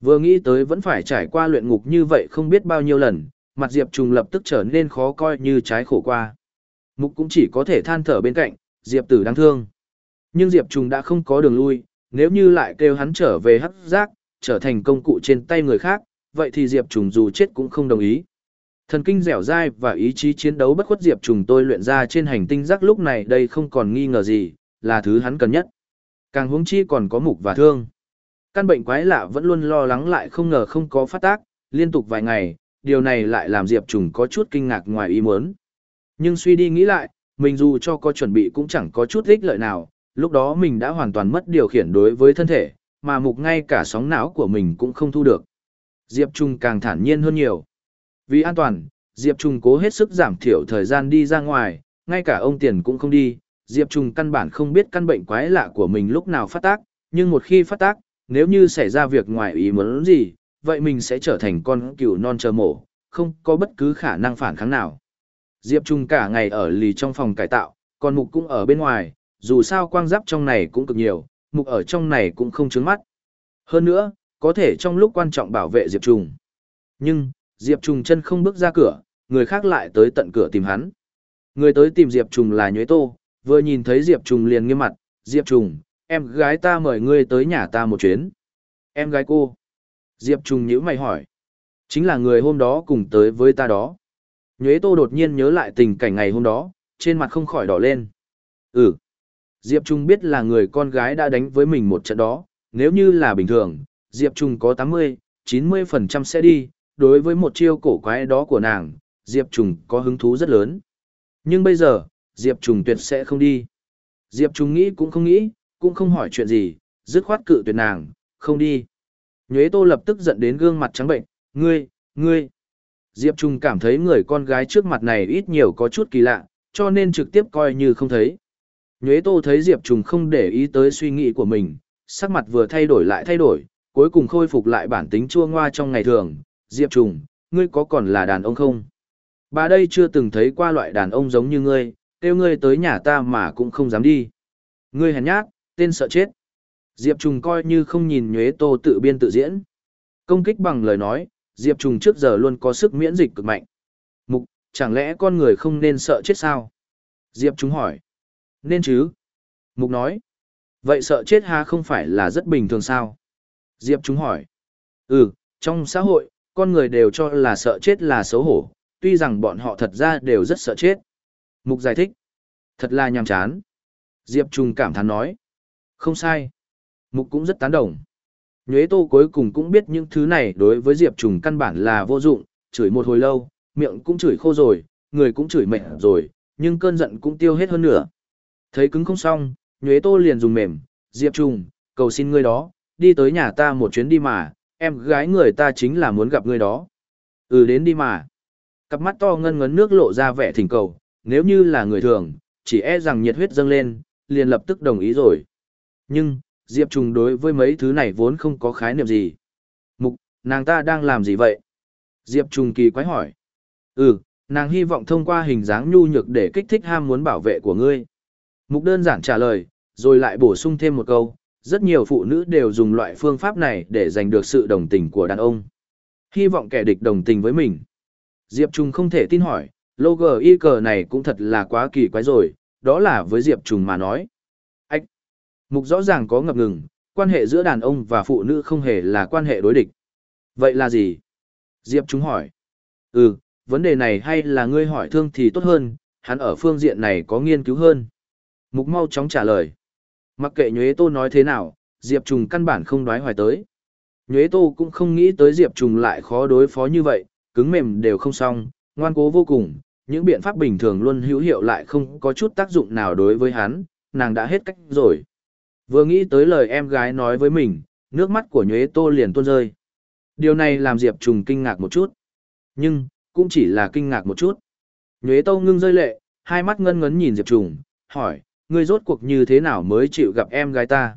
Vừa nghĩ tới vẫn phải trải qua luyện ngục như vậy không biết bao nhiêu lần, mặt Diệp Trùng lập tức trở nên khó coi như trái khổ qua. Mục cũng chỉ có thể than thở bên cạnh, Diệp Tử đáng thương. Nhưng Diệp Trùng đã không có đường lui, nếu như lại kêu hắn trở về hắc giác, trở thành công cụ trên tay người khác, vậy thì Diệp Trùng dù chết cũng không đồng ý. Thần kinh dẻo dai và ý chí chiến đấu bất khuất Diệp Trùng tôi luyện ra trên hành tinh giác lúc này đây không còn nghi ngờ gì, là thứ hắn cần nhất. Càng huống chi còn có mục và thương. Căn bệnh quái lạ vẫn luôn lo lắng lại không ngờ không có phát tác, liên tục vài ngày, điều này lại làm Diệp Trùng có chút kinh ngạc ngoài ý muốn. Nhưng suy đi nghĩ lại, mình dù cho có chuẩn bị cũng chẳng có chút ích lợi nào, lúc đó mình đã hoàn toàn mất điều khiển đối với thân thể, mà mục ngay cả sóng não của mình cũng không thu được. Diệp Trung càng thản nhiên hơn nhiều. Vì an toàn, Diệp Trung cố hết sức giảm thiểu thời gian đi ra ngoài, ngay cả ông tiền cũng không đi. Diệp Trung căn bản không biết căn bệnh quái lạ của mình lúc nào phát tác, nhưng một khi phát tác, nếu như xảy ra việc ngoài ý muốn gì, vậy mình sẽ trở thành con cừu non chờ mổ, không có bất cứ khả năng phản kháng nào. Diệp Trung cả ngày ở lì trong phòng cải tạo, còn Mục cũng ở bên ngoài, dù sao quang giáp trong này cũng cực nhiều, Mục ở trong này cũng không chướng mắt. Hơn nữa, có thể trong lúc quan trọng bảo vệ Diệp Trung. Nhưng, Diệp Trung chân không bước ra cửa, người khác lại tới tận cửa tìm hắn. Người tới tìm Diệp Trung là Nhuế Tô, vừa nhìn thấy Diệp Trung liền nghiêm mặt, Diệp Trung, em gái ta mời ngươi tới nhà ta một chuyến. Em gái cô. Diệp Trung nhíu mày hỏi. Chính là người hôm đó cùng tới với ta đó. Nhuế Tô đột nhiên nhớ lại tình cảnh ngày hôm đó, trên mặt không khỏi đỏ lên. Ừ. Diệp Trung biết là người con gái đã đánh với mình một trận đó, nếu như là bình thường, Diệp Trung có 80, 90% sẽ đi, đối với một chiêu cổ quái đó của nàng, Diệp Trung có hứng thú rất lớn. Nhưng bây giờ, Diệp Trung tuyệt sẽ không đi. Diệp Trung nghĩ cũng không nghĩ, cũng không hỏi chuyện gì, dứt khoát cự tuyệt nàng, không đi. Nhuế Tô lập tức giận đến gương mặt trắng bệnh, ngươi, ngươi. Diệp Trung cảm thấy người con gái trước mặt này ít nhiều có chút kỳ lạ, cho nên trực tiếp coi như không thấy. Nhuế Tô thấy Diệp Trùng không để ý tới suy nghĩ của mình, sắc mặt vừa thay đổi lại thay đổi, cuối cùng khôi phục lại bản tính chua ngoa trong ngày thường. Diệp Trùng, ngươi có còn là đàn ông không? Bà đây chưa từng thấy qua loại đàn ông giống như ngươi, kêu ngươi tới nhà ta mà cũng không dám đi. Ngươi hèn nhát, tên sợ chết. Diệp Trùng coi như không nhìn Nhuế Tô tự biên tự diễn. Công kích bằng lời nói, Diệp Trùng trước giờ luôn có sức miễn dịch cực mạnh. Mục, chẳng lẽ con người không nên sợ chết sao? Diệp Trùng hỏi. Nên chứ? Mục nói. Vậy sợ chết ha không phải là rất bình thường sao? Diệp chúng hỏi. Ừ, trong xã hội, con người đều cho là sợ chết là xấu hổ, tuy rằng bọn họ thật ra đều rất sợ chết. Mục giải thích. Thật là nhàm chán. Diệp Trung cảm thán nói. Không sai. Mục cũng rất tán đồng. Nhuế tô cuối cùng cũng biết những thứ này đối với Diệp Trùng căn bản là vô dụng, chửi một hồi lâu, miệng cũng chửi khô rồi, người cũng chửi mệt rồi, nhưng cơn giận cũng tiêu hết hơn nữa. Thấy cứng không xong, Nhuế tô liền dùng mềm, Diệp Trùng, cầu xin ngươi đó, đi tới nhà ta một chuyến đi mà, em gái người ta chính là muốn gặp ngươi đó. Ừ đến đi mà. Cặp mắt to ngân ngấn nước lộ ra vẻ thỉnh cầu, nếu như là người thường, chỉ e rằng nhiệt huyết dâng lên, liền lập tức đồng ý rồi. Nhưng, Diệp Trùng đối với mấy thứ này vốn không có khái niệm gì. Mục, nàng ta đang làm gì vậy? Diệp Trùng kỳ quái hỏi. Ừ, nàng hy vọng thông qua hình dáng nhu nhược để kích thích ham muốn bảo vệ của ngươi. Mục đơn giản trả lời, rồi lại bổ sung thêm một câu. Rất nhiều phụ nữ đều dùng loại phương pháp này để giành được sự đồng tình của đàn ông. Hy vọng kẻ địch đồng tình với mình. Diệp Trùng không thể tin hỏi, logo y cờ này cũng thật là quá kỳ quái rồi, đó là với Diệp Trùng mà nói. Mục rõ ràng có ngập ngừng, quan hệ giữa đàn ông và phụ nữ không hề là quan hệ đối địch. Vậy là gì? Diệp Trung hỏi. Ừ, vấn đề này hay là ngươi hỏi thương thì tốt hơn, hắn ở phương diện này có nghiên cứu hơn. Mục mau chóng trả lời. Mặc kệ Nhuế Tô nói thế nào, Diệp Trùng căn bản không đoái hoài tới. Nhuế Tô cũng không nghĩ tới Diệp Trùng lại khó đối phó như vậy, cứng mềm đều không xong, ngoan cố vô cùng, những biện pháp bình thường luôn hữu hiệu lại không có chút tác dụng nào đối với hắn, nàng đã hết cách rồi. Vừa nghĩ tới lời em gái nói với mình, nước mắt của nhuế tô liền tuôn rơi. Điều này làm Diệp Trùng kinh ngạc một chút. Nhưng, cũng chỉ là kinh ngạc một chút. Nhuế tô ngưng rơi lệ, hai mắt ngân ngấn nhìn Diệp Trùng, hỏi, ngươi rốt cuộc như thế nào mới chịu gặp em gái ta?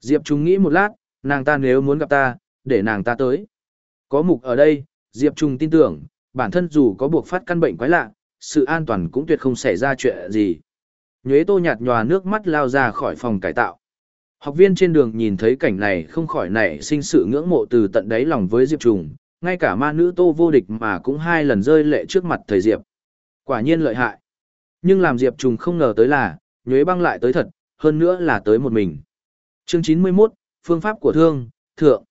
Diệp Trung nghĩ một lát, nàng ta nếu muốn gặp ta, để nàng ta tới. Có mục ở đây, Diệp Trung tin tưởng, bản thân dù có buộc phát căn bệnh quái lạ, sự an toàn cũng tuyệt không xảy ra chuyện gì. Nhuế tô nhạt nhòa nước mắt lao ra khỏi phòng cải tạo. Học viên trên đường nhìn thấy cảnh này không khỏi nảy sinh sự ngưỡng mộ từ tận đáy lòng với Diệp Trùng, ngay cả ma nữ tô vô địch mà cũng hai lần rơi lệ trước mặt thầy Diệp. Quả nhiên lợi hại. Nhưng làm Diệp Trùng không ngờ tới là, nhuế băng lại tới thật, hơn nữa là tới một mình. Chương 91, Phương pháp của thương, thượng.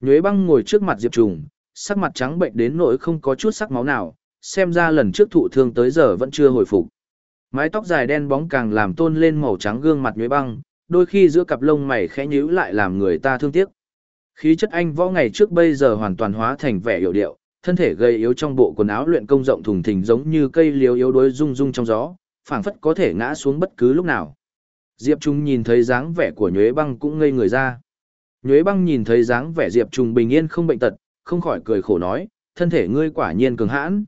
Nhuế băng ngồi trước mặt Diệp Trùng, sắc mặt trắng bệnh đến nỗi không có chút sắc máu nào, xem ra lần trước thụ thương tới giờ vẫn chưa hồi phục. Mái tóc dài đen bóng càng làm tôn lên màu trắng gương mặt nhuế băng, đôi khi giữa cặp lông mày khẽ nhíu lại làm người ta thương tiếc. Khí chất anh võ ngày trước bây giờ hoàn toàn hóa thành vẻ hiểu điệu, thân thể gầy yếu trong bộ quần áo luyện công rộng thùng thình giống như cây liếu yếu đuối rung rung trong gió, phảng phất có thể ngã xuống bất cứ lúc nào. Diệp Trung nhìn thấy dáng vẻ của Nhuế Băng cũng ngây người ra. Nhuế Băng nhìn thấy dáng vẻ Diệp Trung bình yên không bệnh tật, không khỏi cười khổ nói, thân thể ngươi quả nhiên cường hãn.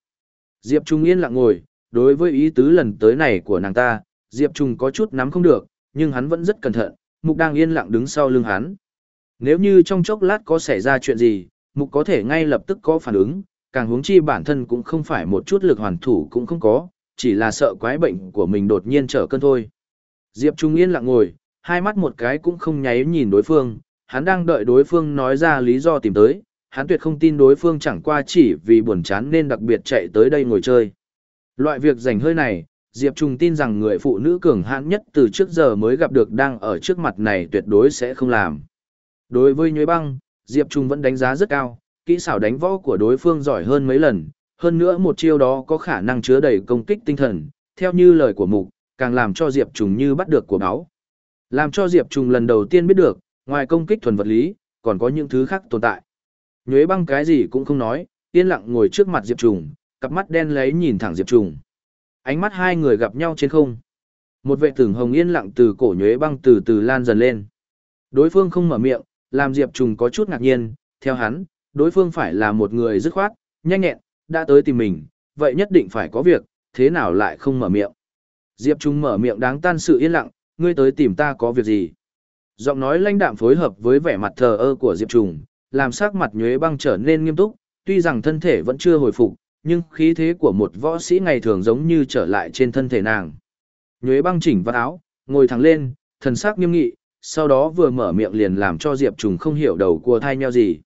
Diệp Trung yên lặng ngồi, đối với ý tứ lần tới này của nàng ta, Diệp Trung có chút nắm không được, nhưng hắn vẫn rất cẩn thận, Mục đang yên lặng đứng sau lưng hắn. Nếu như trong chốc lát có xảy ra chuyện gì, Mục có thể ngay lập tức có phản ứng, càng huống chi bản thân cũng không phải một chút lực hoàn thủ cũng không có, chỉ là sợ quái bệnh của mình đột nhiên trở cơn thôi. Diệp Trung yên lặng ngồi, hai mắt một cái cũng không nháy nhìn đối phương, hắn đang đợi đối phương nói ra lý do tìm tới, hắn tuyệt không tin đối phương chẳng qua chỉ vì buồn chán nên đặc biệt chạy tới đây ngồi chơi. Loại việc dành hơi này, Diệp Trung tin rằng người phụ nữ cường hãn nhất từ trước giờ mới gặp được đang ở trước mặt này tuyệt đối sẽ không làm. Đối với nhuế băng, Diệp Trung vẫn đánh giá rất cao, kỹ xảo đánh võ của đối phương giỏi hơn mấy lần, hơn nữa một chiêu đó có khả năng chứa đầy công kích tinh thần, theo như lời của mục, càng làm cho Diệp trùng như bắt được của báo. Làm cho Diệp trùng lần đầu tiên biết được, ngoài công kích thuần vật lý, còn có những thứ khác tồn tại. Nhuế băng cái gì cũng không nói, yên lặng ngồi trước mặt Diệp trùng cặp mắt đen lấy nhìn thẳng Diệp trùng Ánh mắt hai người gặp nhau trên không. Một vệ tưởng hồng yên lặng từ cổ nhuế băng từ từ lan dần lên. Đối phương không mở miệng, làm Diệp Trùng có chút ngạc nhiên, theo hắn, đối phương phải là một người dứt khoát, nhanh nhẹn, đã tới tìm mình, vậy nhất định phải có việc, thế nào lại không mở miệng. Diệp Trung mở miệng đáng tan sự yên lặng, ngươi tới tìm ta có việc gì. Giọng nói lãnh đạm phối hợp với vẻ mặt thờ ơ của Diệp Trung làm sắc mặt nhuế băng trở nên nghiêm túc, tuy rằng thân thể vẫn chưa hồi phục, nhưng khí thế của một võ sĩ ngày thường giống như trở lại trên thân thể nàng. Nhuế băng chỉnh vạt áo, ngồi thẳng lên, thần sắc nghiêm nghị, sau đó vừa mở miệng liền làm cho Diệp Trùng không hiểu đầu của thai nheo gì.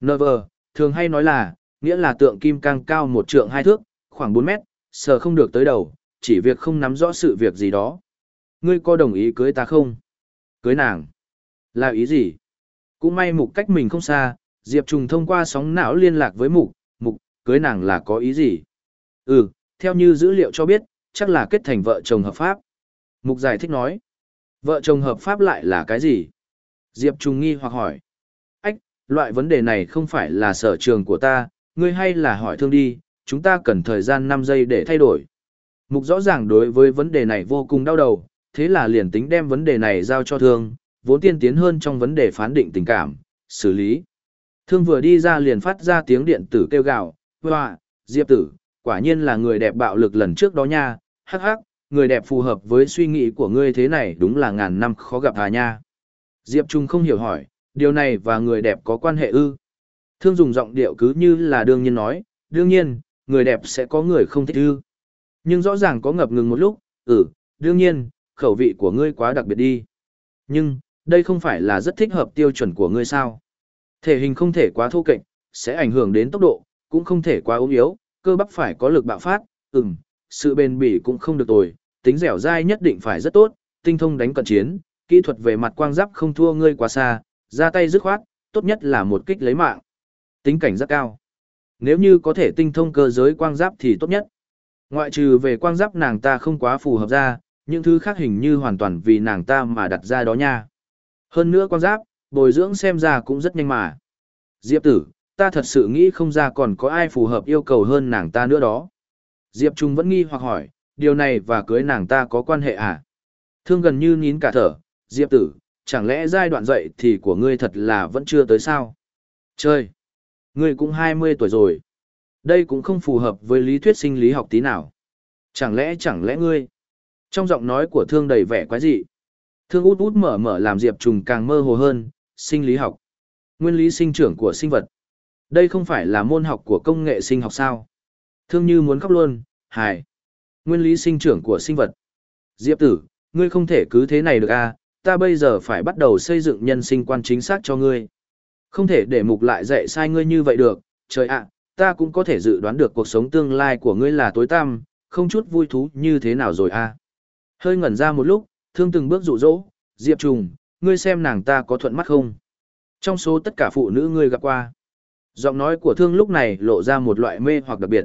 Never, thường hay nói là, nghĩa là tượng kim cang cao một trượng hai thước, khoảng 4 mét, sờ không được tới đầu, chỉ việc không nắm rõ sự việc gì đó. Ngươi có đồng ý cưới ta không? Cưới nàng. Là ý gì? Cũng may mục cách mình không xa, Diệp Trùng thông qua sóng não liên lạc với mục, mục, cưới nàng là có ý gì? Ừ, theo như dữ liệu cho biết, chắc là kết thành vợ chồng hợp pháp. Mục giải thích nói. Vợ chồng hợp pháp lại là cái gì? Diệp Trùng nghi hoặc hỏi. Ách, loại vấn đề này không phải là sở trường của ta, ngươi hay là hỏi thương đi, chúng ta cần thời gian 5 giây để thay đổi. Mục rõ ràng đối với vấn đề này vô cùng đau đầu, thế là liền tính đem vấn đề này giao cho thương, vốn tiên tiến hơn trong vấn đề phán định tình cảm, xử lý. Thương vừa đi ra liền phát ra tiếng điện tử kêu gào, hoa, Diệp tử, quả nhiên là người đẹp bạo lực lần trước đó nha, hắc hắc, người đẹp phù hợp với suy nghĩ của ngươi thế này đúng là ngàn năm khó gặp hà nha. Diệp Trung không hiểu hỏi, điều này và người đẹp có quan hệ ư? Thương dùng giọng điệu cứ như là đương nhiên nói, đương nhiên, người đẹp sẽ có người không thích ư. Nhưng rõ ràng có ngập ngừng một lúc, ừ, đương nhiên, khẩu vị của ngươi quá đặc biệt đi. Nhưng, đây không phải là rất thích hợp tiêu chuẩn của ngươi sao. Thể hình không thể quá thô kệch, sẽ ảnh hưởng đến tốc độ, cũng không thể quá ốm yếu, cơ bắp phải có lực bạo phát, ừm, sự bền bỉ cũng không được tồi, tính dẻo dai nhất định phải rất tốt, tinh thông đánh cận chiến, kỹ thuật về mặt quang giáp không thua ngươi quá xa, ra tay dứt khoát, tốt nhất là một kích lấy mạng. Tính cảnh rất cao. Nếu như có thể tinh thông cơ giới quang giáp thì tốt nhất. Ngoại trừ về quang giáp nàng ta không quá phù hợp ra, những thứ khác hình như hoàn toàn vì nàng ta mà đặt ra đó nha. Hơn nữa quang giáp, bồi dưỡng xem ra cũng rất nhanh mà. Diệp tử, ta thật sự nghĩ không ra còn có ai phù hợp yêu cầu hơn nàng ta nữa đó. Diệp Trung vẫn nghi hoặc hỏi, điều này và cưới nàng ta có quan hệ à? Thương gần như nín cả thở, Diệp tử, chẳng lẽ giai đoạn dậy thì của ngươi thật là vẫn chưa tới sao? Chơi! Ngươi cũng 20 tuổi rồi. Đây cũng không phù hợp với lý thuyết sinh lý học tí nào. Chẳng lẽ chẳng lẽ ngươi? Trong giọng nói của thương đầy vẻ quái dị. Thương út út mở mở làm Diệp Trùng càng mơ hồ hơn, sinh lý học. Nguyên lý sinh trưởng của sinh vật. Đây không phải là môn học của công nghệ sinh học sao? Thương như muốn khóc luôn, hài. Nguyên lý sinh trưởng của sinh vật. Diệp tử, ngươi không thể cứ thế này được à, ta bây giờ phải bắt đầu xây dựng nhân sinh quan chính xác cho ngươi. Không thể để mục lại dạy sai ngươi như vậy được, trời ạ, ta cũng có thể dự đoán được cuộc sống tương lai của ngươi là tối tăm, không chút vui thú như thế nào rồi a. À. Hơi ngẩn ra một lúc, thương từng bước dụ dỗ, Diệp Trùng, ngươi xem nàng ta có thuận mắt không? Trong số tất cả phụ nữ ngươi gặp qua, giọng nói của thương lúc này lộ ra một loại mê hoặc đặc biệt.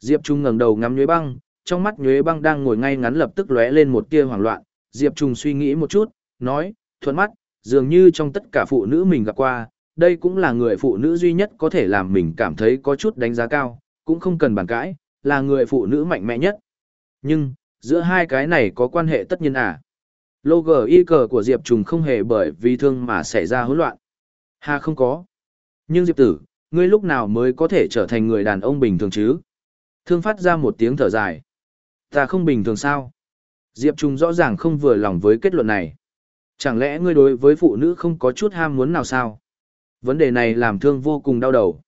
Diệp Trung ngẩng đầu ngắm Nhuế Băng, trong mắt Nhuế Băng đang ngồi ngay ngắn lập tức lóe lên một tia hoảng loạn, Diệp Trung suy nghĩ một chút, nói, thuận mắt, dường như trong tất cả phụ nữ mình gặp qua, đây cũng là người phụ nữ duy nhất có thể làm mình cảm thấy có chút đánh giá cao, cũng không cần bàn cãi, là người phụ nữ mạnh mẽ nhất. Nhưng, giữa hai cái này có quan hệ tất nhiên à? Logo y cờ của Diệp Trùng không hề bởi vì thương mà xảy ra hỗn loạn. Hà không có. Nhưng Diệp tử, ngươi lúc nào mới có thể trở thành người đàn ông bình thường chứ? Thương phát ra một tiếng thở dài. Ta không bình thường sao? Diệp Trùng rõ ràng không vừa lòng với kết luận này. Chẳng lẽ ngươi đối với phụ nữ không có chút ham muốn nào sao? Vấn đề này làm thương vô cùng đau đầu.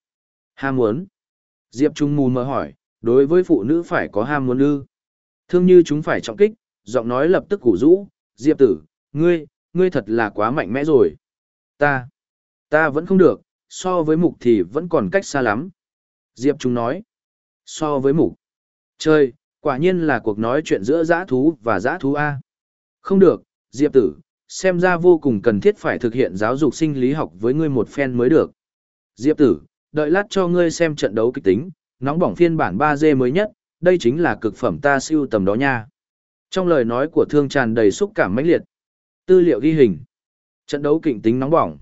Ham muốn? Diệp Trung mù mờ hỏi, đối với phụ nữ phải có ham muốn ư? Thương như chúng phải trọng kích, giọng nói lập tức củ rũ, Diệp tử, ngươi, ngươi thật là quá mạnh mẽ rồi. Ta, ta vẫn không được, so với mục thì vẫn còn cách xa lắm. Diệp Trung nói, so với mục. Chơi, quả nhiên là cuộc nói chuyện giữa giã thú và giã thú A. Không được, Diệp tử, xem ra vô cùng cần thiết phải thực hiện giáo dục sinh lý học với ngươi một phen mới được. Diệp tử, đợi lát cho ngươi xem trận đấu kịch tính, nóng bỏng phiên bản 3D mới nhất, đây chính là cực phẩm ta siêu tầm đó nha. Trong lời nói của thương tràn đầy xúc cảm mãnh liệt. Tư liệu ghi hình. Trận đấu kịch tính nóng bỏng.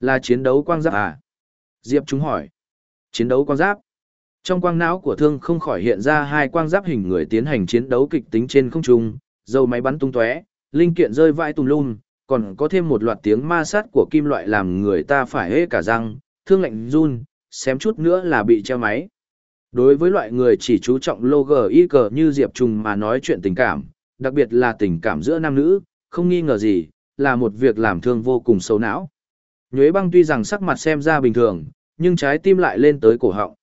Là chiến đấu quang giáp à? Diệp chúng hỏi. Chiến đấu quang giáp. Trong quang não của thương không khỏi hiện ra hai quang giáp hình người tiến hành chiến đấu kịch tính trên không trung, dầu máy bắn tung tóe, linh kiện rơi vãi tùm lum, còn có thêm một loạt tiếng ma sát của kim loại làm người ta phải hê cả răng, thương lạnh run, xém chút nữa là bị treo máy. Đối với loại người chỉ chú trọng logo y cờ như Diệp Trùng mà nói chuyện tình cảm, đặc biệt là tình cảm giữa nam nữ, không nghi ngờ gì, là một việc làm thương vô cùng xấu não. Nhuế băng tuy rằng sắc mặt xem ra bình thường, nhưng trái tim lại lên tới cổ họng.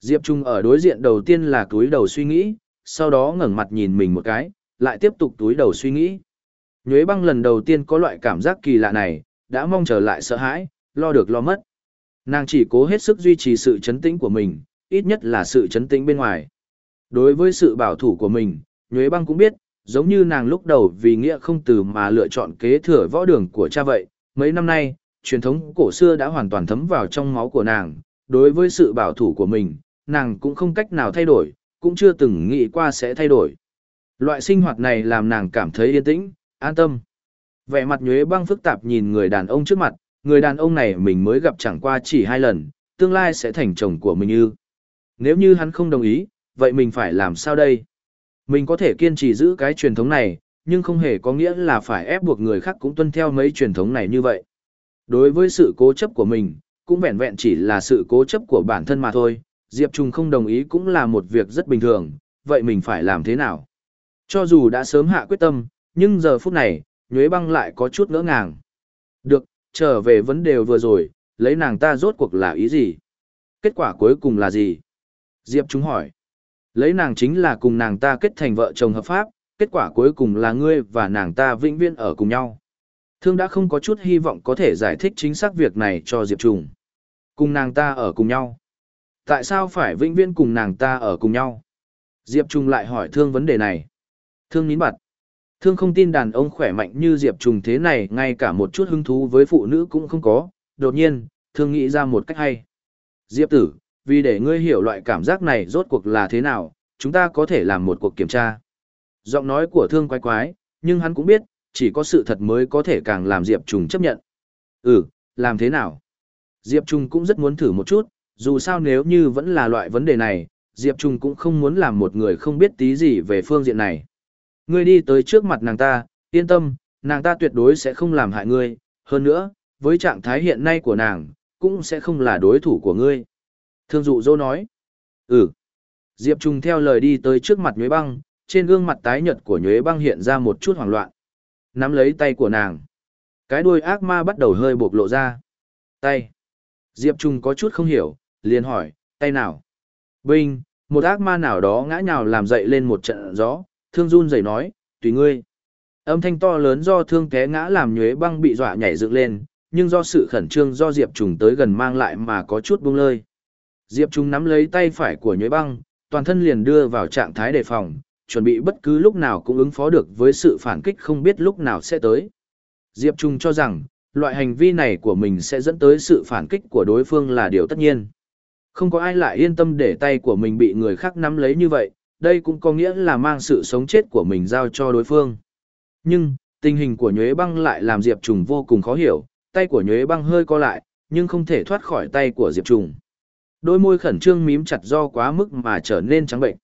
Diệp Trung ở đối diện đầu tiên là túi đầu suy nghĩ, sau đó ngẩng mặt nhìn mình một cái, lại tiếp tục túi đầu suy nghĩ. Nhuế băng lần đầu tiên có loại cảm giác kỳ lạ này, đã mong chờ lại sợ hãi, lo được lo mất. Nàng chỉ cố hết sức duy trì sự chấn tĩnh của mình, ít nhất là sự chấn tĩnh bên ngoài. Đối với sự bảo thủ của mình, Nhuế băng cũng biết, giống như nàng lúc đầu vì nghĩa không từ mà lựa chọn kế thừa võ đường của cha vậy, mấy năm nay, truyền thống cổ xưa đã hoàn toàn thấm vào trong máu của nàng, đối với sự bảo thủ của mình, nàng cũng không cách nào thay đổi, cũng chưa từng nghĩ qua sẽ thay đổi. Loại sinh hoạt này làm nàng cảm thấy yên tĩnh, an tâm. Vẻ mặt nhuế băng phức tạp nhìn người đàn ông trước mặt, người đàn ông này mình mới gặp chẳng qua chỉ hai lần, tương lai sẽ thành chồng của mình ư. Nếu như hắn không đồng ý, vậy mình phải làm sao đây? Mình có thể kiên trì giữ cái truyền thống này, nhưng không hề có nghĩa là phải ép buộc người khác cũng tuân theo mấy truyền thống này như vậy. Đối với sự cố chấp của mình, cũng vẹn vẹn chỉ là sự cố chấp của bản thân mà thôi, Diệp Trung không đồng ý cũng là một việc rất bình thường, vậy mình phải làm thế nào? Cho dù đã sớm hạ quyết tâm, nhưng giờ phút này, Nhuế Băng lại có chút ngỡ ngàng. Được, trở về vấn đề vừa rồi, lấy nàng ta rốt cuộc là ý gì? Kết quả cuối cùng là gì? Diệp chúng hỏi. Lấy nàng chính là cùng nàng ta kết thành vợ chồng hợp pháp, kết quả cuối cùng là ngươi và nàng ta vĩnh viễn ở cùng nhau. Thương đã không có chút hy vọng có thể giải thích chính xác việc này cho Diệp trùng Cùng nàng ta ở cùng nhau. Tại sao phải vĩnh viễn cùng nàng ta ở cùng nhau? Diệp trùng lại hỏi Thương vấn đề này. Thương nín bặt. Thương không tin đàn ông khỏe mạnh như Diệp Trung thế này ngay cả một chút hứng thú với phụ nữ cũng không có. Đột nhiên, Thương nghĩ ra một cách hay. Diệp tử, vì để ngươi hiểu loại cảm giác này rốt cuộc là thế nào, chúng ta có thể làm một cuộc kiểm tra. Giọng nói của Thương quái quái, nhưng hắn cũng biết, chỉ có sự thật mới có thể càng làm Diệp Trung chấp nhận. Ừ, làm thế nào? Diệp Trung cũng rất muốn thử một chút, dù sao nếu như vẫn là loại vấn đề này, Diệp Trung cũng không muốn làm một người không biết tí gì về phương diện này. Ngươi đi tới trước mặt nàng ta, yên tâm, nàng ta tuyệt đối sẽ không làm hại ngươi, hơn nữa, với trạng thái hiện nay của nàng, cũng sẽ không là đối thủ của ngươi. Thương dụ dô nói, ừ. Diệp Trung theo lời đi tới trước mặt nhuế băng, trên gương mặt tái nhợt của nhuế băng hiện ra một chút hoảng loạn. Nắm lấy tay của nàng. Cái đuôi ác ma bắt đầu hơi bộc lộ ra. Tay. Diệp Trung có chút không hiểu, liền hỏi, tay nào? Binh, một ác ma nào đó ngã nhào làm dậy lên một trận gió, thương run rẩy nói, tùy ngươi. Âm thanh to lớn do thương té ngã làm nhuế băng bị dọa nhảy dựng lên, nhưng do sự khẩn trương do Diệp Trùng tới gần mang lại mà có chút buông lơi. Diệp Trùng nắm lấy tay phải của nhuế băng, toàn thân liền đưa vào trạng thái đề phòng, chuẩn bị bất cứ lúc nào cũng ứng phó được với sự phản kích không biết lúc nào sẽ tới. Diệp Trung cho rằng, loại hành vi này của mình sẽ dẫn tới sự phản kích của đối phương là điều tất nhiên. Không có ai lại yên tâm để tay của mình bị người khác nắm lấy như vậy, đây cũng có nghĩa là mang sự sống chết của mình giao cho đối phương. Nhưng, tình hình của nhuế băng lại làm Diệp Trùng vô cùng khó hiểu, tay của nhuế băng hơi co lại, nhưng không thể thoát khỏi tay của Diệp Trùng. Đôi môi khẩn trương mím chặt do quá mức mà trở nên trắng bệnh.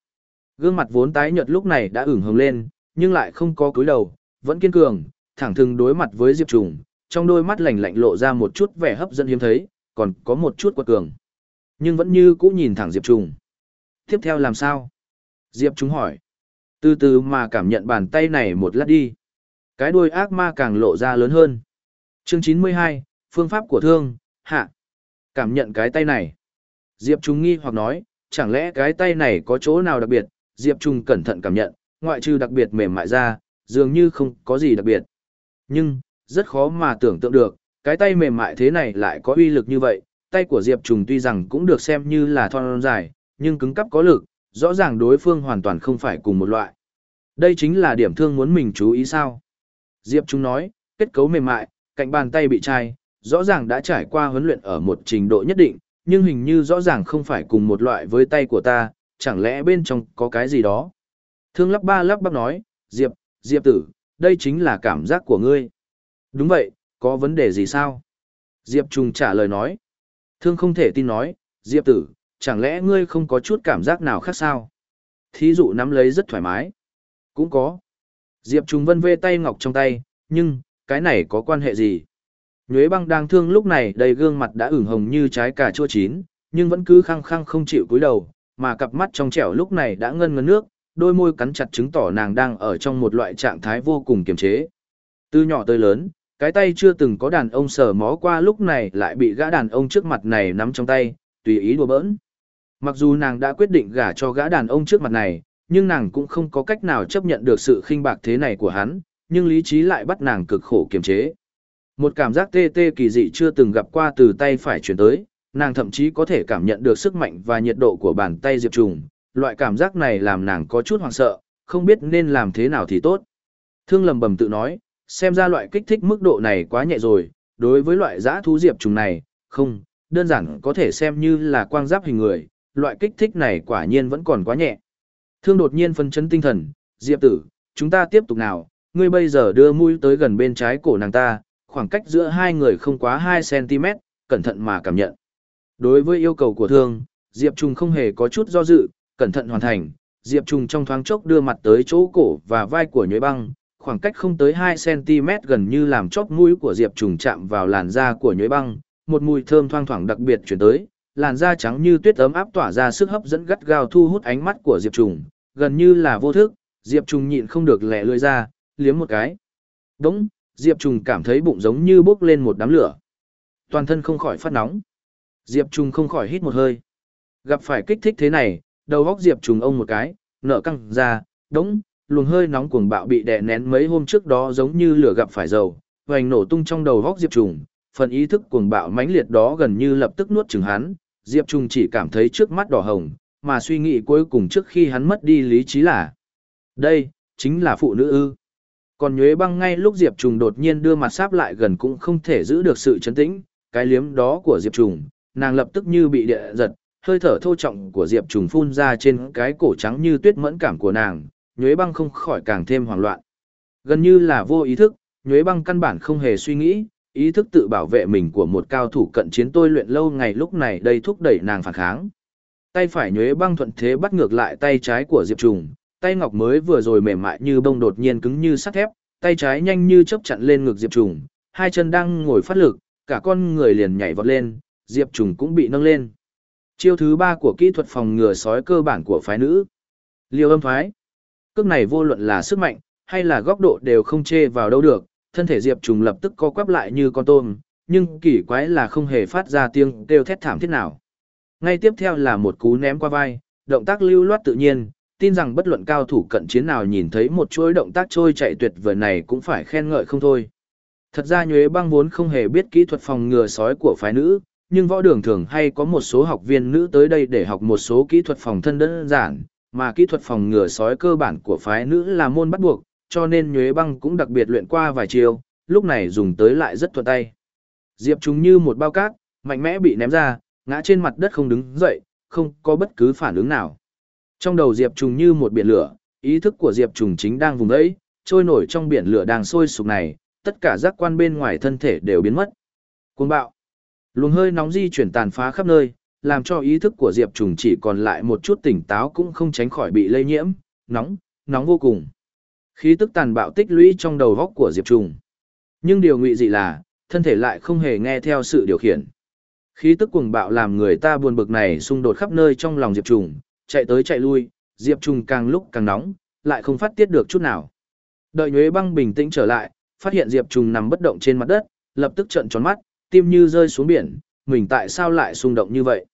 Gương mặt vốn tái nhợt lúc này đã ửng hồng lên, nhưng lại không có cúi đầu, vẫn kiên cường, thẳng thừng đối mặt với Diệp Trùng, trong đôi mắt lạnh lạnh lộ ra một chút vẻ hấp dẫn hiếm thấy, còn có một chút quật cường. Nhưng vẫn như cũ nhìn thẳng Diệp Trùng. Tiếp theo làm sao? Diệp chúng hỏi. Từ từ mà cảm nhận bàn tay này một lát đi. Cái đuôi ác ma càng lộ ra lớn hơn. Chương 92, Phương pháp của thương, hạ. Cảm nhận cái tay này. Diệp Trung nghi hoặc nói, chẳng lẽ cái tay này có chỗ nào đặc biệt, Diệp Trung cẩn thận cảm nhận, ngoại trừ đặc biệt mềm mại ra, dường như không có gì đặc biệt. Nhưng, rất khó mà tưởng tượng được, cái tay mềm mại thế này lại có uy lực như vậy, tay của Diệp Trung tuy rằng cũng được xem như là thon dài, nhưng cứng cắp có lực, rõ ràng đối phương hoàn toàn không phải cùng một loại. Đây chính là điểm thương muốn mình chú ý sao. Diệp Trung nói, kết cấu mềm mại, cạnh bàn tay bị chai, rõ ràng đã trải qua huấn luyện ở một trình độ nhất định, nhưng hình như rõ ràng không phải cùng một loại với tay của ta, chẳng lẽ bên trong có cái gì đó. Thương lắp ba lắp bắp nói, Diệp, Diệp tử, đây chính là cảm giác của ngươi. Đúng vậy, có vấn đề gì sao? Diệp Trung trả lời nói. Thương không thể tin nói, Diệp tử, chẳng lẽ ngươi không có chút cảm giác nào khác sao? Thí dụ nắm lấy rất thoải mái. Cũng có. Diệp Trung vân vê tay ngọc trong tay, nhưng, cái này có quan hệ gì? Nhuế băng đang thương lúc này đầy gương mặt đã ửng hồng như trái cà chua chín, nhưng vẫn cứ khăng khăng không chịu cúi đầu, mà cặp mắt trong trẻo lúc này đã ngân ngấn nước, đôi môi cắn chặt chứng tỏ nàng đang ở trong một loại trạng thái vô cùng kiềm chế. Từ nhỏ tới lớn, cái tay chưa từng có đàn ông sờ mó qua lúc này lại bị gã đàn ông trước mặt này nắm trong tay, tùy ý đùa bỡn. Mặc dù nàng đã quyết định gả cho gã đàn ông trước mặt này, nhưng nàng cũng không có cách nào chấp nhận được sự khinh bạc thế này của hắn, nhưng lý trí lại bắt nàng cực khổ kiềm chế. Một cảm giác tê tê kỳ dị chưa từng gặp qua từ tay phải chuyển tới, nàng thậm chí có thể cảm nhận được sức mạnh và nhiệt độ của bàn tay Diệp Trùng, loại cảm giác này làm nàng có chút hoảng sợ, không biết nên làm thế nào thì tốt. Thương lầm bầm tự nói, xem ra loại kích thích mức độ này quá nhẹ rồi, đối với loại giã thú Diệp Trùng này, không, đơn giản có thể xem như là quang giáp hình người, loại kích thích này quả nhiên vẫn còn quá nhẹ. Thương đột nhiên phân chấn tinh thần, Diệp tử, chúng ta tiếp tục nào, ngươi bây giờ đưa mũi tới gần bên trái cổ nàng ta, khoảng cách giữa hai người không quá 2cm, cẩn thận mà cảm nhận. Đối với yêu cầu của thương, Diệp Trung không hề có chút do dự, cẩn thận hoàn thành, Diệp Trung trong thoáng chốc đưa mặt tới chỗ cổ và vai của nhuế băng, khoảng cách không tới 2cm gần như làm chóp mũi của Diệp Trung chạm vào làn da của nhuế băng, một mùi thơm thoang thoảng đặc biệt chuyển tới, làn da trắng như tuyết ấm áp tỏa ra sức hấp dẫn gắt gao thu hút ánh mắt của Diệp Trung, gần như là vô thức, Diệp Trung nhịn không được lẻ lưỡi ra, liếm một cái. Đúng, Diệp Trung cảm thấy bụng giống như bốc lên một đám lửa. Toàn thân không khỏi phát nóng. Diệp Trung không khỏi hít một hơi. Gặp phải kích thích thế này, đầu góc Diệp Trung ông một cái, nở căng ra, đống, luồng hơi nóng cuồng bạo bị đè nén mấy hôm trước đó giống như lửa gặp phải dầu, hoành nổ tung trong đầu góc Diệp Trung, phần ý thức cuồng bạo mãnh liệt đó gần như lập tức nuốt chửng hắn, Diệp Trung chỉ cảm thấy trước mắt đỏ hồng, mà suy nghĩ cuối cùng trước khi hắn mất đi lý trí là đây, chính là phụ nữ ư. Còn nhuế băng ngay lúc Diệp Trung đột nhiên đưa mặt sáp lại gần cũng không thể giữ được sự chấn tĩnh, cái liếm đó của Diệp Trung, nàng lập tức như bị địa giật, hơi thở thô trọng của Diệp Trung phun ra trên cái cổ trắng như tuyết mẫn cảm của nàng, nhuế băng không khỏi càng thêm hoảng loạn. Gần như là vô ý thức, nhuế băng căn bản không hề suy nghĩ, ý thức tự bảo vệ mình của một cao thủ cận chiến tôi luyện lâu ngày lúc này đây thúc đẩy nàng phản kháng. Tay phải nhuế băng thuận thế bắt ngược lại tay trái của Diệp Trùng, tay ngọc mới vừa rồi mềm mại như bông đột nhiên cứng như sắt thép, tay trái nhanh như chớp chặn lên ngực Diệp Trùng, hai chân đang ngồi phát lực, cả con người liền nhảy vọt lên, Diệp Trùng cũng bị nâng lên. Chiêu thứ ba của kỹ thuật phòng ngừa sói cơ bản của phái nữ. Liêu âm phái. Cước này vô luận là sức mạnh, hay là góc độ đều không chê vào đâu được, thân thể Diệp Trùng lập tức co quắp lại như con tôm, nhưng kỳ quái là không hề phát ra tiếng kêu thét thảm thiết nào. Ngay tiếp theo là một cú ném qua vai, động tác lưu loát tự nhiên, tin rằng bất luận cao thủ cận chiến nào nhìn thấy một chuỗi động tác trôi chạy tuyệt vời này cũng phải khen ngợi không thôi. Thật ra Nhuế Băng vốn không hề biết kỹ thuật phòng ngừa sói của phái nữ, nhưng võ đường thường hay có một số học viên nữ tới đây để học một số kỹ thuật phòng thân đơn giản, mà kỹ thuật phòng ngừa sói cơ bản của phái nữ là môn bắt buộc, cho nên Nhuế Băng cũng đặc biệt luyện qua vài chiều, lúc này dùng tới lại rất thuận tay. Diệp chúng như một bao cát, mạnh mẽ bị ném ra, ngã trên mặt đất không đứng dậy, không có bất cứ phản ứng nào. Trong đầu Diệp Trùng như một biển lửa, ý thức của Diệp Trùng chính đang vùng ấy, trôi nổi trong biển lửa đang sôi sục này, tất cả giác quan bên ngoài thân thể đều biến mất. Cuồng bạo. Luồng hơi nóng di chuyển tàn phá khắp nơi, làm cho ý thức của Diệp Trùng chỉ còn lại một chút tỉnh táo cũng không tránh khỏi bị lây nhiễm, nóng, nóng vô cùng. Khí tức tàn bạo tích lũy trong đầu góc của Diệp Trùng. Nhưng điều ngụy dị là, thân thể lại không hề nghe theo sự điều khiển. Khí tức cuồng bạo làm người ta buồn bực này xung đột khắp nơi trong lòng Diệp Trùng, chạy tới chạy lui, Diệp Trùng càng lúc càng nóng, lại không phát tiết được chút nào. Đợi Nhuế Băng bình tĩnh trở lại, phát hiện Diệp Trùng nằm bất động trên mặt đất, lập tức trợn tròn mắt, tim như rơi xuống biển, mình tại sao lại xung động như vậy?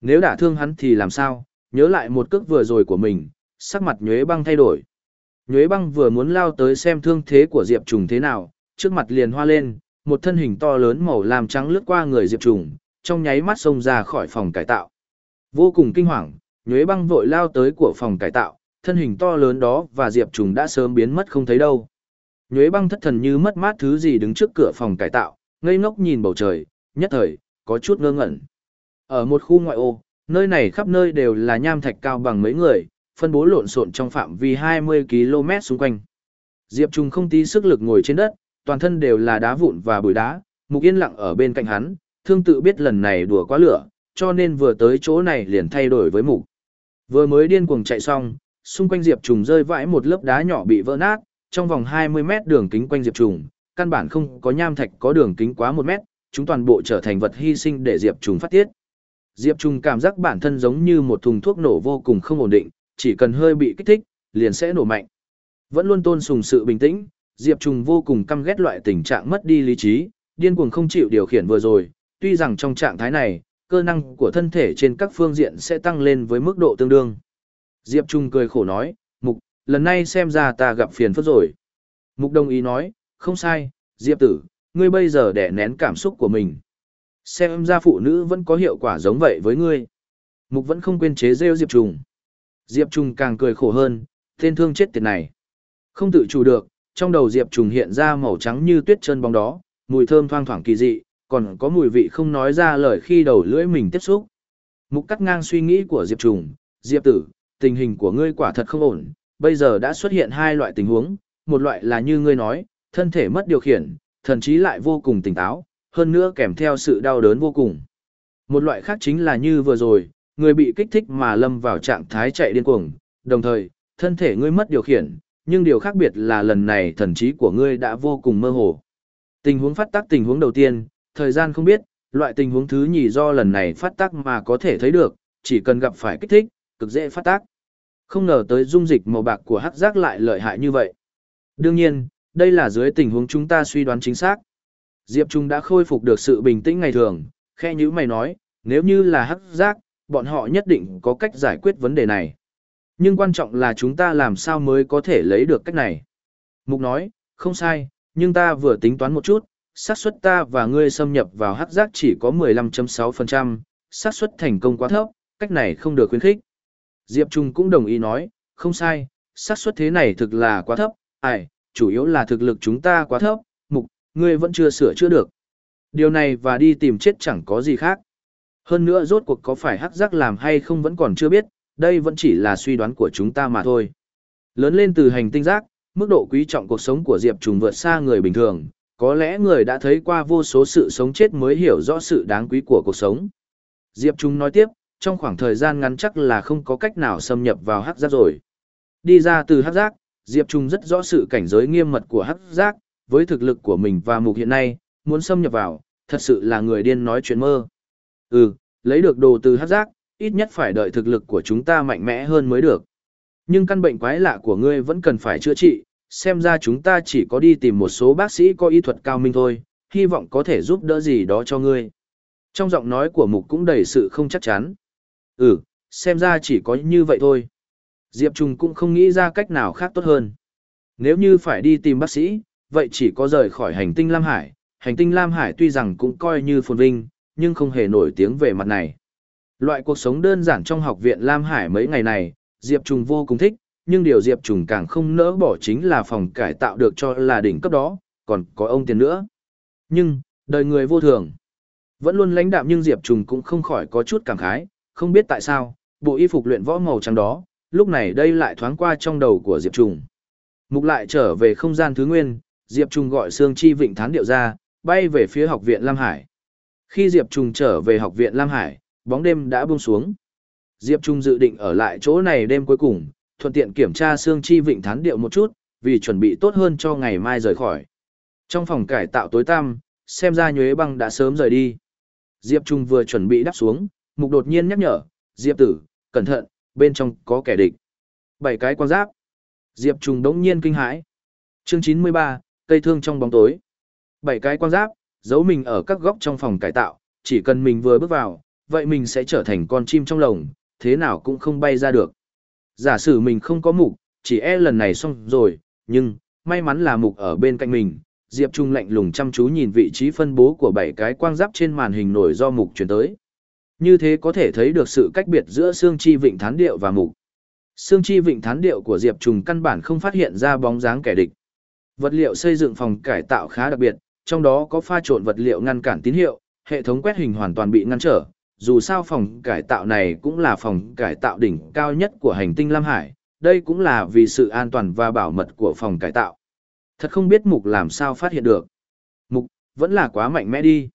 Nếu đả thương hắn thì làm sao? Nhớ lại một cước vừa rồi của mình, sắc mặt Nhuế Băng thay đổi. Nhuế Băng vừa muốn lao tới xem thương thế của Diệp Trùng thế nào, trước mặt liền hoa lên, một thân hình to lớn màu làm trắng lướt qua người Diệp Trùng, trong nháy mắt xông ra khỏi phòng cải tạo. Vô cùng kinh hoàng, Nhuế Băng vội lao tới của phòng cải tạo, thân hình to lớn đó và Diệp Trùng đã sớm biến mất không thấy đâu. Nhuế Băng thất thần như mất mát thứ gì đứng trước cửa phòng cải tạo, ngây ngốc nhìn bầu trời, nhất thời, có chút ngơ ngẩn. Ở một khu ngoại ô, nơi này khắp nơi đều là nham thạch cao bằng mấy người, phân bố lộn xộn trong phạm vi 20 km xung quanh. Diệp Trung không tí sức lực ngồi trên đất, toàn thân đều là đá vụn và bụi đá, Mục Yên lặng ở bên cạnh hắn, thương tự biết lần này đùa quá lửa, cho nên vừa tới chỗ này liền thay đổi với Mục. Vừa mới điên cuồng chạy xong, xung quanh Diệp Trùng rơi vãi một lớp đá nhỏ bị vỡ nát, trong vòng 20 mét đường kính quanh Diệp Trùng, căn bản không có nham thạch có đường kính quá 1 mét, chúng toàn bộ trở thành vật hy sinh để Diệp Trùng phát tiết. Diệp Trùng cảm giác bản thân giống như một thùng thuốc nổ vô cùng không ổn định, chỉ cần hơi bị kích thích, liền sẽ nổ mạnh. Vẫn luôn tôn sùng sự bình tĩnh, Diệp Trùng vô cùng căm ghét loại tình trạng mất đi lý trí, điên cuồng không chịu điều khiển vừa rồi, tuy rằng trong trạng thái này, cơ năng của thân thể trên các phương diện sẽ tăng lên với mức độ tương đương. Diệp Trung cười khổ nói, Mục, lần này xem ra ta gặp phiền phức rồi. Mục đồng ý nói, không sai, Diệp tử, ngươi bây giờ để nén cảm xúc của mình. Xem ra phụ nữ vẫn có hiệu quả giống vậy với ngươi. Mục vẫn không quên chế rêu Diệp Trung. Diệp Trung càng cười khổ hơn, tên thương chết tiệt này. Không tự chủ được, trong đầu Diệp Trung hiện ra màu trắng như tuyết chân bóng đó, mùi thơm thoang thoảng kỳ dị, còn có mùi vị không nói ra lời khi đầu lưỡi mình tiếp xúc. Mục cắt ngang suy nghĩ của Diệp Trùng, Diệp tử, tình hình của ngươi quả thật không ổn, bây giờ đã xuất hiện hai loại tình huống, một loại là như ngươi nói, thân thể mất điều khiển, thần trí lại vô cùng tỉnh táo, hơn nữa kèm theo sự đau đớn vô cùng. Một loại khác chính là như vừa rồi, người bị kích thích mà lâm vào trạng thái chạy điên cuồng, đồng thời, thân thể ngươi mất điều khiển, nhưng điều khác biệt là lần này thần trí của ngươi đã vô cùng mơ hồ. Tình huống phát tác tình huống đầu tiên, thời gian không biết, loại tình huống thứ nhì do lần này phát tác mà có thể thấy được, chỉ cần gặp phải kích thích, cực dễ phát tác. Không ngờ tới dung dịch màu bạc của hắc giác lại lợi hại như vậy. Đương nhiên, đây là dưới tình huống chúng ta suy đoán chính xác. Diệp Trung đã khôi phục được sự bình tĩnh ngày thường, khe như mày nói, nếu như là hắc giác, bọn họ nhất định có cách giải quyết vấn đề này. Nhưng quan trọng là chúng ta làm sao mới có thể lấy được cách này. Mục nói, không sai, nhưng ta vừa tính toán một chút, xác suất ta và ngươi xâm nhập vào hắc giác chỉ có 15.6%, xác suất thành công quá thấp, cách này không được khuyến khích. Diệp Trung cũng đồng ý nói, không sai, xác suất thế này thực là quá thấp, ai, chủ yếu là thực lực chúng ta quá thấp, mục, ngươi vẫn chưa sửa chữa được. Điều này và đi tìm chết chẳng có gì khác. Hơn nữa rốt cuộc có phải hắc giác làm hay không vẫn còn chưa biết, đây vẫn chỉ là suy đoán của chúng ta mà thôi. Lớn lên từ hành tinh giác, mức độ quý trọng cuộc sống của Diệp Trùng vượt xa người bình thường, có lẽ người đã thấy qua vô số sự sống chết mới hiểu rõ sự đáng quý của cuộc sống. Diệp Trung nói tiếp, trong khoảng thời gian ngắn chắc là không có cách nào xâm nhập vào hắc giác rồi. Đi ra từ hắc giác, Diệp Trung rất rõ sự cảnh giới nghiêm mật của hắc giác, với thực lực của mình và mục hiện nay, muốn xâm nhập vào, thật sự là người điên nói chuyện mơ. Ừ, lấy được đồ từ hắc giác, ít nhất phải đợi thực lực của chúng ta mạnh mẽ hơn mới được. Nhưng căn bệnh quái lạ của ngươi vẫn cần phải chữa trị, xem ra chúng ta chỉ có đi tìm một số bác sĩ có y thuật cao minh thôi, hy vọng có thể giúp đỡ gì đó cho ngươi. Trong giọng nói của mục cũng đầy sự không chắc chắn. Ừ, xem ra chỉ có như vậy thôi. Diệp Trùng cũng không nghĩ ra cách nào khác tốt hơn. Nếu như phải đi tìm bác sĩ, vậy chỉ có rời khỏi hành tinh Lam Hải. Hành tinh Lam Hải tuy rằng cũng coi như phồn vinh, nhưng không hề nổi tiếng về mặt này. Loại cuộc sống đơn giản trong học viện Lam Hải mấy ngày này, Diệp Trùng vô cùng thích, nhưng điều Diệp Trùng càng không nỡ bỏ chính là phòng cải tạo được cho là đỉnh cấp đó, còn có ông tiền nữa. Nhưng, đời người vô thường. Vẫn luôn lãnh đạm nhưng Diệp Trùng cũng không khỏi có chút cảm khái, không biết tại sao, bộ y phục luyện võ màu trắng đó, lúc này đây lại thoáng qua trong đầu của Diệp Trùng. Mục lại trở về không gian thứ nguyên, Diệp Trùng gọi Sương Chi Vịnh Thán điệu ra, bay về phía học viện Lam Hải. Khi Diệp Trùng trở về học viện Lam Hải, bóng đêm đã buông xuống. Diệp Trung dự định ở lại chỗ này đêm cuối cùng, thuận tiện kiểm tra xương chi vịnh thán điệu một chút, vì chuẩn bị tốt hơn cho ngày mai rời khỏi. Trong phòng cải tạo tối tăm, xem ra nhuế băng đã sớm rời đi. Diệp Trung vừa chuẩn bị đáp xuống, mục đột nhiên nhắc nhở, Diệp tử, cẩn thận, bên trong có kẻ địch. Bảy cái quan giáp. Diệp Trung đống nhiên kinh hãi. Chương 93, cây thương trong bóng tối. Bảy cái quan giáp, giấu mình ở các góc trong phòng cải tạo, chỉ cần mình vừa bước vào, vậy mình sẽ trở thành con chim trong lồng, thế nào cũng không bay ra được. Giả sử mình không có mục, chỉ e lần này xong rồi, nhưng, may mắn là mục ở bên cạnh mình. Diệp Trung lạnh lùng chăm chú nhìn vị trí phân bố của bảy cái quang giáp trên màn hình nổi do mục chuyển tới. Như thế có thể thấy được sự cách biệt giữa xương chi vịnh thán điệu và mục. Xương chi vịnh thán điệu của Diệp Trung căn bản không phát hiện ra bóng dáng kẻ địch. Vật liệu xây dựng phòng cải tạo khá đặc biệt, trong đó có pha trộn vật liệu ngăn cản tín hiệu, hệ thống quét hình hoàn toàn bị ngăn trở, dù sao phòng cải tạo này cũng là phòng cải tạo đỉnh cao nhất của hành tinh Lam Hải, đây cũng là vì sự an toàn và bảo mật của phòng cải tạo. Thật không biết Mục làm sao phát hiện được. Mục, vẫn là quá mạnh mẽ đi.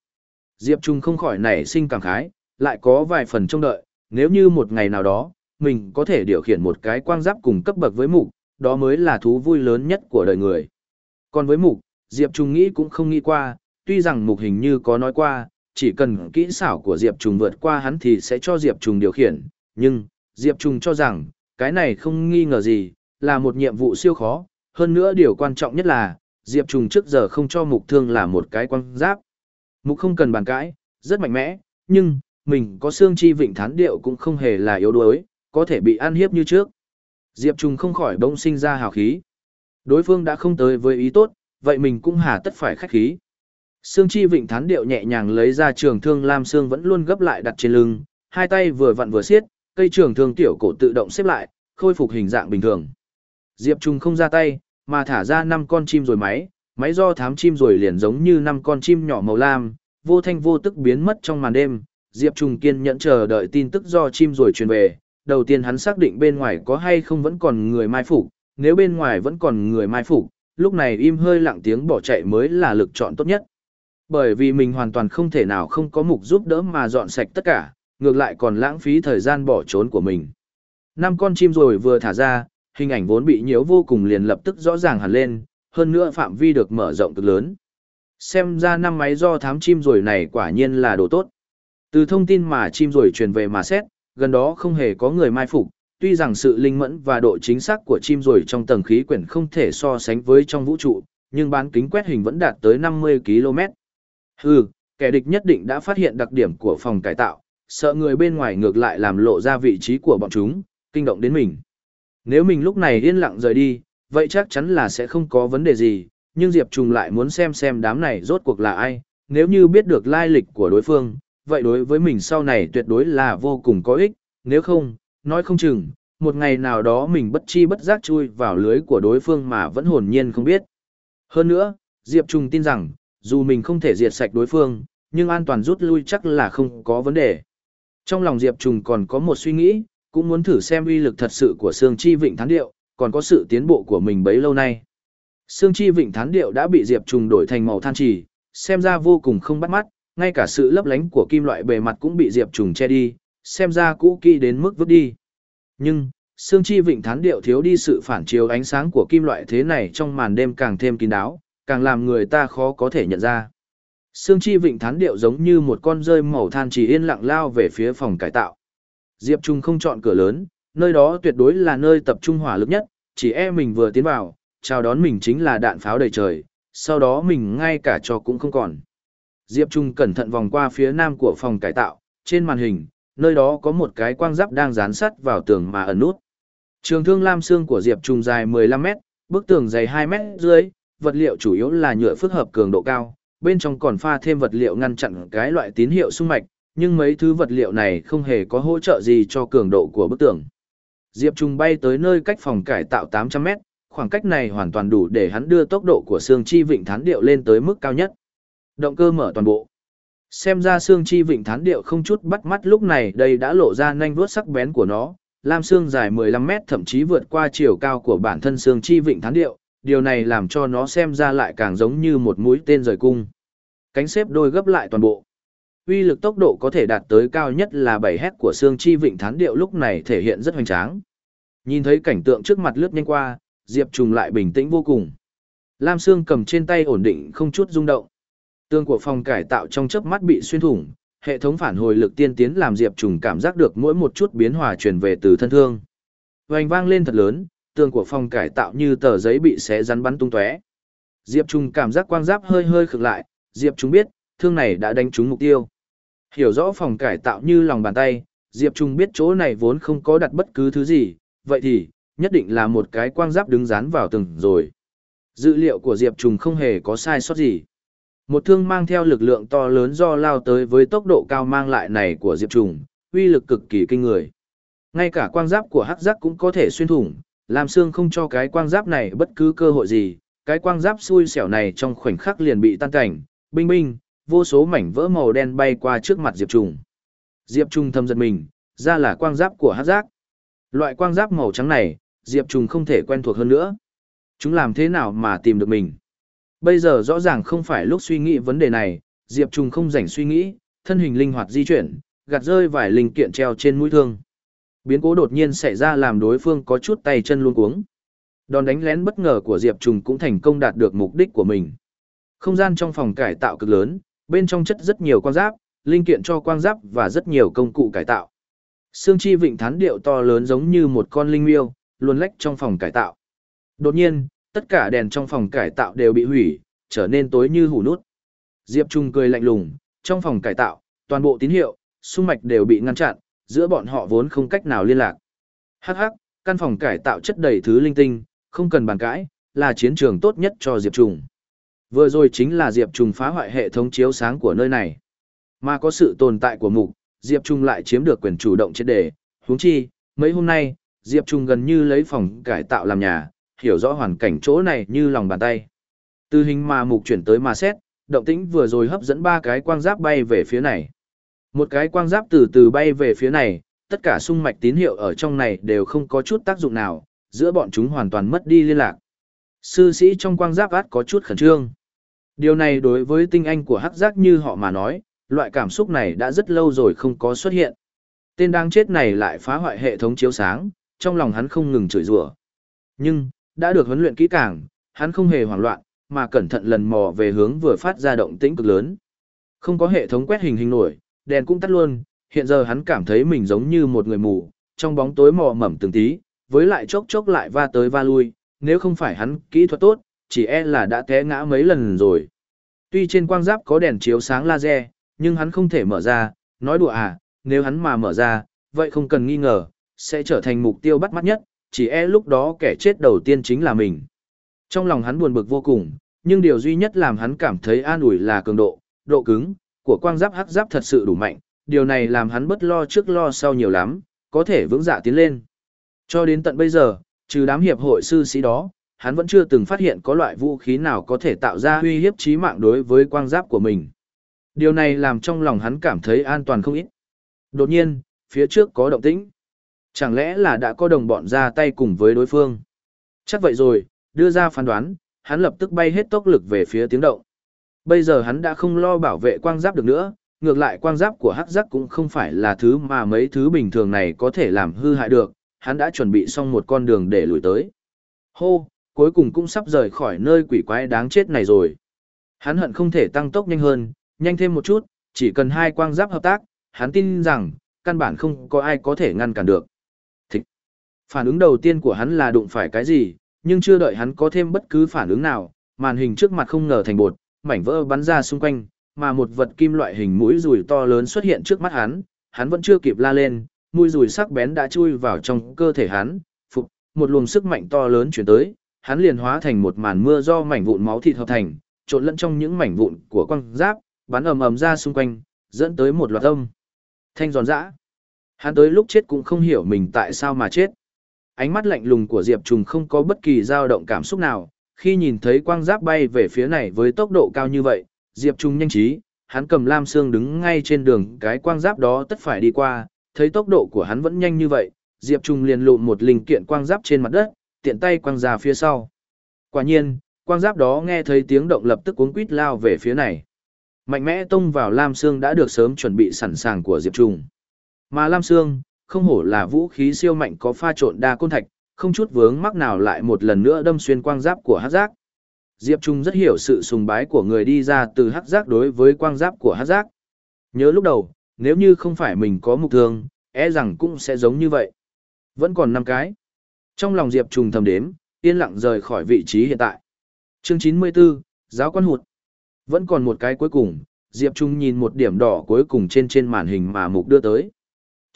Diệp Trung không khỏi nảy sinh cảm khái, lại có vài phần trông đợi, nếu như một ngày nào đó, mình có thể điều khiển một cái quang giáp cùng cấp bậc với Mục, đó mới là thú vui lớn nhất của đời người. Còn với Mục, Diệp Trung nghĩ cũng không nghĩ qua, tuy rằng Mục hình như có nói qua, chỉ cần kỹ xảo của Diệp Trùng vượt qua hắn thì sẽ cho Diệp Trùng điều khiển, nhưng, Diệp Trùng cho rằng, cái này không nghi ngờ gì, là một nhiệm vụ siêu khó, hơn nữa điều quan trọng nhất là, Diệp Trùng trước giờ không cho mục thương là một cái quan giáp. Mục không cần bàn cãi, rất mạnh mẽ, nhưng, mình có xương chi vịnh thán điệu cũng không hề là yếu đuối, có thể bị ăn hiếp như trước. Diệp Trùng không khỏi bỗng sinh ra hào khí. Đối phương đã không tới với ý tốt, vậy mình cũng hà tất phải khách khí. Sương Chi Vịnh thán điệu nhẹ nhàng lấy ra trường thương lam xương vẫn luôn gấp lại đặt trên lưng, hai tay vừa vặn vừa siết, cây trường thương tiểu cổ tự động xếp lại, khôi phục hình dạng bình thường. Diệp Trung không ra tay, mà thả ra năm con chim rồi máy, máy do thám chim rồi liền giống như năm con chim nhỏ màu lam, vô thanh vô tức biến mất trong màn đêm. Diệp Trung kiên nhẫn chờ đợi tin tức do chim rồi truyền về. Đầu tiên hắn xác định bên ngoài có hay không vẫn còn người mai phục, nếu bên ngoài vẫn còn người mai phục, lúc này im hơi lặng tiếng bỏ chạy mới là lực chọn tốt nhất. Bởi vì mình hoàn toàn không thể nào không có mục giúp đỡ mà dọn sạch tất cả, ngược lại còn lãng phí thời gian bỏ trốn của mình. Năm con chim rồi vừa thả ra, hình ảnh vốn bị nhiễu vô cùng liền lập tức rõ ràng hẳn lên, hơn nữa phạm vi được mở rộng cực lớn. Xem ra năm máy do thám chim rồi này quả nhiên là đồ tốt. Từ thông tin mà chim rồi truyền về mà xét, gần đó không hề có người mai phục, tuy rằng sự linh mẫn và độ chính xác của chim rồi trong tầng khí quyển không thể so sánh với trong vũ trụ, nhưng bán kính quét hình vẫn đạt tới 50 km. Hừ, kẻ địch nhất định đã phát hiện đặc điểm của phòng cải tạo, sợ người bên ngoài ngược lại làm lộ ra vị trí của bọn chúng, kinh động đến mình. Nếu mình lúc này yên lặng rời đi, vậy chắc chắn là sẽ không có vấn đề gì, nhưng Diệp Trùng lại muốn xem xem đám này rốt cuộc là ai, nếu như biết được lai lịch của đối phương, vậy đối với mình sau này tuyệt đối là vô cùng có ích, nếu không, nói không chừng, một ngày nào đó mình bất chi bất giác chui vào lưới của đối phương mà vẫn hồn nhiên không biết. Hơn nữa, Diệp Trung tin rằng, dù mình không thể diệt sạch đối phương, nhưng an toàn rút lui chắc là không có vấn đề. Trong lòng Diệp Trùng còn có một suy nghĩ, cũng muốn thử xem uy lực thật sự của Sương Chi Vịnh Thán Điệu, còn có sự tiến bộ của mình bấy lâu nay. Sương Chi Vịnh Thán Điệu đã bị Diệp Trùng đổi thành màu than trì, xem ra vô cùng không bắt mắt, ngay cả sự lấp lánh của kim loại bề mặt cũng bị Diệp Trùng che đi, xem ra cũ kỹ đến mức vứt đi. Nhưng, Sương Chi Vịnh Thán Điệu thiếu đi sự phản chiếu ánh sáng của kim loại thế này trong màn đêm càng thêm kín đáo, càng làm người ta khó có thể nhận ra. Sương Chi Vịnh thán điệu giống như một con rơi màu than chỉ yên lặng lao về phía phòng cải tạo. Diệp Trung không chọn cửa lớn, nơi đó tuyệt đối là nơi tập trung hỏa lực nhất, chỉ e mình vừa tiến vào, chào đón mình chính là đạn pháo đầy trời, sau đó mình ngay cả cho cũng không còn. Diệp Trung cẩn thận vòng qua phía nam của phòng cải tạo, trên màn hình, nơi đó có một cái quang giáp đang dán sắt vào tường mà ẩn nút. Trường thương lam xương của Diệp Trung dài 15 mét, bức tường dày 2 mét dưới, vật liệu chủ yếu là nhựa phức hợp cường độ cao, bên trong còn pha thêm vật liệu ngăn chặn cái loại tín hiệu xung mạch, nhưng mấy thứ vật liệu này không hề có hỗ trợ gì cho cường độ của bức tường. Diệp Trung bay tới nơi cách phòng cải tạo 800 mét, khoảng cách này hoàn toàn đủ để hắn đưa tốc độ của xương chi vịnh thán điệu lên tới mức cao nhất. Động cơ mở toàn bộ. Xem ra xương chi vịnh thán điệu không chút bắt mắt lúc này đây đã lộ ra nhanh vuốt sắc bén của nó, lam xương dài 15 mét thậm chí vượt qua chiều cao của bản thân xương chi vịnh thán điệu, điều này làm cho nó xem ra lại càng giống như một mũi tên rời cung. Cánh xếp đôi gấp lại toàn bộ. Uy lực tốc độ có thể đạt tới cao nhất là 7 hét của xương chi vịnh thán điệu lúc này thể hiện rất hoành tráng. Nhìn thấy cảnh tượng trước mặt lướt nhanh qua, Diệp Trùng lại bình tĩnh vô cùng. Lam Sương cầm trên tay ổn định không chút rung động. Tường của phòng cải tạo trong chớp mắt bị xuyên thủng, hệ thống phản hồi lực tiên tiến làm Diệp Trùng cảm giác được mỗi một chút biến hòa truyền về từ thân thương. Vành vang lên thật lớn, tường của phòng cải tạo như tờ giấy bị xé rắn bắn tung tóe. Diệp Trùng cảm giác quang giáp hơi hơi khựng lại, Diệp Trùng biết, thương này đã đánh trúng mục tiêu. Hiểu rõ phòng cải tạo như lòng bàn tay, Diệp Trùng biết chỗ này vốn không có đặt bất cứ thứ gì, vậy thì, nhất định là một cái quang giáp đứng dán vào tường rồi. Dữ liệu của Diệp Trùng không hề có sai sót gì. Một thương mang theo lực lượng to lớn do lao tới với tốc độ cao mang lại này của Diệp Trùng, uy lực cực kỳ kinh người. Ngay cả quang giáp của hắc giác cũng có thể xuyên thủng, làm xương không cho cái quang giáp này bất cứ cơ hội gì, cái quang giáp xui xẻo này trong khoảnh khắc liền bị tan cảnh, binh binh, vô số mảnh vỡ màu đen bay qua trước mặt Diệp Trùng. Diệp Trùng thầm giật mình, ra là quang giáp của hắc giác. Loại quang giáp màu trắng này, Diệp Trùng không thể quen thuộc hơn nữa. Chúng làm thế nào mà tìm được mình? Bây giờ rõ ràng không phải lúc suy nghĩ vấn đề này, Diệp Trùng không rảnh suy nghĩ, thân hình linh hoạt di chuyển, gạt rơi vài linh kiện treo trên mũi thương. Biến cố đột nhiên xảy ra làm đối phương có chút tay chân luôn cuống. Đòn đánh lén bất ngờ của Diệp Trùng cũng thành công đạt được mục đích của mình. Không gian trong phòng cải tạo cực lớn, bên trong chất rất nhiều quang giáp, linh kiện cho quang giáp và rất nhiều công cụ cải tạo. Sương chi vịnh thán điệu to lớn giống như một con linh miêu, luôn lách trong phòng cải tạo. Đột nhiên, tất cả đèn trong phòng cải tạo đều bị hủy, trở nên tối như hủ nút. Diệp Trung cười lạnh lùng, trong phòng cải tạo, toàn bộ tín hiệu, xung mạch đều bị ngăn chặn, giữa bọn họ vốn không cách nào liên lạc. Hắc hắc, căn phòng cải tạo chất đầy thứ linh tinh, không cần bàn cãi, là chiến trường tốt nhất cho Diệp Trung. Vừa rồi chính là Diệp Trung phá hoại hệ thống chiếu sáng của nơi này. Mà có sự tồn tại của mục, Diệp Trung lại chiếm được quyền chủ động trên đề, huống chi, mấy hôm nay, Diệp Trung gần như lấy phòng cải tạo làm nhà, hiểu rõ hoàn cảnh chỗ này như lòng bàn tay. Từ hình mà mục chuyển tới mà xét, động tĩnh vừa rồi hấp dẫn ba cái quang giáp bay về phía này. Một cái quang giáp từ từ bay về phía này, tất cả sung mạch tín hiệu ở trong này đều không có chút tác dụng nào, giữa bọn chúng hoàn toàn mất đi liên lạc. Sư sĩ trong quang giáp át có chút khẩn trương. Điều này đối với tinh anh của hắc giác như họ mà nói, loại cảm xúc này đã rất lâu rồi không có xuất hiện. Tên đang chết này lại phá hoại hệ thống chiếu sáng, trong lòng hắn không ngừng chửi rủa. Nhưng, đã được huấn luyện kỹ càng, hắn không hề hoảng loạn, mà cẩn thận lần mò về hướng vừa phát ra động tĩnh cực lớn. Không có hệ thống quét hình hình nổi, đèn cũng tắt luôn, hiện giờ hắn cảm thấy mình giống như một người mù, trong bóng tối mò mẫm từng tí, với lại chốc chốc lại va tới va lui, nếu không phải hắn kỹ thuật tốt, chỉ e là đã té ngã mấy lần rồi. Tuy trên quang giáp có đèn chiếu sáng laser, nhưng hắn không thể mở ra, nói đùa à, nếu hắn mà mở ra, vậy không cần nghi ngờ, sẽ trở thành mục tiêu bắt mắt nhất, chỉ e lúc đó kẻ chết đầu tiên chính là mình. Trong lòng hắn buồn bực vô cùng, nhưng điều duy nhất làm hắn cảm thấy an ủi là cường độ, độ cứng của quang giáp hắc giáp thật sự đủ mạnh, điều này làm hắn bất lo trước lo sau nhiều lắm, có thể vững dạ tiến lên. Cho đến tận bây giờ, trừ đám hiệp hội sư sĩ đó, hắn vẫn chưa từng phát hiện có loại vũ khí nào có thể tạo ra uy hiếp chí mạng đối với quang giáp của mình. Điều này làm trong lòng hắn cảm thấy an toàn không ít. Đột nhiên, phía trước có động tĩnh. Chẳng lẽ là đã có đồng bọn ra tay cùng với đối phương? Chắc vậy rồi, đưa ra phán đoán, hắn lập tức bay hết tốc lực về phía tiếng động. Bây giờ hắn đã không lo bảo vệ quang giáp được nữa, ngược lại quang giáp của hắc giáp cũng không phải là thứ mà mấy thứ bình thường này có thể làm hư hại được, hắn đã chuẩn bị xong một con đường để lùi tới. Hô, cuối cùng cũng sắp rời khỏi nơi quỷ quái đáng chết này rồi. Hắn hận không thể tăng tốc nhanh hơn, nhanh thêm một chút, chỉ cần hai quang giáp hợp tác, hắn tin rằng, căn bản không có ai có thể ngăn cản được. Phản ứng đầu tiên của hắn là đụng phải cái gì, nhưng chưa đợi hắn có thêm bất cứ phản ứng nào, màn hình trước mặt không ngờ thành bột, mảnh vỡ bắn ra xung quanh, mà một vật kim loại hình mũi rùi to lớn xuất hiện trước mắt hắn, hắn vẫn chưa kịp la lên, mũi rùi sắc bén đã chui vào trong cơ thể hắn, phục, một luồng sức mạnh to lớn chuyển tới, hắn liền hóa thành một màn mưa do mảnh vụn máu thịt hợp thành, trộn lẫn trong những mảnh vụn của quang giáp, bắn ầm ầm ra xung quanh, dẫn tới một loạt âm. Thanh giòn giã. Hắn tới lúc chết cũng không hiểu mình tại sao mà chết. Ánh mắt lạnh lùng của Diệp Trùng không có bất kỳ dao động cảm xúc nào, khi nhìn thấy quang giáp bay về phía này với tốc độ cao như vậy, Diệp Trùng nhanh trí, hắn cầm lam xương đứng ngay trên đường cái quang giáp đó tất phải đi qua, thấy tốc độ của hắn vẫn nhanh như vậy, Diệp Trùng liền lụm một linh kiện quang giáp trên mặt đất, tiện tay quang ra phía sau. Quả nhiên, quang giáp đó nghe thấy tiếng động lập tức cuống quít lao về phía này. Mạnh mẽ tông vào lam xương đã được sớm chuẩn bị sẵn sàng của Diệp Trùng. Mà lam xương, không hổ là vũ khí siêu mạnh có pha trộn đa côn thạch, không chút vướng mắc nào lại một lần nữa đâm xuyên quang giáp của hắc giác. Diệp Trung rất hiểu sự sùng bái của người đi ra từ hắc giác đối với quang giáp của hắc giác. Nhớ lúc đầu, nếu như không phải mình có mục thương, e rằng cũng sẽ giống như vậy. Vẫn còn 5 cái. Trong lòng Diệp Trung thầm đếm, yên lặng rời khỏi vị trí hiện tại. Chương 94, giáo quan hụt. Vẫn còn một cái cuối cùng, Diệp Trung nhìn một điểm đỏ cuối cùng trên trên màn hình mà mục đưa tới.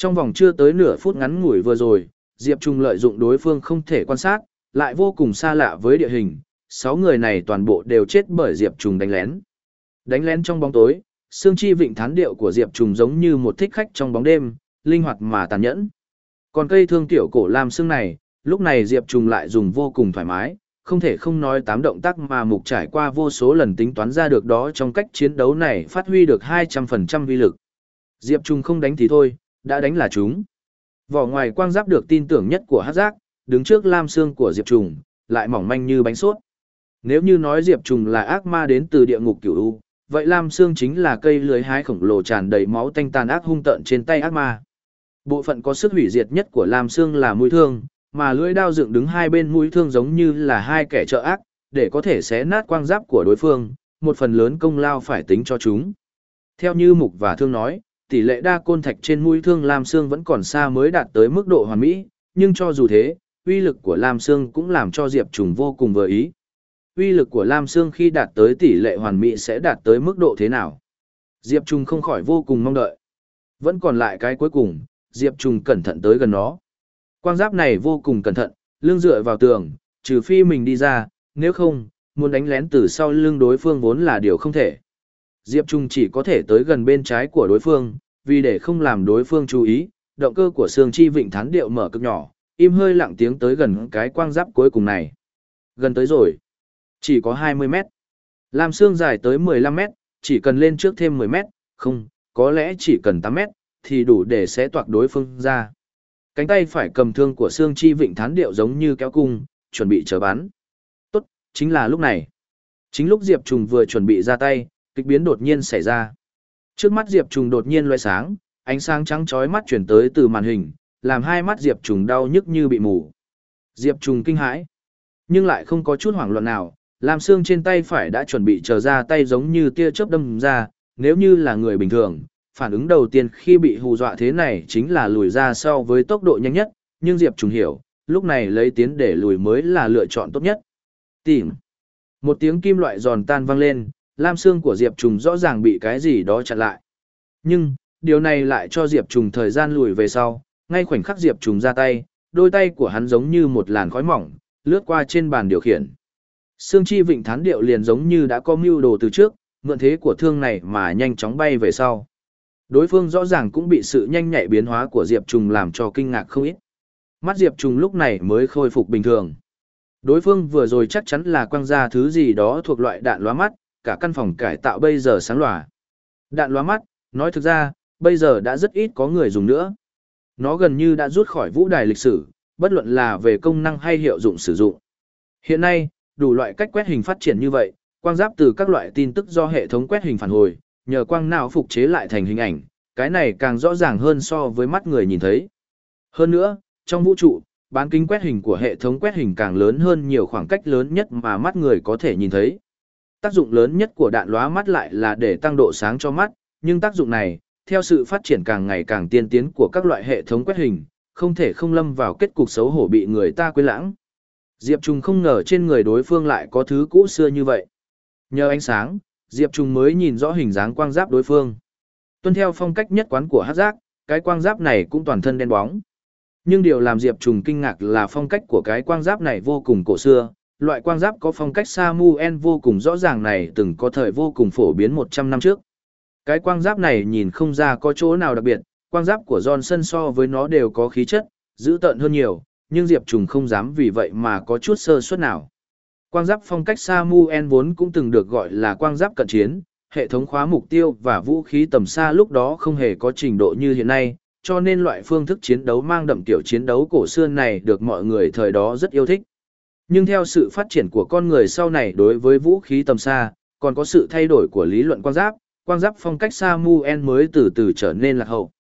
Trong vòng chưa tới nửa phút ngắn ngủi vừa rồi, Diệp Trung lợi dụng đối phương không thể quan sát, lại vô cùng xa lạ với địa hình, sáu người này toàn bộ đều chết bởi Diệp Trung đánh lén. Đánh lén trong bóng tối, xương chi vịnh thán điệu của Diệp Trung giống như một thích khách trong bóng đêm, linh hoạt mà tàn nhẫn. Còn cây thương tiểu cổ lam xương này, lúc này Diệp Trung lại dùng vô cùng thoải mái, không thể không nói tám động tác mà mục trải qua vô số lần tính toán ra được đó trong cách chiến đấu này phát huy được 200% vi lực. Diệp Trung không đánh thì thôi, đã đánh là chúng. Vỏ ngoài quang giáp được tin tưởng nhất của hát giác, đứng trước lam xương của Diệp Trùng, lại mỏng manh như bánh sốt. Nếu như nói Diệp Trùng là ác ma đến từ địa ngục cửu u, vậy lam xương chính là cây lưới hái khổng lồ tràn đầy máu tanh tàn ác hung tợn trên tay ác ma. Bộ phận có sức hủy diệt nhất của lam xương là mũi thương, mà lưỡi đao dựng đứng hai bên mũi thương giống như là hai kẻ trợ ác, để có thể xé nát quang giáp của đối phương, một phần lớn công lao phải tính cho chúng. Theo như Mục và Thương nói, tỷ lệ đa côn thạch trên mũi thương Lam Sương vẫn còn xa mới đạt tới mức độ hoàn mỹ, nhưng cho dù thế, uy lực của Lam Sương cũng làm cho Diệp Trùng vô cùng vừa ý. Uy lực của Lam Sương khi đạt tới tỷ lệ hoàn mỹ sẽ đạt tới mức độ thế nào? Diệp Trùng không khỏi vô cùng mong đợi. Vẫn còn lại cái cuối cùng, Diệp Trùng cẩn thận tới gần nó. Quang giáp này vô cùng cẩn thận, lưng dựa vào tường, trừ phi mình đi ra, nếu không, muốn đánh lén từ sau lưng đối phương vốn là điều không thể. Diệp Trung chỉ có thể tới gần bên trái của đối phương, vì để không làm đối phương chú ý, động cơ của xương chi vịnh thán điệu mở cực nhỏ, im hơi lặng tiếng tới gần cái quang giáp cuối cùng này. Gần tới rồi. Chỉ có 20 mét. Làm xương dài tới 15 mét, chỉ cần lên trước thêm 10 mét, không, có lẽ chỉ cần 8 mét, thì đủ để xé toạc đối phương ra. Cánh tay phải cầm thương của xương chi vịnh thán điệu giống như kéo cung, chuẩn bị chờ bắn. Tốt, chính là lúc này. Chính lúc Diệp Trùng vừa chuẩn bị ra tay, kịch biến đột nhiên xảy ra. Trước mắt Diệp Trùng đột nhiên loe sáng, ánh sáng trắng chói mắt chuyển tới từ màn hình, làm hai mắt Diệp Trùng đau nhức như bị mù. Diệp Trùng kinh hãi, nhưng lại không có chút hoảng loạn nào, làm xương trên tay phải đã chuẩn bị chờ ra tay giống như tia chớp đâm ra, nếu như là người bình thường, phản ứng đầu tiên khi bị hù dọa thế này chính là lùi ra sau với tốc độ nhanh nhất, nhưng Diệp Trùng hiểu, lúc này lấy tiến để lùi mới là lựa chọn tốt nhất. Tìm. Một tiếng kim loại giòn tan vang lên, lam xương của Diệp Trùng rõ ràng bị cái gì đó chặn lại. Nhưng, điều này lại cho Diệp Trùng thời gian lùi về sau, ngay khoảnh khắc Diệp Trùng ra tay, đôi tay của hắn giống như một làn khói mỏng, lướt qua trên bàn điều khiển. Sương chi vịnh thán điệu liền giống như đã có mưu đồ từ trước, mượn thế của thương này mà nhanh chóng bay về sau. Đối phương rõ ràng cũng bị sự nhanh nhạy biến hóa của Diệp Trùng làm cho kinh ngạc không ít. Mắt Diệp Trùng lúc này mới khôi phục bình thường. Đối phương vừa rồi chắc chắn là quăng ra thứ gì đó thuộc loại đạn lóa mắt, cả căn phòng cải tạo bây giờ sáng lòa. Đạn loa mắt, nói thực ra, bây giờ đã rất ít có người dùng nữa. Nó gần như đã rút khỏi vũ đài lịch sử, bất luận là về công năng hay hiệu dụng sử dụng. Hiện nay, đủ loại cách quét hình phát triển như vậy, quang giáp từ các loại tin tức do hệ thống quét hình phản hồi, nhờ quang não phục chế lại thành hình ảnh, cái này càng rõ ràng hơn so với mắt người nhìn thấy. Hơn nữa, trong vũ trụ, bán kính quét hình của hệ thống quét hình càng lớn hơn nhiều khoảng cách lớn nhất mà mắt người có thể nhìn thấy. Tác dụng lớn nhất của đạn lóa mắt lại là để tăng độ sáng cho mắt, nhưng tác dụng này, theo sự phát triển càng ngày càng tiên tiến của các loại hệ thống quét hình, không thể không lâm vào kết cục xấu hổ bị người ta quên lãng. Diệp Trung không ngờ trên người đối phương lại có thứ cũ xưa như vậy. Nhờ ánh sáng, Diệp Trung mới nhìn rõ hình dáng quang giáp đối phương. Tuân theo phong cách nhất quán của hát giác, cái quang giáp này cũng toàn thân đen bóng. Nhưng điều làm Diệp Trùng kinh ngạc là phong cách của cái quang giáp này vô cùng cổ xưa, loại quang giáp có phong cách Samuel vô cùng rõ ràng này từng có thời vô cùng phổ biến 100 năm trước. Cái quang giáp này nhìn không ra có chỗ nào đặc biệt, quang giáp của Johnson so với nó đều có khí chất, dữ tợn hơn nhiều, nhưng Diệp Trùng không dám vì vậy mà có chút sơ suất nào. Quang giáp phong cách Samuel vốn cũng từng được gọi là quang giáp cận chiến, hệ thống khóa mục tiêu và vũ khí tầm xa lúc đó không hề có trình độ như hiện nay, cho nên loại phương thức chiến đấu mang đậm tiểu chiến đấu cổ xưa này được mọi người thời đó rất yêu thích. Nhưng theo sự phát triển của con người sau này đối với vũ khí tầm xa, còn có sự thay đổi của lý luận quang giáp, quang giáp phong cách Samuel mới từ từ trở nên lạc hậu.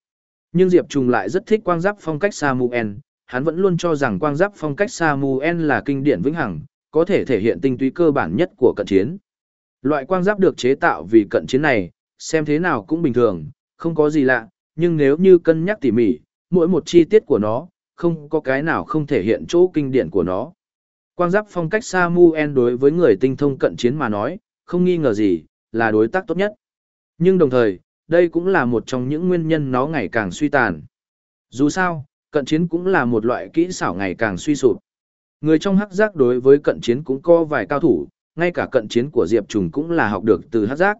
Nhưng Diệp Trùng lại rất thích quang giáp phong cách Samuel, hắn vẫn luôn cho rằng quang giáp phong cách Samuel là kinh điển vĩnh hằng, có thể thể hiện tinh túy cơ bản nhất của cận chiến. Loại quang giáp được chế tạo vì cận chiến này, xem thế nào cũng bình thường, không có gì lạ, nhưng nếu như cân nhắc tỉ mỉ, mỗi một chi tiết của nó, không có cái nào không thể hiện chỗ kinh điển của nó. Quang giáp phong cách Samuel đối với người tinh thông cận chiến mà nói, không nghi ngờ gì, là đối tác tốt nhất. Nhưng đồng thời, đây cũng là một trong những nguyên nhân nó ngày càng suy tàn. Dù sao, cận chiến cũng là một loại kỹ xảo ngày càng suy sụp. Người trong hắc giác đối với cận chiến cũng có vài cao thủ, ngay cả cận chiến của Diệp Trùng cũng là học được từ hắc giác.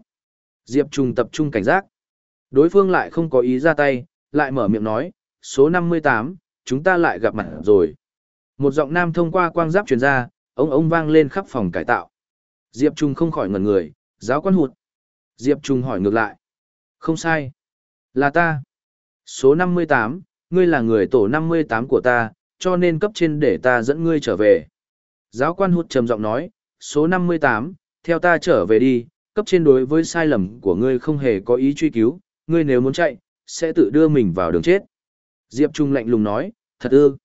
Diệp Trùng tập trung cảnh giác. Đối phương lại không có ý ra tay, lại mở miệng nói, số 58, chúng ta lại gặp mặt rồi. Một giọng nam thông qua quang giáp truyền ra, ông ông vang lên khắp phòng cải tạo. Diệp Trung không khỏi ngẩn người, giáo quan hụt. Diệp Trung hỏi ngược lại. Không sai. Là ta. Số 58, ngươi là người tổ 58 của ta, cho nên cấp trên để ta dẫn ngươi trở về. Giáo quan hụt trầm giọng nói, số 58, theo ta trở về đi, cấp trên đối với sai lầm của ngươi không hề có ý truy cứu, ngươi nếu muốn chạy, sẽ tự đưa mình vào đường chết. Diệp Trung lạnh lùng nói, thật ư.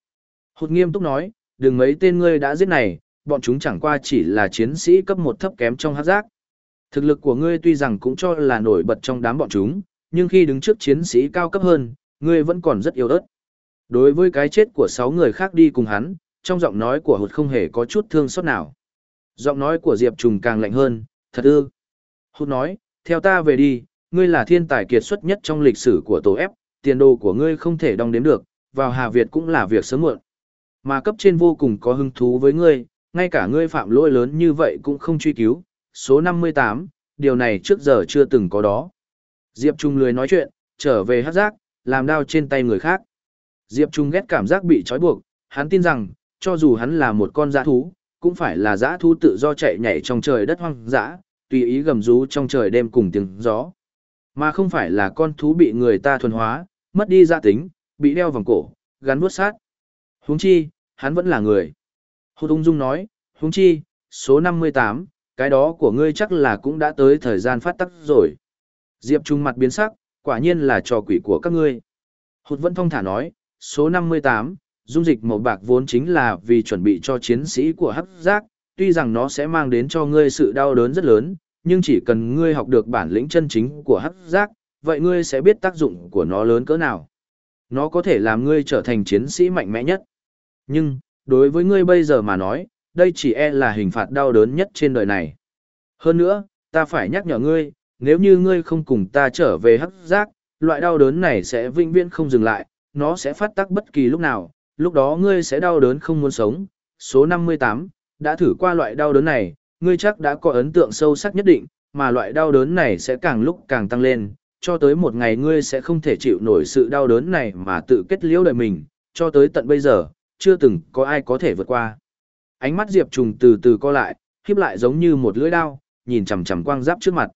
Hụt nghiêm túc nói, đừng mấy tên ngươi đã giết này, bọn chúng chẳng qua chỉ là chiến sĩ cấp một thấp kém trong hát giác. Thực lực của ngươi tuy rằng cũng cho là nổi bật trong đám bọn chúng, nhưng khi đứng trước chiến sĩ cao cấp hơn, ngươi vẫn còn rất yếu ớt. Đối với cái chết của sáu người khác đi cùng hắn, trong giọng nói của hụt không hề có chút thương xót nào. Giọng nói của Diệp Trùng càng lạnh hơn, thật ư. Hụt nói, theo ta về đi, ngươi là thiên tài kiệt xuất nhất trong lịch sử của tổ ép, tiền đồ của ngươi không thể đong đếm được, vào Hà Việt cũng là việc sớm muộn. Mà cấp trên vô cùng có hứng thú với ngươi, ngay cả ngươi phạm lỗi lớn như vậy cũng không truy cứu. Số 58, điều này trước giờ chưa từng có đó. Diệp Trung lười nói chuyện, trở về hát giác, làm đau trên tay người khác. Diệp Trung ghét cảm giác bị trói buộc, hắn tin rằng, cho dù hắn là một con dã thú, cũng phải là dã thú tự do chạy nhảy trong trời đất hoang dã, tùy ý gầm rú trong trời đêm cùng tiếng gió. Mà không phải là con thú bị người ta thuần hóa, mất đi gia tính, bị đeo vòng cổ, gắn vuốt sát. Huống chi, hắn vẫn là người. Hô ung Dung nói, húng chi, số 58, cái đó của ngươi chắc là cũng đã tới thời gian phát tắc rồi. Diệp Trung mặt biến sắc, quả nhiên là trò quỷ của các ngươi. Hụt vẫn thông thả nói, số 58, dung dịch màu bạc vốn chính là vì chuẩn bị cho chiến sĩ của hắc giác, tuy rằng nó sẽ mang đến cho ngươi sự đau đớn rất lớn, nhưng chỉ cần ngươi học được bản lĩnh chân chính của hắc giác, vậy ngươi sẽ biết tác dụng của nó lớn cỡ nào. Nó có thể làm ngươi trở thành chiến sĩ mạnh mẽ nhất. Nhưng, đối với ngươi bây giờ mà nói, đây chỉ e là hình phạt đau đớn nhất trên đời này. Hơn nữa, ta phải nhắc nhở ngươi, nếu như ngươi không cùng ta trở về hắc giác, loại đau đớn này sẽ vĩnh viễn không dừng lại, nó sẽ phát tác bất kỳ lúc nào, lúc đó ngươi sẽ đau đớn không muốn sống. Số 58, đã thử qua loại đau đớn này, ngươi chắc đã có ấn tượng sâu sắc nhất định, mà loại đau đớn này sẽ càng lúc càng tăng lên, cho tới một ngày ngươi sẽ không thể chịu nổi sự đau đớn này mà tự kết liễu đời mình, cho tới tận bây giờ, chưa từng có ai có thể vượt qua. Ánh mắt Diệp Trùng từ từ co lại, khiếp lại giống như một lưỡi đao, nhìn chằm chằm quang giáp trước mặt.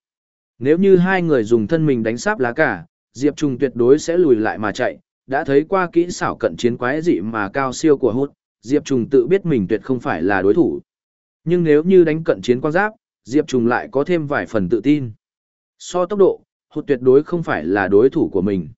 Nếu như hai người dùng thân mình đánh sáp lá cả, Diệp Trùng tuyệt đối sẽ lùi lại mà chạy, đã thấy qua kỹ xảo cận chiến quái dị mà cao siêu của hút, Diệp Trùng tự biết mình tuyệt không phải là đối thủ. Nhưng nếu như đánh cận chiến quang giáp, Diệp Trùng lại có thêm vài phần tự tin. So tốc độ, hụt tuyệt đối không phải là đối thủ của mình.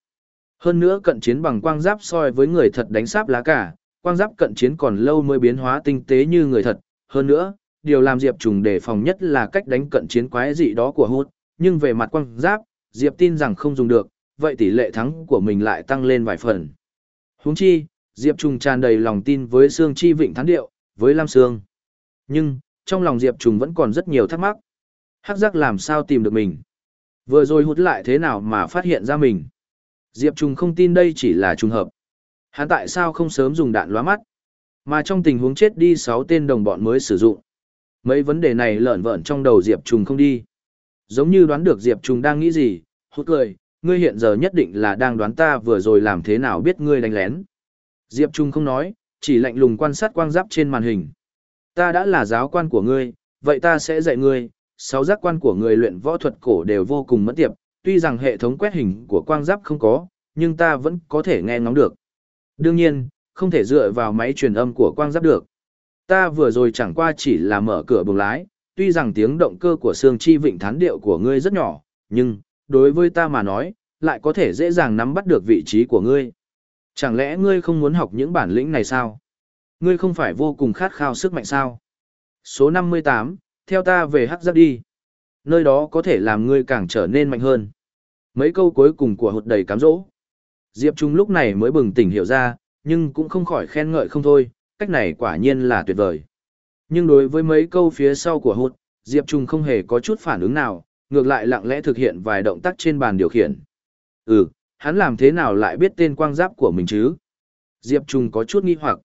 Hơn nữa cận chiến bằng quang giáp soi với người thật đánh sáp lá cả, quang giáp cận chiến còn lâu mới biến hóa tinh tế như người thật. Hơn nữa, điều làm Diệp Trùng đề phòng nhất là cách đánh cận chiến quái dị đó của hút, nhưng về mặt quang giáp, Diệp tin rằng không dùng được, vậy tỷ lệ thắng của mình lại tăng lên vài phần. Huống chi, Diệp Trùng tràn đầy lòng tin với Sương Chi Vịnh Thắng Điệu, với Lam Sương. Nhưng, trong lòng Diệp Trùng vẫn còn rất nhiều thắc mắc. Hắc giác làm sao tìm được mình? Vừa rồi hút lại thế nào mà phát hiện ra mình? Diệp Trùng không tin đây chỉ là trùng hợp. Hắn tại sao không sớm dùng đạn lóa mắt? Mà trong tình huống chết đi 6 tên đồng bọn mới sử dụng. Mấy vấn đề này lợn vợn trong đầu Diệp Trùng không đi. Giống như đoán được Diệp Trùng đang nghĩ gì, hút cười, ngươi hiện giờ nhất định là đang đoán ta vừa rồi làm thế nào biết ngươi đánh lén. Diệp Trùng không nói, chỉ lạnh lùng quan sát quang giáp trên màn hình. Ta đã là giáo quan của ngươi, vậy ta sẽ dạy ngươi, sáu giác quan của người luyện võ thuật cổ đều vô cùng mất tiệp, tuy rằng hệ thống quét hình của quang giáp không có, nhưng ta vẫn có thể nghe ngóng được. Đương nhiên, không thể dựa vào máy truyền âm của quang giáp được. Ta vừa rồi chẳng qua chỉ là mở cửa buồng lái, tuy rằng tiếng động cơ của xương chi vịnh thán điệu của ngươi rất nhỏ, nhưng, đối với ta mà nói, lại có thể dễ dàng nắm bắt được vị trí của ngươi. Chẳng lẽ ngươi không muốn học những bản lĩnh này sao? Ngươi không phải vô cùng khát khao sức mạnh sao? Số 58, theo ta về hắc giáp đi. Nơi đó có thể làm ngươi càng trở nên mạnh hơn. Mấy câu cuối cùng của hụt đầy cám dỗ. Diệp Trung lúc này mới bừng tỉnh hiểu ra, nhưng cũng không khỏi khen ngợi không thôi, cách này quả nhiên là tuyệt vời. Nhưng đối với mấy câu phía sau của hụt, Diệp Trung không hề có chút phản ứng nào, ngược lại lặng lẽ thực hiện vài động tác trên bàn điều khiển. Ừ, hắn làm thế nào lại biết tên quang giáp của mình chứ? Diệp Trung có chút nghi hoặc.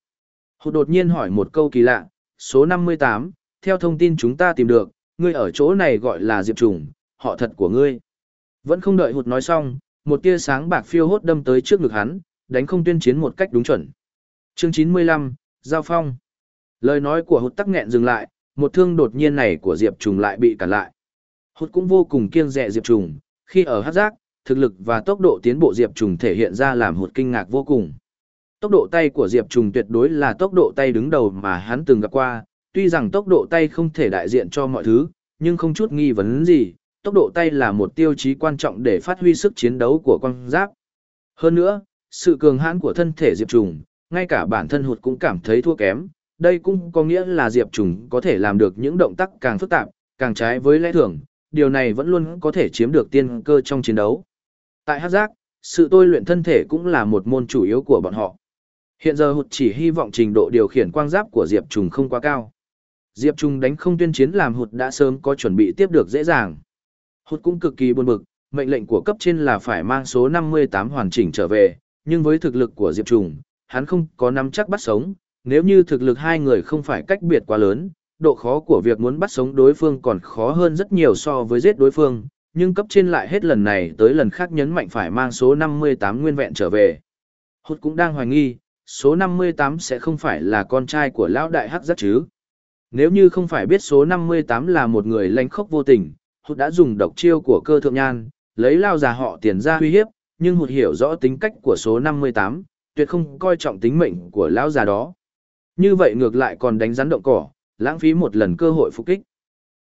Hụt đột nhiên hỏi một câu kỳ lạ, số 58, theo thông tin chúng ta tìm được, ngươi ở chỗ này gọi là Diệp Trung, họ thật của ngươi. Vẫn không đợi hụt nói xong, một tia sáng bạc phiêu hốt đâm tới trước ngực hắn, đánh không tuyên chiến một cách đúng chuẩn. Chương 95, Giao Phong. Lời nói của hụt tắc nghẹn dừng lại, một thương đột nhiên này của Diệp Trùng lại bị cản lại. Hụt cũng vô cùng kiêng dè Diệp Trùng, khi ở hát giác, thực lực và tốc độ tiến bộ Diệp Trùng thể hiện ra làm hụt kinh ngạc vô cùng. Tốc độ tay của Diệp Trùng tuyệt đối là tốc độ tay đứng đầu mà hắn từng gặp qua, tuy rằng tốc độ tay không thể đại diện cho mọi thứ, nhưng không chút nghi vấn gì, tốc độ tay là một tiêu chí quan trọng để phát huy sức chiến đấu của con giáp. Hơn nữa, sự cường hãn của thân thể Diệp Trùng, ngay cả bản thân hụt cũng cảm thấy thua kém, đây cũng có nghĩa là Diệp Trùng có thể làm được những động tác càng phức tạp, càng trái với lẽ thường, điều này vẫn luôn có thể chiếm được tiên cơ trong chiến đấu. Tại Hát Giác, sự tôi luyện thân thể cũng là một môn chủ yếu của bọn họ. Hiện giờ hụt chỉ hy vọng trình độ điều khiển quang giáp của Diệp Trùng không quá cao. Diệp trùng đánh không tuyên chiến làm hụt đã sớm có chuẩn bị tiếp được dễ dàng. Hụt cũng cực kỳ buồn bực, mệnh lệnh của cấp trên là phải mang số 58 hoàn chỉnh trở về, nhưng với thực lực của Diệp Trùng, hắn không có nắm chắc bắt sống, nếu như thực lực hai người không phải cách biệt quá lớn, độ khó của việc muốn bắt sống đối phương còn khó hơn rất nhiều so với giết đối phương, nhưng cấp trên lại hết lần này tới lần khác nhấn mạnh phải mang số 58 nguyên vẹn trở về. Hụt cũng đang hoài nghi, số 58 sẽ không phải là con trai của lão đại hắc giác chứ. Nếu như không phải biết số 58 là một người lánh khốc vô tình, hụt đã dùng độc chiêu của cơ thượng nhan, lấy lao già họ tiền ra uy hiếp, nhưng hụt hiểu rõ tính cách của số 58, tuyệt không coi trọng tính mệnh của lão già đó. Như vậy ngược lại còn đánh rắn động cỏ, lãng phí một lần cơ hội phục kích.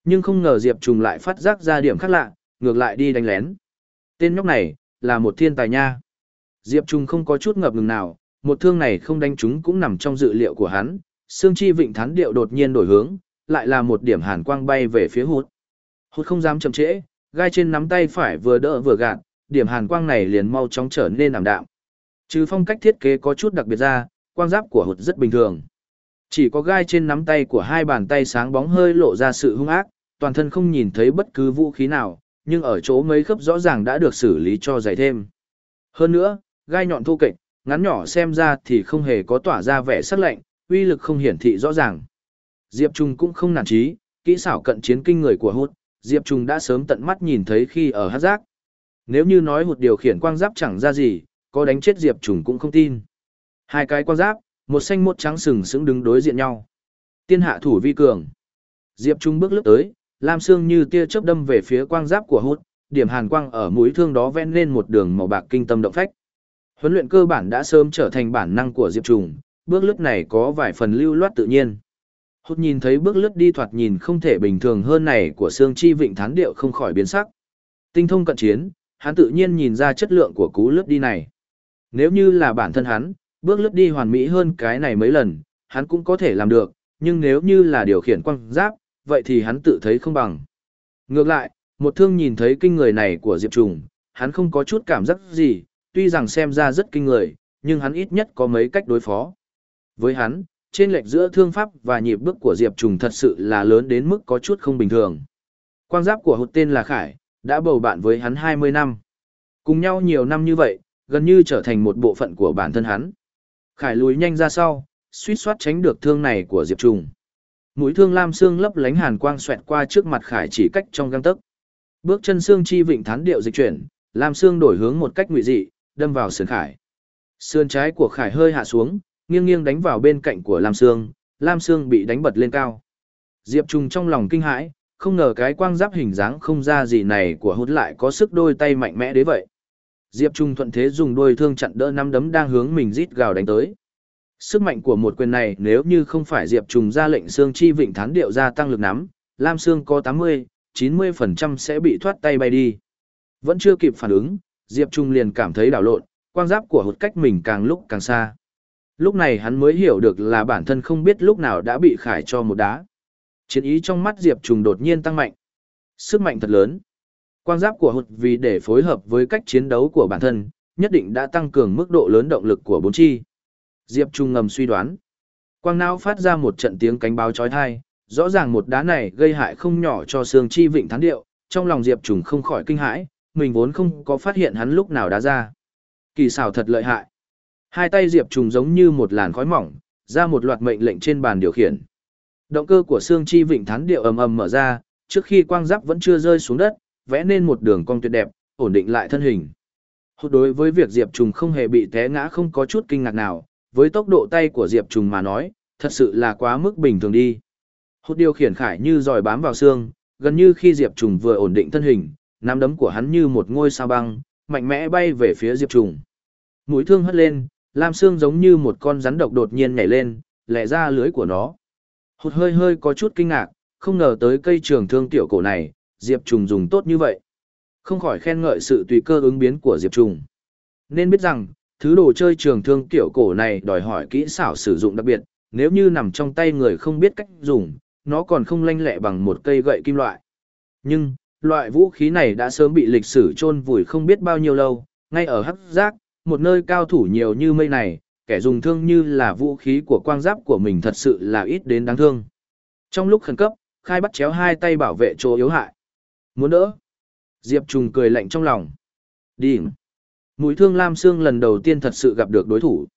Nhưng không ngờ Diệp Trùng lại phát giác ra điểm khác lạ, ngược lại đi đánh lén. Tên nhóc này, là một thiên tài nha. Diệp Trùng không có chút ngập ngừng nào, một thương này không đánh chúng cũng nằm trong dự liệu của hắn, Sương Chi Vịnh Thán Điệu đột nhiên đổi hướng, lại là một điểm hàn quang bay về phía hụt. Hút không dám chậm trễ, gai trên nắm tay phải vừa đỡ vừa gạt, điểm hàn quang này liền mau chóng trở nên ảm đạm. Trừ phong cách thiết kế có chút đặc biệt ra, quang giáp của hụt rất bình thường. Chỉ có gai trên nắm tay của hai bàn tay sáng bóng hơi lộ ra sự hung ác, toàn thân không nhìn thấy bất cứ vũ khí nào, nhưng ở chỗ mấy khớp rõ ràng đã được xử lý cho dày thêm. Hơn nữa, gai nhọn thô kệch, ngắn nhỏ xem ra thì không hề có tỏa ra vẻ sắc lạnh, uy lực không hiển thị rõ ràng. Diệp Trung cũng không nản trí, kỹ xảo cận chiến kinh người của hút, Diệp Trung đã sớm tận mắt nhìn thấy khi ở hát giác. Nếu như nói một điều khiển quang giáp chẳng ra gì, có đánh chết Diệp Trung cũng không tin. Hai cái quang giáp, một xanh một trắng sừng sững đứng đối diện nhau. Tiên hạ thủ vi cường. Diệp Trung bước lướt tới, lam xương như tia chớp đâm về phía quang giáp của hút, điểm hàn quang ở mũi thương đó ven lên một đường màu bạc kinh tâm động phách. Huấn luyện cơ bản đã sớm trở thành bản năng của Diệp Trùng, bước lướt này có vài phần lưu loát tự nhiên. Hút nhìn thấy bước lướt đi thoạt nhìn không thể bình thường hơn này của Sương Chi Vịnh Thán Điệu không khỏi biến sắc. Tinh thông cận chiến, hắn tự nhiên nhìn ra chất lượng của cú lướt đi này. Nếu như là bản thân hắn, bước lướt đi hoàn mỹ hơn cái này mấy lần, hắn cũng có thể làm được, nhưng nếu như là điều khiển quăng giáp, vậy thì hắn tự thấy không bằng. Ngược lại, một thương nhìn thấy kinh người này của Diệp Trùng, hắn không có chút cảm giác gì, tuy rằng xem ra rất kinh người, nhưng hắn ít nhất có mấy cách đối phó. Với hắn, trên lệch giữa thương pháp và nhịp bước của Diệp Trùng thật sự là lớn đến mức có chút không bình thường. Quang giáp của hụt tên là Khải, đã bầu bạn với hắn 20 năm. Cùng nhau nhiều năm như vậy, gần như trở thành một bộ phận của bản thân hắn. Khải lùi nhanh ra sau, suýt soát tránh được thương này của Diệp Trùng. Mũi thương lam xương lấp lánh hàn quang xoẹt qua trước mặt Khải chỉ cách trong găng tấc. Bước chân xương chi vịnh thán điệu dịch chuyển, lam xương đổi hướng một cách ngụy dị, đâm vào sườn Khải. Sườn trái của Khải hơi hạ xuống, nghiêng nghiêng đánh vào bên cạnh của lam Sương, lam Sương bị đánh bật lên cao. Diệp Trùng trong lòng kinh hãi, không ngờ cái quang giáp hình dáng không ra gì này của hút lại có sức đôi tay mạnh mẽ đến vậy. Diệp Trung thuận thế dùng đôi thương chặn đỡ năm đấm đang hướng mình rít gào đánh tới. Sức mạnh của một quyền này nếu như không phải Diệp Trùng ra lệnh Sương chi vịnh thán điệu gia tăng lực nắm, Lam Sương có 80, 90% sẽ bị thoát tay bay đi. Vẫn chưa kịp phản ứng, Diệp Trung liền cảm thấy đảo lộn, quang giáp của hụt cách mình càng lúc càng xa. Lúc này hắn mới hiểu được là bản thân không biết lúc nào đã bị khải cho một đá. Chiến ý trong mắt Diệp Trùng đột nhiên tăng mạnh. Sức mạnh thật lớn. Quang giáp của hụt vì để phối hợp với cách chiến đấu của bản thân, nhất định đã tăng cường mức độ lớn động lực của bốn chi. Diệp Trung ngầm suy đoán. Quang não phát ra một trận tiếng cánh báo chói tai, rõ ràng một đá này gây hại không nhỏ cho xương chi vịnh thán điệu, trong lòng Diệp Trung không khỏi kinh hãi, mình vốn không có phát hiện hắn lúc nào đá ra. Kỳ xảo thật lợi hại. Hai tay Diệp Trùng giống như một làn khói mỏng, ra một loạt mệnh lệnh trên bàn điều khiển. Động cơ của xương chi vịnh thán điệu ầm ầm mở ra, trước khi quang giáp vẫn chưa rơi xuống đất, vẽ nên một đường cong tuyệt đẹp, ổn định lại thân hình. Hốt đối với việc Diệp Trùng không hề bị té ngã không có chút kinh ngạc nào, với tốc độ tay của Diệp Trùng mà nói, thật sự là quá mức bình thường đi. Hút điều khiển khải như dòi bám vào xương, gần như khi Diệp Trùng vừa ổn định thân hình, nắm đấm của hắn như một ngôi sao băng, mạnh mẽ bay về phía Diệp Trùng. Mũi thương hất lên, lam xương giống như một con rắn độc đột nhiên nhảy lên, lẹ ra lưới của nó. Hụt hơi hơi có chút kinh ngạc, không ngờ tới cây trường thương tiểu cổ này, Diệp Trùng dùng tốt như vậy. Không khỏi khen ngợi sự tùy cơ ứng biến của Diệp Trùng. Nên biết rằng, thứ đồ chơi trường thương tiểu cổ này đòi hỏi kỹ xảo sử dụng đặc biệt, nếu như nằm trong tay người không biết cách dùng, nó còn không lanh lẹ bằng một cây gậy kim loại. Nhưng, loại vũ khí này đã sớm bị lịch sử chôn vùi không biết bao nhiêu lâu, ngay ở hắc giác, một nơi cao thủ nhiều như mây này, kẻ dùng thương như là vũ khí của quang giáp của mình thật sự là ít đến đáng thương. Trong lúc khẩn cấp, khai bắt chéo hai tay bảo vệ chỗ yếu hại. Muốn đỡ. Diệp Trùng cười lạnh trong lòng. Đi. Mũi thương Lam Sương lần đầu tiên thật sự gặp được đối thủ.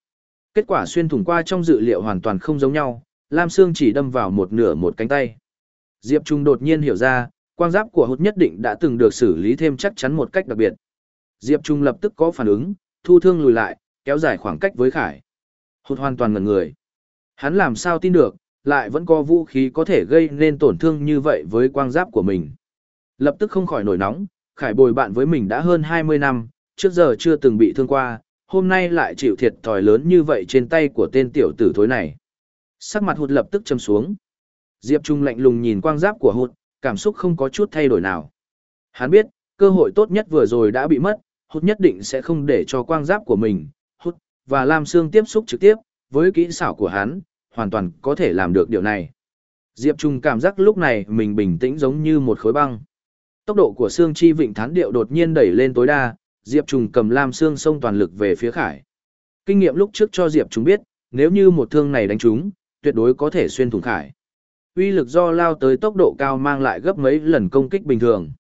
Kết quả xuyên thủng qua trong dự liệu hoàn toàn không giống nhau, Lam Sương chỉ đâm vào một nửa một cánh tay. Diệp Trung đột nhiên hiểu ra, quang giáp của Hốt nhất định đã từng được xử lý thêm chắc chắn một cách đặc biệt. Diệp Trung lập tức có phản ứng, thu thương lùi lại, kéo dài khoảng cách với Khải. Hụt hoàn toàn ngẩn người. Hắn làm sao tin được, lại vẫn có vũ khí có thể gây nên tổn thương như vậy với quang giáp của mình. Lập tức không khỏi nổi nóng, Khải bồi bạn với mình đã hơn 20 năm, trước giờ chưa từng bị thương qua, hôm nay lại chịu thiệt thòi lớn như vậy trên tay của tên tiểu tử thối này. Sắc mặt hụt lập tức châm xuống. Diệp Trung lạnh lùng nhìn quang giáp của hụt, cảm xúc không có chút thay đổi nào. Hắn biết, cơ hội tốt nhất vừa rồi đã bị mất, hút nhất định sẽ không để cho quang giáp của mình, hút, và Lam Sương tiếp xúc trực tiếp, với kỹ xảo của hắn, hoàn toàn có thể làm được điều này. Diệp Trung cảm giác lúc này mình bình tĩnh giống như một khối băng. Tốc độ của xương chi vịnh thán điệu đột nhiên đẩy lên tối đa, Diệp Trùng cầm lam xương xông toàn lực về phía khải. Kinh nghiệm lúc trước cho Diệp Trùng biết, nếu như một thương này đánh trúng, tuyệt đối có thể xuyên thủng khải. Uy lực do lao tới tốc độ cao mang lại gấp mấy lần công kích bình thường.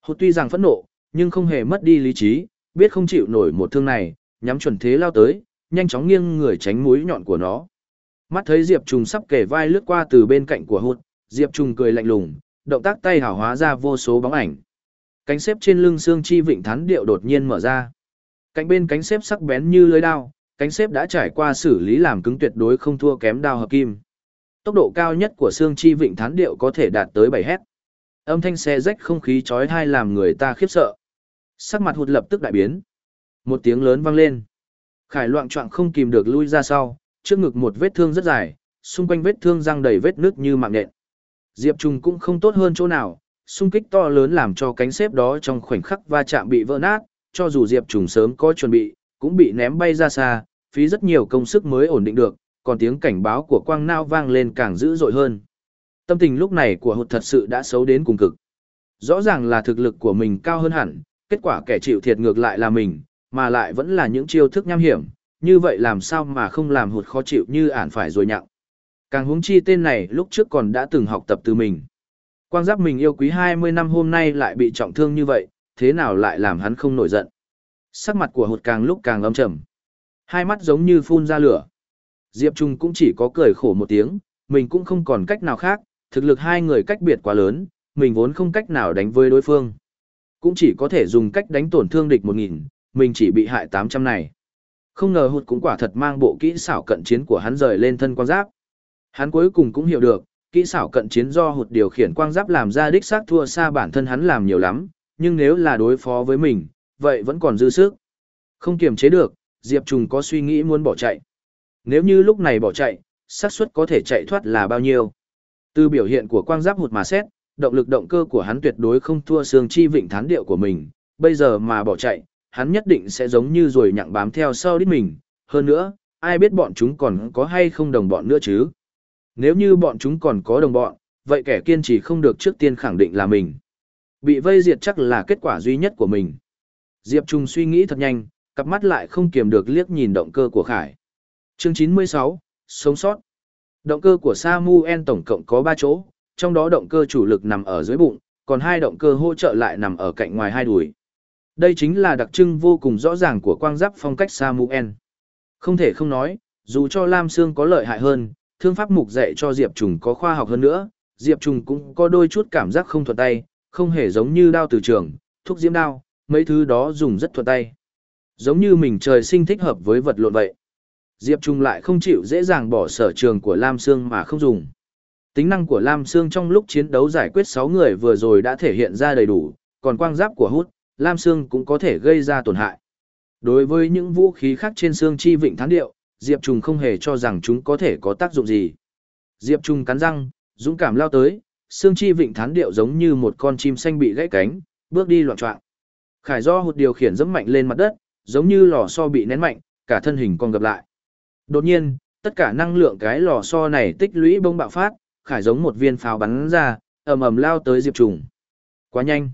Hụt tuy rằng phẫn nộ, nhưng không hề mất đi lý trí, biết không chịu nổi một thương này, nhắm chuẩn thế lao tới, nhanh chóng nghiêng người tránh mũi nhọn của nó. Mắt thấy Diệp Trùng sắp kề vai lướt qua từ bên cạnh của hụt, Diệp Trùng cười lạnh lùng, động tác tay hảo hóa ra vô số bóng ảnh. Cánh xếp trên lưng xương chi vịnh thắn điệu đột nhiên mở ra. Cạnh bên cánh xếp sắc bén như lưới đao, cánh xếp đã trải qua xử lý làm cứng tuyệt đối không thua kém đao hợp kim. Tốc độ cao nhất của xương chi vịnh thán điệu có thể đạt tới 7 hét. Âm thanh xe rách không khí chói tai làm người ta khiếp sợ. Sắc mặt hụt lập tức đại biến. Một tiếng lớn vang lên. Khải loạn trọng không kìm được lui ra sau, trước ngực một vết thương rất dài, xung quanh vết thương răng đầy vết nước như mạng nện. Diệp Trùng cũng không tốt hơn chỗ nào, xung kích to lớn làm cho cánh xếp đó trong khoảnh khắc va chạm bị vỡ nát, cho dù Diệp Trùng sớm có chuẩn bị, cũng bị ném bay ra xa, phí rất nhiều công sức mới ổn định được, còn tiếng cảnh báo của quang nao vang lên càng dữ dội hơn. Tâm tình lúc này của hụt thật sự đã xấu đến cùng cực. Rõ ràng là thực lực của mình cao hơn hẳn, kết quả kẻ chịu thiệt ngược lại là mình, mà lại vẫn là những chiêu thức nham hiểm, như vậy làm sao mà không làm hụt khó chịu như ản phải rồi nhặng. Càng huống chi tên này lúc trước còn đã từng học tập từ mình. Quang giáp mình yêu quý 20 năm hôm nay lại bị trọng thương như vậy, thế nào lại làm hắn không nổi giận. Sắc mặt của hụt càng lúc càng âm trầm. Hai mắt giống như phun ra lửa. Diệp Trung cũng chỉ có cười khổ một tiếng, mình cũng không còn cách nào khác, thực lực hai người cách biệt quá lớn, mình vốn không cách nào đánh với đối phương. Cũng chỉ có thể dùng cách đánh tổn thương địch 1.000, mình chỉ bị hại 800 này. Không ngờ hụt cũng quả thật mang bộ kỹ xảo cận chiến của hắn rời lên thân quang giáp. Hắn cuối cùng cũng hiểu được, kỹ xảo cận chiến do hụt điều khiển quang giáp làm ra đích xác thua xa bản thân hắn làm nhiều lắm, nhưng nếu là đối phó với mình, vậy vẫn còn dư sức. Không kiềm chế được, Diệp Trùng có suy nghĩ muốn bỏ chạy. Nếu như lúc này bỏ chạy, xác suất có thể chạy thoát là bao nhiêu? Từ biểu hiện của quang giáp hụt mà xét, động lực động cơ của hắn tuyệt đối không thua xương chi vịnh thán điệu của mình, bây giờ mà bỏ chạy, hắn nhất định sẽ giống như rồi nhặng bám theo sau đít mình, hơn nữa, ai biết bọn chúng còn có hay không đồng bọn nữa chứ? Nếu như bọn chúng còn có đồng bọn, vậy kẻ kiên trì không được trước tiên khẳng định là mình. Bị vây diệt chắc là kết quả duy nhất của mình. Diệp Trung suy nghĩ thật nhanh, cặp mắt lại không kiềm được liếc nhìn động cơ của Khải. Chương 96, Sống sót. Động cơ của Samuel tổng cộng có 3 chỗ, trong đó động cơ chủ lực nằm ở dưới bụng, còn hai động cơ hỗ trợ lại nằm ở cạnh ngoài hai đùi. Đây chính là đặc trưng vô cùng rõ ràng của quang giáp phong cách Samuel. Không thể không nói, dù cho Lam Sương có lợi hại hơn, thương pháp mục dạy cho Diệp Trùng có khoa học hơn nữa, Diệp Trùng cũng có đôi chút cảm giác không thuận tay, không hề giống như đao từ trường, thuốc diễm đao, mấy thứ đó dùng rất thuận tay. Giống như mình trời sinh thích hợp với vật lộn vậy. Diệp Trung lại không chịu dễ dàng bỏ sở trường của Lam Sương mà không dùng. Tính năng của Lam Sương trong lúc chiến đấu giải quyết 6 người vừa rồi đã thể hiện ra đầy đủ, còn quang giáp của hút, Lam Sương cũng có thể gây ra tổn hại. Đối với những vũ khí khác trên xương chi vịnh thán điệu, Diệp trùng không hề cho rằng chúng có thể có tác dụng gì. Diệp trùng cắn răng, dũng cảm lao tới, xương chi vịnh thán điệu giống như một con chim xanh bị gãy cánh, bước đi loạn trọng. Khải do hụt điều khiển dẫm mạnh lên mặt đất, giống như lò xo bị nén mạnh, cả thân hình còn gặp lại. Đột nhiên, tất cả năng lượng cái lò xo này tích lũy bông bạo phát, khải giống một viên pháo bắn ra, ầm ầm lao tới Diệp Trùng. Quá nhanh.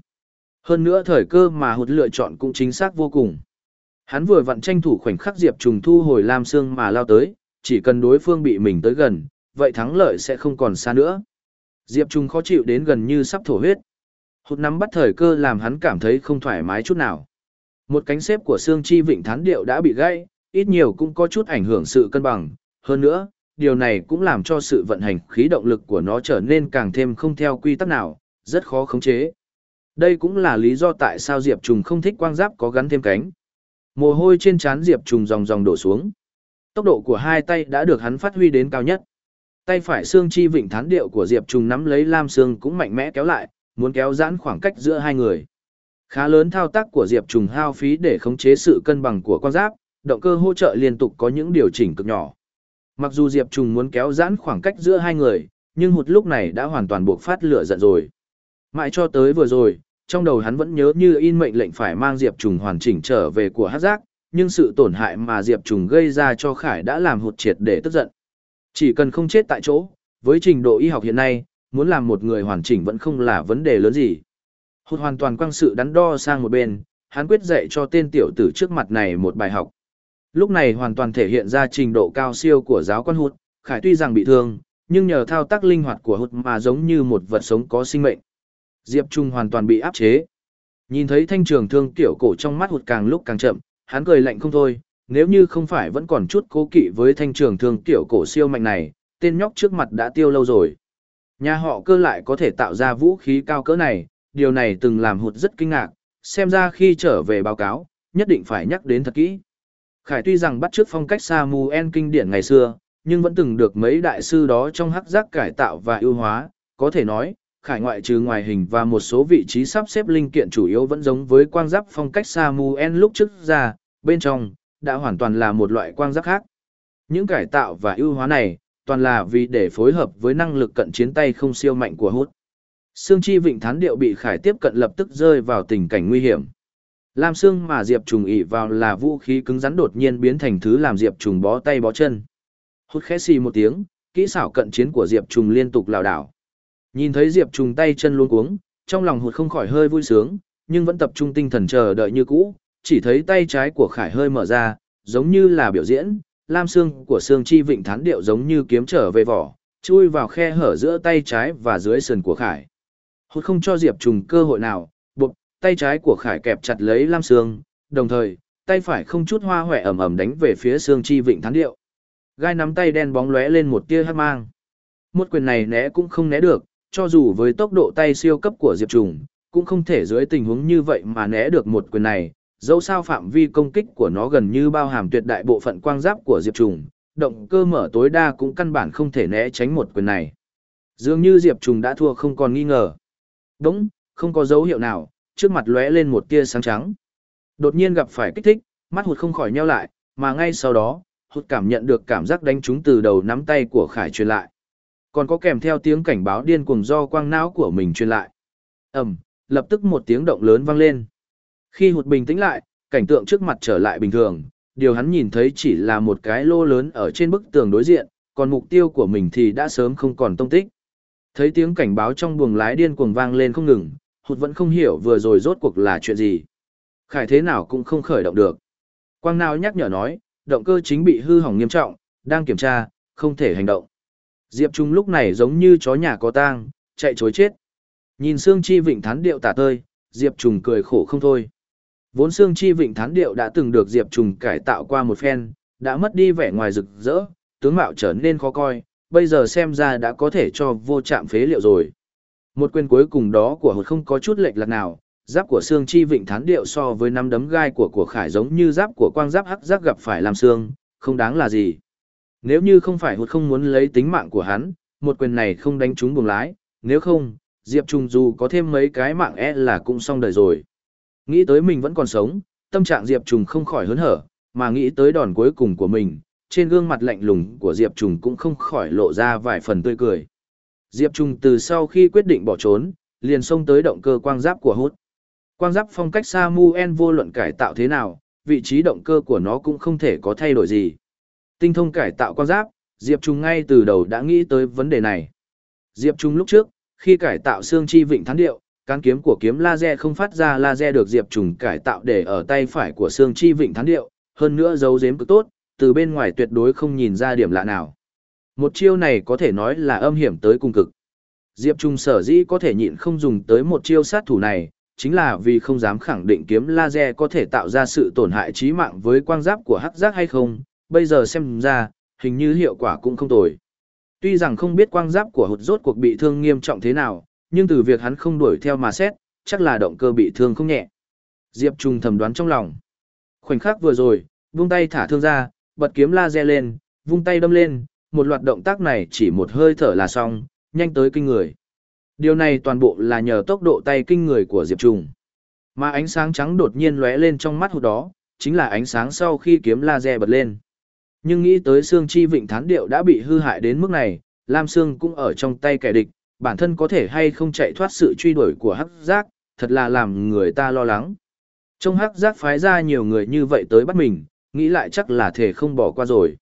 Hơn nữa thời cơ mà hụt lựa chọn cũng chính xác vô cùng. Hắn vừa vặn tranh thủ khoảnh khắc Diệp Trùng thu hồi Lam Sương mà lao tới, chỉ cần đối phương bị mình tới gần, vậy thắng lợi sẽ không còn xa nữa. Diệp Trùng khó chịu đến gần như sắp thổ huyết. Hụt nắm bắt thời cơ làm hắn cảm thấy không thoải mái chút nào. Một cánh xếp của xương chi vịnh thán điệu đã bị gãy, ít nhiều cũng có chút ảnh hưởng sự cân bằng. Hơn nữa, điều này cũng làm cho sự vận hành khí động lực của nó trở nên càng thêm không theo quy tắc nào, rất khó khống chế. Đây cũng là lý do tại sao Diệp Trùng không thích quang giáp có gắn thêm cánh. Mồ hôi trên trán Diệp Trùng dòng dòng đổ xuống. Tốc độ của hai tay đã được hắn phát huy đến cao nhất. Tay phải xương chi vịnh thán điệu của Diệp Trùng nắm lấy lam xương cũng mạnh mẽ kéo lại, muốn kéo giãn khoảng cách giữa hai người. Khá lớn thao tác của Diệp Trùng hao phí để khống chế sự cân bằng của quang giáp, động cơ hỗ trợ liên tục có những điều chỉnh cực nhỏ. Mặc dù Diệp Trùng muốn kéo giãn khoảng cách giữa hai người, nhưng hụt lúc này đã hoàn toàn buộc phát lửa giận rồi. Mãi cho tới vừa rồi, trong đầu hắn vẫn nhớ như in mệnh lệnh phải mang Diệp Trùng hoàn chỉnh trở về của hát giác, nhưng sự tổn hại mà Diệp Trùng gây ra cho Khải đã làm hụt triệt để tức giận. Chỉ cần không chết tại chỗ, với trình độ y học hiện nay, muốn làm một người hoàn chỉnh vẫn không là vấn đề lớn gì. Hụt hoàn toàn quăng sự đắn đo sang một bên, hắn quyết dạy cho tên tiểu tử trước mặt này một bài học. Lúc này hoàn toàn thể hiện ra trình độ cao siêu của giáo quan hụt, khải tuy rằng bị thương, nhưng nhờ thao tác linh hoạt của hụt mà giống như một vật sống có sinh mệnh. Diệp Trung hoàn toàn bị áp chế. Nhìn thấy thanh trường thương tiểu cổ trong mắt hụt càng lúc càng chậm, hắn cười lạnh không thôi, nếu như không phải vẫn còn chút cố kỵ với thanh trường thương tiểu cổ siêu mạnh này, tên nhóc trước mặt đã tiêu lâu rồi. Nhà họ cơ lại có thể tạo ra vũ khí cao cỡ này, điều này từng làm hụt rất kinh ngạc, xem ra khi trở về báo cáo, nhất định phải nhắc đến thật kỹ. Khải tuy rằng bắt chước phong cách Samuel kinh điển ngày xưa, nhưng vẫn từng được mấy đại sư đó trong hắc giác cải tạo và ưu hóa, có thể nói, Khải ngoại trừ ngoài hình và một số vị trí sắp xếp linh kiện chủ yếu vẫn giống với quang giáp phong cách Samuel lúc trước ra, bên trong, đã hoàn toàn là một loại quang giáp khác. Những cải tạo và ưu hóa này, toàn là vì để phối hợp với năng lực cận chiến tay không siêu mạnh của hút. Sương Chi Vịnh Thán Điệu bị Khải tiếp cận lập tức rơi vào tình cảnh nguy hiểm. Lam xương mà Diệp Trùng ỉ vào là vũ khí cứng rắn đột nhiên biến thành thứ làm Diệp Trùng bó tay bó chân. Hút khẽ xì một tiếng, kỹ xảo cận chiến của Diệp Trùng liên tục lảo đảo. Nhìn thấy Diệp Trùng tay chân luống cuống, trong lòng hụt không khỏi hơi vui sướng, nhưng vẫn tập trung tinh thần chờ đợi như cũ, chỉ thấy tay trái của Khải hơi mở ra, giống như là biểu diễn, lam xương của xương chi vịnh thán điệu giống như kiếm trở về vỏ, chui vào khe hở giữa tay trái và dưới sườn của Khải. Hụt không cho Diệp Trùng cơ hội nào, tay trái của Khải kẹp chặt lấy lam xương, đồng thời, tay phải không chút hoa hoẹ ẩm ẩm đánh về phía xương chi vịnh thán điệu. Gai nắm tay đen bóng lóe lên một tia hắc mang. Một quyền này né cũng không né được, cho dù với tốc độ tay siêu cấp của Diệp Trùng, cũng không thể dưới tình huống như vậy mà né được một quyền này, dẫu sao phạm vi công kích của nó gần như bao hàm tuyệt đại bộ phận quang giáp của Diệp Trùng, động cơ mở tối đa cũng căn bản không thể né tránh một quyền này. Dường như Diệp Trùng đã thua không còn nghi ngờ. Đúng, không có dấu hiệu nào, trước mặt lóe lên một tia sáng trắng. Đột nhiên gặp phải kích thích, mắt hụt không khỏi nheo lại, mà ngay sau đó, hụt cảm nhận được cảm giác đánh trúng từ đầu nắm tay của Khải truyền lại. Còn có kèm theo tiếng cảnh báo điên cuồng do quang não của mình truyền lại. Ầm, lập tức một tiếng động lớn vang lên. Khi hụt bình tĩnh lại, cảnh tượng trước mặt trở lại bình thường, điều hắn nhìn thấy chỉ là một cái lô lớn ở trên bức tường đối diện, còn mục tiêu của mình thì đã sớm không còn tông tích. Thấy tiếng cảnh báo trong buồng lái điên cuồng vang lên không ngừng, hụt vẫn không hiểu vừa rồi rốt cuộc là chuyện gì. Khải thế nào cũng không khởi động được. Quang nào nhắc nhở nói, động cơ chính bị hư hỏng nghiêm trọng, đang kiểm tra, không thể hành động. Diệp Trung lúc này giống như chó nhà có tang, chạy chối chết. Nhìn Sương Chi Vịnh thán điệu tả tơi, Diệp Trung cười khổ không thôi. Vốn Sương Chi Vịnh thán điệu đã từng được Diệp Trung cải tạo qua một phen, đã mất đi vẻ ngoài rực rỡ, tướng mạo trở nên khó coi, bây giờ xem ra đã có thể cho vô chạm phế liệu rồi. Một quyền cuối cùng đó của hột không có chút lệch lạc nào, giáp của xương chi vịnh thán điệu so với năm đấm gai của của khải giống như giáp của quang giáp hắc giáp gặp phải làm xương, không đáng là gì. Nếu như không phải hột không muốn lấy tính mạng của hắn, một quyền này không đánh trúng buồng lái, nếu không, Diệp Trung dù có thêm mấy cái mạng e là cũng xong đời rồi. Nghĩ tới mình vẫn còn sống, tâm trạng Diệp trùng không khỏi hớn hở, mà nghĩ tới đòn cuối cùng của mình, trên gương mặt lạnh lùng của Diệp trùng cũng không khỏi lộ ra vài phần tươi cười. Diệp Trung từ sau khi quyết định bỏ trốn, liền xông tới động cơ quang giáp của hút. Quang giáp phong cách Samuel vô luận cải tạo thế nào, vị trí động cơ của nó cũng không thể có thay đổi gì. Tinh thông cải tạo quang giáp, Diệp Trung ngay từ đầu đã nghĩ tới vấn đề này. Diệp Trung lúc trước, khi cải tạo xương chi vịnh thán điệu, cán kiếm của kiếm laser không phát ra laser được Diệp Trung cải tạo để ở tay phải của xương chi vịnh thán điệu, hơn nữa giấu giếm cực tốt, từ bên ngoài tuyệt đối không nhìn ra điểm lạ nào. Một chiêu này có thể nói là âm hiểm tới cung cực. Diệp Trung sở dĩ có thể nhịn không dùng tới một chiêu sát thủ này, chính là vì không dám khẳng định kiếm laser có thể tạo ra sự tổn hại chí mạng với quang giáp của hắc giác hay không, bây giờ xem ra, hình như hiệu quả cũng không tồi. Tuy rằng không biết quang giáp của hụt rốt cuộc bị thương nghiêm trọng thế nào, nhưng từ việc hắn không đuổi theo mà xét, chắc là động cơ bị thương không nhẹ. Diệp Trung thầm đoán trong lòng. Khoảnh khắc vừa rồi, vung tay thả thương ra, bật kiếm laser lên, vung tay đâm lên, một loạt động tác này chỉ một hơi thở là xong, nhanh tới kinh người. Điều này toàn bộ là nhờ tốc độ tay kinh người của Diệp Trùng. Mà ánh sáng trắng đột nhiên lóe lên trong mắt hụt đó, chính là ánh sáng sau khi kiếm laser bật lên. Nhưng nghĩ tới xương chi vịnh thán điệu đã bị hư hại đến mức này, Lam Sương cũng ở trong tay kẻ địch, bản thân có thể hay không chạy thoát sự truy đuổi của hắc giác, thật là làm người ta lo lắng. Trong hắc giác phái ra nhiều người như vậy tới bắt mình, nghĩ lại chắc là thể không bỏ qua rồi.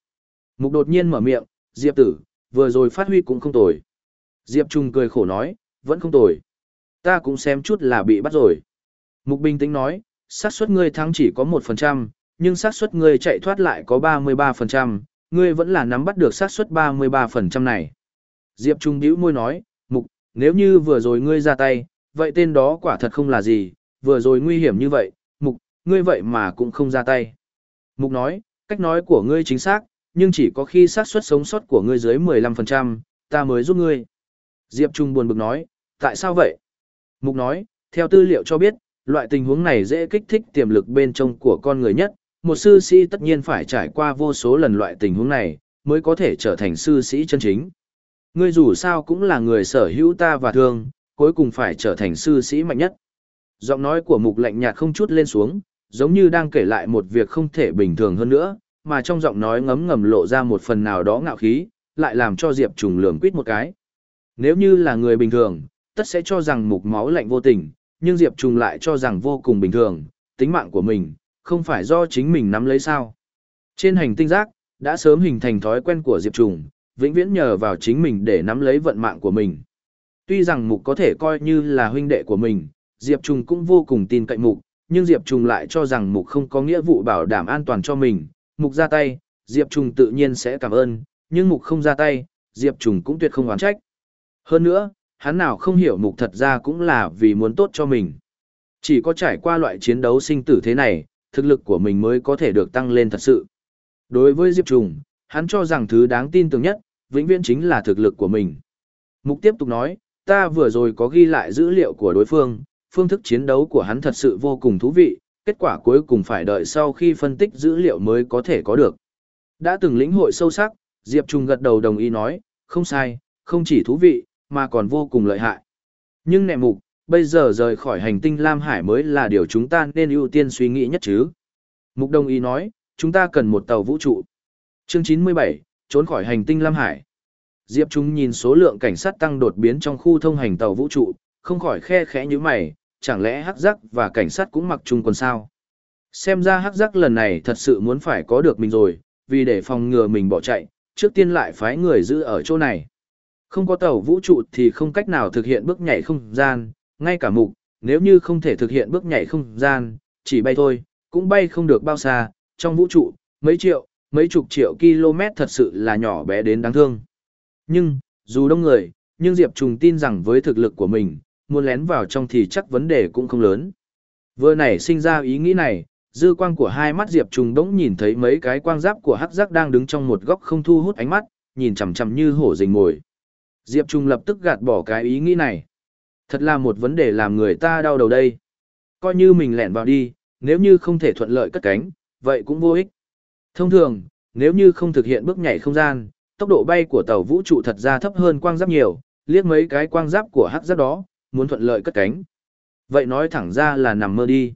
Mục đột nhiên mở miệng, Diệp tử, vừa rồi phát huy cũng không tồi. Diệp Trung cười khổ nói, vẫn không tồi. Ta cũng xem chút là bị bắt rồi. Mục bình tĩnh nói, xác suất ngươi thắng chỉ có 1%, nhưng xác suất ngươi chạy thoát lại có 33%, ngươi vẫn là nắm bắt được xác suất 33% này. Diệp Trung bĩu môi nói, Mục, nếu như vừa rồi ngươi ra tay, vậy tên đó quả thật không là gì, vừa rồi nguy hiểm như vậy, Mục, ngươi vậy mà cũng không ra tay. Mục nói, cách nói của ngươi chính xác, nhưng chỉ có khi xác suất sống sót của ngươi dưới 15%, ta mới giúp ngươi. Diệp Trung buồn bực nói, tại sao vậy? Mục nói, theo tư liệu cho biết, loại tình huống này dễ kích thích tiềm lực bên trong của con người nhất. Một sư sĩ tất nhiên phải trải qua vô số lần loại tình huống này, mới có thể trở thành sư sĩ chân chính. Ngươi dù sao cũng là người sở hữu ta và thương, cuối cùng phải trở thành sư sĩ mạnh nhất. Giọng nói của mục lạnh nhạt không chút lên xuống, giống như đang kể lại một việc không thể bình thường hơn nữa, mà trong giọng nói ngấm ngầm lộ ra một phần nào đó ngạo khí, lại làm cho Diệp Trùng lường quýt một cái. Nếu như là người bình thường, tất sẽ cho rằng mục máu lạnh vô tình, nhưng Diệp Trùng lại cho rằng vô cùng bình thường, tính mạng của mình, không phải do chính mình nắm lấy sao. Trên hành tinh giác, đã sớm hình thành thói quen của Diệp Trùng, vĩnh viễn nhờ vào chính mình để nắm lấy vận mạng của mình. Tuy rằng mục có thể coi như là huynh đệ của mình, Diệp Trùng cũng vô cùng tin cậy mục, nhưng Diệp Trùng lại cho rằng mục không có nghĩa vụ bảo đảm an toàn cho mình. Mục ra tay, Diệp Trùng tự nhiên sẽ cảm ơn, nhưng mục không ra tay, Diệp Trùng cũng tuyệt không oán trách. Hơn nữa, hắn nào không hiểu mục thật ra cũng là vì muốn tốt cho mình. Chỉ có trải qua loại chiến đấu sinh tử thế này, thực lực của mình mới có thể được tăng lên thật sự. Đối với Diệp Trùng, hắn cho rằng thứ đáng tin tưởng nhất, vĩnh viễn chính là thực lực của mình. Mục tiếp tục nói, ta vừa rồi có ghi lại dữ liệu của đối phương, phương thức chiến đấu của hắn thật sự vô cùng thú vị, kết quả cuối cùng phải đợi sau khi phân tích dữ liệu mới có thể có được. Đã từng lĩnh hội sâu sắc, Diệp Trung gật đầu đồng ý nói, không sai, không chỉ thú vị, mà còn vô cùng lợi hại. Nhưng nẹ mục, bây giờ rời khỏi hành tinh Lam Hải mới là điều chúng ta nên ưu tiên suy nghĩ nhất chứ. Mục đồng ý nói, chúng ta cần một tàu vũ trụ. Chương 97, trốn khỏi hành tinh Lam Hải. Diệp Trung nhìn số lượng cảnh sát tăng đột biến trong khu thông hành tàu vũ trụ, không khỏi khe khẽ như mày, chẳng lẽ hắc giác và cảnh sát cũng mặc chung quần sao? Xem ra hắc giác lần này thật sự muốn phải có được mình rồi, vì để phòng ngừa mình bỏ chạy, trước tiên lại phái người giữ ở chỗ này. Không có tàu vũ trụ thì không cách nào thực hiện bước nhảy không gian, ngay cả mục, nếu như không thể thực hiện bước nhảy không gian, chỉ bay thôi, cũng bay không được bao xa, trong vũ trụ, mấy triệu, mấy chục triệu km thật sự là nhỏ bé đến đáng thương. Nhưng, dù đông người, nhưng Diệp Trùng tin rằng với thực lực của mình, muốn lén vào trong thì chắc vấn đề cũng không lớn. Vừa nảy sinh ra ý nghĩ này, dư quang của hai mắt Diệp Trùng đống nhìn thấy mấy cái quang giáp của hắc giác đang đứng trong một góc không thu hút ánh mắt, nhìn chằm chằm như hổ rình ngồi. Diệp Trùng lập tức gạt bỏ cái ý nghĩ này. Thật là một vấn đề làm người ta đau đầu đây. Coi như mình lẻn vào đi, nếu như không thể thuận lợi cất cánh, vậy cũng vô ích. Thông thường, nếu như không thực hiện bước nhảy không gian, tốc độ bay của tàu vũ trụ thật ra thấp hơn quang giáp nhiều, liếc mấy cái quang giáp của hắc giáp đó, muốn thuận lợi cất cánh. Vậy nói thẳng ra là nằm mơ đi.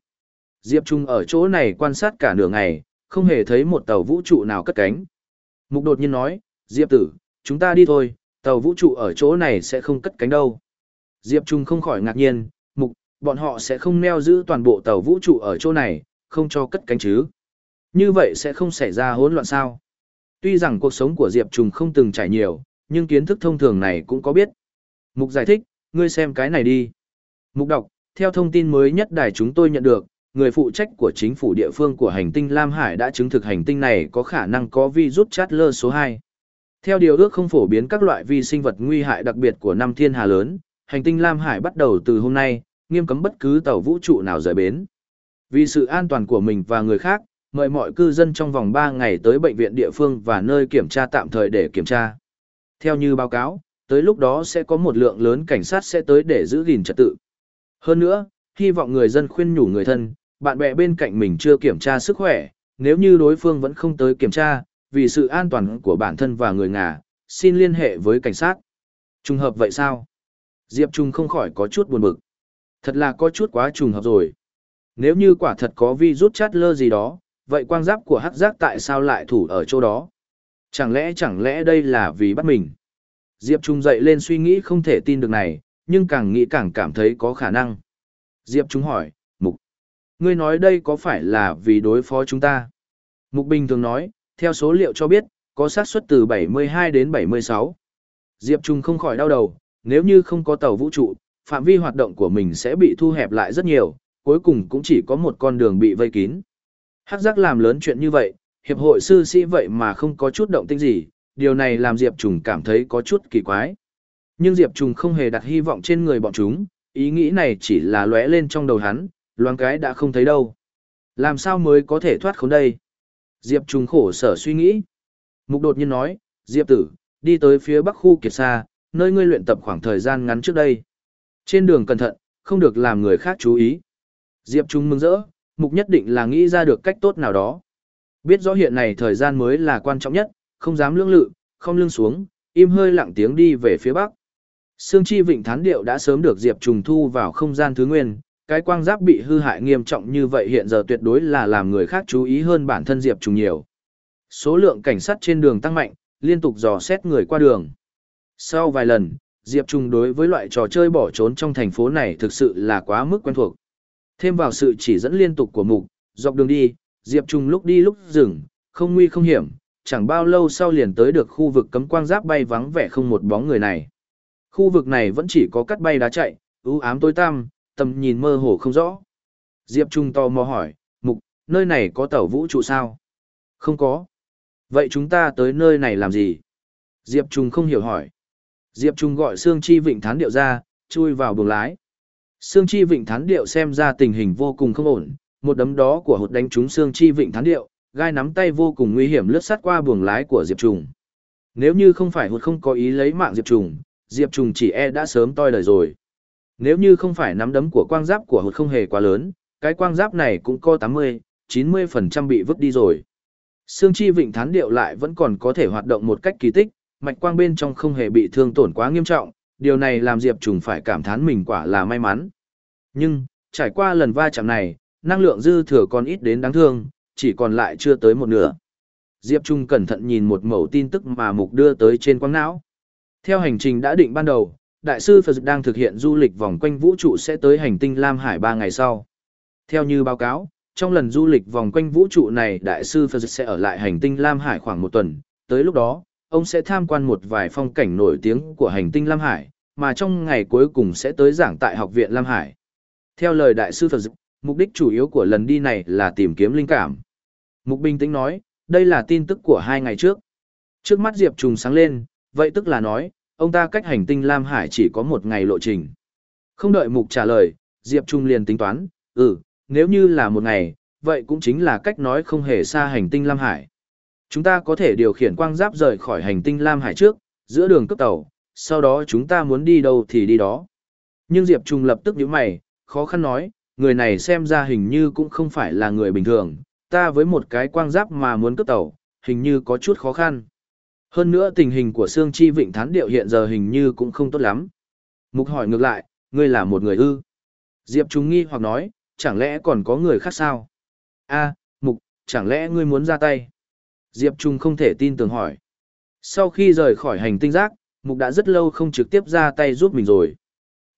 Diệp Trung ở chỗ này quan sát cả nửa ngày, không hề thấy một tàu vũ trụ nào cất cánh. Mục đột nhiên nói, Diệp tử, chúng ta đi thôi, tàu vũ trụ ở chỗ này sẽ không cất cánh đâu. Diệp Trung không khỏi ngạc nhiên, mục, bọn họ sẽ không neo giữ toàn bộ tàu vũ trụ ở chỗ này, không cho cất cánh chứ. Như vậy sẽ không xảy ra hỗn loạn sao. Tuy rằng cuộc sống của Diệp Trung không từng trải nhiều, nhưng kiến thức thông thường này cũng có biết. Mục giải thích, ngươi xem cái này đi. Mục đọc, theo thông tin mới nhất đài chúng tôi nhận được, người phụ trách của chính phủ địa phương của hành tinh Lam Hải đã chứng thực hành tinh này có khả năng có virus Chatler số 2. Theo điều ước không phổ biến các loại vi sinh vật nguy hại đặc biệt của năm thiên hà lớn, hành tinh Lam Hải bắt đầu từ hôm nay, nghiêm cấm bất cứ tàu vũ trụ nào rời bến. Vì sự an toàn của mình và người khác, mời mọi cư dân trong vòng 3 ngày tới bệnh viện địa phương và nơi kiểm tra tạm thời để kiểm tra. Theo như báo cáo, tới lúc đó sẽ có một lượng lớn cảnh sát sẽ tới để giữ gìn trật tự. Hơn nữa, hy vọng người dân khuyên nhủ người thân, bạn bè bên cạnh mình chưa kiểm tra sức khỏe, nếu như đối phương vẫn không tới kiểm tra, vì sự an toàn của bản thân và người ngà, xin liên hệ với cảnh sát. Trùng hợp vậy sao? Diệp Trung không khỏi có chút buồn bực. Thật là có chút quá trùng hợp rồi. Nếu như quả thật có vi rút chát lơ gì đó, vậy quang giáp của hắc giác tại sao lại thủ ở chỗ đó? Chẳng lẽ chẳng lẽ đây là vì bắt mình? Diệp Trung dậy lên suy nghĩ không thể tin được này, nhưng càng nghĩ càng cảm thấy có khả năng. Diệp Trung hỏi, Mục, ngươi nói đây có phải là vì đối phó chúng ta? Mục Bình thường nói, theo số liệu cho biết, có xác suất từ 72 đến 76. Diệp Trung không khỏi đau đầu, nếu như không có tàu vũ trụ, phạm vi hoạt động của mình sẽ bị thu hẹp lại rất nhiều, cuối cùng cũng chỉ có một con đường bị vây kín. Hắc giác làm lớn chuyện như vậy, hiệp hội sư sĩ vậy mà không có chút động tĩnh gì, điều này làm Diệp Trùng cảm thấy có chút kỳ quái. Nhưng Diệp Trùng không hề đặt hy vọng trên người bọn chúng, ý nghĩ này chỉ là lóe lên trong đầu hắn, loáng cái đã không thấy đâu. Làm sao mới có thể thoát khốn đây? Diệp Trùng khổ sở suy nghĩ. Mục đột nhiên nói, Diệp tử, đi tới phía bắc khu kiệt xa, nơi ngươi luyện tập khoảng thời gian ngắn trước đây. Trên đường cẩn thận, không được làm người khác chú ý. Diệp Trung mừng rỡ, mục nhất định là nghĩ ra được cách tốt nào đó. Biết rõ hiện này thời gian mới là quan trọng nhất, không dám lưỡng lự, không lưng xuống, im hơi lặng tiếng đi về phía bắc. Sương Chi Vịnh Thán Điệu đã sớm được Diệp Trùng thu vào không gian thứ nguyên, cái quang giáp bị hư hại nghiêm trọng như vậy hiện giờ tuyệt đối là làm người khác chú ý hơn bản thân Diệp Trùng nhiều. Số lượng cảnh sát trên đường tăng mạnh, liên tục dò xét người qua đường. Sau vài lần, Diệp Trùng đối với loại trò chơi bỏ trốn trong thành phố này thực sự là quá mức quen thuộc. Thêm vào sự chỉ dẫn liên tục của mục, dọc đường đi, Diệp Trùng lúc đi lúc dừng, không nguy không hiểm, chẳng bao lâu sau liền tới được khu vực cấm quang giáp bay vắng vẻ không một bóng người này. Khu vực này vẫn chỉ có cắt bay đá chạy, ưu ám tối tăm, tầm nhìn mơ hồ không rõ. Diệp Trung to mò hỏi, mục, nơi này có tàu vũ trụ sao? Không có. Vậy chúng ta tới nơi này làm gì? Diệp Trung không hiểu hỏi. Diệp Trung gọi Sương Chi Vịnh Thán Điệu ra, chui vào buồng lái. Sương Chi Vịnh Thán Điệu xem ra tình hình vô cùng không ổn, một đấm đó của hột đánh trúng Sương chi vịnh thán điệu, gai nắm tay vô cùng nguy hiểm lướt sát qua buồng lái của Diệp Trùng. Nếu như không phải hụt không có ý lấy mạng Diệp Trùng, Diệp Trùng chỉ e đã sớm toi đời rồi. Nếu như không phải nắm đấm của quang giáp của hụt không hề quá lớn, cái quang giáp này cũng có 80, 90% bị vứt đi rồi. Sương chi vịnh thán điệu lại vẫn còn có thể hoạt động một cách kỳ tích, mạch quang bên trong không hề bị thương tổn quá nghiêm trọng, điều này làm Diệp Trùng phải cảm thán mình quả là may mắn. Nhưng, trải qua lần va chạm này, năng lượng dư thừa còn ít đến đáng thương, chỉ còn lại chưa tới một nửa. Diệp Trung cẩn thận nhìn một mẩu tin tức mà mục đưa tới trên quang não. Theo hành trình đã định ban đầu, Đại sư Phật đang thực hiện du lịch vòng quanh vũ trụ sẽ tới hành tinh Lam Hải 3 ngày sau. Theo như báo cáo, trong lần du lịch vòng quanh vũ trụ này Đại sư Phật sẽ ở lại hành tinh Lam Hải khoảng một tuần, tới lúc đó, ông sẽ tham quan một vài phong cảnh nổi tiếng của hành tinh Lam Hải, mà trong ngày cuối cùng sẽ tới giảng tại Học viện Lam Hải. Theo lời Đại sư Phật, mục đích chủ yếu của lần đi này là tìm kiếm linh cảm. Mục bình tĩnh nói, đây là tin tức của hai ngày trước. Trước mắt Diệp Trùng sáng lên, vậy tức là nói, ông ta cách hành tinh Lam Hải chỉ có một ngày lộ trình. Không đợi mục trả lời, Diệp Trung liền tính toán, ừ, nếu như là một ngày, vậy cũng chính là cách nói không hề xa hành tinh Lam Hải. Chúng ta có thể điều khiển quang giáp rời khỏi hành tinh Lam Hải trước, giữa đường cấp tàu, sau đó chúng ta muốn đi đâu thì đi đó. Nhưng Diệp Trung lập tức nhíu mày, khó khăn nói, người này xem ra hình như cũng không phải là người bình thường, ta với một cái quang giáp mà muốn cướp tàu, hình như có chút khó khăn. Hơn nữa tình hình của Sương Chi Vịnh Thán Điệu hiện giờ hình như cũng không tốt lắm. Mục hỏi ngược lại, ngươi là một người ư? Diệp Trung nghi hoặc nói, chẳng lẽ còn có người khác sao? A, Mục, chẳng lẽ ngươi muốn ra tay? Diệp Trung không thể tin tưởng hỏi. Sau khi rời khỏi hành tinh giác, Mục đã rất lâu không trực tiếp ra tay giúp mình rồi.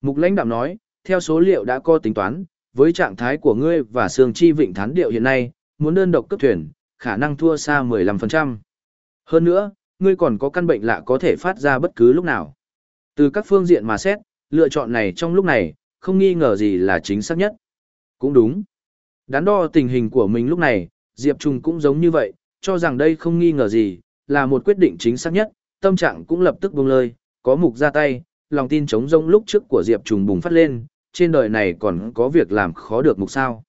Mục lãnh đạm nói, theo số liệu đã có tính toán, với trạng thái của ngươi và Sương Chi Vịnh Thán Điệu hiện nay, muốn đơn độc cấp thuyền, khả năng thua xa 15%. Hơn nữa, ngươi còn có căn bệnh lạ có thể phát ra bất cứ lúc nào. Từ các phương diện mà xét, lựa chọn này trong lúc này, không nghi ngờ gì là chính xác nhất. Cũng đúng. Đắn đo tình hình của mình lúc này, Diệp Trung cũng giống như vậy, cho rằng đây không nghi ngờ gì, là một quyết định chính xác nhất, tâm trạng cũng lập tức buông lơi, có mục ra tay, lòng tin chống rông lúc trước của Diệp Trung bùng phát lên, trên đời này còn có việc làm khó được mục sao.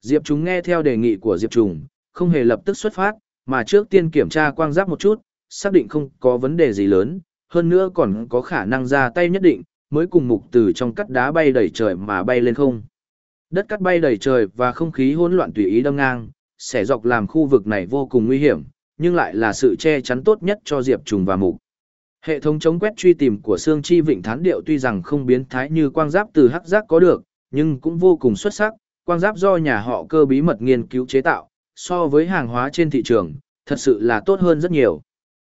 Diệp Trung nghe theo đề nghị của Diệp Trùng, không hề lập tức xuất phát, mà trước tiên kiểm tra quang giáp một chút, xác định không có vấn đề gì lớn, hơn nữa còn có khả năng ra tay nhất định, mới cùng mục từ trong cắt đá bay đầy trời mà bay lên không. Đất cắt bay đầy trời và không khí hỗn loạn tùy ý đâm ngang, sẽ dọc làm khu vực này vô cùng nguy hiểm, nhưng lại là sự che chắn tốt nhất cho Diệp Trùng và Mục. Hệ thống chống quét truy tìm của Sương Chi Vịnh Thán Điệu tuy rằng không biến thái như quang giáp từ hắc giác có được, nhưng cũng vô cùng xuất sắc, quang giáp do nhà họ cơ bí mật nghiên cứu chế tạo, so với hàng hóa trên thị trường, thật sự là tốt hơn rất nhiều.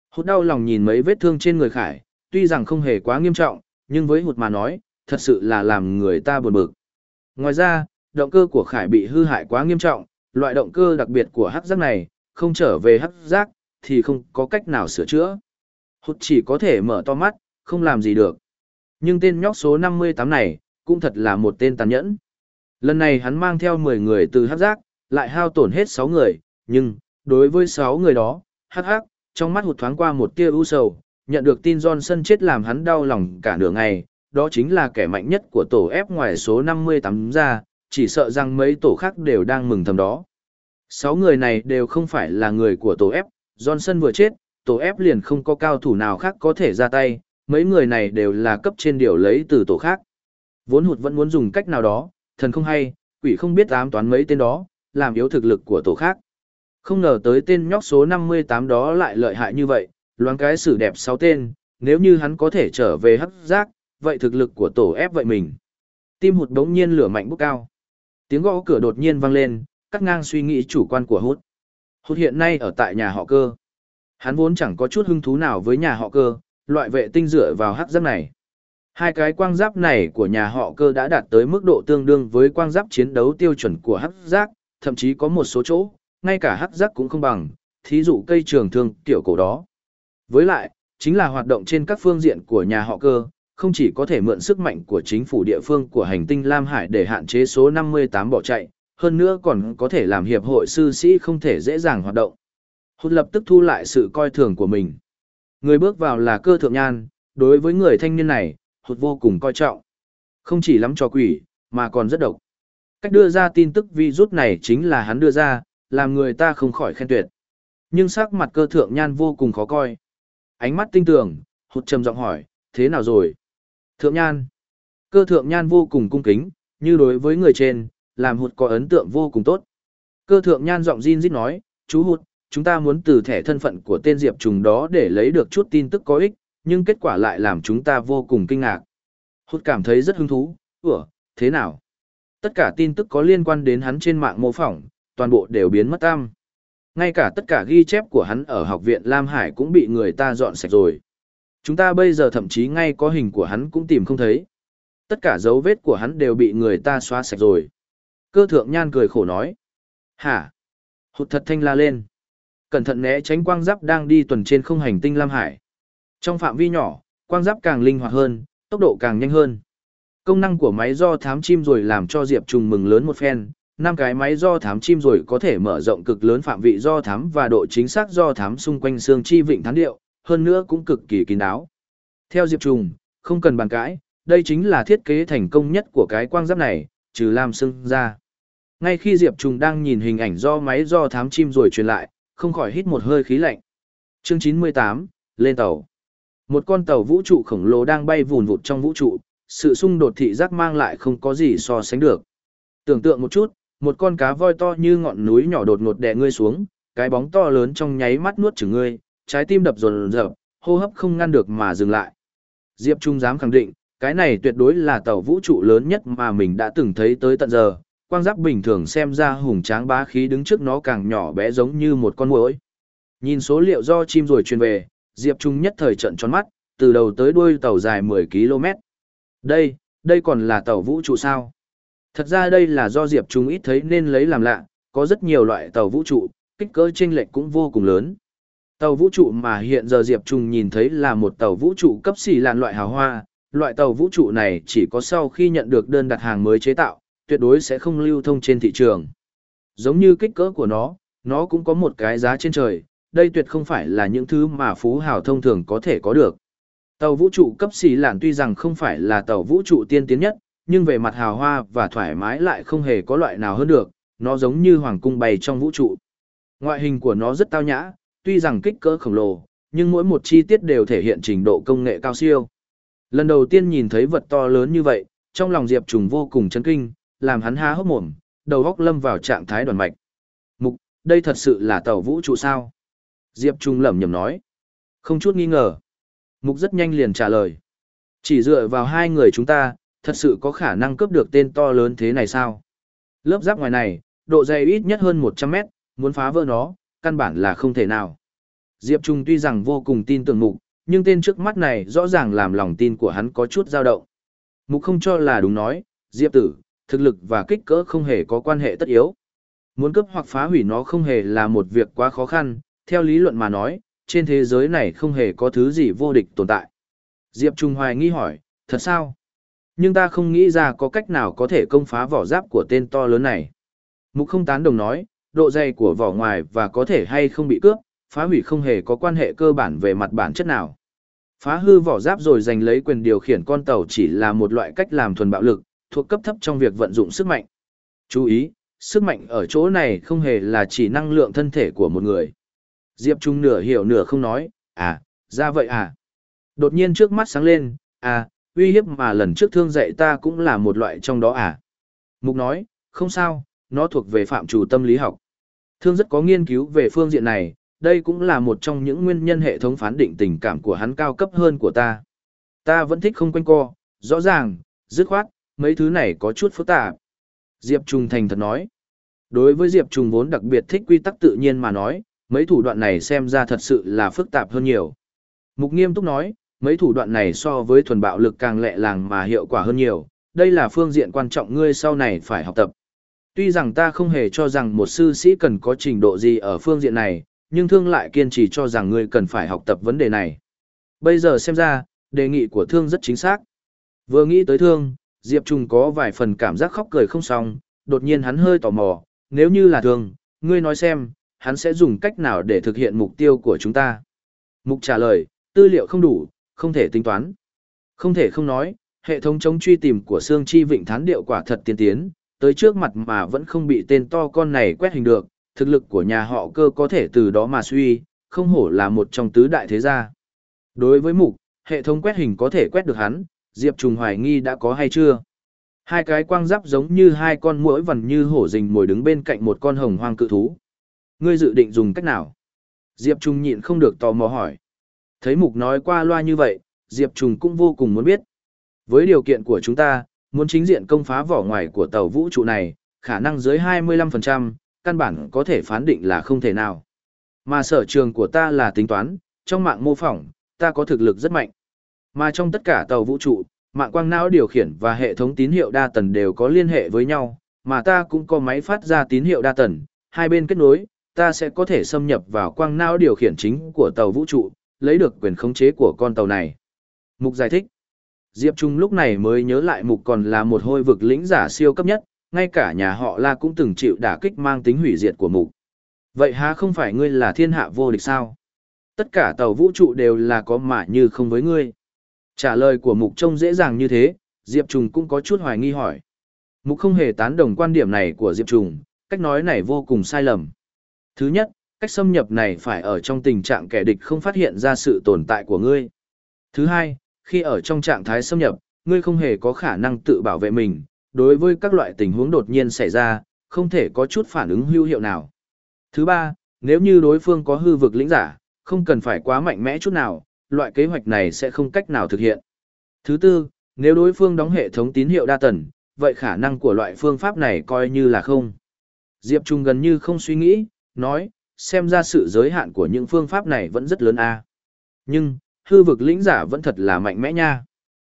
Hụt đau lòng nhìn mấy vết thương trên người Khải, tuy rằng không hề quá nghiêm trọng, nhưng với hụt mà nói, thật sự là làm người ta buồn bực. Ngoài ra, động cơ của Khải bị hư hại quá nghiêm trọng, loại động cơ đặc biệt của hắc giác này, không trở về hắc giác, thì không có cách nào sửa chữa. Hụt chỉ có thể mở to mắt, không làm gì được. Nhưng tên nhóc số 58 này, cũng thật là một tên tàn nhẫn. Lần này hắn mang theo 10 người từ hắc giác, lại hao tổn hết 6 người, nhưng, đối với 6 người đó, hắc hắc, trong mắt hụt thoáng qua một tia u sầu, nhận được tin Johnson chết làm hắn đau lòng cả nửa ngày, đó chính là kẻ mạnh nhất của tổ ép ngoài số 58 ra, chỉ sợ rằng mấy tổ khác đều đang mừng thầm đó. Sáu người này đều không phải là người của tổ ép, Johnson vừa chết, tổ ép liền không có cao thủ nào khác có thể ra tay, mấy người này đều là cấp trên điều lấy từ tổ khác. Vốn hụt vẫn muốn dùng cách nào đó, thần không hay, quỷ không biết ám toán mấy tên đó, làm yếu thực lực của tổ khác. Không ngờ tới tên nhóc số 58 đó lại lợi hại như vậy, loáng cái xử đẹp sáu tên, nếu như hắn có thể trở về hấp giác, vậy thực lực của tổ ép vậy mình. Tim hụt đống nhiên lửa mạnh bốc cao. Tiếng gõ cửa đột nhiên vang lên, cắt ngang suy nghĩ chủ quan của hút. Hút hiện nay ở tại nhà họ cơ. Hắn vốn chẳng có chút hứng thú nào với nhà họ cơ, loại vệ tinh dựa vào hắc Giác này. Hai cái quang giáp này của nhà họ cơ đã đạt tới mức độ tương đương với quang giáp chiến đấu tiêu chuẩn của hắc Giác, thậm chí có một số chỗ, ngay cả hắc giác cũng không bằng, thí dụ cây trường thương tiểu cổ đó. Với lại, chính là hoạt động trên các phương diện của nhà họ cơ, không chỉ có thể mượn sức mạnh của chính phủ địa phương của hành tinh Lam Hải để hạn chế số 58 bỏ chạy, hơn nữa còn có thể làm hiệp hội sư sĩ không thể dễ dàng hoạt động. Hút lập tức thu lại sự coi thường của mình. Người bước vào là cơ thượng nhan, đối với người thanh niên này, hụt vô cùng coi trọng. Không chỉ lắm cho quỷ, mà còn rất độc. Cách đưa ra tin tức virus này chính là hắn đưa ra, làm người ta không khỏi khen tuyệt. Nhưng sắc mặt cơ thượng nhan vô cùng khó coi. Ánh mắt tinh tường, hụt trầm giọng hỏi, thế nào rồi? Thượng nhan. Cơ thượng nhan vô cùng cung kính, như đối với người trên, làm hụt có ấn tượng vô cùng tốt. Cơ thượng nhan giọng Jin Dít nói, chú hụt, chúng ta muốn từ thẻ thân phận của tên Diệp Trùng đó để lấy được chút tin tức có ích, nhưng kết quả lại làm chúng ta vô cùng kinh ngạc. Hụt cảm thấy rất hứng thú, ủa, thế nào? Tất cả tin tức có liên quan đến hắn trên mạng mô phỏng, toàn bộ đều biến mất tam. Ngay cả tất cả ghi chép của hắn ở học viện Lam Hải cũng bị người ta dọn sạch rồi. Chúng ta bây giờ thậm chí ngay có hình của hắn cũng tìm không thấy. Tất cả dấu vết của hắn đều bị người ta xóa sạch rồi. Cơ thượng nhan cười khổ nói. Hả? Hụt thật thanh la lên. Cẩn thận né tránh quang giáp đang đi tuần trên không hành tinh Lam Hải. Trong phạm vi nhỏ, quang giáp càng linh hoạt hơn, tốc độ càng nhanh hơn. Công năng của máy do thám chim rồi làm cho Diệp Trùng mừng lớn một phen, năm cái máy do thám chim rồi có thể mở rộng cực lớn phạm vị do thám và độ chính xác do thám xung quanh xương chi vịnh thán điệu, hơn nữa cũng cực kỳ kín đáo. Theo Diệp Trùng, không cần bàn cãi, đây chính là thiết kế thành công nhất của cái quang giáp này, trừ làm xương ra. Ngay khi Diệp Trùng đang nhìn hình ảnh do máy do thám chim rồi truyền lại, không khỏi hít một hơi khí lạnh. Chương 98, lên tàu. Một con tàu vũ trụ khổng lồ đang bay vùn vụt trong vũ trụ, sự xung đột thị giác mang lại không có gì so sánh được. Tưởng tượng một chút, một con cá voi to như ngọn núi nhỏ đột ngột đè ngươi xuống, cái bóng to lớn trong nháy mắt nuốt chửng ngươi, trái tim đập rồn rập, hô hấp không ngăn được mà dừng lại. Diệp Trung dám khẳng định, cái này tuyệt đối là tàu vũ trụ lớn nhất mà mình đã từng thấy tới tận giờ. Quang giáp bình thường xem ra hùng tráng bá khí đứng trước nó càng nhỏ bé giống như một con muỗi. Nhìn số liệu do chim rồi truyền về, Diệp Trung nhất thời trận tròn mắt, từ đầu tới đuôi tàu dài 10 km. Đây, đây còn là tàu vũ trụ sao? Thật ra đây là do Diệp Trung ít thấy nên lấy làm lạ, có rất nhiều loại tàu vũ trụ, kích cỡ chênh lệch cũng vô cùng lớn. Tàu vũ trụ mà hiện giờ Diệp Trung nhìn thấy là một tàu vũ trụ cấp xỉ lạn loại hào hoa, loại tàu vũ trụ này chỉ có sau khi nhận được đơn đặt hàng mới chế tạo, tuyệt đối sẽ không lưu thông trên thị trường. Giống như kích cỡ của nó, nó cũng có một cái giá trên trời, đây tuyệt không phải là những thứ mà phú hào thông thường có thể có được. Tàu vũ trụ cấp xỉ lạn tuy rằng không phải là tàu vũ trụ tiên tiến nhất, nhưng về mặt hào hoa và thoải mái lại không hề có loại nào hơn được, nó giống như hoàng cung bày trong vũ trụ. Ngoại hình của nó rất tao nhã, tuy rằng kích cỡ khổng lồ, nhưng mỗi một chi tiết đều thể hiện trình độ công nghệ cao siêu. Lần đầu tiên nhìn thấy vật to lớn như vậy, trong lòng Diệp Trùng vô cùng chấn kinh, làm hắn há hốc mồm, đầu óc lâm vào trạng thái đoàn mạch. Mục, đây thật sự là tàu vũ trụ sao? Diệp Trung lẩm nhẩm nói. Không chút nghi ngờ. Mục rất nhanh liền trả lời. Chỉ dựa vào hai người chúng ta, thật sự có khả năng cướp được tên to lớn thế này sao? Lớp giáp ngoài này, độ dày ít nhất hơn 100 mét, muốn phá vỡ nó, căn bản là không thể nào. Diệp Trung tuy rằng vô cùng tin tưởng mục, nhưng tên trước mắt này rõ ràng làm lòng tin của hắn có chút dao động. Mục không cho là đúng nói, Diệp tử, thực lực và kích cỡ không hề có quan hệ tất yếu. Muốn cướp hoặc phá hủy nó không hề là một việc quá khó khăn, theo lý luận mà nói, trên thế giới này không hề có thứ gì vô địch tồn tại. Diệp Trung hoài nghi hỏi, thật sao? Nhưng ta không nghĩ ra có cách nào có thể công phá vỏ giáp của tên to lớn này. Mục không tán đồng nói, độ dày của vỏ ngoài và có thể hay không bị cướp, phá hủy không hề có quan hệ cơ bản về mặt bản chất nào. Phá hư vỏ giáp rồi giành lấy quyền điều khiển con tàu chỉ là một loại cách làm thuần bạo lực, thuộc cấp thấp trong việc vận dụng sức mạnh. Chú ý, sức mạnh ở chỗ này không hề là chỉ năng lượng thân thể của một người. Diệp Trung nửa hiểu nửa không nói, à, ra vậy à. Đột nhiên trước mắt sáng lên, à, uy hiếp mà lần trước thương dạy ta cũng là một loại trong đó à. Mục nói, không sao, nó thuộc về phạm chủ tâm lý học. Thương rất có nghiên cứu về phương diện này, đây cũng là một trong những nguyên nhân hệ thống phán định tình cảm của hắn cao cấp hơn của ta. Ta vẫn thích không quanh co, rõ ràng, dứt khoát, mấy thứ này có chút phức tạp. Diệp Trung thành thật nói. Đối với Diệp Trung vốn đặc biệt thích quy tắc tự nhiên mà nói, mấy thủ đoạn này xem ra thật sự là phức tạp hơn nhiều. Mục nghiêm túc nói, mấy thủ đoạn này so với thuần bạo lực càng lẹ làng mà hiệu quả hơn nhiều, đây là phương diện quan trọng ngươi sau này phải học tập. Tuy rằng ta không hề cho rằng một sư sĩ cần có trình độ gì ở phương diện này, nhưng thương lại kiên trì cho rằng ngươi cần phải học tập vấn đề này. Bây giờ xem ra, đề nghị của thương rất chính xác. Vừa nghĩ tới thương, Diệp Trung có vài phần cảm giác khóc cười không xong, đột nhiên hắn hơi tò mò, nếu như là thương, ngươi nói xem, hắn sẽ dùng cách nào để thực hiện mục tiêu của chúng ta. Mục trả lời, tư liệu không đủ, không thể tính toán. Không thể không nói, hệ thống chống truy tìm của Sương Chi Vịnh Thán Điệu quả thật tiên tiến, tới trước mặt mà vẫn không bị tên to con này quét hình được, thực lực của nhà họ cơ có thể từ đó mà suy, không hổ là một trong tứ đại thế gia. Đối với mục, hệ thống quét hình có thể quét được hắn, Diệp Trùng hoài nghi đã có hay chưa. Hai cái quang giáp giống như hai con muỗi vằn như hổ rình mồi đứng bên cạnh một con hồng hoang cự thú. Ngươi dự định dùng cách nào? Diệp Trùng nhịn không được tò mò hỏi. Thấy mục nói qua loa như vậy, Diệp Trùng cũng vô cùng muốn biết. Với điều kiện của chúng ta, muốn chính diện công phá vỏ ngoài của tàu vũ trụ này, khả năng dưới 25%, căn bản có thể phán định là không thể nào. Mà sở trường của ta là tính toán, trong mạng mô phỏng, ta có thực lực rất mạnh. Mà trong tất cả tàu vũ trụ, mạng quang não điều khiển và hệ thống tín hiệu đa tần đều có liên hệ với nhau, mà ta cũng có máy phát ra tín hiệu đa tần, hai bên kết nối, ta sẽ có thể xâm nhập vào quang não điều khiển chính của tàu vũ trụ, lấy được quyền khống chế của con tàu này. Mục giải thích. Diệp Trung lúc này mới nhớ lại mục còn là một hôi vực lĩnh giả siêu cấp nhất, ngay cả nhà họ La cũng từng chịu đả kích mang tính hủy diệt của mục. Vậy há không phải ngươi là thiên hạ vô địch sao? Tất cả tàu vũ trụ đều là có mà như không với ngươi. Trả lời của mục trông dễ dàng như thế, Diệp Trung cũng có chút hoài nghi hỏi. Mục không hề tán đồng quan điểm này của Diệp Trung, cách nói này vô cùng sai lầm. Thứ nhất, cách xâm nhập này phải ở trong tình trạng kẻ địch không phát hiện ra sự tồn tại của ngươi. Thứ hai, khi ở trong trạng thái xâm nhập, ngươi không hề có khả năng tự bảo vệ mình, đối với các loại tình huống đột nhiên xảy ra, không thể có chút phản ứng hữu hiệu nào. Thứ ba, nếu như đối phương có hư vực lĩnh giả, không cần phải quá mạnh mẽ chút nào, loại kế hoạch này sẽ không cách nào thực hiện. Thứ tư, nếu đối phương đóng hệ thống tín hiệu đa tần, vậy khả năng của loại phương pháp này coi như là không. Diệp Trung gần như không suy nghĩ, nói, xem ra sự giới hạn của những phương pháp này vẫn rất lớn a. Nhưng, hư vực lĩnh giả vẫn thật là mạnh mẽ nha.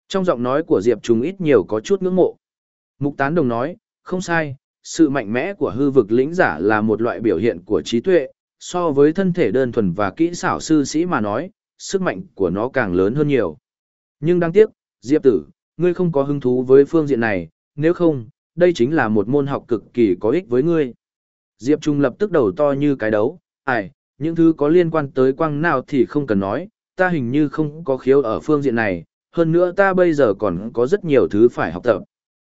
Trong giọng nói của Diệp Trung ít nhiều có chút ngưỡng mộ. Mục tán đồng nói, không sai, sự mạnh mẽ của hư vực lĩnh giả là một loại biểu hiện của trí tuệ, so với thân thể đơn thuần và kỹ xảo sư sĩ mà nói, sức mạnh của nó càng lớn hơn nhiều. Nhưng đáng tiếc, Diệp tử, ngươi không có hứng thú với phương diện này, nếu không, đây chính là một môn học cực kỳ có ích với ngươi. Diệp Trung lập tức đầu to như cái đấu, ai, những thứ có liên quan tới quang nào thì không cần nói, ta hình như không có khiếu ở phương diện này, hơn nữa ta bây giờ còn có rất nhiều thứ phải học tập.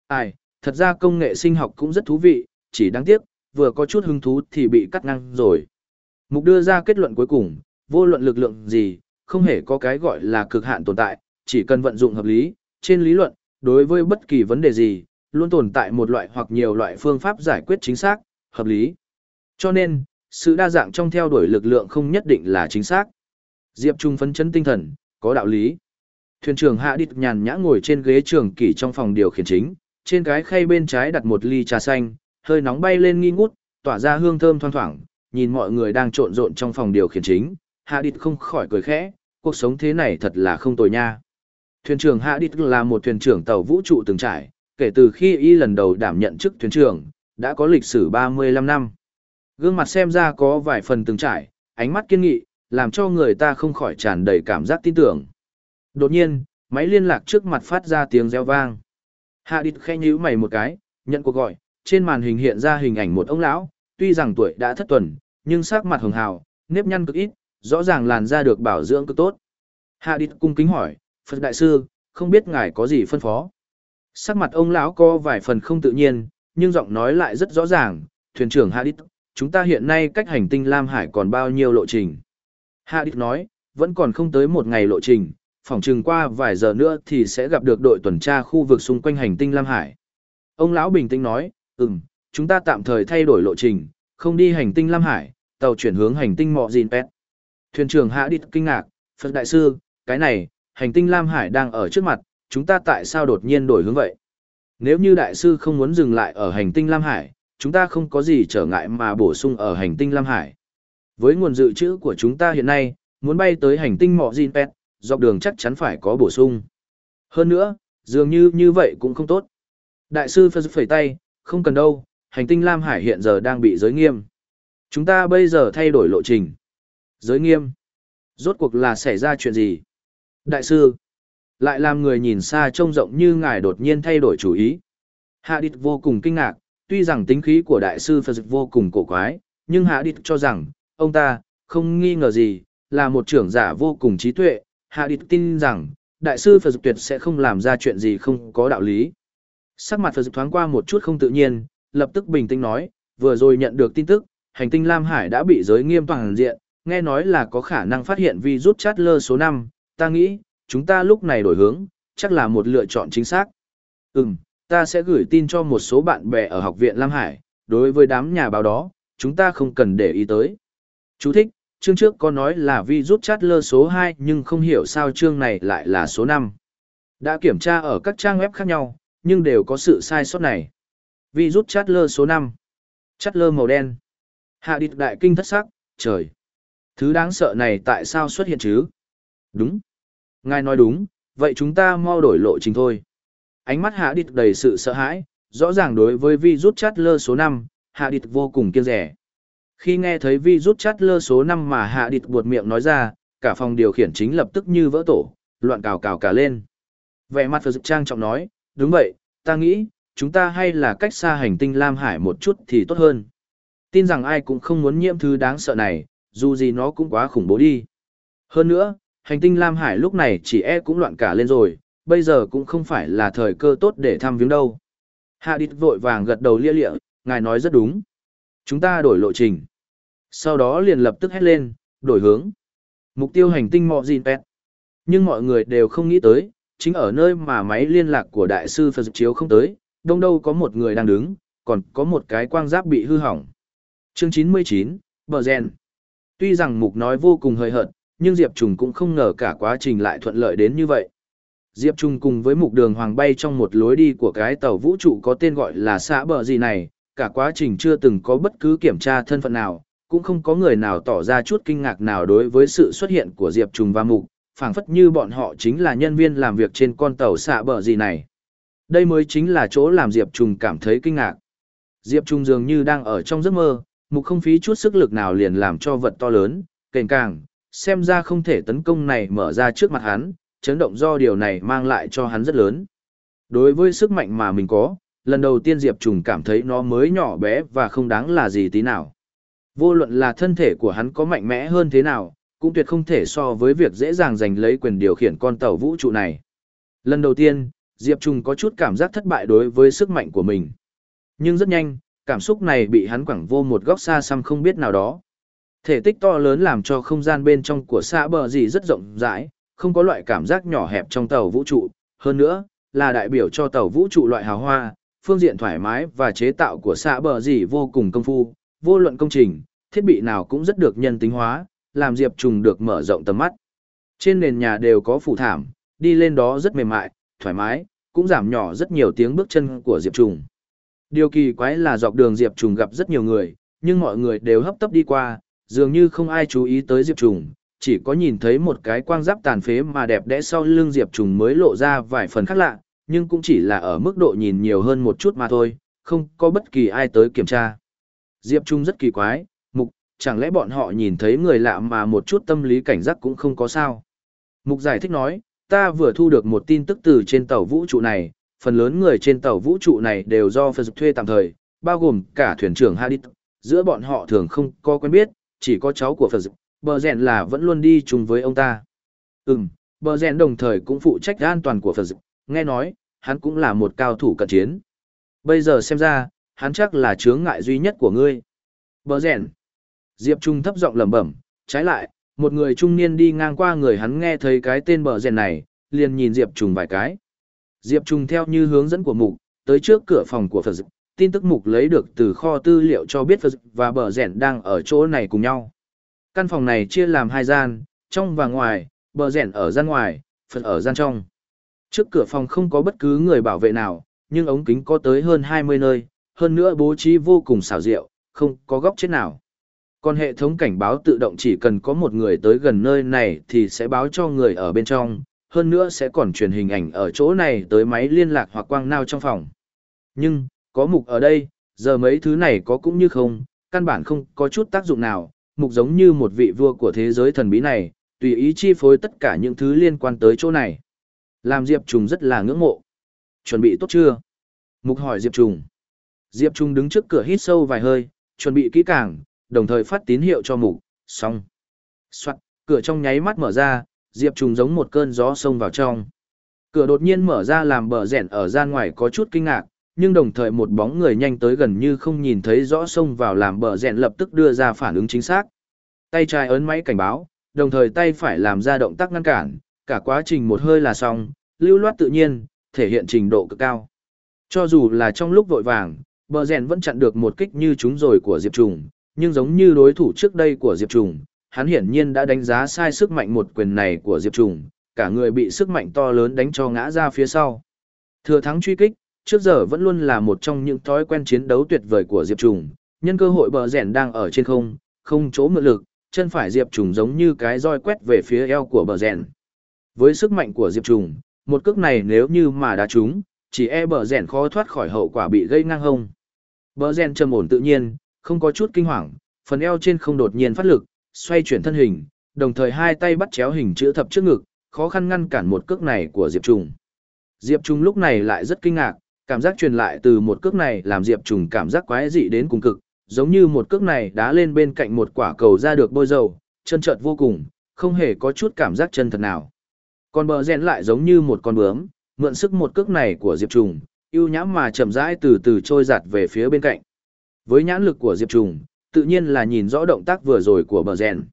Ai, thật ra công nghệ sinh học cũng rất thú vị, chỉ đáng tiếc, vừa có chút hứng thú thì bị cắt ngang rồi. Mục đưa ra kết luận cuối cùng, vô luận lực lượng gì, không hề có cái gọi là cực hạn tồn tại, chỉ cần vận dụng hợp lý, trên lý luận, đối với bất kỳ vấn đề gì, luôn tồn tại một loại hoặc nhiều loại phương pháp giải quyết chính xác, hợp lý. Cho nên, sự đa dạng trong theo đuổi lực lượng không nhất định là chính xác. Diệp Trung phấn chấn tinh thần, có đạo lý. Thuyền trưởng Hạ Địch nhàn nhã ngồi trên ghế trường kỷ trong phòng điều khiển chính, trên cái khay bên trái đặt một ly trà xanh, hơi nóng bay lên nghi ngút, tỏa ra hương thơm thoang thoảng, nhìn mọi người đang trộn rộn trong phòng điều khiển chính, Hạ Địch không khỏi cười khẽ, cuộc sống thế này thật là không tồi nha. Thuyền trưởng Hạ Địch là một thuyền trưởng tàu vũ trụ từng trải, kể từ khi y lần đầu đảm nhận chức thuyền trưởng, đã có lịch sử 35 năm. Gương mặt xem ra có vài phần từng trải, ánh mắt kiên nghị, làm cho người ta không khỏi tràn đầy cảm giác tin tưởng. Đột nhiên, máy liên lạc trước mặt phát ra tiếng reo vang. Hạ Địch khẽ nhíu mày một cái, nhận cuộc gọi, trên màn hình hiện ra hình ảnh một ông lão, tuy rằng tuổi đã thất tuần, nhưng sắc mặt hường hào, nếp nhăn cực ít, rõ ràng làn da được bảo dưỡng cực tốt. Hạ Địch cung kính hỏi, Phật Đại Sư, không biết ngài có gì phân phó. Sắc mặt ông lão có vài phần không tự nhiên, nhưng giọng nói lại rất rõ ràng, thuyền trưởng Hadith, chúng ta hiện nay cách hành tinh Lam Hải còn bao nhiêu lộ trình. Hadith nói, vẫn còn không tới một ngày lộ trình, phỏng chừng qua vài giờ nữa thì sẽ gặp được đội tuần tra khu vực xung quanh hành tinh Lam Hải. Ông lão bình tĩnh nói, ừm, chúng ta tạm thời thay đổi lộ trình, không đi hành tinh Lam Hải, tàu chuyển hướng hành tinh Mọ Dìn Pet. Thuyền trưởng Hadith kinh ngạc, Phật Đại Sư, cái này, hành tinh Lam Hải đang ở trước mặt, chúng ta tại sao đột nhiên đổi hướng vậy? Nếu như Đại Sư không muốn dừng lại ở hành tinh Lam Hải, chúng ta không có gì trở ngại mà bổ sung ở hành tinh Lam Hải. Với nguồn dự trữ của chúng ta hiện nay, muốn bay tới hành tinh Mọ Jin Pet, dọc đường chắc chắn phải có bổ sung. Hơn nữa, dường như như vậy cũng không tốt. Đại sư Phật phẩy tay, không cần đâu, hành tinh Lam Hải hiện giờ đang bị giới nghiêm. Chúng ta bây giờ thay đổi lộ trình. Giới nghiêm. Rốt cuộc là xảy ra chuyện gì? Đại sư. Lại làm người nhìn xa trông rộng như ngài đột nhiên thay đổi chủ ý. Hạ Địch vô cùng kinh ngạc, tuy rằng tính khí của đại sư Phật vô cùng cổ quái, nhưng Hạ Địch cho rằng, ông ta, không nghi ngờ gì, là một trưởng giả vô cùng trí tuệ, Hạ Địch tin rằng, đại sư Phật tuyệt sẽ không làm ra chuyện gì không có đạo lý. Sắc mặt Phật thoáng qua một chút không tự nhiên, lập tức bình tĩnh nói, vừa rồi nhận được tin tức, hành tinh Lam Hải đã bị giới nghiêm toàn diện, nghe nói là có khả năng phát hiện virus lơ số 5, ta nghĩ, chúng ta lúc này đổi hướng, chắc là một lựa chọn chính xác. Ừm, ta sẽ gửi tin cho một số bạn bè ở học viện Lam Hải, đối với đám nhà báo đó, chúng ta không cần để ý tới. Chú thích, chương trước có nói là virus lơ số 2 nhưng không hiểu sao chương này lại là số 5. Đã kiểm tra ở các trang web khác nhau, nhưng đều có sự sai sót này. Virus lơ số 5. lơ màu đen. Hạ địch đại kinh thất sắc, trời. Thứ đáng sợ này tại sao xuất hiện chứ? Đúng. Ngài nói đúng, vậy chúng ta mau đổi lộ trình thôi. Ánh mắt Hạ địch đầy sự sợ hãi, rõ ràng đối với virus Chatler số 5, Hạ địch vô cùng kiêng rẻ. Khi nghe thấy virus Chatler số 5 mà Hạ địch buột miệng nói ra, cả phòng điều khiển chính lập tức như vỡ tổ, loạn cào cào cả lên. Vẻ mặt Phật Trang trọng nói, đúng vậy, ta nghĩ, chúng ta hay là cách xa hành tinh Lam Hải một chút thì tốt hơn. Tin rằng ai cũng không muốn nhiễm thứ đáng sợ này, dù gì nó cũng quá khủng bố đi. Hơn nữa, hành tinh Lam Hải lúc này chỉ e cũng loạn cả lên rồi, bây giờ cũng không phải là thời cơ tốt để thăm viếng đâu. Hạ Địch vội vàng gật đầu lia lịa, ngài nói rất đúng. Chúng ta đổi lộ trình. Sau đó liền lập tức hét lên, đổi hướng. Mục tiêu hành tinh mọ gìn pet. Nhưng mọi người đều không nghĩ tới, chính ở nơi mà máy liên lạc của đại sư Phật chiếu không tới, đông đâu có một người đang đứng, còn có một cái quang giáp bị hư hỏng. Chương 99, Bờ Gen. Tuy rằng mục nói vô cùng hơi hợt, nhưng Diệp Trùng cũng không ngờ cả quá trình lại thuận lợi đến như vậy. Diệp Trùng cùng với mục đường hoàng bay trong một lối đi của cái tàu vũ trụ có tên gọi là xã bờ gì này, cả quá trình chưa từng có bất cứ kiểm tra thân phận nào, cũng không có người nào tỏ ra chút kinh ngạc nào đối với sự xuất hiện của Diệp Trùng và mục, phảng phất như bọn họ chính là nhân viên làm việc trên con tàu xạ bờ gì này. Đây mới chính là chỗ làm Diệp Trùng cảm thấy kinh ngạc. Diệp Trùng dường như đang ở trong giấc mơ, mục không phí chút sức lực nào liền làm cho vật to lớn, kềnh càng, xem ra không thể tấn công này mở ra trước mặt hắn, chấn động do điều này mang lại cho hắn rất lớn. Đối với sức mạnh mà mình có, lần đầu tiên Diệp Trùng cảm thấy nó mới nhỏ bé và không đáng là gì tí nào. Vô luận là thân thể của hắn có mạnh mẽ hơn thế nào, cũng tuyệt không thể so với việc dễ dàng giành lấy quyền điều khiển con tàu vũ trụ này. Lần đầu tiên, Diệp Trùng có chút cảm giác thất bại đối với sức mạnh của mình. Nhưng rất nhanh, cảm xúc này bị hắn quẳng vô một góc xa xăm không biết nào đó. Thể tích to lớn làm cho không gian bên trong của xã bờ gì rất rộng rãi, không có loại cảm giác nhỏ hẹp trong tàu vũ trụ. Hơn nữa, là đại biểu cho tàu vũ trụ loại hào hoa, phương diện thoải mái và chế tạo của xã bờ gì vô cùng công phu, vô luận công trình, thiết bị nào cũng rất được nhân tính hóa, làm Diệp Trùng được mở rộng tầm mắt. Trên nền nhà đều có phủ thảm, đi lên đó rất mềm mại, thoải mái, cũng giảm nhỏ rất nhiều tiếng bước chân của Diệp Trùng. Điều kỳ quái là dọc đường Diệp Trùng gặp rất nhiều người, nhưng mọi người đều hấp tấp đi qua, dường như không ai chú ý tới Diệp Trùng, chỉ có nhìn thấy một cái quang giáp tàn phế mà đẹp đẽ sau lưng Diệp Trùng mới lộ ra vài phần khác lạ, nhưng cũng chỉ là ở mức độ nhìn nhiều hơn một chút mà thôi, không có bất kỳ ai tới kiểm tra. Diệp Trung rất kỳ quái, mục, chẳng lẽ bọn họ nhìn thấy người lạ mà một chút tâm lý cảnh giác cũng không có sao. Mục giải thích nói, ta vừa thu được một tin tức từ trên tàu vũ trụ này, phần lớn người trên tàu vũ trụ này đều do Phật thuê tạm thời, bao gồm cả thuyền trưởng Hadith, giữa bọn họ thường không có quen biết, chỉ có cháu của Phật bờ rèn là vẫn luôn đi chung với ông ta. Ừm, bờ rèn đồng thời cũng phụ trách an toàn của Phật nghe nói, hắn cũng là một cao thủ cận chiến. Bây giờ xem ra, hắn chắc là chướng ngại duy nhất của ngươi. Bờ rèn. Diệp Trung thấp giọng lẩm bẩm, trái lại, một người trung niên đi ngang qua người hắn nghe thấy cái tên bờ rèn này, liền nhìn Diệp Trung vài cái. Diệp Trung theo như hướng dẫn của mục, tới trước cửa phòng của Phật Dực, tin tức mục lấy được từ kho tư liệu cho biết Phật và bờ rèn đang ở chỗ này cùng nhau. Căn phòng này chia làm hai gian, trong và ngoài, bờ rèn ở gian ngoài, Phật ở gian trong. Trước cửa phòng không có bất cứ người bảo vệ nào, nhưng ống kính có tới hơn 20 nơi, hơn nữa bố trí vô cùng xảo diệu, không có góc chết nào. Còn hệ thống cảnh báo tự động chỉ cần có một người tới gần nơi này thì sẽ báo cho người ở bên trong, hơn nữa sẽ còn truyền hình ảnh ở chỗ này tới máy liên lạc hoặc quang nao trong phòng. Nhưng, có mục ở đây, giờ mấy thứ này có cũng như không, căn bản không có chút tác dụng nào, mục giống như một vị vua của thế giới thần bí này, tùy ý chi phối tất cả những thứ liên quan tới chỗ này. Làm Diệp Trùng rất là ngưỡng mộ. Chuẩn bị tốt chưa? Mục hỏi Diệp Trùng. Diệp trùng đứng trước cửa hít sâu vài hơi, chuẩn bị kỹ càng, đồng thời phát tín hiệu cho mục, xong. Soạn, cửa trong nháy mắt mở ra, Diệp trùng giống một cơn gió xông vào trong. Cửa đột nhiên mở ra làm bờ rèn ở gian ngoài có chút kinh ngạc, nhưng đồng thời một bóng người nhanh tới gần như không nhìn thấy rõ xông vào làm bờ rèn lập tức đưa ra phản ứng chính xác. Tay trái ấn máy cảnh báo, đồng thời tay phải làm ra động tác ngăn cản, cả quá trình một hơi là xong, lưu loát tự nhiên, thể hiện trình độ cực cao. Cho dù là trong lúc vội vàng, bờ rèn vẫn chặn được một kích như chúng rồi của Diệp Trùng, nhưng giống như đối thủ trước đây của Diệp Trùng, hắn hiển nhiên đã đánh giá sai sức mạnh một quyền này của Diệp Trùng, cả người bị sức mạnh to lớn đánh cho ngã ra phía sau. Thừa thắng truy kích, trước giờ vẫn luôn là một trong những thói quen chiến đấu tuyệt vời của Diệp Trùng, nhân cơ hội bờ rèn đang ở trên không, không chỗ mượn lực, chân phải Diệp Trùng giống như cái roi quét về phía eo của bờ rèn. Với sức mạnh của Diệp Trùng, một cước này nếu như mà đá trúng, chỉ e bờ rèn khó thoát khỏi hậu quả bị gây ngang hông. Bờ rèn trầm ổn tự nhiên, không có chút kinh hoàng, phần eo trên không đột nhiên phát lực, xoay chuyển thân hình, đồng thời hai tay bắt chéo hình chữ thập trước ngực, khó khăn ngăn cản một cước này của Diệp Trùng. Diệp Trùng lúc này lại rất kinh ngạc, cảm giác truyền lại từ một cước này làm Diệp Trùng cảm giác quái dị đến cùng cực, giống như một cước này đá lên bên cạnh một quả cầu ra được bôi dầu, chân trợt vô cùng, không hề có chút cảm giác chân thật nào. Còn bờ rèn lại giống như một con bướm, mượn sức một cước này của Diệp Trùng, yêu nhãm mà chậm rãi từ từ trôi giặt về phía bên cạnh. Với nhãn lực của Diệp Trùng, tự nhiên là nhìn rõ động tác vừa rồi của bờ rèn.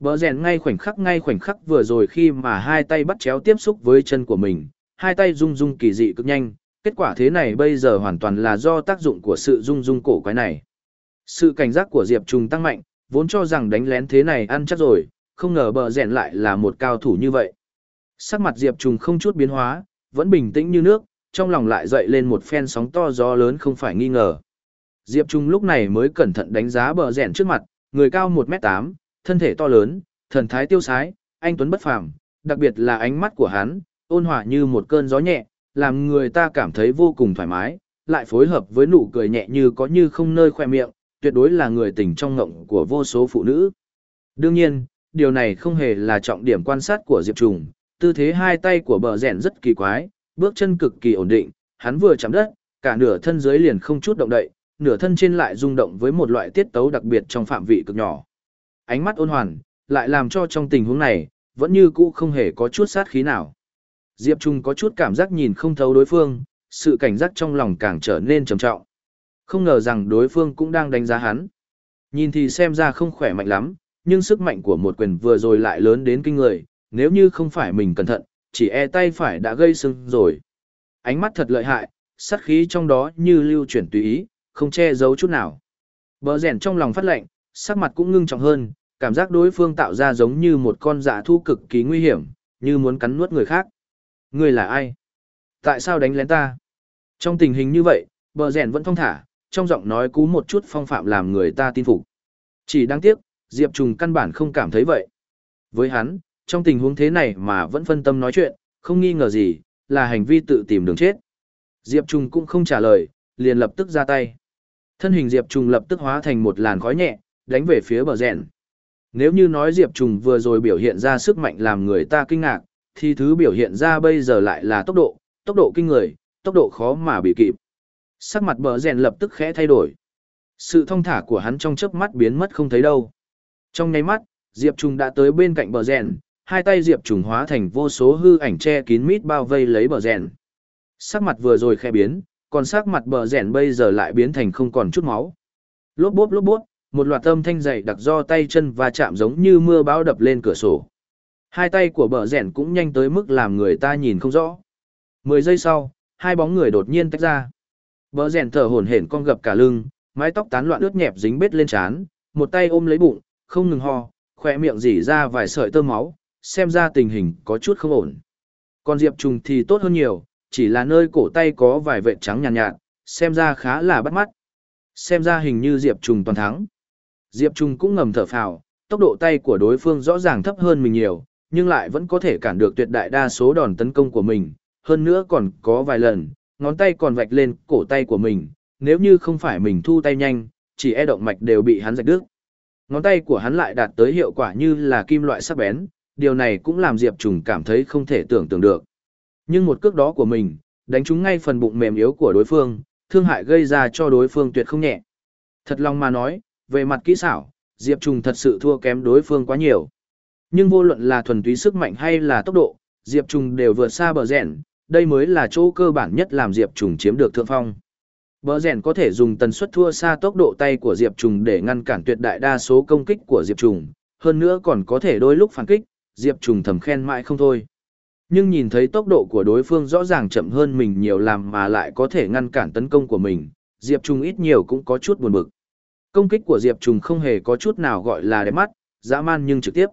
Bờ rèn ngay khoảnh khắc ngay khoảnh khắc vừa rồi khi mà hai tay bắt chéo tiếp xúc với chân của mình, hai tay rung rung kỳ dị cực nhanh, kết quả thế này bây giờ hoàn toàn là do tác dụng của sự rung rung cổ quái này. Sự cảnh giác của Diệp Trùng tăng mạnh, vốn cho rằng đánh lén thế này ăn chắc rồi, không ngờ bờ rèn lại là một cao thủ như vậy. Sắc mặt Diệp Trùng không chút biến hóa, vẫn bình tĩnh như nước, trong lòng lại dậy lên một phen sóng to gió lớn không phải nghi ngờ. Diệp Trung lúc này mới cẩn thận đánh giá bờ rèn trước mặt, người cao 1m8, thân thể to lớn, thần thái tiêu sái, anh tuấn bất phàm, đặc biệt là ánh mắt của hắn, ôn hòa như một cơn gió nhẹ, làm người ta cảm thấy vô cùng thoải mái, lại phối hợp với nụ cười nhẹ như có như không nơi khoe miệng, tuyệt đối là người tình trong ngộng của vô số phụ nữ. Đương nhiên, điều này không hề là trọng điểm quan sát của Diệp Trùng, tư thế hai tay của bờ rèn rất kỳ quái, bước chân cực kỳ ổn định, hắn vừa chạm đất, cả nửa thân dưới liền không chút động đậy, nửa thân trên lại rung động với một loại tiết tấu đặc biệt trong phạm vị cực nhỏ. Ánh mắt ôn hoàn, lại làm cho trong tình huống này, vẫn như cũ không hề có chút sát khí nào. Diệp Trung có chút cảm giác nhìn không thấu đối phương, sự cảnh giác trong lòng càng trở nên trầm trọng. Không ngờ rằng đối phương cũng đang đánh giá hắn. Nhìn thì xem ra không khỏe mạnh lắm, nhưng sức mạnh của một quyền vừa rồi lại lớn đến kinh người, nếu như không phải mình cẩn thận, chỉ e tay phải đã gây sưng rồi. Ánh mắt thật lợi hại, sát khí trong đó như lưu chuyển tùy ý, không che giấu chút nào. Bờ rèn trong lòng phát lệnh, sắc mặt cũng ngưng trọng hơn, cảm giác đối phương tạo ra giống như một con dạ thu cực kỳ nguy hiểm, như muốn cắn nuốt người khác. Ngươi là ai? Tại sao đánh lén ta? Trong tình hình như vậy, bờ rèn vẫn thong thả, trong giọng nói cú một chút phong phạm làm người ta tin phục. Chỉ đáng tiếc, Diệp Trùng căn bản không cảm thấy vậy. Với hắn, trong tình huống thế này mà vẫn phân tâm nói chuyện, không nghi ngờ gì, là hành vi tự tìm đường chết. Diệp Trùng cũng không trả lời, liền lập tức ra tay. Thân hình Diệp Trùng lập tức hóa thành một làn khói nhẹ, đánh về phía bờ rèn. Nếu như nói Diệp Trùng vừa rồi biểu hiện ra sức mạnh làm người ta kinh ngạc, thì thứ biểu hiện ra bây giờ lại là tốc độ, tốc độ kinh người, tốc độ khó mà bị kịp. Sắc mặt bờ rèn lập tức khẽ thay đổi. Sự thông thả của hắn trong chớp mắt biến mất không thấy đâu. Trong nháy mắt, Diệp Trùng đã tới bên cạnh bờ rèn, hai tay Diệp Trùng hóa thành vô số hư ảnh che kín mít bao vây lấy bờ rèn. Sắc mặt vừa rồi khẽ biến, còn sắc mặt bờ rèn bây giờ lại biến thành không còn chút máu. Lốp bốp lốp bốp, một loạt âm thanh dày đặc do tay chân và chạm giống như mưa bão đập lên cửa sổ. Hai tay của bờ rèn cũng nhanh tới mức làm người ta nhìn không rõ. Mười giây sau, hai bóng người đột nhiên tách ra. Bờ rèn thở hổn hển con gập cả lưng, mái tóc tán loạn ướt nhẹp dính bết lên trán, một tay ôm lấy bụng, không ngừng ho, khỏe miệng rỉ ra vài sợi tơ máu, xem ra tình hình có chút không ổn. Còn Diệp Trùng thì tốt hơn nhiều, chỉ là nơi cổ tay có vài vệt trắng nhàn nhạt, nhạt, xem ra khá là bắt mắt. Xem ra hình như Diệp Trùng toàn thắng. Diệp Trùng cũng ngầm thở phào, tốc độ tay của đối phương rõ ràng thấp hơn mình nhiều, nhưng lại vẫn có thể cản được tuyệt đại đa số đòn tấn công của mình, hơn nữa còn có vài lần, ngón tay còn vạch lên cổ tay của mình, nếu như không phải mình thu tay nhanh, chỉ e động mạch đều bị hắn rạch đứt. Ngón tay của hắn lại đạt tới hiệu quả như là kim loại sắc bén, điều này cũng làm Diệp Trùng cảm thấy không thể tưởng tượng được. Nhưng một cước đó của mình, đánh trúng ngay phần bụng mềm yếu của đối phương, thương hại gây ra cho đối phương tuyệt không nhẹ. Thật lòng mà nói, về mặt kỹ xảo, Diệp Trùng thật sự thua kém đối phương quá nhiều. Nhưng vô luận là thuần túy sức mạnh hay là tốc độ, Diệp Trùng đều vượt xa bờ rèn, đây mới là chỗ cơ bản nhất làm Diệp Trùng chiếm được thượng phong. Bờ rèn có thể dùng tần suất thua xa tốc độ tay của Diệp Trùng để ngăn cản tuyệt đại đa số công kích của Diệp Trùng, hơn nữa còn có thể đôi lúc phản kích, Diệp Trùng thầm khen mãi không thôi. Nhưng nhìn thấy tốc độ của đối phương rõ ràng chậm hơn mình nhiều làm mà lại có thể ngăn cản tấn công của mình, Diệp Trùng ít nhiều cũng có chút buồn bực. Công kích của Diệp Trùng không hề có chút nào gọi là đẹp mắt, dã man nhưng trực tiếp.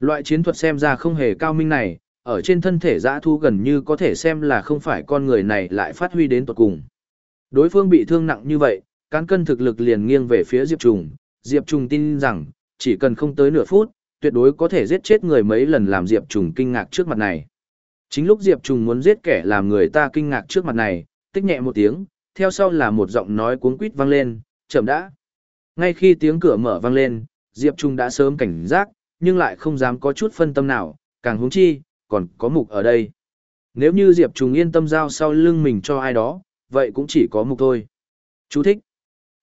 Loại chiến thuật xem ra không hề cao minh này, ở trên thân thể dã thu gần như có thể xem là không phải con người này lại phát huy đến tuột cùng. Đối phương bị thương nặng như vậy, cán cân thực lực liền nghiêng về phía Diệp Trùng. Diệp Trùng tin rằng, chỉ cần không tới nửa phút, tuyệt đối có thể giết chết người mấy lần làm Diệp Trùng kinh ngạc trước mặt này. Chính lúc Diệp Trùng muốn giết kẻ làm người ta kinh ngạc trước mặt này, tích nhẹ một tiếng, theo sau là một giọng nói cuống quýt vang lên, chậm đã. Ngay khi tiếng cửa mở vang lên, Diệp Trùng đã sớm cảnh giác, nhưng lại không dám có chút phân tâm nào, càng huống chi, còn có mục ở đây. Nếu như Diệp Trùng yên tâm giao sau lưng mình cho ai đó, vậy cũng chỉ có mục thôi. Chú thích.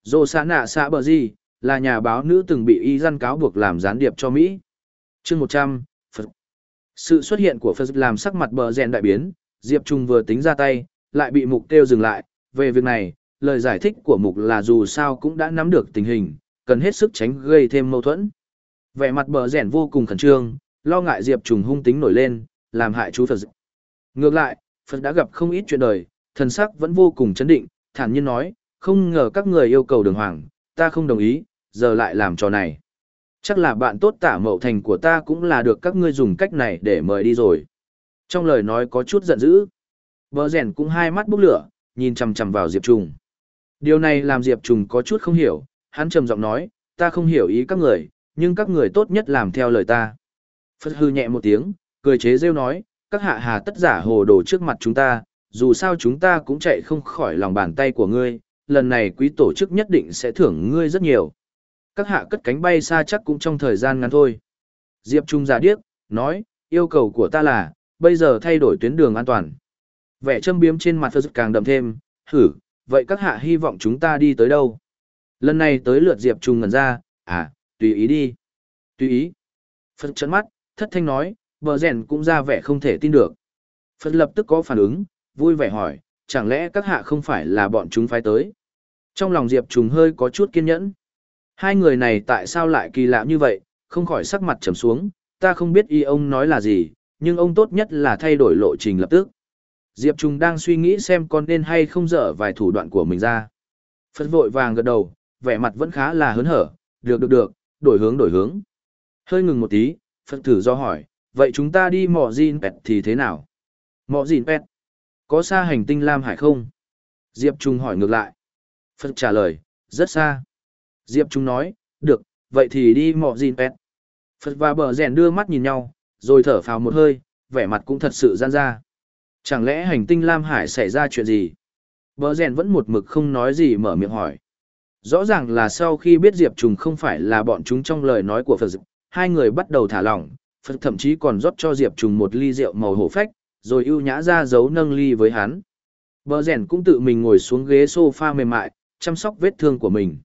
Dô xã nạ xã bờ gì, là nhà báo nữ từng bị y dân cáo buộc làm gián điệp cho Mỹ. chương 100, Phật. Sự xuất hiện của Phật làm sắc mặt bờ rèn đại biến, Diệp Trung vừa tính ra tay, lại bị mục tiêu dừng lại. Về việc này, lời giải thích của mục là dù sao cũng đã nắm được tình hình, cần hết sức tránh gây thêm mâu thuẫn. Vẻ mặt bờ rẻn vô cùng khẩn trương, lo ngại Diệp Trùng hung tính nổi lên, làm hại chú Phật. Ngược lại, Phật đã gặp không ít chuyện đời, thần sắc vẫn vô cùng chấn định, thản nhiên nói, không ngờ các người yêu cầu đường hoàng, ta không đồng ý, giờ lại làm trò này. Chắc là bạn tốt tả mậu thành của ta cũng là được các ngươi dùng cách này để mời đi rồi. Trong lời nói có chút giận dữ. Bờ rèn cũng hai mắt bốc lửa, nhìn chằm chằm vào Diệp Trùng. Điều này làm Diệp Trùng có chút không hiểu, hắn trầm giọng nói, ta không hiểu ý các người, nhưng các người tốt nhất làm theo lời ta. Phất hư nhẹ một tiếng, cười chế rêu nói, các hạ hà tất giả hồ đồ trước mặt chúng ta, dù sao chúng ta cũng chạy không khỏi lòng bàn tay của ngươi, lần này quý tổ chức nhất định sẽ thưởng ngươi rất nhiều. Các hạ cất cánh bay xa chắc cũng trong thời gian ngắn thôi. Diệp Trung giả điếc, nói, yêu cầu của ta là, bây giờ thay đổi tuyến đường an toàn. Vẻ châm biếm trên mặt Phật càng đậm thêm, Thử, vậy các hạ hy vọng chúng ta đi tới đâu? Lần này tới lượt Diệp Trung ngẩn ra, à, tùy ý đi. Tùy ý. Phật trận mắt, thất thanh nói, bờ rèn cũng ra vẻ không thể tin được. Phật lập tức có phản ứng, vui vẻ hỏi, chẳng lẽ các hạ không phải là bọn chúng phái tới? Trong lòng Diệp Trùng hơi có chút kiên nhẫn. Hai người này tại sao lại kỳ lạ như vậy, không khỏi sắc mặt trầm xuống, ta không biết y ông nói là gì, nhưng ông tốt nhất là thay đổi lộ trình lập tức. Diệp Trung đang suy nghĩ xem con nên hay không dở vài thủ đoạn của mình ra. Phật vội vàng gật đầu, vẻ mặt vẫn khá là hớn hở, được được được, đổi hướng đổi hướng. Hơi ngừng một tí, Phật thử do hỏi, vậy chúng ta đi mò gìn pet thì thế nào? Mò gìn pet? Có xa hành tinh Lam Hải không? Diệp Trung hỏi ngược lại. Phật trả lời, rất xa. Diệp Trung nói, được, vậy thì đi mò gìn pet. Phật và bờ rèn đưa mắt nhìn nhau, rồi thở phào một hơi, vẻ mặt cũng thật sự gian ra. Chẳng lẽ hành tinh Lam Hải xảy ra chuyện gì? Bờ rèn vẫn một mực không nói gì mở miệng hỏi. Rõ ràng là sau khi biết Diệp Trùng không phải là bọn chúng trong lời nói của Phật, hai người bắt đầu thả lỏng, Phật thậm chí còn rót cho Diệp Trùng một ly rượu màu hổ phách, rồi ưu nhã ra dấu nâng ly với hắn. Bờ rèn cũng tự mình ngồi xuống ghế sofa mềm mại, chăm sóc vết thương của mình.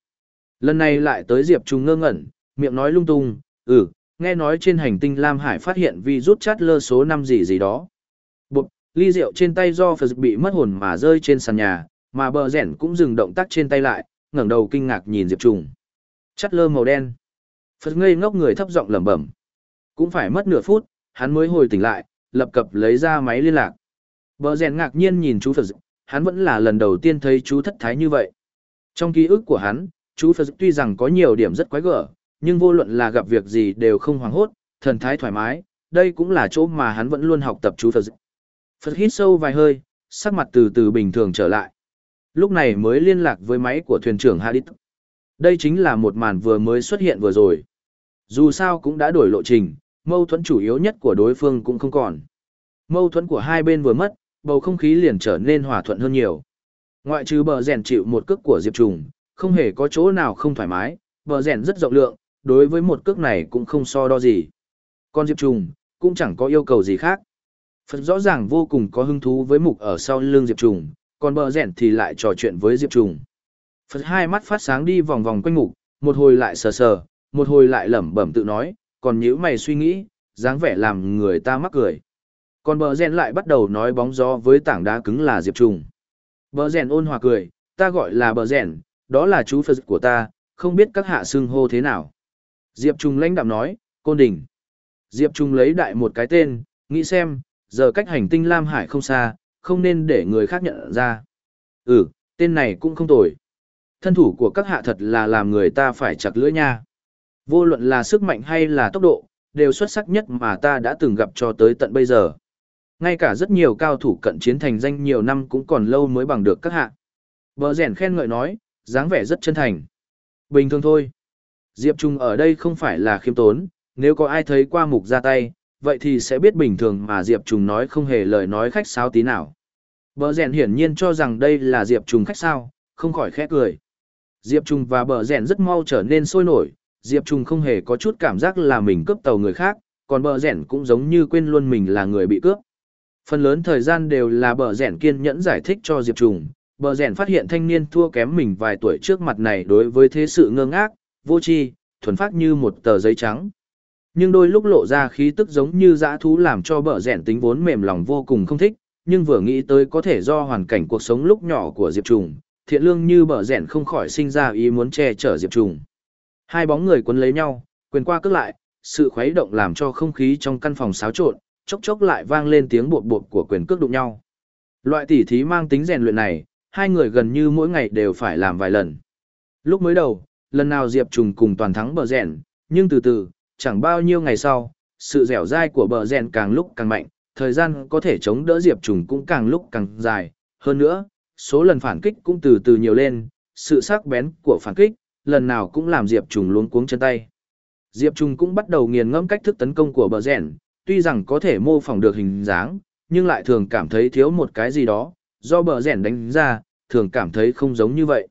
Lần này lại tới Diệp Trùng ngơ ngẩn, miệng nói lung tung, ừ, nghe nói trên hành tinh Lam Hải phát hiện vi rút chát lơ số năm gì gì đó. Bụt, ly rượu trên tay do Phật bị mất hồn mà rơi trên sàn nhà, mà bờ rèn cũng dừng động tác trên tay lại, ngẩng đầu kinh ngạc nhìn Diệp Trùng. Chắt lơ màu đen. Phật ngây ngốc người thấp giọng lẩm bẩm. Cũng phải mất nửa phút, hắn mới hồi tỉnh lại, lập cập lấy ra máy liên lạc. Bờ rèn ngạc nhiên nhìn chú Phật, hắn vẫn là lần đầu tiên thấy chú thất thái như vậy. Trong ký ức của hắn, chú Phật tuy rằng có nhiều điểm rất quái gở, nhưng vô luận là gặp việc gì đều không hoảng hốt, thần thái thoải mái, đây cũng là chỗ mà hắn vẫn luôn học tập chú Phật. Phật hít sâu vài hơi, sắc mặt từ từ bình thường trở lại. Lúc này mới liên lạc với máy của thuyền trưởng Hadith. Đây chính là một màn vừa mới xuất hiện vừa rồi. Dù sao cũng đã đổi lộ trình, mâu thuẫn chủ yếu nhất của đối phương cũng không còn. Mâu thuẫn của hai bên vừa mất, bầu không khí liền trở nên hòa thuận hơn nhiều. Ngoại trừ bờ rèn chịu một cước của Diệp Trùng, không hề có chỗ nào không thoải mái, bờ rèn rất rộng lượng, đối với một cước này cũng không so đo gì. Còn Diệp Trùng, cũng chẳng có yêu cầu gì khác. Phật rõ ràng vô cùng có hứng thú với mục ở sau lưng Diệp Trùng, còn bờ rèn thì lại trò chuyện với Diệp Trùng. Phật hai mắt phát sáng đi vòng vòng quanh mục, một hồi lại sờ sờ, một hồi lại lẩm bẩm tự nói, còn nhữ mày suy nghĩ, dáng vẻ làm người ta mắc cười. Còn bờ rèn lại bắt đầu nói bóng gió với tảng đá cứng là Diệp Trùng. Bờ rèn ôn hòa cười, ta gọi là bờ rèn, đó là chú Phật của ta, không biết các hạ xưng hô thế nào. Diệp Trùng lãnh đạm nói, Côn Đình. Diệp Trùng lấy đại một cái tên, nghĩ xem, giờ cách hành tinh Lam Hải không xa, không nên để người khác nhận ra. Ừ, tên này cũng không tồi. Thân thủ của các hạ thật là làm người ta phải chặt lưỡi nha. Vô luận là sức mạnh hay là tốc độ, đều xuất sắc nhất mà ta đã từng gặp cho tới tận bây giờ. Ngay cả rất nhiều cao thủ cận chiến thành danh nhiều năm cũng còn lâu mới bằng được các hạ. Bờ rèn khen ngợi nói, dáng vẻ rất chân thành. Bình thường thôi. Diệp Trung ở đây không phải là khiêm tốn, nếu có ai thấy qua mục ra tay, vậy thì sẽ biết bình thường mà Diệp Trung nói không hề lời nói khách sáo tí nào. Bờ rèn hiển nhiên cho rằng đây là Diệp Trung khách sao, không khỏi khẽ cười. Diệp Trung và bờ rèn rất mau trở nên sôi nổi, Diệp Trung không hề có chút cảm giác là mình cướp tàu người khác, còn bờ rèn cũng giống như quên luôn mình là người bị cướp. Phần lớn thời gian đều là bờ rèn kiên nhẫn giải thích cho Diệp Trung, bờ rèn phát hiện thanh niên thua kém mình vài tuổi trước mặt này đối với thế sự ngơ ngác, vô tri, thuần phát như một tờ giấy trắng. Nhưng đôi lúc lộ ra khí tức giống như dã thú làm cho bờ rèn tính vốn mềm lòng vô cùng không thích, nhưng vừa nghĩ tới có thể do hoàn cảnh cuộc sống lúc nhỏ của Diệp Trùng, thiện lương như bờ rèn không khỏi sinh ra ý muốn che chở Diệp Trùng. Hai bóng người quấn lấy nhau, quyền qua cước lại, sự khuấy động làm cho không khí trong căn phòng xáo trộn, chốc chốc lại vang lên tiếng bột bột của quyền cước đụng nhau. Loại tỉ thí mang tính rèn luyện này, hai người gần như mỗi ngày đều phải làm vài lần. Lúc mới đầu, lần nào Diệp Trùng cùng toàn thắng bờ rèn, nhưng từ từ, chẳng bao nhiêu ngày sau, sự dẻo dai của bờ rèn càng lúc càng mạnh, thời gian có thể chống đỡ Diệp Trùng cũng càng lúc càng dài. Hơn nữa, số lần phản kích cũng từ từ nhiều lên, sự sắc bén của phản kích, lần nào cũng làm Diệp Trùng luống cuống chân tay. Diệp Trùng cũng bắt đầu nghiền ngẫm cách thức tấn công của bờ rèn, tuy rằng có thể mô phỏng được hình dáng, nhưng lại thường cảm thấy thiếu một cái gì đó, do bờ rèn đánh ra, thường cảm thấy không giống như vậy.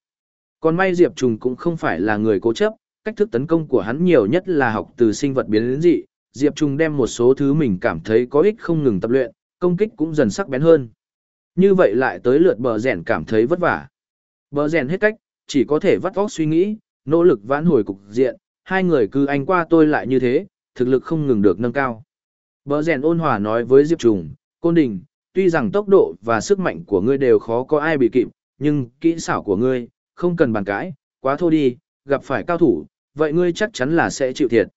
Còn may Diệp Trùng cũng không phải là người cố chấp, cách thức tấn công của hắn nhiều nhất là học từ sinh vật biến đến dị, Diệp Trung đem một số thứ mình cảm thấy có ích không ngừng tập luyện, công kích cũng dần sắc bén hơn. Như vậy lại tới lượt bờ rèn cảm thấy vất vả. Bờ rèn hết cách, chỉ có thể vắt óc suy nghĩ, nỗ lực vãn hồi cục diện, hai người cứ anh qua tôi lại như thế, thực lực không ngừng được nâng cao. Bờ rèn ôn hòa nói với Diệp Trùng, Côn Đình, tuy rằng tốc độ và sức mạnh của ngươi đều khó có ai bị kịp, nhưng kỹ xảo của ngươi, không cần bàn cãi, quá thô đi, gặp phải cao thủ, vậy ngươi chắc chắn là sẽ chịu thiệt.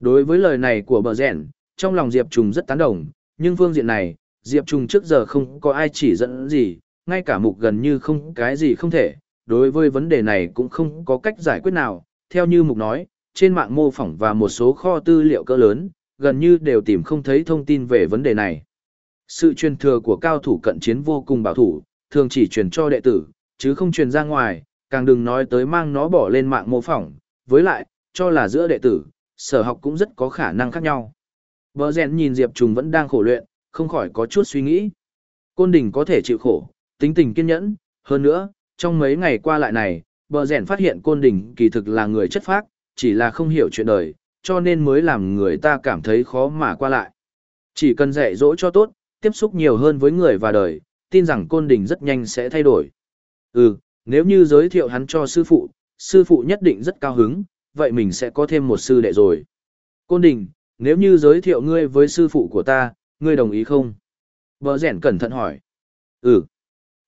Đối với lời này của bờ rèn, trong lòng Diệp Trùng rất tán đồng, nhưng phương diện này, Diệp Trùng trước giờ không có ai chỉ dẫn gì, ngay cả mục gần như không cái gì không thể, đối với vấn đề này cũng không có cách giải quyết nào, theo như mục nói, trên mạng mô phỏng và một số kho tư liệu cỡ lớn, gần như đều tìm không thấy thông tin về vấn đề này. Sự truyền thừa của cao thủ cận chiến vô cùng bảo thủ, thường chỉ truyền cho đệ tử, chứ không truyền ra ngoài, càng đừng nói tới mang nó bỏ lên mạng mô phỏng, với lại, cho là giữa đệ tử, sở học cũng rất có khả năng khác nhau. Bờ rèn nhìn Diệp Trùng vẫn đang khổ luyện, không khỏi có chút suy nghĩ. Côn đình có thể chịu khổ, tính tình kiên nhẫn, hơn nữa, trong mấy ngày qua lại này, bờ rèn phát hiện côn đình kỳ thực là người chất phác, chỉ là không hiểu chuyện đời, cho nên mới làm người ta cảm thấy khó mà qua lại. Chỉ cần dạy dỗ cho tốt, tiếp xúc nhiều hơn với người và đời, tin rằng côn đình rất nhanh sẽ thay đổi. Ừ, nếu như giới thiệu hắn cho sư phụ, sư phụ nhất định rất cao hứng, vậy mình sẽ có thêm một sư đệ rồi. Côn đình, nếu như giới thiệu ngươi với sư phụ của ta, ngươi đồng ý không? Bờ rẻn cẩn thận hỏi. Ừ.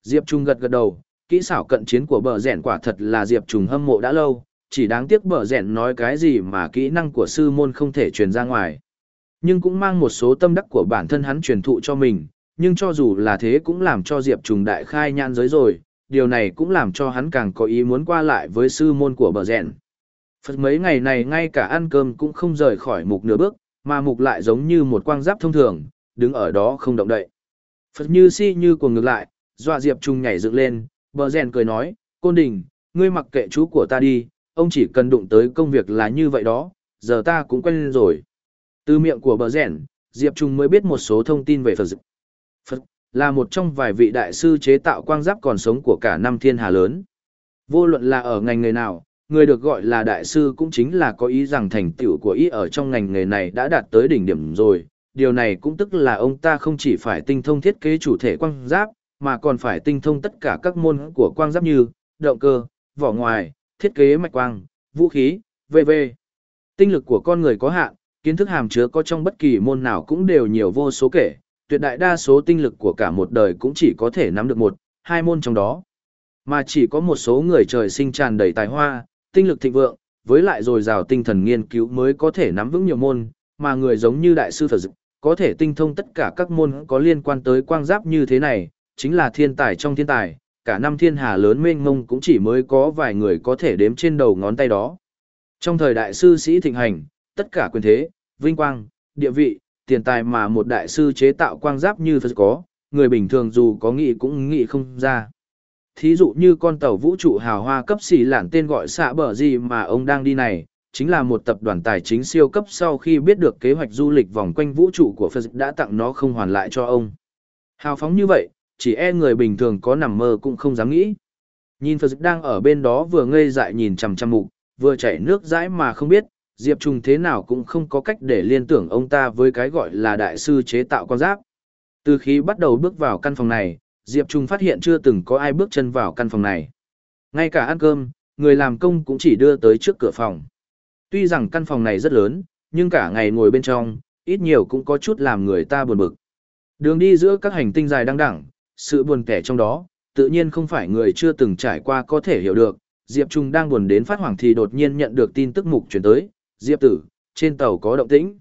Diệp Trung gật gật đầu, kỹ xảo cận chiến của bờ rẻn quả thật là Diệp Trung hâm mộ đã lâu, chỉ đáng tiếc bờ rẻn nói cái gì mà kỹ năng của sư môn không thể truyền ra ngoài. Nhưng cũng mang một số tâm đắc của bản thân hắn truyền thụ cho mình, nhưng cho dù là thế cũng làm cho Diệp Trung đại khai nhan giới rồi, điều này cũng làm cho hắn càng có ý muốn qua lại với sư môn của bờ rèn. Phật mấy ngày này ngay cả ăn cơm cũng không rời khỏi mục nửa bước, mà mục lại giống như một quang giáp thông thường, đứng ở đó không động đậy. Phật như si như cuồng ngược lại, dọa Diệp Trung nhảy dựng lên, bờ rèn cười nói, Côn Đình, ngươi mặc kệ chú của ta đi, ông chỉ cần đụng tới công việc là như vậy đó, giờ ta cũng quen rồi. Từ miệng của bờ rèn, Diệp Trung mới biết một số thông tin về Phật. Phật, là một trong vài vị đại sư chế tạo quang giáp còn sống của cả năm thiên hà lớn. Vô luận là ở ngành nghề nào, người được gọi là đại sư cũng chính là có ý rằng thành tựu của ý ở trong ngành nghề này đã đạt tới đỉnh điểm rồi. Điều này cũng tức là ông ta không chỉ phải tinh thông thiết kế chủ thể quang giáp, mà còn phải tinh thông tất cả các môn của quang giáp như động cơ, vỏ ngoài, thiết kế mạch quang, vũ khí, v.v. Tinh lực của con người có hạn, kiến thức hàm chứa có trong bất kỳ môn nào cũng đều nhiều vô số kể, tuyệt đại đa số tinh lực của cả một đời cũng chỉ có thể nắm được một, hai môn trong đó. Mà chỉ có một số người trời sinh tràn đầy tài hoa, tinh lực thịnh vượng, với lại dồi dào tinh thần nghiên cứu mới có thể nắm vững nhiều môn, mà người giống như đại sư Phật Dực, có thể tinh thông tất cả các môn có liên quan tới quang giáp như thế này, chính là thiên tài trong thiên tài, cả năm thiên hà lớn mênh mông cũng chỉ mới có vài người có thể đếm trên đầu ngón tay đó. Trong thời đại sư sĩ thịnh hành, tất cả quyền thế, vinh quang, địa vị, tiền tài mà một đại sư chế tạo quang giáp như Phật có, người bình thường dù có nghĩ cũng nghĩ không ra. Thí dụ như con tàu vũ trụ hào hoa cấp xỉ lạn tên gọi xạ bờ gì mà ông đang đi này, chính là một tập đoàn tài chính siêu cấp sau khi biết được kế hoạch du lịch vòng quanh vũ trụ của Phật đã tặng nó không hoàn lại cho ông. Hào phóng như vậy, chỉ e người bình thường có nằm mơ cũng không dám nghĩ. Nhìn Phật đang ở bên đó vừa ngây dại nhìn chằm chằm mục, vừa chảy nước dãi mà không biết, Diệp Trùng thế nào cũng không có cách để liên tưởng ông ta với cái gọi là đại sư chế tạo con giáp. Từ khi bắt đầu bước vào căn phòng này, Diệp Trùng phát hiện chưa từng có ai bước chân vào căn phòng này. Ngay cả ăn cơm, người làm công cũng chỉ đưa tới trước cửa phòng. Tuy rằng căn phòng này rất lớn, nhưng cả ngày ngồi bên trong, ít nhiều cũng có chút làm người ta buồn bực. Đường đi giữa các hành tinh dài đăng đẳng, sự buồn kẻ trong đó, tự nhiên không phải người chưa từng trải qua có thể hiểu được. Diệp Trung đang buồn đến phát hoảng thì đột nhiên nhận được tin tức mục chuyển tới, Diệp tử, trên tàu có động tĩnh.